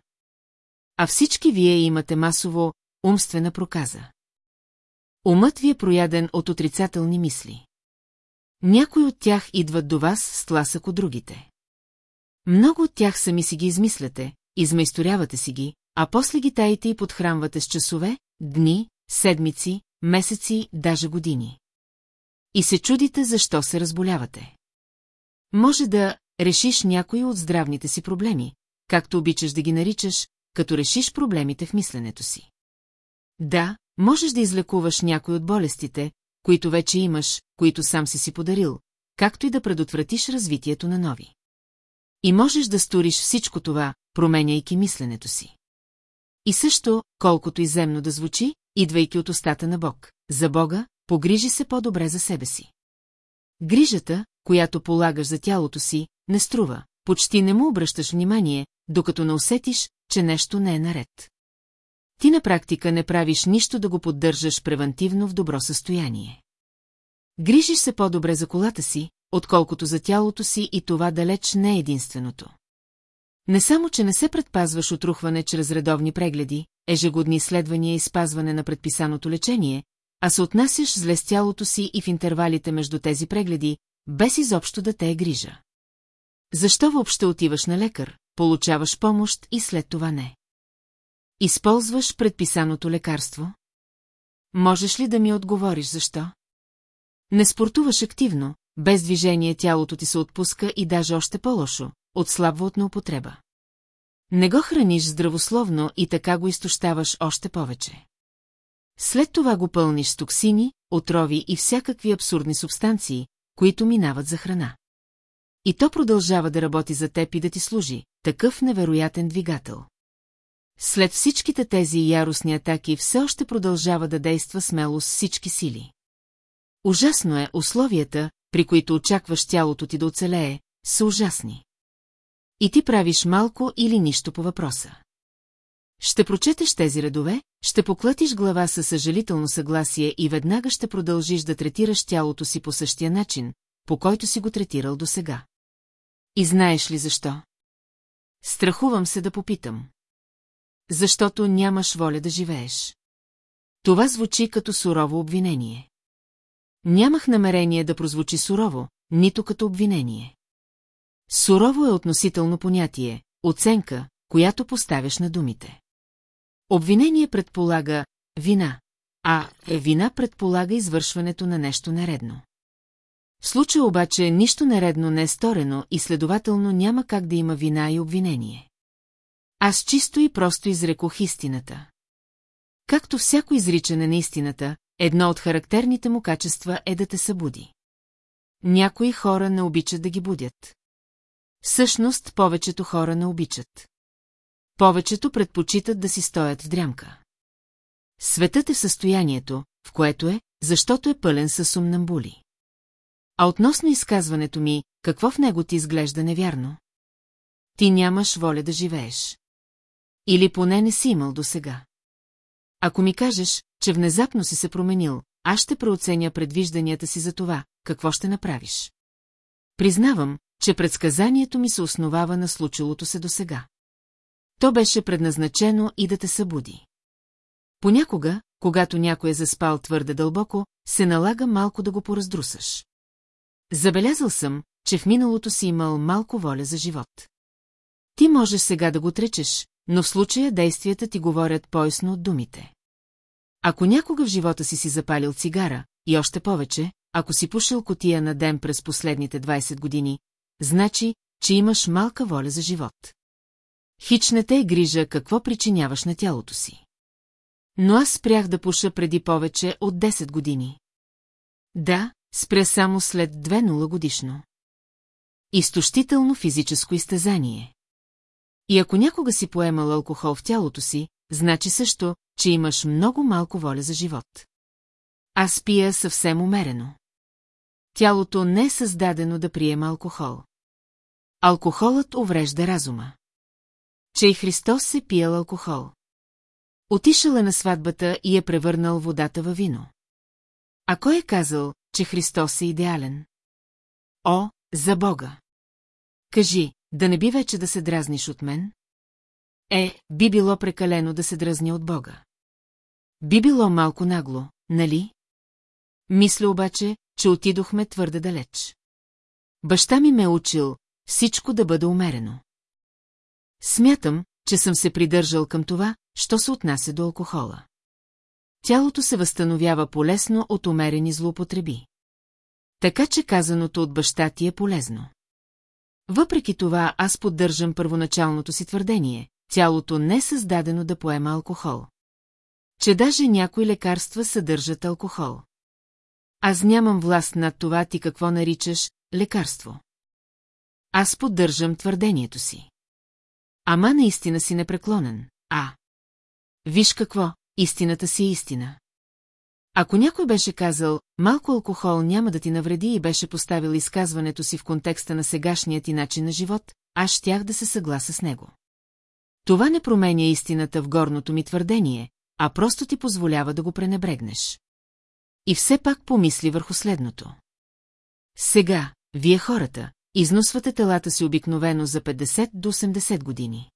А всички вие имате масово умствена проказа. Умът ви е прояден от отрицателни мисли. Някои от тях идват до вас с тласък от другите. Много от тях сами си ги измисляте, измайсторявате си ги, а после ги таите и подхранвате с часове, дни, седмици, месеци, даже години. И се чудите защо се разболявате. Може да решиш някои от здравните си проблеми, както обичаш да ги наричаш, като решиш проблемите в мисленето си. Да, можеш да излекуваш някой от болестите, които вече имаш, които сам си си подарил, както и да предотвратиш развитието на нови. И можеш да сториш всичко това, променяйки мисленето си. И също, колкото и земно да звучи, идвайки от устата на Бог, за Бога, погрижи се по-добре за себе си. Грижата, която полагаш за тялото си, не струва, почти не му обръщаш внимание, докато не усетиш, че нещо не е наред. Ти на практика не правиш нищо да го поддържаш превентивно в добро състояние. Грижиш се по-добре за колата си, отколкото за тялото си и това далеч не е единственото. Не само, че не се предпазваш от рухване чрез редовни прегледи, ежегодни изследвания и спазване на предписаното лечение, а се отнасяш зле с тялото си и в интервалите между тези прегледи, без изобщо да те е грижа. Защо въобще отиваш на лекар, получаваш помощ и след това не? Използваш предписаното лекарство? Можеш ли да ми отговориш защо? Не спортуваш активно, без движение тялото ти се отпуска и даже още по-лошо, отслабва от неупотреба. Не го храниш здравословно и така го изтощаваш още повече. След това го пълниш с токсини, отрови и всякакви абсурдни субстанции, които минават за храна. И то продължава да работи за теб и да ти служи, такъв невероятен двигател. След всичките тези яростни атаки все още продължава да действа смело с всички сили. Ужасно е условията, при които очакваш тялото ти да оцелее, са ужасни. И ти правиш малко или нищо по въпроса. Ще прочетеш тези редове, ще поклатиш глава със съжалително съгласие и веднага ще продължиш да третираш тялото си по същия начин, по който си го третирал досега. И знаеш ли защо? Страхувам се да попитам. Защото нямаш воля да живееш. Това звучи като сурово обвинение. Нямах намерение да прозвучи сурово, нито като обвинение. Сурово е относително понятие, оценка, която поставяш на думите. Обвинение предполага вина, а е вина предполага извършването на нещо нередно. В случая обаче нищо нередно не е сторено и следователно няма как да има вина и обвинение. Аз чисто и просто изрекох истината. Както всяко изричане на истината, едно от характерните му качества е да те събуди. Някои хора не обичат да ги будят. Всъщност, повечето хора не обичат. Повечето предпочитат да си стоят в дрямка. Светът е в състоянието, в което е, защото е пълен със сумнамбули. А относно изказването ми, какво в него ти изглежда невярно? Ти нямаш воля да живееш. Или поне не си имал досега. Ако ми кажеш, че внезапно си се променил, аз ще преоценя предвижданията си за това, какво ще направиш. Признавам, че предсказанието ми се основава на случилото се досега. То беше предназначено и да те събуди. Понякога, когато някой е заспал твърде дълбоко, се налага малко да го пораздрусаш. Забелязал съм, че в миналото си имал малко воля за живот. Ти можеш сега да го тречеш, но в случая действията ти говорят поясно от думите. Ако някога в живота си си запалил цигара, и още повече, ако си пушил котия на ден през последните 20 години, значи, че имаш малка воля за живот. Хич не те е грижа какво причиняваш на тялото си. Но аз спрях да пуша преди повече от 10 години. Да, спря само след две нула годишно. Изтощително физическо изтезание. И ако някога си поемал алкохол в тялото си, значи също, че имаш много малко воля за живот. Аз пия съвсем умерено. Тялото не е създадено да приема алкохол. Алкохолът уврежда разума. Че и Христос се пиял алкохол. Отишъл е на сватбата и е превърнал водата във вино. А кой е казал, че Христос е идеален? О, за Бога! Кажи, да не би вече да се дразниш от мен? Е, би било прекалено да се дразни от Бога. Би било малко нагло, нали? Мисля обаче, че отидохме твърде далеч. Баща ми ме е учил всичко да бъде умерено. Смятам, че съм се придържал към това, що се отнася до алкохола. Тялото се възстановява полесно от умерени злоупотреби. Така че казаното от баща ти е полезно. Въпреки това аз поддържам първоначалното си твърдение, тялото не е създадено да поема алкохол. Че даже някои лекарства съдържат алкохол. Аз нямам власт над това ти какво наричаш лекарство. Аз поддържам твърдението си. Ама наистина си непреклонен, а. Виж какво, истината си е истина. Ако някой беше казал, малко алкохол няма да ти навреди и беше поставил изказването си в контекста на сегашния ти начин на живот, аз щях да се съгласа с него. Това не променя истината в горното ми твърдение, а просто ти позволява да го пренебрегнеш. И все пак помисли върху следното. Сега, вие хората, износвате телата си обикновено за 50 до 80 години.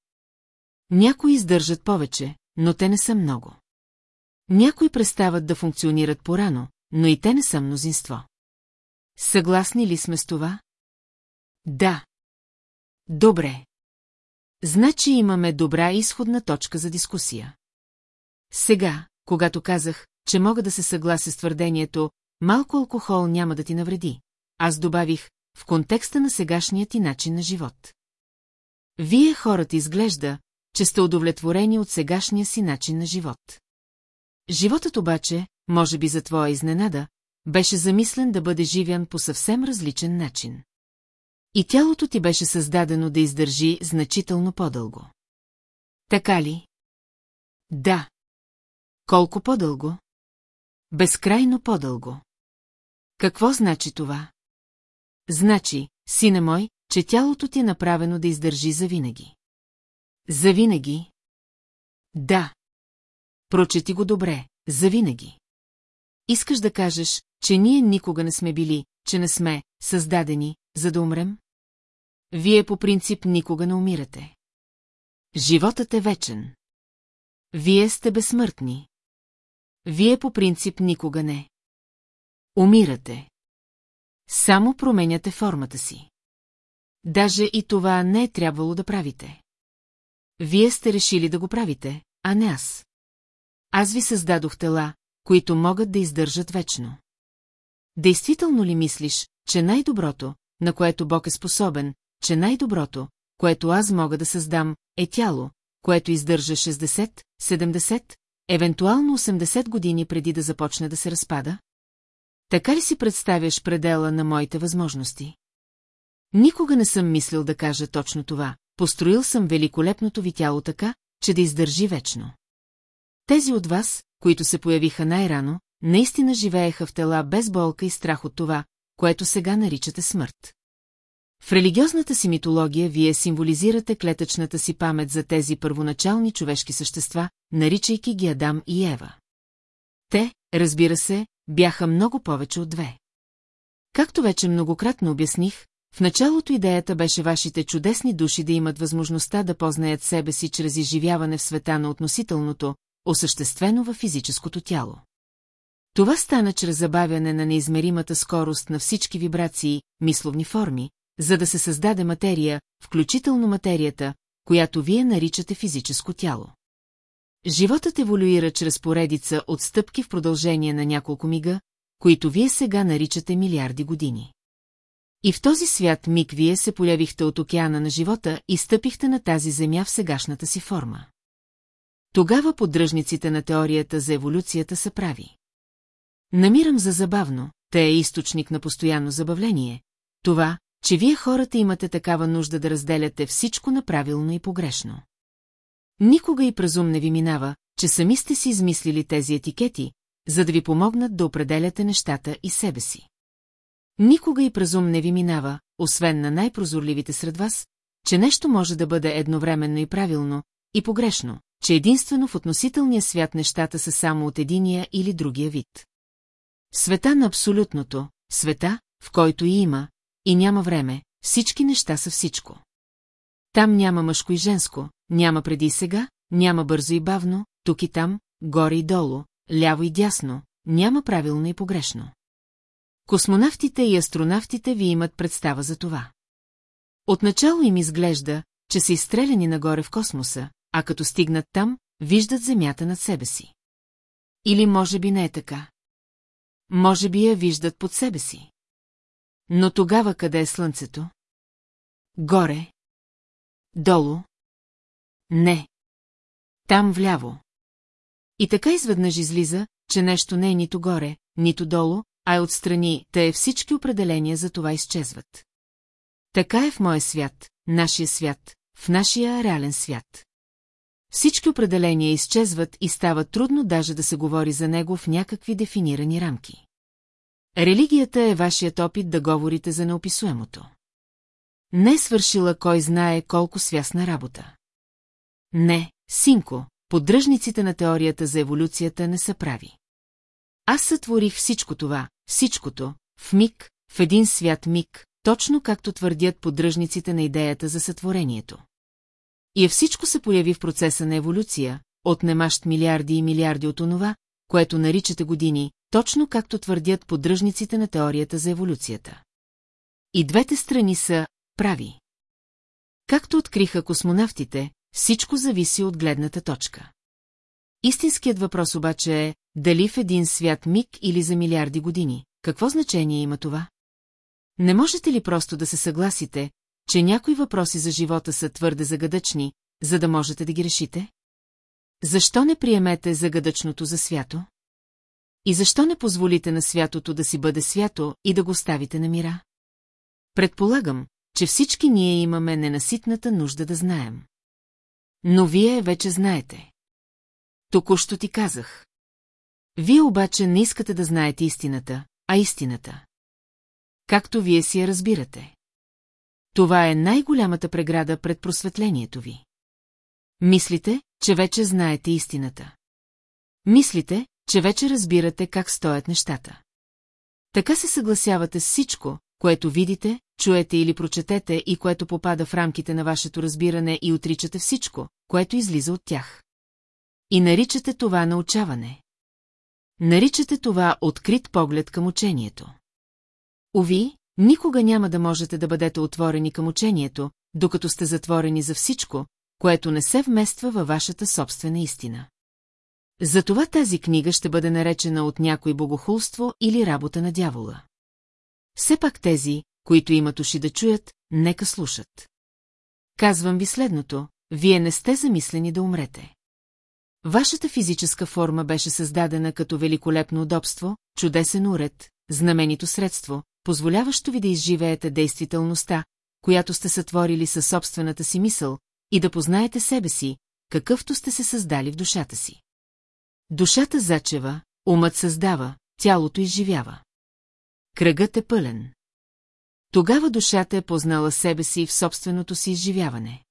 Някои издържат повече, но те не са много. Някои престават да функционират порано, но и те не са мнозинство. Съгласни ли сме с това? Да. Добре. Значи имаме добра изходна точка за дискусия. Сега, когато казах, че мога да се съглася с твърдението, малко алкохол няма да ти навреди, аз добавих, в контекста на сегашния ти начин на живот. Вие хората изглежда, че сте удовлетворени от сегашния си начин на живот. Животът обаче, може би за твоя изненада, беше замислен да бъде живян по съвсем различен начин. И тялото ти беше създадено да издържи значително по-дълго. Така ли? Да. Колко по-дълго? Безкрайно по-дълго. Какво значи това? Значи, сине мой, че тялото ти е направено да издържи завинаги. Завинаги? Да. Прочети го добре, завинаги. Искаш да кажеш, че ние никога не сме били, че не сме създадени, за да умрем? Вие по принцип никога не умирате. Животът е вечен. Вие сте безсмъртни. Вие по принцип никога не. Умирате. Само променяте формата си. Даже и това не е трябвало да правите. Вие сте решили да го правите, а не аз. Аз ви създадох тела, които могат да издържат вечно. Действително ли мислиш, че най-доброто, на което Бог е способен, че най-доброто, което аз мога да създам, е тяло, което издържа 60, 70, евентуално 80 години преди да започне да се разпада? Така ли си представяш предела на моите възможности? Никога не съм мислил да кажа точно това. Построил съм великолепното ви тяло така, че да издържи вечно. Тези от вас, които се появиха най-рано, наистина живееха в тела без болка и страх от това, което сега наричате смърт. В религиозната си митология вие символизирате клетъчната си памет за тези първоначални човешки същества, наричайки ги Адам и Ева. Те, разбира се, бяха много повече от две. Както вече многократно обясних, в началото идеята беше вашите чудесни души да имат възможността да познаят себе си чрез изживяване в света на относителното, осъществено във физическото тяло. Това стана чрез забавяне на неизмеримата скорост на всички вибрации, мисловни форми, за да се създаде материя, включително материята, която вие наричате физическо тяло. Животът еволюира чрез поредица от стъпки в продължение на няколко мига, които вие сега наричате милиарди години. И в този свят миг вие се полявихте от океана на живота и стъпихте на тази земя в сегашната си форма. Тогава поддръжниците на теорията за еволюцията са прави. Намирам за забавно, те е източник на постоянно забавление, това, че вие хората имате такава нужда да разделяте всичко направилно и погрешно. Никога и празум не ви минава, че сами сте си измислили тези етикети, за да ви помогнат да определяте нещата и себе си. Никога и празум не ви минава, освен на най-прозорливите сред вас, че нещо може да бъде едновременно и правилно, и погрешно, че единствено в относителния свят нещата са само от единия или другия вид. Света на абсолютното, света, в който и има, и няма време, всички неща са всичко. Там няма мъжко и женско, няма преди и сега, няма бързо и бавно, тук и там, горе и долу, ляво и дясно, няма правилно и погрешно. Космонавтите и астронавтите ви имат представа за това. Отначало им изглежда, че са изстреляни нагоре в космоса, а като стигнат там, виждат Земята над себе си. Или може би не е така. Може би я виждат под себе си. Но тогава къде е Слънцето? Горе. Долу. Не. Там вляво. И така изведнъж излиза, че нещо не е нито горе, нито долу, а е отстрани, те всички определения за това изчезват. Така е в моя свят, нашия свят, в нашия реален свят. Всички определения изчезват и става трудно даже да се говори за него в някакви дефинирани рамки. Религията е вашият опит да говорите за неописуемото. Не е свършила кой знае колко свясна работа. Не, синко, поддръжниците на теорията за еволюцията не са прави. Аз сътворих всичко това, всичкото, в миг, в един свят миг, точно както твърдят поддръжниците на идеята за сътворението. И е всичко се появи в процеса на еволюция, отнемащ милиарди и милиарди от онова, което наричате години, точно както твърдят поддръжниците на теорията за еволюцията. И двете страни са прави. Както откриха космонавтите, всичко зависи от гледната точка. Истинският въпрос обаче е, дали в един свят миг или за милиарди години, какво значение има това? Не можете ли просто да се съгласите, че някои въпроси за живота са твърде загадъчни, за да можете да ги решите? Защо не приемете загадъчното за свято? И защо не позволите на святото да си бъде свято и да го ставите на мира? Предполагам, че всички ние имаме ненаситната нужда да знаем. Но вие вече знаете. Току-що ти казах. Вие обаче не искате да знаете истината, а истината. Както вие си я разбирате. Това е най-голямата преграда пред просветлението ви. Мислите, че вече знаете истината. Мислите, че вече разбирате как стоят нещата. Така се съгласявате с всичко, което видите, чуете или прочетете и което попада в рамките на вашето разбиране и отричате всичко, което излиза от тях. И наричате това научаване. Наричате това открит поглед към учението. Ови, никога няма да можете да бъдете отворени към учението, докато сте затворени за всичко, което не се вмества във вашата собствена истина. Затова тази книга ще бъде наречена от някой богохулство или работа на дявола. Все пак тези, които имат уши да чуят, нека слушат. Казвам ви следното, вие не сте замислени да умрете. Вашата физическа форма беше създадена като великолепно удобство, чудесен уред, знаменито средство, позволяващо ви да изживеете действителността, която сте сътворили със собствената си мисъл, и да познаете себе си, какъвто сте се създали в душата си. Душата зачева, умът създава, тялото изживява. Кръгът е пълен. Тогава душата е познала себе си в собственото си изживяване.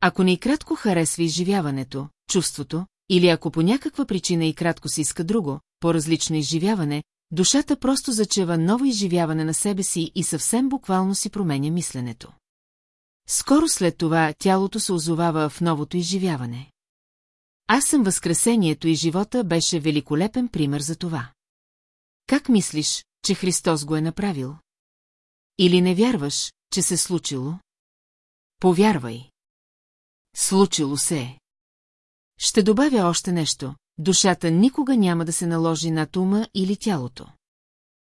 Ако не и кратко харесва изживяването, чувството, или ако по някаква причина и кратко си иска друго, по-различно изживяване, душата просто зачева ново изживяване на себе си и съвсем буквално си променя мисленето. Скоро след това тялото се озовава в новото изживяване. Аз съм възкресението и живота беше великолепен пример за това. Как мислиш, че Христос го е направил? Или не вярваш, че се случило? Повярвай. Случило се е. Ще добавя още нещо. Душата никога няма да се наложи над ума или тялото.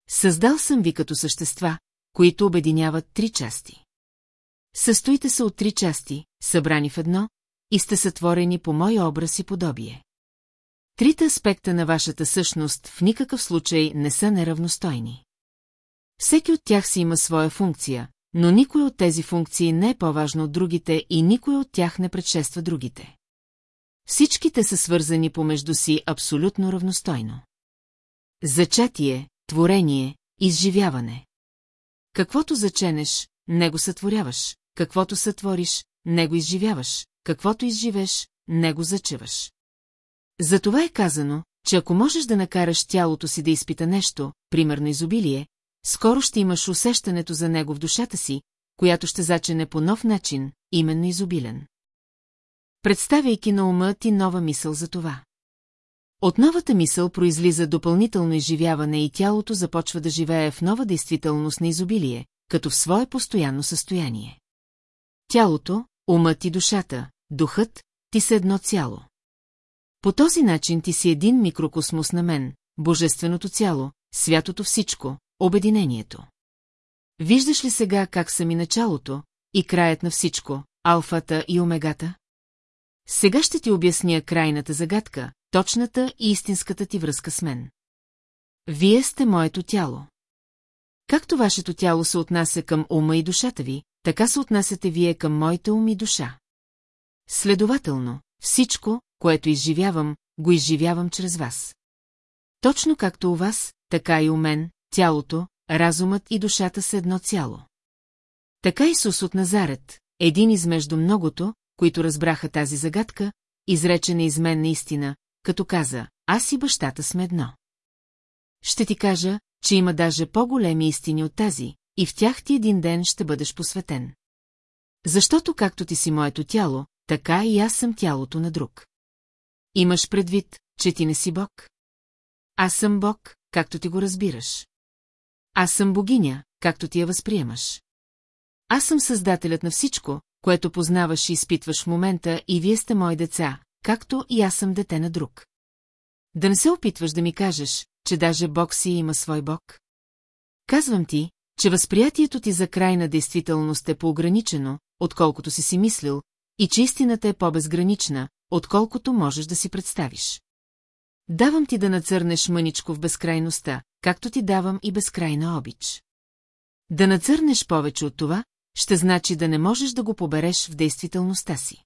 Създал съм ви като същества, които обединяват три части. Състоите се от три части, събрани в едно, и сте сътворени по мой образ и подобие. Трите аспекта на вашата същност в никакъв случай не са неравностойни. Всеки от тях си има своя функция, но никой от тези функции не е по-важно от другите и никой от тях не предшества другите. Всичките са свързани помежду си абсолютно равностойно. Зачатие, творение, изживяване. Каквото заченеш, него сътворяваш, каквото сътвориш, него изживяваш, каквото изживеш, него зачеваш. Затова е казано, че ако можеш да накараш тялото си да изпита нещо, примерно изобилие, скоро ще имаш усещането за него в душата си, която ще зачене по нов начин, именно изобилен. Представяйки на ума ти нова мисъл за това. От новата мисъл произлиза допълнително изживяване и тялото започва да живее в нова действителност на изобилие, като в свое постоянно състояние. Тялото, умът и душата, духът, ти са едно цяло. По този начин ти си един микрокосмос на мен, божественото цяло, святото всичко, обединението. Виждаш ли сега как съм и началото, и краят на всичко, алфата и омегата? Сега ще ти обясня крайната загадка, точната и истинската ти връзка с мен. Вие сте моето тяло. Както вашето тяло се отнася към ума и душата ви, така се отнасяте вие към моите ум и душа. Следователно, всичко, което изживявам, го изживявам чрез вас. Точно както у вас, така и у мен, тялото, разумът и душата са едно цяло. Така Исус от Назарет, един измежду многото, които разбраха тази загадка, изрече неизменна истина, като каза, аз и бащата сме едно. Ще ти кажа, че има даже по-големи истини от тази, и в тях ти един ден ще бъдеш посветен. Защото както ти си моето тяло, така и аз съм тялото на друг. Имаш предвид, че ти не си Бог? Аз съм Бог, както ти го разбираш. Аз съм богиня, както ти я възприемаш. Аз съм създателят на всичко, което познаваш и изпитваш в момента и вие сте мои деца, както и аз съм дете на друг. Да не се опитваш да ми кажеш, че даже Бог си има свой Бог? Казвам ти, че възприятието ти за крайна действителност е по-ограничено, отколкото си си мислил, и че истината е по-безгранична, отколкото можеш да си представиш. Давам ти да нацърнеш мъничко в безкрайността, както ти давам и безкрайна обич. Да нацърнеш повече от това, ще значи да не можеш да го побереш в действителността си.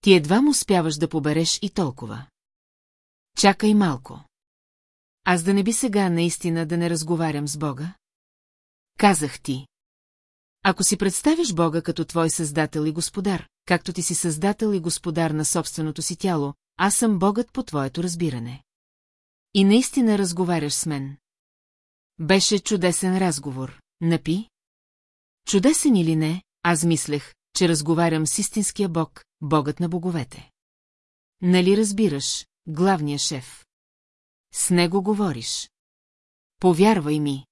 Ти едва му успяваш да побереш и толкова. Чакай малко. Аз да не би сега наистина да не разговарям с Бога? Казах ти. Ако си представиш Бога като твой създател и господар, както ти си създател и господар на собственото си тяло, аз съм Богът по твоето разбиране. И наистина разговаряш с мен. Беше чудесен разговор, напи? Чудесен или не, аз мислех, че разговарям с истинския Бог, Богът на боговете. Нали разбираш, главния шеф? С него говориш. Повярвай ми.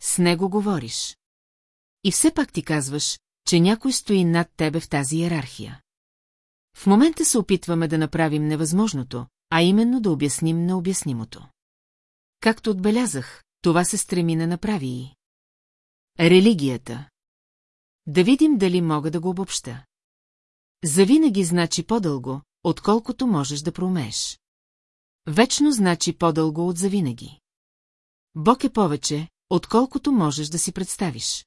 С него говориш. И все пак ти казваш, че някой стои над тебе в тази иерархия. В момента се опитваме да направим невъзможното, а именно да обясним необяснимото. Както отбелязах, това се стреми на направи и. Религията. Да видим дали мога да го обобща. Завинаги значи по-дълго, отколкото можеш да проумееш. Вечно значи по-дълго от завинаги. Бог е повече, отколкото можеш да си представиш.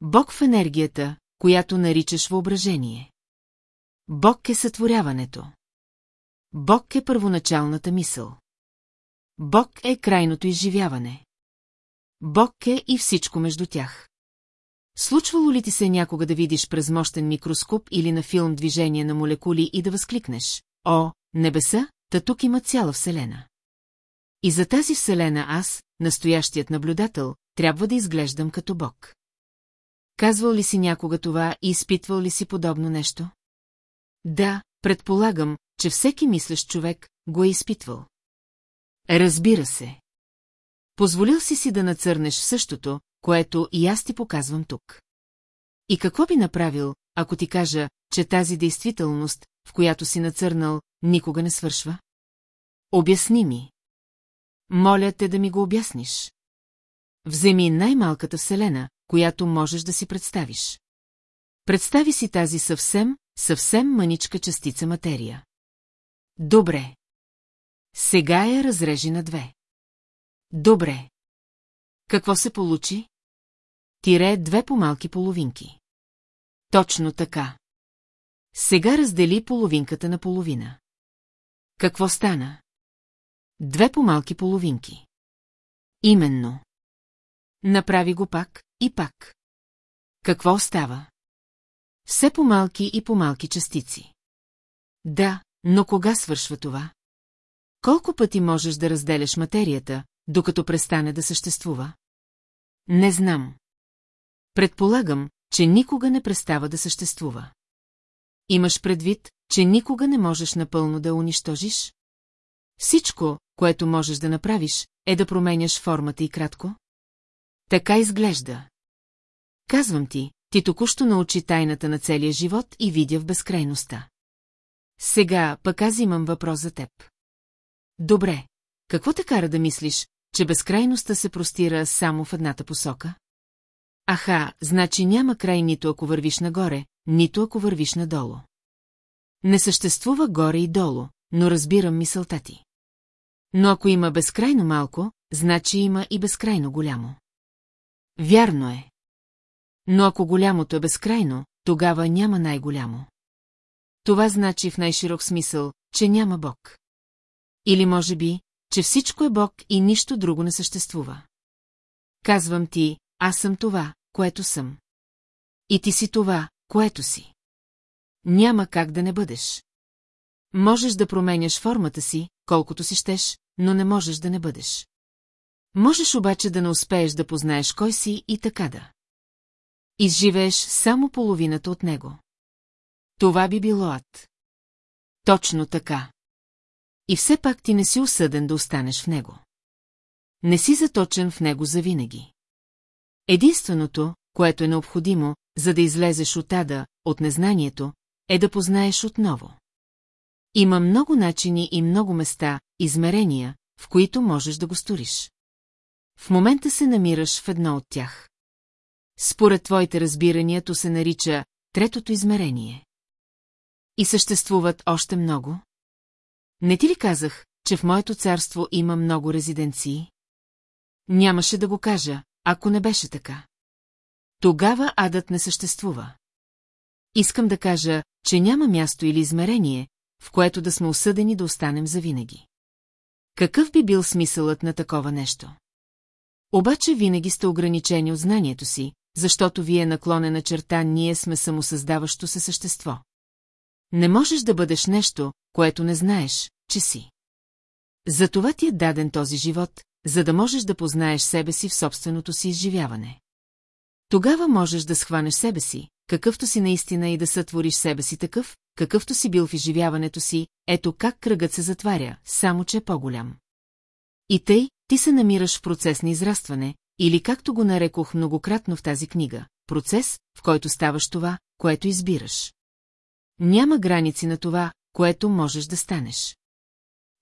Бог в енергията, която наричаш въображение. Бог е сътворяването. Бог е първоначалната мисъл. Бог е крайното изживяване. Бог е и всичко между тях. Случвало ли ти се някога да видиш през мощен микроскоп или на филм движение на молекули и да възкликнеш? О, небеса, та тук има цяла вселена. И за тази вселена аз, настоящият наблюдател, трябва да изглеждам като Бог. Казвал ли си някога това и изпитвал ли си подобно нещо? Да, предполагам, че всеки мислещ човек го е изпитвал. Разбира се. Позволил си си да нацърнеш същото, което и аз ти показвам тук. И какво би направил, ако ти кажа, че тази действителност, в която си нацърнал, никога не свършва? Обясни ми. Моля те да ми го обясниш. Вземи най-малката вселена, която можеш да си представиш. Представи си тази съвсем, съвсем мъничка частица материя. Добре. Сега я разрежи на две. Добре. Какво се получи? Тире две по-малки половинки. Точно така. Сега раздели половинката на половина. Какво стана? Две по-малки половинки. Именно. Направи го пак и пак. Какво остава? Все по-малки и по-малки частици. Да, но кога свършва това? Колко пъти можеш да разделяш материята, докато престане да съществува? Не знам. Предполагам, че никога не престава да съществува. Имаш предвид, че никога не можеш напълно да унищожиш? Всичко, което можеш да направиш, е да променяш формата и кратко? Така изглежда. Казвам ти, ти току-що научи тайната на целия живот и видя в безкрайността. Сега пък аз имам въпрос за теб. Добре, какво те кара да мислиш, че безкрайността се простира само в едната посока? Аха, значи няма край нито ако вървиш нагоре, нито ако вървиш надолу. Не съществува горе и долу, но разбирам мисълта ти. Но ако има безкрайно малко, значи има и безкрайно голямо. Вярно е. Но ако голямото е безкрайно, тогава няма най-голямо. Това значи в най-широк смисъл, че няма Бог. Или може би, че всичко е Бог и нищо друго не съществува. Казвам ти, аз съм това, което съм. И ти си това, което си. Няма как да не бъдеш. Можеш да променяш формата си, колкото си щеш, но не можеш да не бъдеш. Можеш обаче да не успееш да познаеш кой си и така да. Изживееш само половината от него. Това би било ад. Точно така. И все пак ти не си осъден да останеш в него. Не си заточен в него завинаги. Единственото, което е необходимо, за да излезеш от ада, от незнанието, е да познаеш отново. Има много начини и много места, измерения, в които можеш да го сториш. В момента се намираш в едно от тях. Според твоите разбирания, то се нарича третото измерение. И съществуват още много? Не ти ли казах, че в моето царство има много резиденции? Нямаше да го кажа, ако не беше така. Тогава адът не съществува. Искам да кажа, че няма място или измерение, в което да сме осъдени да останем завинаги. Какъв би бил смисълът на такова нещо? Обаче винаги сте ограничени от знанието си, защото вие наклонена черта ние сме самосъздаващо се същество. Не можеш да бъдеш нещо, което не знаеш, че си. Затова ти е даден този живот, за да можеш да познаеш себе си в собственото си изживяване. Тогава можеш да схванеш себе си, какъвто си наистина и да сътвориш себе си такъв, какъвто си бил в изживяването си, ето как кръгът се затваря, само че е по-голям. И тъй, ти се намираш в процес на израстване, или както го нарекох многократно в тази книга, процес, в който ставаш това, което избираш. Няма граници на това, което можеш да станеш.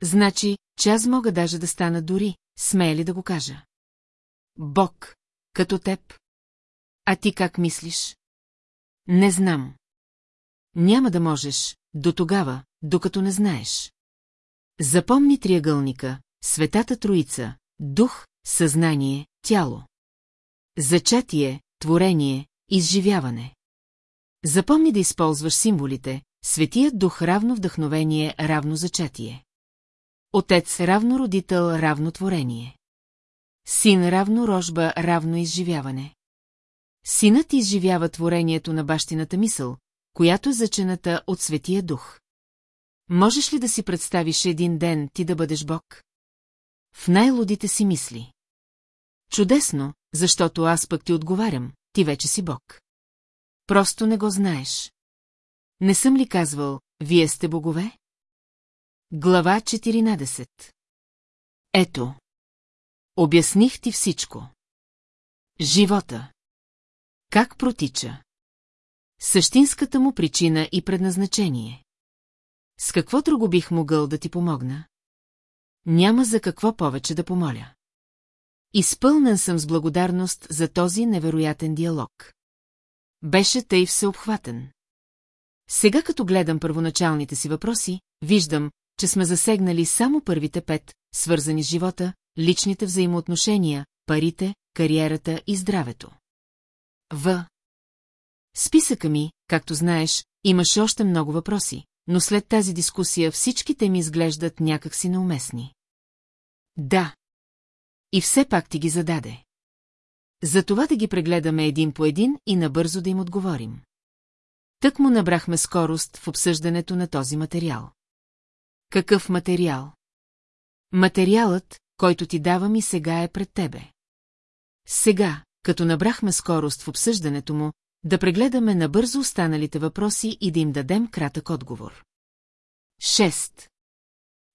Значи, че аз мога даже да стана дори, смея ли да го кажа? Бог, като теб. А ти как мислиш? Не знам. Няма да можеш, до тогава, докато не знаеш. Запомни триъгълника, светата троица, дух, съзнание, тяло. Зачатие, творение, изживяване. Запомни да използваш символите, светият дух равно вдъхновение, равно зачатие. Отец равно родител, равно творение. Син равно рожба, равно изживяване. Синът изживява творението на бащината мисъл, която е зачената от Светия Дух. Можеш ли да си представиш един ден ти да бъдеш Бог? В най-лудите си мисли. Чудесно, защото аз пък ти отговарям, ти вече си Бог. Просто не го знаеш. Не съм ли казвал, вие сте богове? Глава 14 Ето. Обясних ти всичко. Живота. Как протича? Същинската му причина и предназначение. С какво друго бих могъл да ти помогна? Няма за какво повече да помоля. Изпълнен съм с благодарност за този невероятен диалог. Беше тъй всеобхватен. Сега като гледам първоначалните си въпроси, виждам, че сме засегнали само първите пет, свързани с живота, личните взаимоотношения, парите, кариерата и здравето. В. Списъка ми, както знаеш, имаше още много въпроси, но след тази дискусия всичките ми изглеждат някакси неуместни. Да. И все пак ти ги зададе. Затова да ги прегледаме един по един и набързо да им отговорим. Тък му набрахме скорост в обсъждането на този материал. Какъв материал? Материалът, който ти давам и сега е пред тебе. Сега, като набрахме скорост в обсъждането му, да прегледаме набързо останалите въпроси и да им дадем кратък отговор. 6.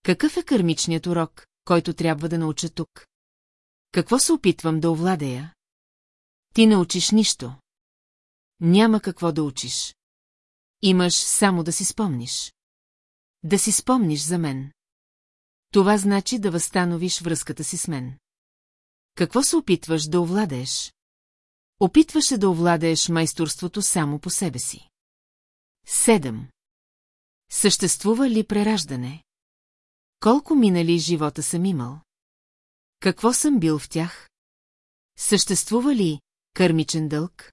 Какъв е кърмичният урок, който трябва да науча тук? Какво се опитвам да овладея? Ти не учиш нищо. Няма какво да учиш. Имаш само да си спомниш. Да си спомниш за мен. Това значи да възстановиш връзката си с мен. Какво се опитваш да овладееш? Опитваше да овладееш майсторството само по себе си. Седем. Съществува ли прераждане? Колко минали живота съм имал? Какво съм бил в тях? Съществува ли кърмичен дълг?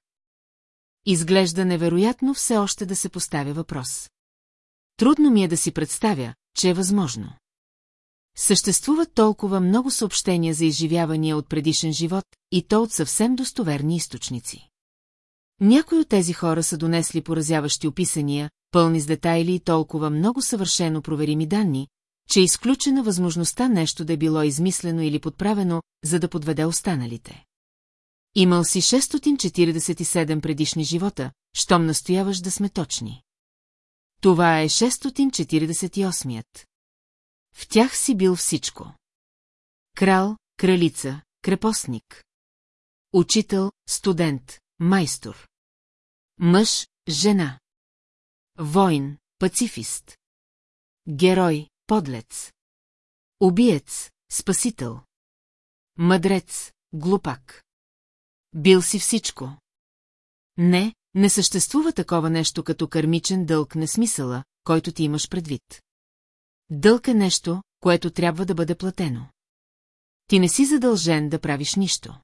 Изглежда невероятно все още да се поставя въпрос. Трудно ми е да си представя, че е възможно. Съществуват толкова много съобщения за изживявания от предишен живот, и то от съвсем достоверни източници. Някои от тези хора са донесли поразяващи описания, пълни с детайли и толкова много съвършено проверими данни, че е изключена възможността нещо да е било измислено или подправено, за да подведе останалите. Имал си 647 предишни живота, щом настояваш да сме точни. Това е 648-ят. В тях си бил всичко. Крал, кралица, крепостник. Учител, студент, майстор. Мъж, жена. Войн, пацифист. Герой, подлец. Убиец, спасител. Мъдрец, глупак. Бил си всичко. Не, не съществува такова нещо като кармичен дълг на смисъла, който ти имаш предвид. Дълг е нещо, което трябва да бъде платено. Ти не си задължен да правиш нищо.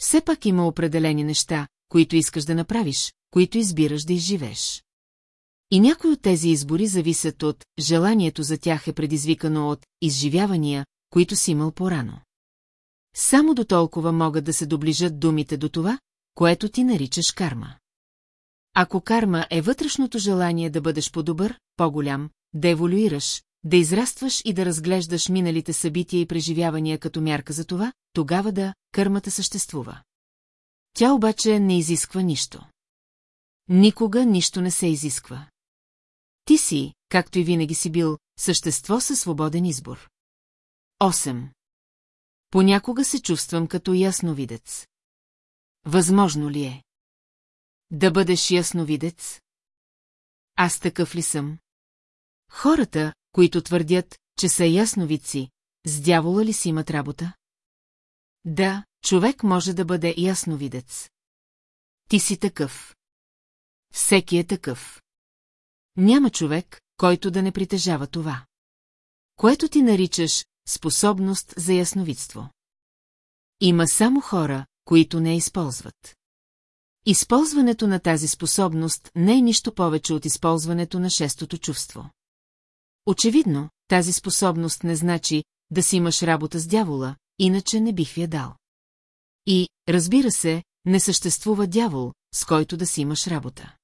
Все пак има определени неща, които искаш да направиш, които избираш да изживееш. И някои от тези избори зависят от желанието за тях е предизвикано от изживявания, които си имал порано. Само до толкова могат да се доближат думите до това, което ти наричаш карма. Ако карма е вътрешното желание да бъдеш по-добър, по-голям, да еволюираш, да израстваш и да разглеждаш миналите събития и преживявания като мярка за това, тогава да, кърмата съществува. Тя обаче не изисква нищо. Никога нищо не се изисква. Ти си, както и винаги си бил, същество със свободен избор. 8. Понякога се чувствам като ясновидец. Възможно ли е? Да бъдеш ясновидец? Аз такъв ли съм? Хората, които твърдят, че са ясновидци, с дявола ли си имат работа? Да, човек може да бъде ясновидец. Ти си такъв. Всеки е такъв. Няма човек, който да не притежава това. Което ти наричаш способност за ясновидство. Има само хора, които не използват. Използването на тази способност не е нищо повече от използването на шестото чувство. Очевидно, тази способност не значи да си имаш работа с дявола, иначе не бих ви я дал. И, разбира се, не съществува дявол, с който да си имаш работа.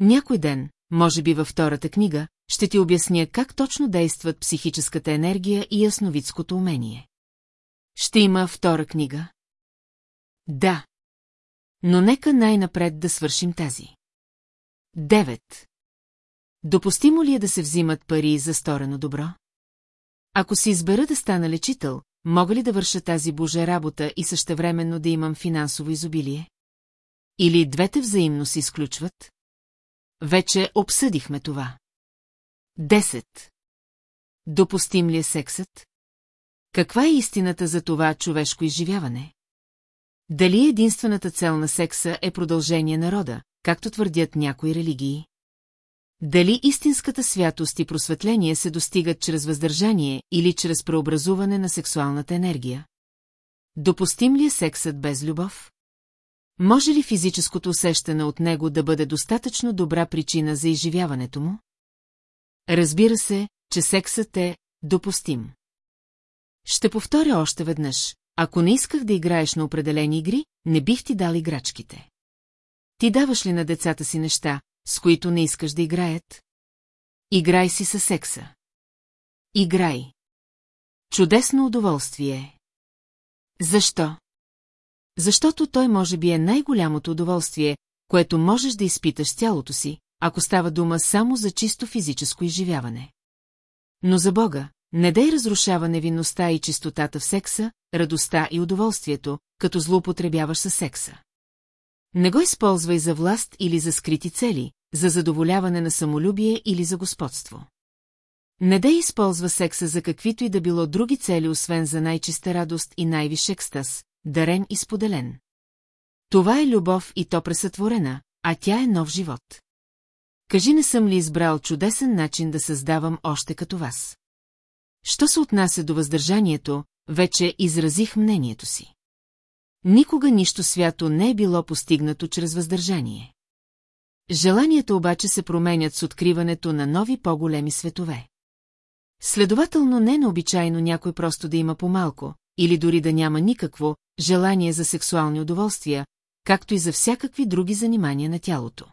Някой ден, може би във втората книга, ще ти обясня как точно действат психическата енергия и ясновидското умение. Ще има втора книга? Да. Но нека най-напред да свършим тази. Девет. Допустимо ли е да се взимат пари за сторено добро? Ако си избера да стана лечител, мога ли да върша тази божа работа и същевременно да имам финансово изобилие? Или двете взаимно се изключват? Вече обсъдихме това. Десет. Допустим ли е сексът? Каква е истината за това човешко изживяване? Дали единствената цел на секса е продължение на рода, както твърдят някои религии? Дали истинската святост и просветление се достигат чрез въздържание или чрез преобразуване на сексуалната енергия? Допустим ли е сексът без любов? Може ли физическото усещане от него да бъде достатъчно добра причина за изживяването му? Разбира се, че сексът е допустим. Ще повторя още веднъж. Ако не исках да играеш на определени игри, не бих ти дал играчките. Ти даваш ли на децата си неща, с които не искаш да играят? Играй си със секса. Играй. Чудесно удоволствие. Защо? Защото той може би е най-голямото удоволствие, което можеш да изпиташ цялото си, ако става дума само за чисто физическо изживяване. Но за Бога, не дай разрушава невинността и чистотата в секса, радостта и удоволствието, като злоупотребяваш със секса. Не го използвай за власт или за скрити цели, за задоволяване на самолюбие или за господство. Не да използва секса за каквито и да било други цели, освен за най-чиста радост и най-виш екстаз, дарен и споделен. Това е любов и то пресътворена, а тя е нов живот. Кажи не съм ли избрал чудесен начин да създавам още като вас? Що се отнася до въздържанието, вече изразих мнението си. Никога нищо свято не е било постигнато чрез въздържание. Желанията обаче се променят с откриването на нови по-големи светове. Следователно не е необичайно някой просто да има по-малко, или дори да няма никакво, желание за сексуални удоволствия, както и за всякакви други занимания на тялото.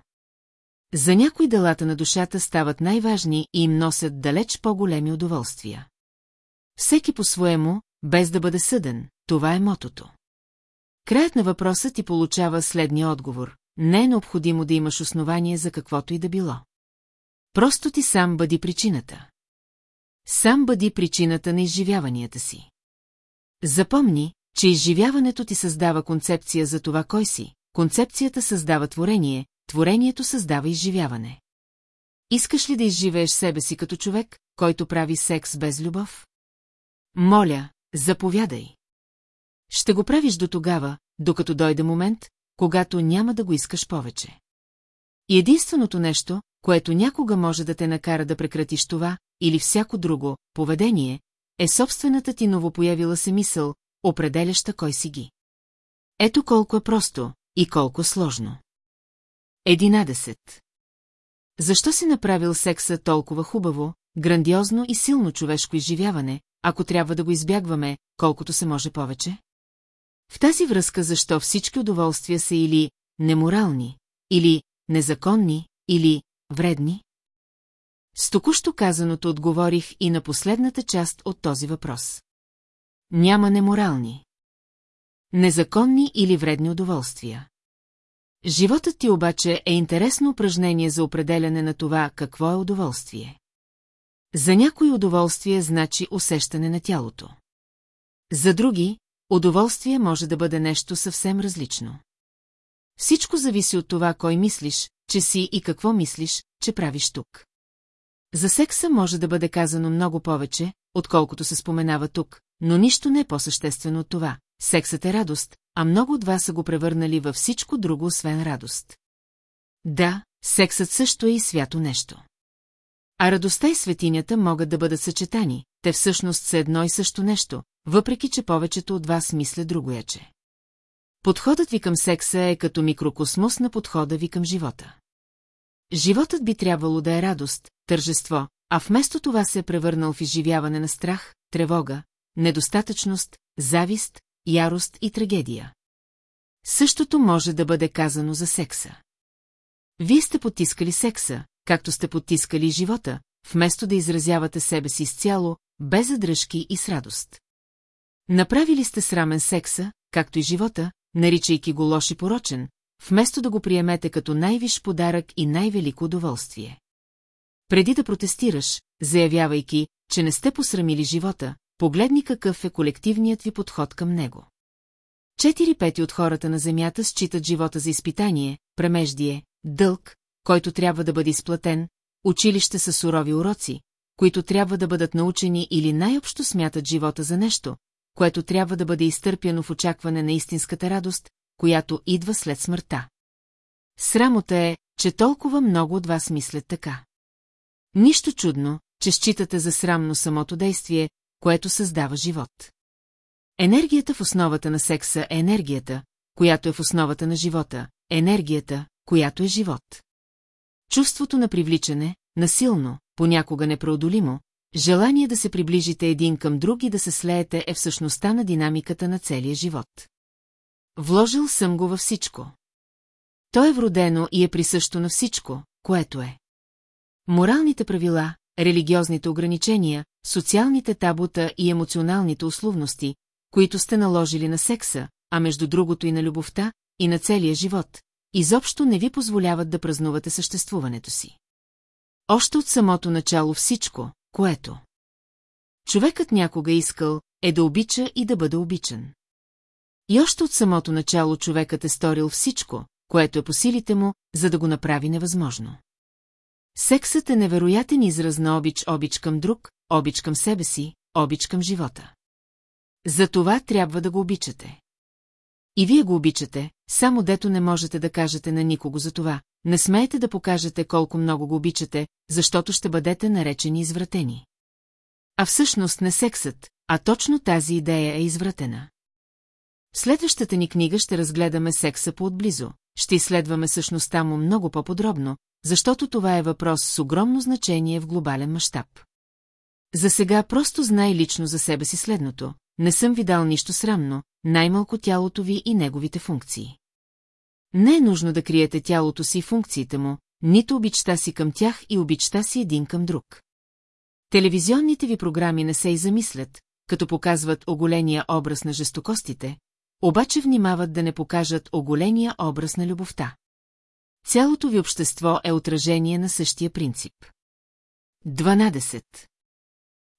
За някои делата на душата стават най-важни и им носят далеч по-големи удоволствия. Всеки по-своему, без да бъде съден, това е мотото. Краят на въпроса ти получава следния отговор. Не е необходимо да имаш основание за каквото и да било. Просто ти сам бъди причината. Сам бъди причината на изживяванията си. Запомни, че изживяването ти създава концепция за това кой си, концепцията създава творение, творението създава изживяване. Искаш ли да изживееш себе си като човек, който прави секс без любов? Моля, заповядай. Ще го правиш до тогава, докато дойде момент, когато няма да го искаш повече. И единственото нещо, което някога може да те накара да прекратиш това, или всяко друго, поведение, е собствената ти новопоявила се мисъл, определяща кой си ги. Ето колко е просто и колко сложно. Единадесет. Защо си направил секса толкова хубаво, грандиозно и силно човешко изживяване, ако трябва да го избягваме, колкото се може повече? В тази връзка защо всички удоволствия са или неморални, или незаконни, или вредни? С току-що казаното отговорих и на последната част от този въпрос. Няма неморални. Незаконни или вредни удоволствия. Животът ти обаче е интересно упражнение за определяне на това какво е удоволствие. За някои удоволствие значи усещане на тялото. За други, удоволствие може да бъде нещо съвсем различно. Всичко зависи от това, кой мислиш, че си и какво мислиш, че правиш тук. За секса може да бъде казано много повече, отколкото се споменава тук, но нищо не е по-съществено от това. Сексът е радост, а много от вас са го превърнали във всичко друго, освен радост. Да, сексът също е и свято нещо. А радостта и светинята могат да бъдат съчетани, те всъщност са едно и също нещо, въпреки че повечето от вас мисля другояче. Подходът ви към секса е като микрокосмос на подхода ви към живота. Животът би трябвало да е радост, тържество, а вместо това се е превърнал в изживяване на страх, тревога, недостатъчност, завист, ярост и трагедия. Същото може да бъде казано за секса. Вие сте потискали секса, както сте потискали живота, вместо да изразявате себе си изцяло, без задръжки и с радост. Направили сте срамен секса, както и живота, наричайки го лош и порочен, вместо да го приемете като най-виш подарък и най-велико удоволствие. Преди да протестираш, заявявайки, че не сте посрамили живота, погледни какъв е колективният ви подход към него. Четири пети от хората на Земята считат живота за изпитание, премеждие, дълг, който трябва да бъде изплатен, училище са сурови уроци, които трябва да бъдат научени или най-общо смятат живота за нещо, което трябва да бъде изтърпяно в очакване на истинската радост, която идва след смъртта. Срамота е, че толкова много от вас мислят така. Нищо чудно, че считате за срамно самото действие, което създава живот. Енергията в основата на секса е енергията, която е в основата на живота, енергията, която е живот. Чувството на привличане, насилно, понякога непреодолимо, желание да се приближите един към друг и да се слеете е всъщността на динамиката на целия живот. Вложил съм го във всичко. То е вродено и е присъщо на всичко, което е. Моралните правила, религиозните ограничения, социалните табута и емоционалните условности, които сте наложили на секса, а между другото и на любовта, и на целия живот, изобщо не ви позволяват да празнувате съществуването си. Още от самото начало всичко, което човекът някога искал, е да обича и да бъде обичан. И още от самото начало човекът е сторил всичко, което е по силите му, за да го направи невъзможно. Сексът е невероятен израз на обич обич към друг, обич към себе си, обич към живота. За това трябва да го обичате. И вие го обичате, само дето не можете да кажете на никого за това. Не смеете да покажете колко много го обичате, защото ще бъдете наречени извратени. А всъщност не сексът, а точно тази идея е извратена. В следващата ни книга ще разгледаме секса по-отблизо, ще изследваме същността му много по-подробно, защото това е въпрос с огромно значение в глобален мащаб. За сега просто знай лично за себе си следното. Не съм ви дал нищо срамно, най-малко тялото ви и неговите функции. Не е нужно да криете тялото си и функциите му, нито обичта си към тях и обичта си един към друг. Телевизионните ви програми не се и замислят, като показват оголения образ на жестокостите, обаче внимават да не покажат оголения образ на любовта. Цялото ви общество е отражение на същия принцип. 12.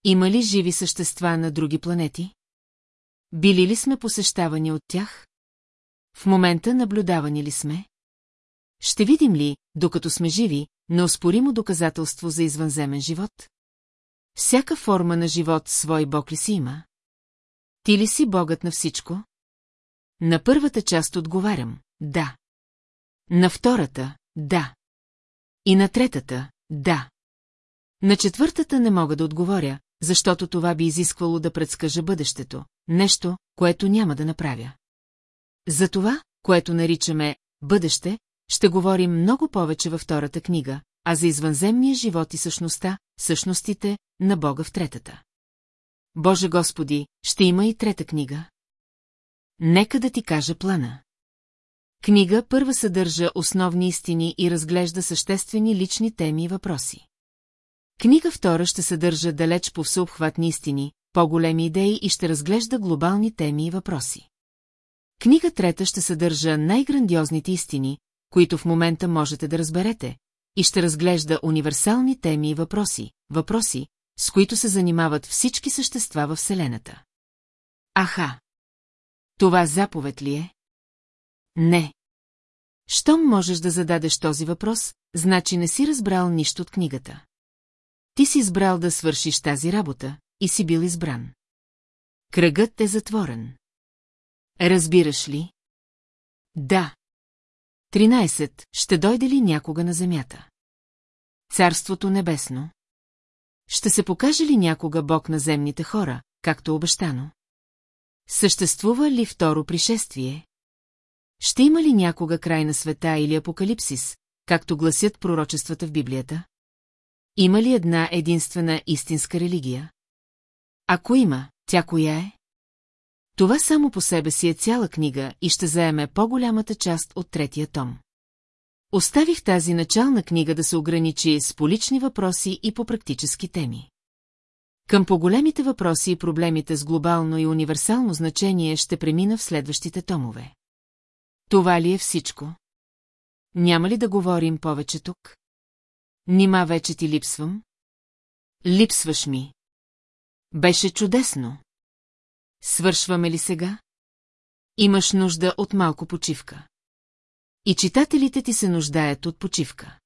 Има ли живи същества на други планети? Били ли сме посещавани от тях? В момента наблюдавани ли сме? Ще видим ли, докато сме живи, неоспоримо доказателство за извънземен живот? Всяка форма на живот свой бог ли си има? Ти ли си богът на всичко? На първата част отговарям – да. На втората – да. И на третата – да. На четвъртата не мога да отговоря, защото това би изисквало да предскажа бъдещето, нещо, което няма да направя. За това, което наричаме «бъдеще», ще говорим много повече във втората книга, а за извънземния живот и същността, същностите на Бога в третата. Боже Господи, ще има и трета книга. Нека да ти кажа плана. Книга първа съдържа основни истини и разглежда съществени лични теми и въпроси. Книга втора ще съдържа далеч по всеобхватни истини, по-големи идеи и ще разглежда глобални теми и въпроси. Книга трета ще съдържа най-грандиозните истини, които в момента можете да разберете, и ще разглежда универсални теми и въпроси, въпроси, с които се занимават всички същества в Вселената. Аха! Това заповед ли е? Не. Щом можеш да зададеш този въпрос, значи не си разбрал нищо от книгата. Ти си избрал да свършиш тази работа и си бил избран. Кръгът е затворен. Разбираш ли? Да. 13. Ще дойде ли някога на земята? Царството небесно. Ще се покаже ли някога Бог на земните хора, както обещано? Съществува ли второ пришествие? Ще има ли някога край на света или апокалипсис, както гласят пророчествата в Библията? Има ли една единствена истинска религия? Ако има, тя коя е? Това само по себе си е цяла книга и ще заеме по-голямата част от третия том. Оставих тази начална книга да се ограничи с полични въпроси и по практически теми. Към по-големите въпроси и проблемите с глобално и универсално значение ще премина в следващите томове. Това ли е всичко? Няма ли да говорим повече тук? Нима вече ти липсвам? Липсваш ми. Беше чудесно. Свършваме ли сега? Имаш нужда от малко почивка. И читателите ти се нуждаят от почивка.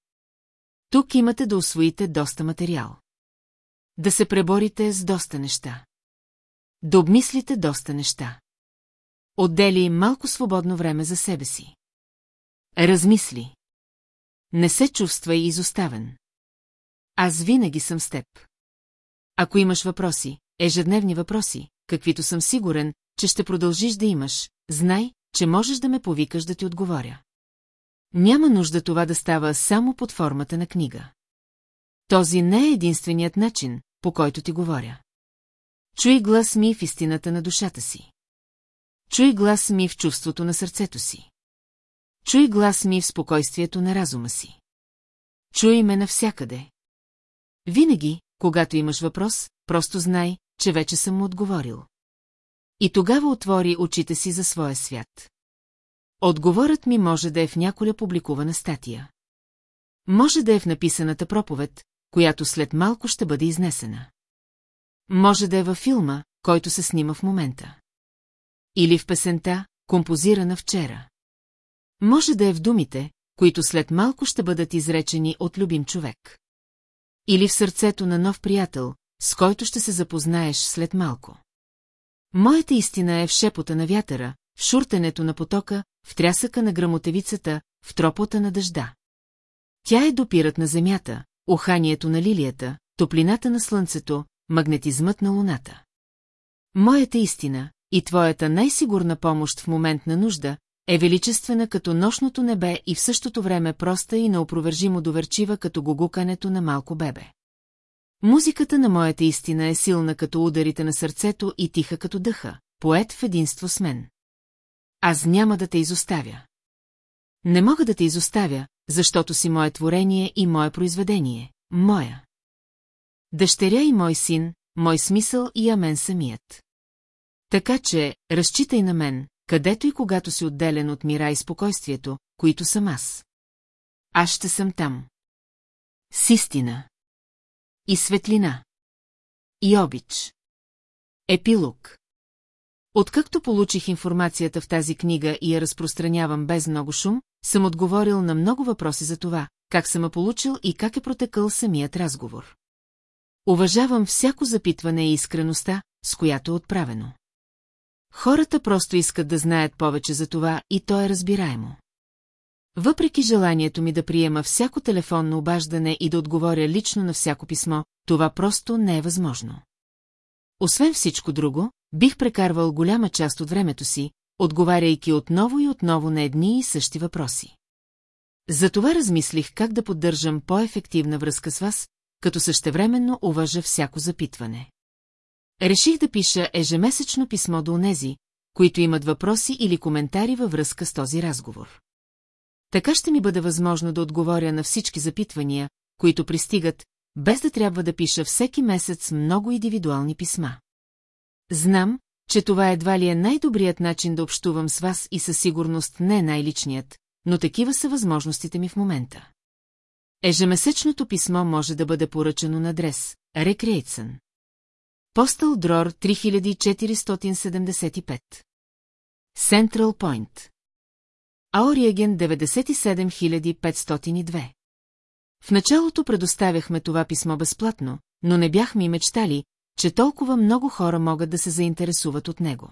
Тук имате да освоите доста материал. Да се преборите с доста неща. Да обмислите доста неща. Отдели малко свободно време за себе си. Размисли. Не се чувствай изоставен. Аз винаги съм с теб. Ако имаш въпроси, ежедневни въпроси, каквито съм сигурен, че ще продължиш да имаш, знай, че можеш да ме повикаш да ти отговоря. Няма нужда това да става само под формата на книга. Този не е единственият начин, по който ти говоря. Чуй глас ми в истината на душата си. Чуй глас ми в чувството на сърцето си. Чуй глас ми в спокойствието на разума си. Чуй ме навсякъде. Винаги, когато имаш въпрос, просто знай, че вече съм му отговорил. И тогава отвори очите си за своя свят. Отговорът ми може да е в няколя публикувана статия. Може да е в написаната проповед, която след малко ще бъде изнесена. Може да е във филма, който се снима в момента. Или в песента, композирана вчера. Може да е в думите, които след малко ще бъдат изречени от любим човек. Или в сърцето на нов приятел, с който ще се запознаеш след малко. Моята истина е в шепота на вятъра, в шуртенето на потока, в трясъка на грамотевицата, в тропота на дъжда. Тя е допират на земята, уханието на лилията, топлината на слънцето, магнетизмът на луната. Моята истина и твоята най-сигурна помощ в момент на нужда е величествена като нощното небе и в същото време проста и неопровержимо доверчива като гугукането на малко бебе. Музиката на моята истина е силна като ударите на сърцето и тиха като дъха, поет в единство с мен. Аз няма да те изоставя. Не мога да те изоставя, защото си мое творение и мое произведение, моя. Дъщеря и мой син, мой смисъл и амен самият. Така че, разчитай на мен, където и когато си отделен от мира и спокойствието, които съм аз. Аз ще съм там. С истина. И светлина. И обич. Епилог. Откакто получих информацията в тази книга и я разпространявам без много шум, съм отговорил на много въпроси за това, как съм я получил и как е протекал самият разговор. Уважавам всяко запитване и искреността, с която е отправено. Хората просто искат да знаят повече за това и то е разбираемо. Въпреки желанието ми да приема всяко телефонно обаждане и да отговоря лично на всяко писмо, това просто не е възможно. Освен всичко друго, бих прекарвал голяма част от времето си, отговаряйки отново и отново на едни и същи въпроси. Затова размислих как да поддържам по-ефективна връзка с вас, като същевременно уважа всяко запитване. Реших да пиша ежемесечно писмо до онези, които имат въпроси или коментари във връзка с този разговор. Така ще ми бъде възможно да отговоря на всички запитвания, които пристигат, без да трябва да пиша всеки месец много индивидуални писма. Знам, че това едва ли е най-добрият начин да общувам с вас и със сигурност не най-личният, но такива са възможностите ми в момента. Ежемесечното писмо може да бъде поръчано на адрес Recreation. Постъл Дрор 3475 Central Point Аориаген 97502 В началото предоставяхме това писмо безплатно, но не бяхме и мечтали, че толкова много хора могат да се заинтересуват от него.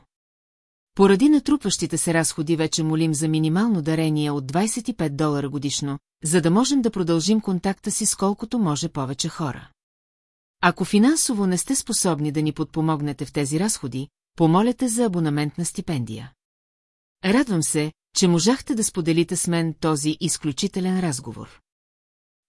Поради натрупващите се разходи вече молим за минимално дарение от 25 долара годишно, за да можем да продължим контакта си с колкото може повече хора. Ако финансово не сте способни да ни подпомогнете в тези разходи, помолете за абонаментна стипендия. Радвам се, че можахте да споделите с мен този изключителен разговор.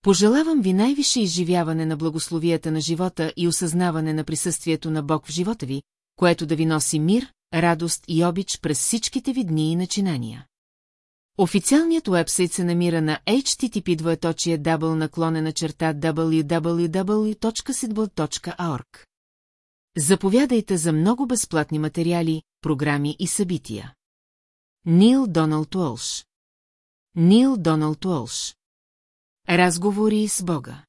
Пожелавам ви най-висше изживяване на благословията на живота и осъзнаване на присъствието на Бог в живота ви, което да ви носи мир, радост и обич през всичките ви дни и начинания. Официалният уебсайт се намира на http двоеточие double наклонена черта www.sidbl.org. Заповядайте за много безплатни материали, програми и събития. Нил Доналд Уолш. Нил Доналд Уолш. Разговори с Бога.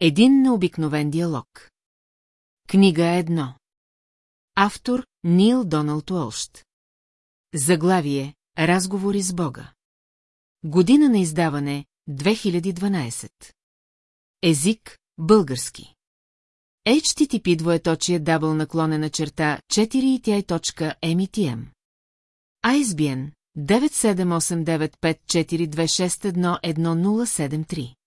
Един необикновен диалог. Книга едно. Автор Нил Доналд Уолш Заглавие Разговори с Бога. Година на издаване 2012 Език Български. HTTP двоеточие дабл наклонена черта 4 ISBN 9789542611073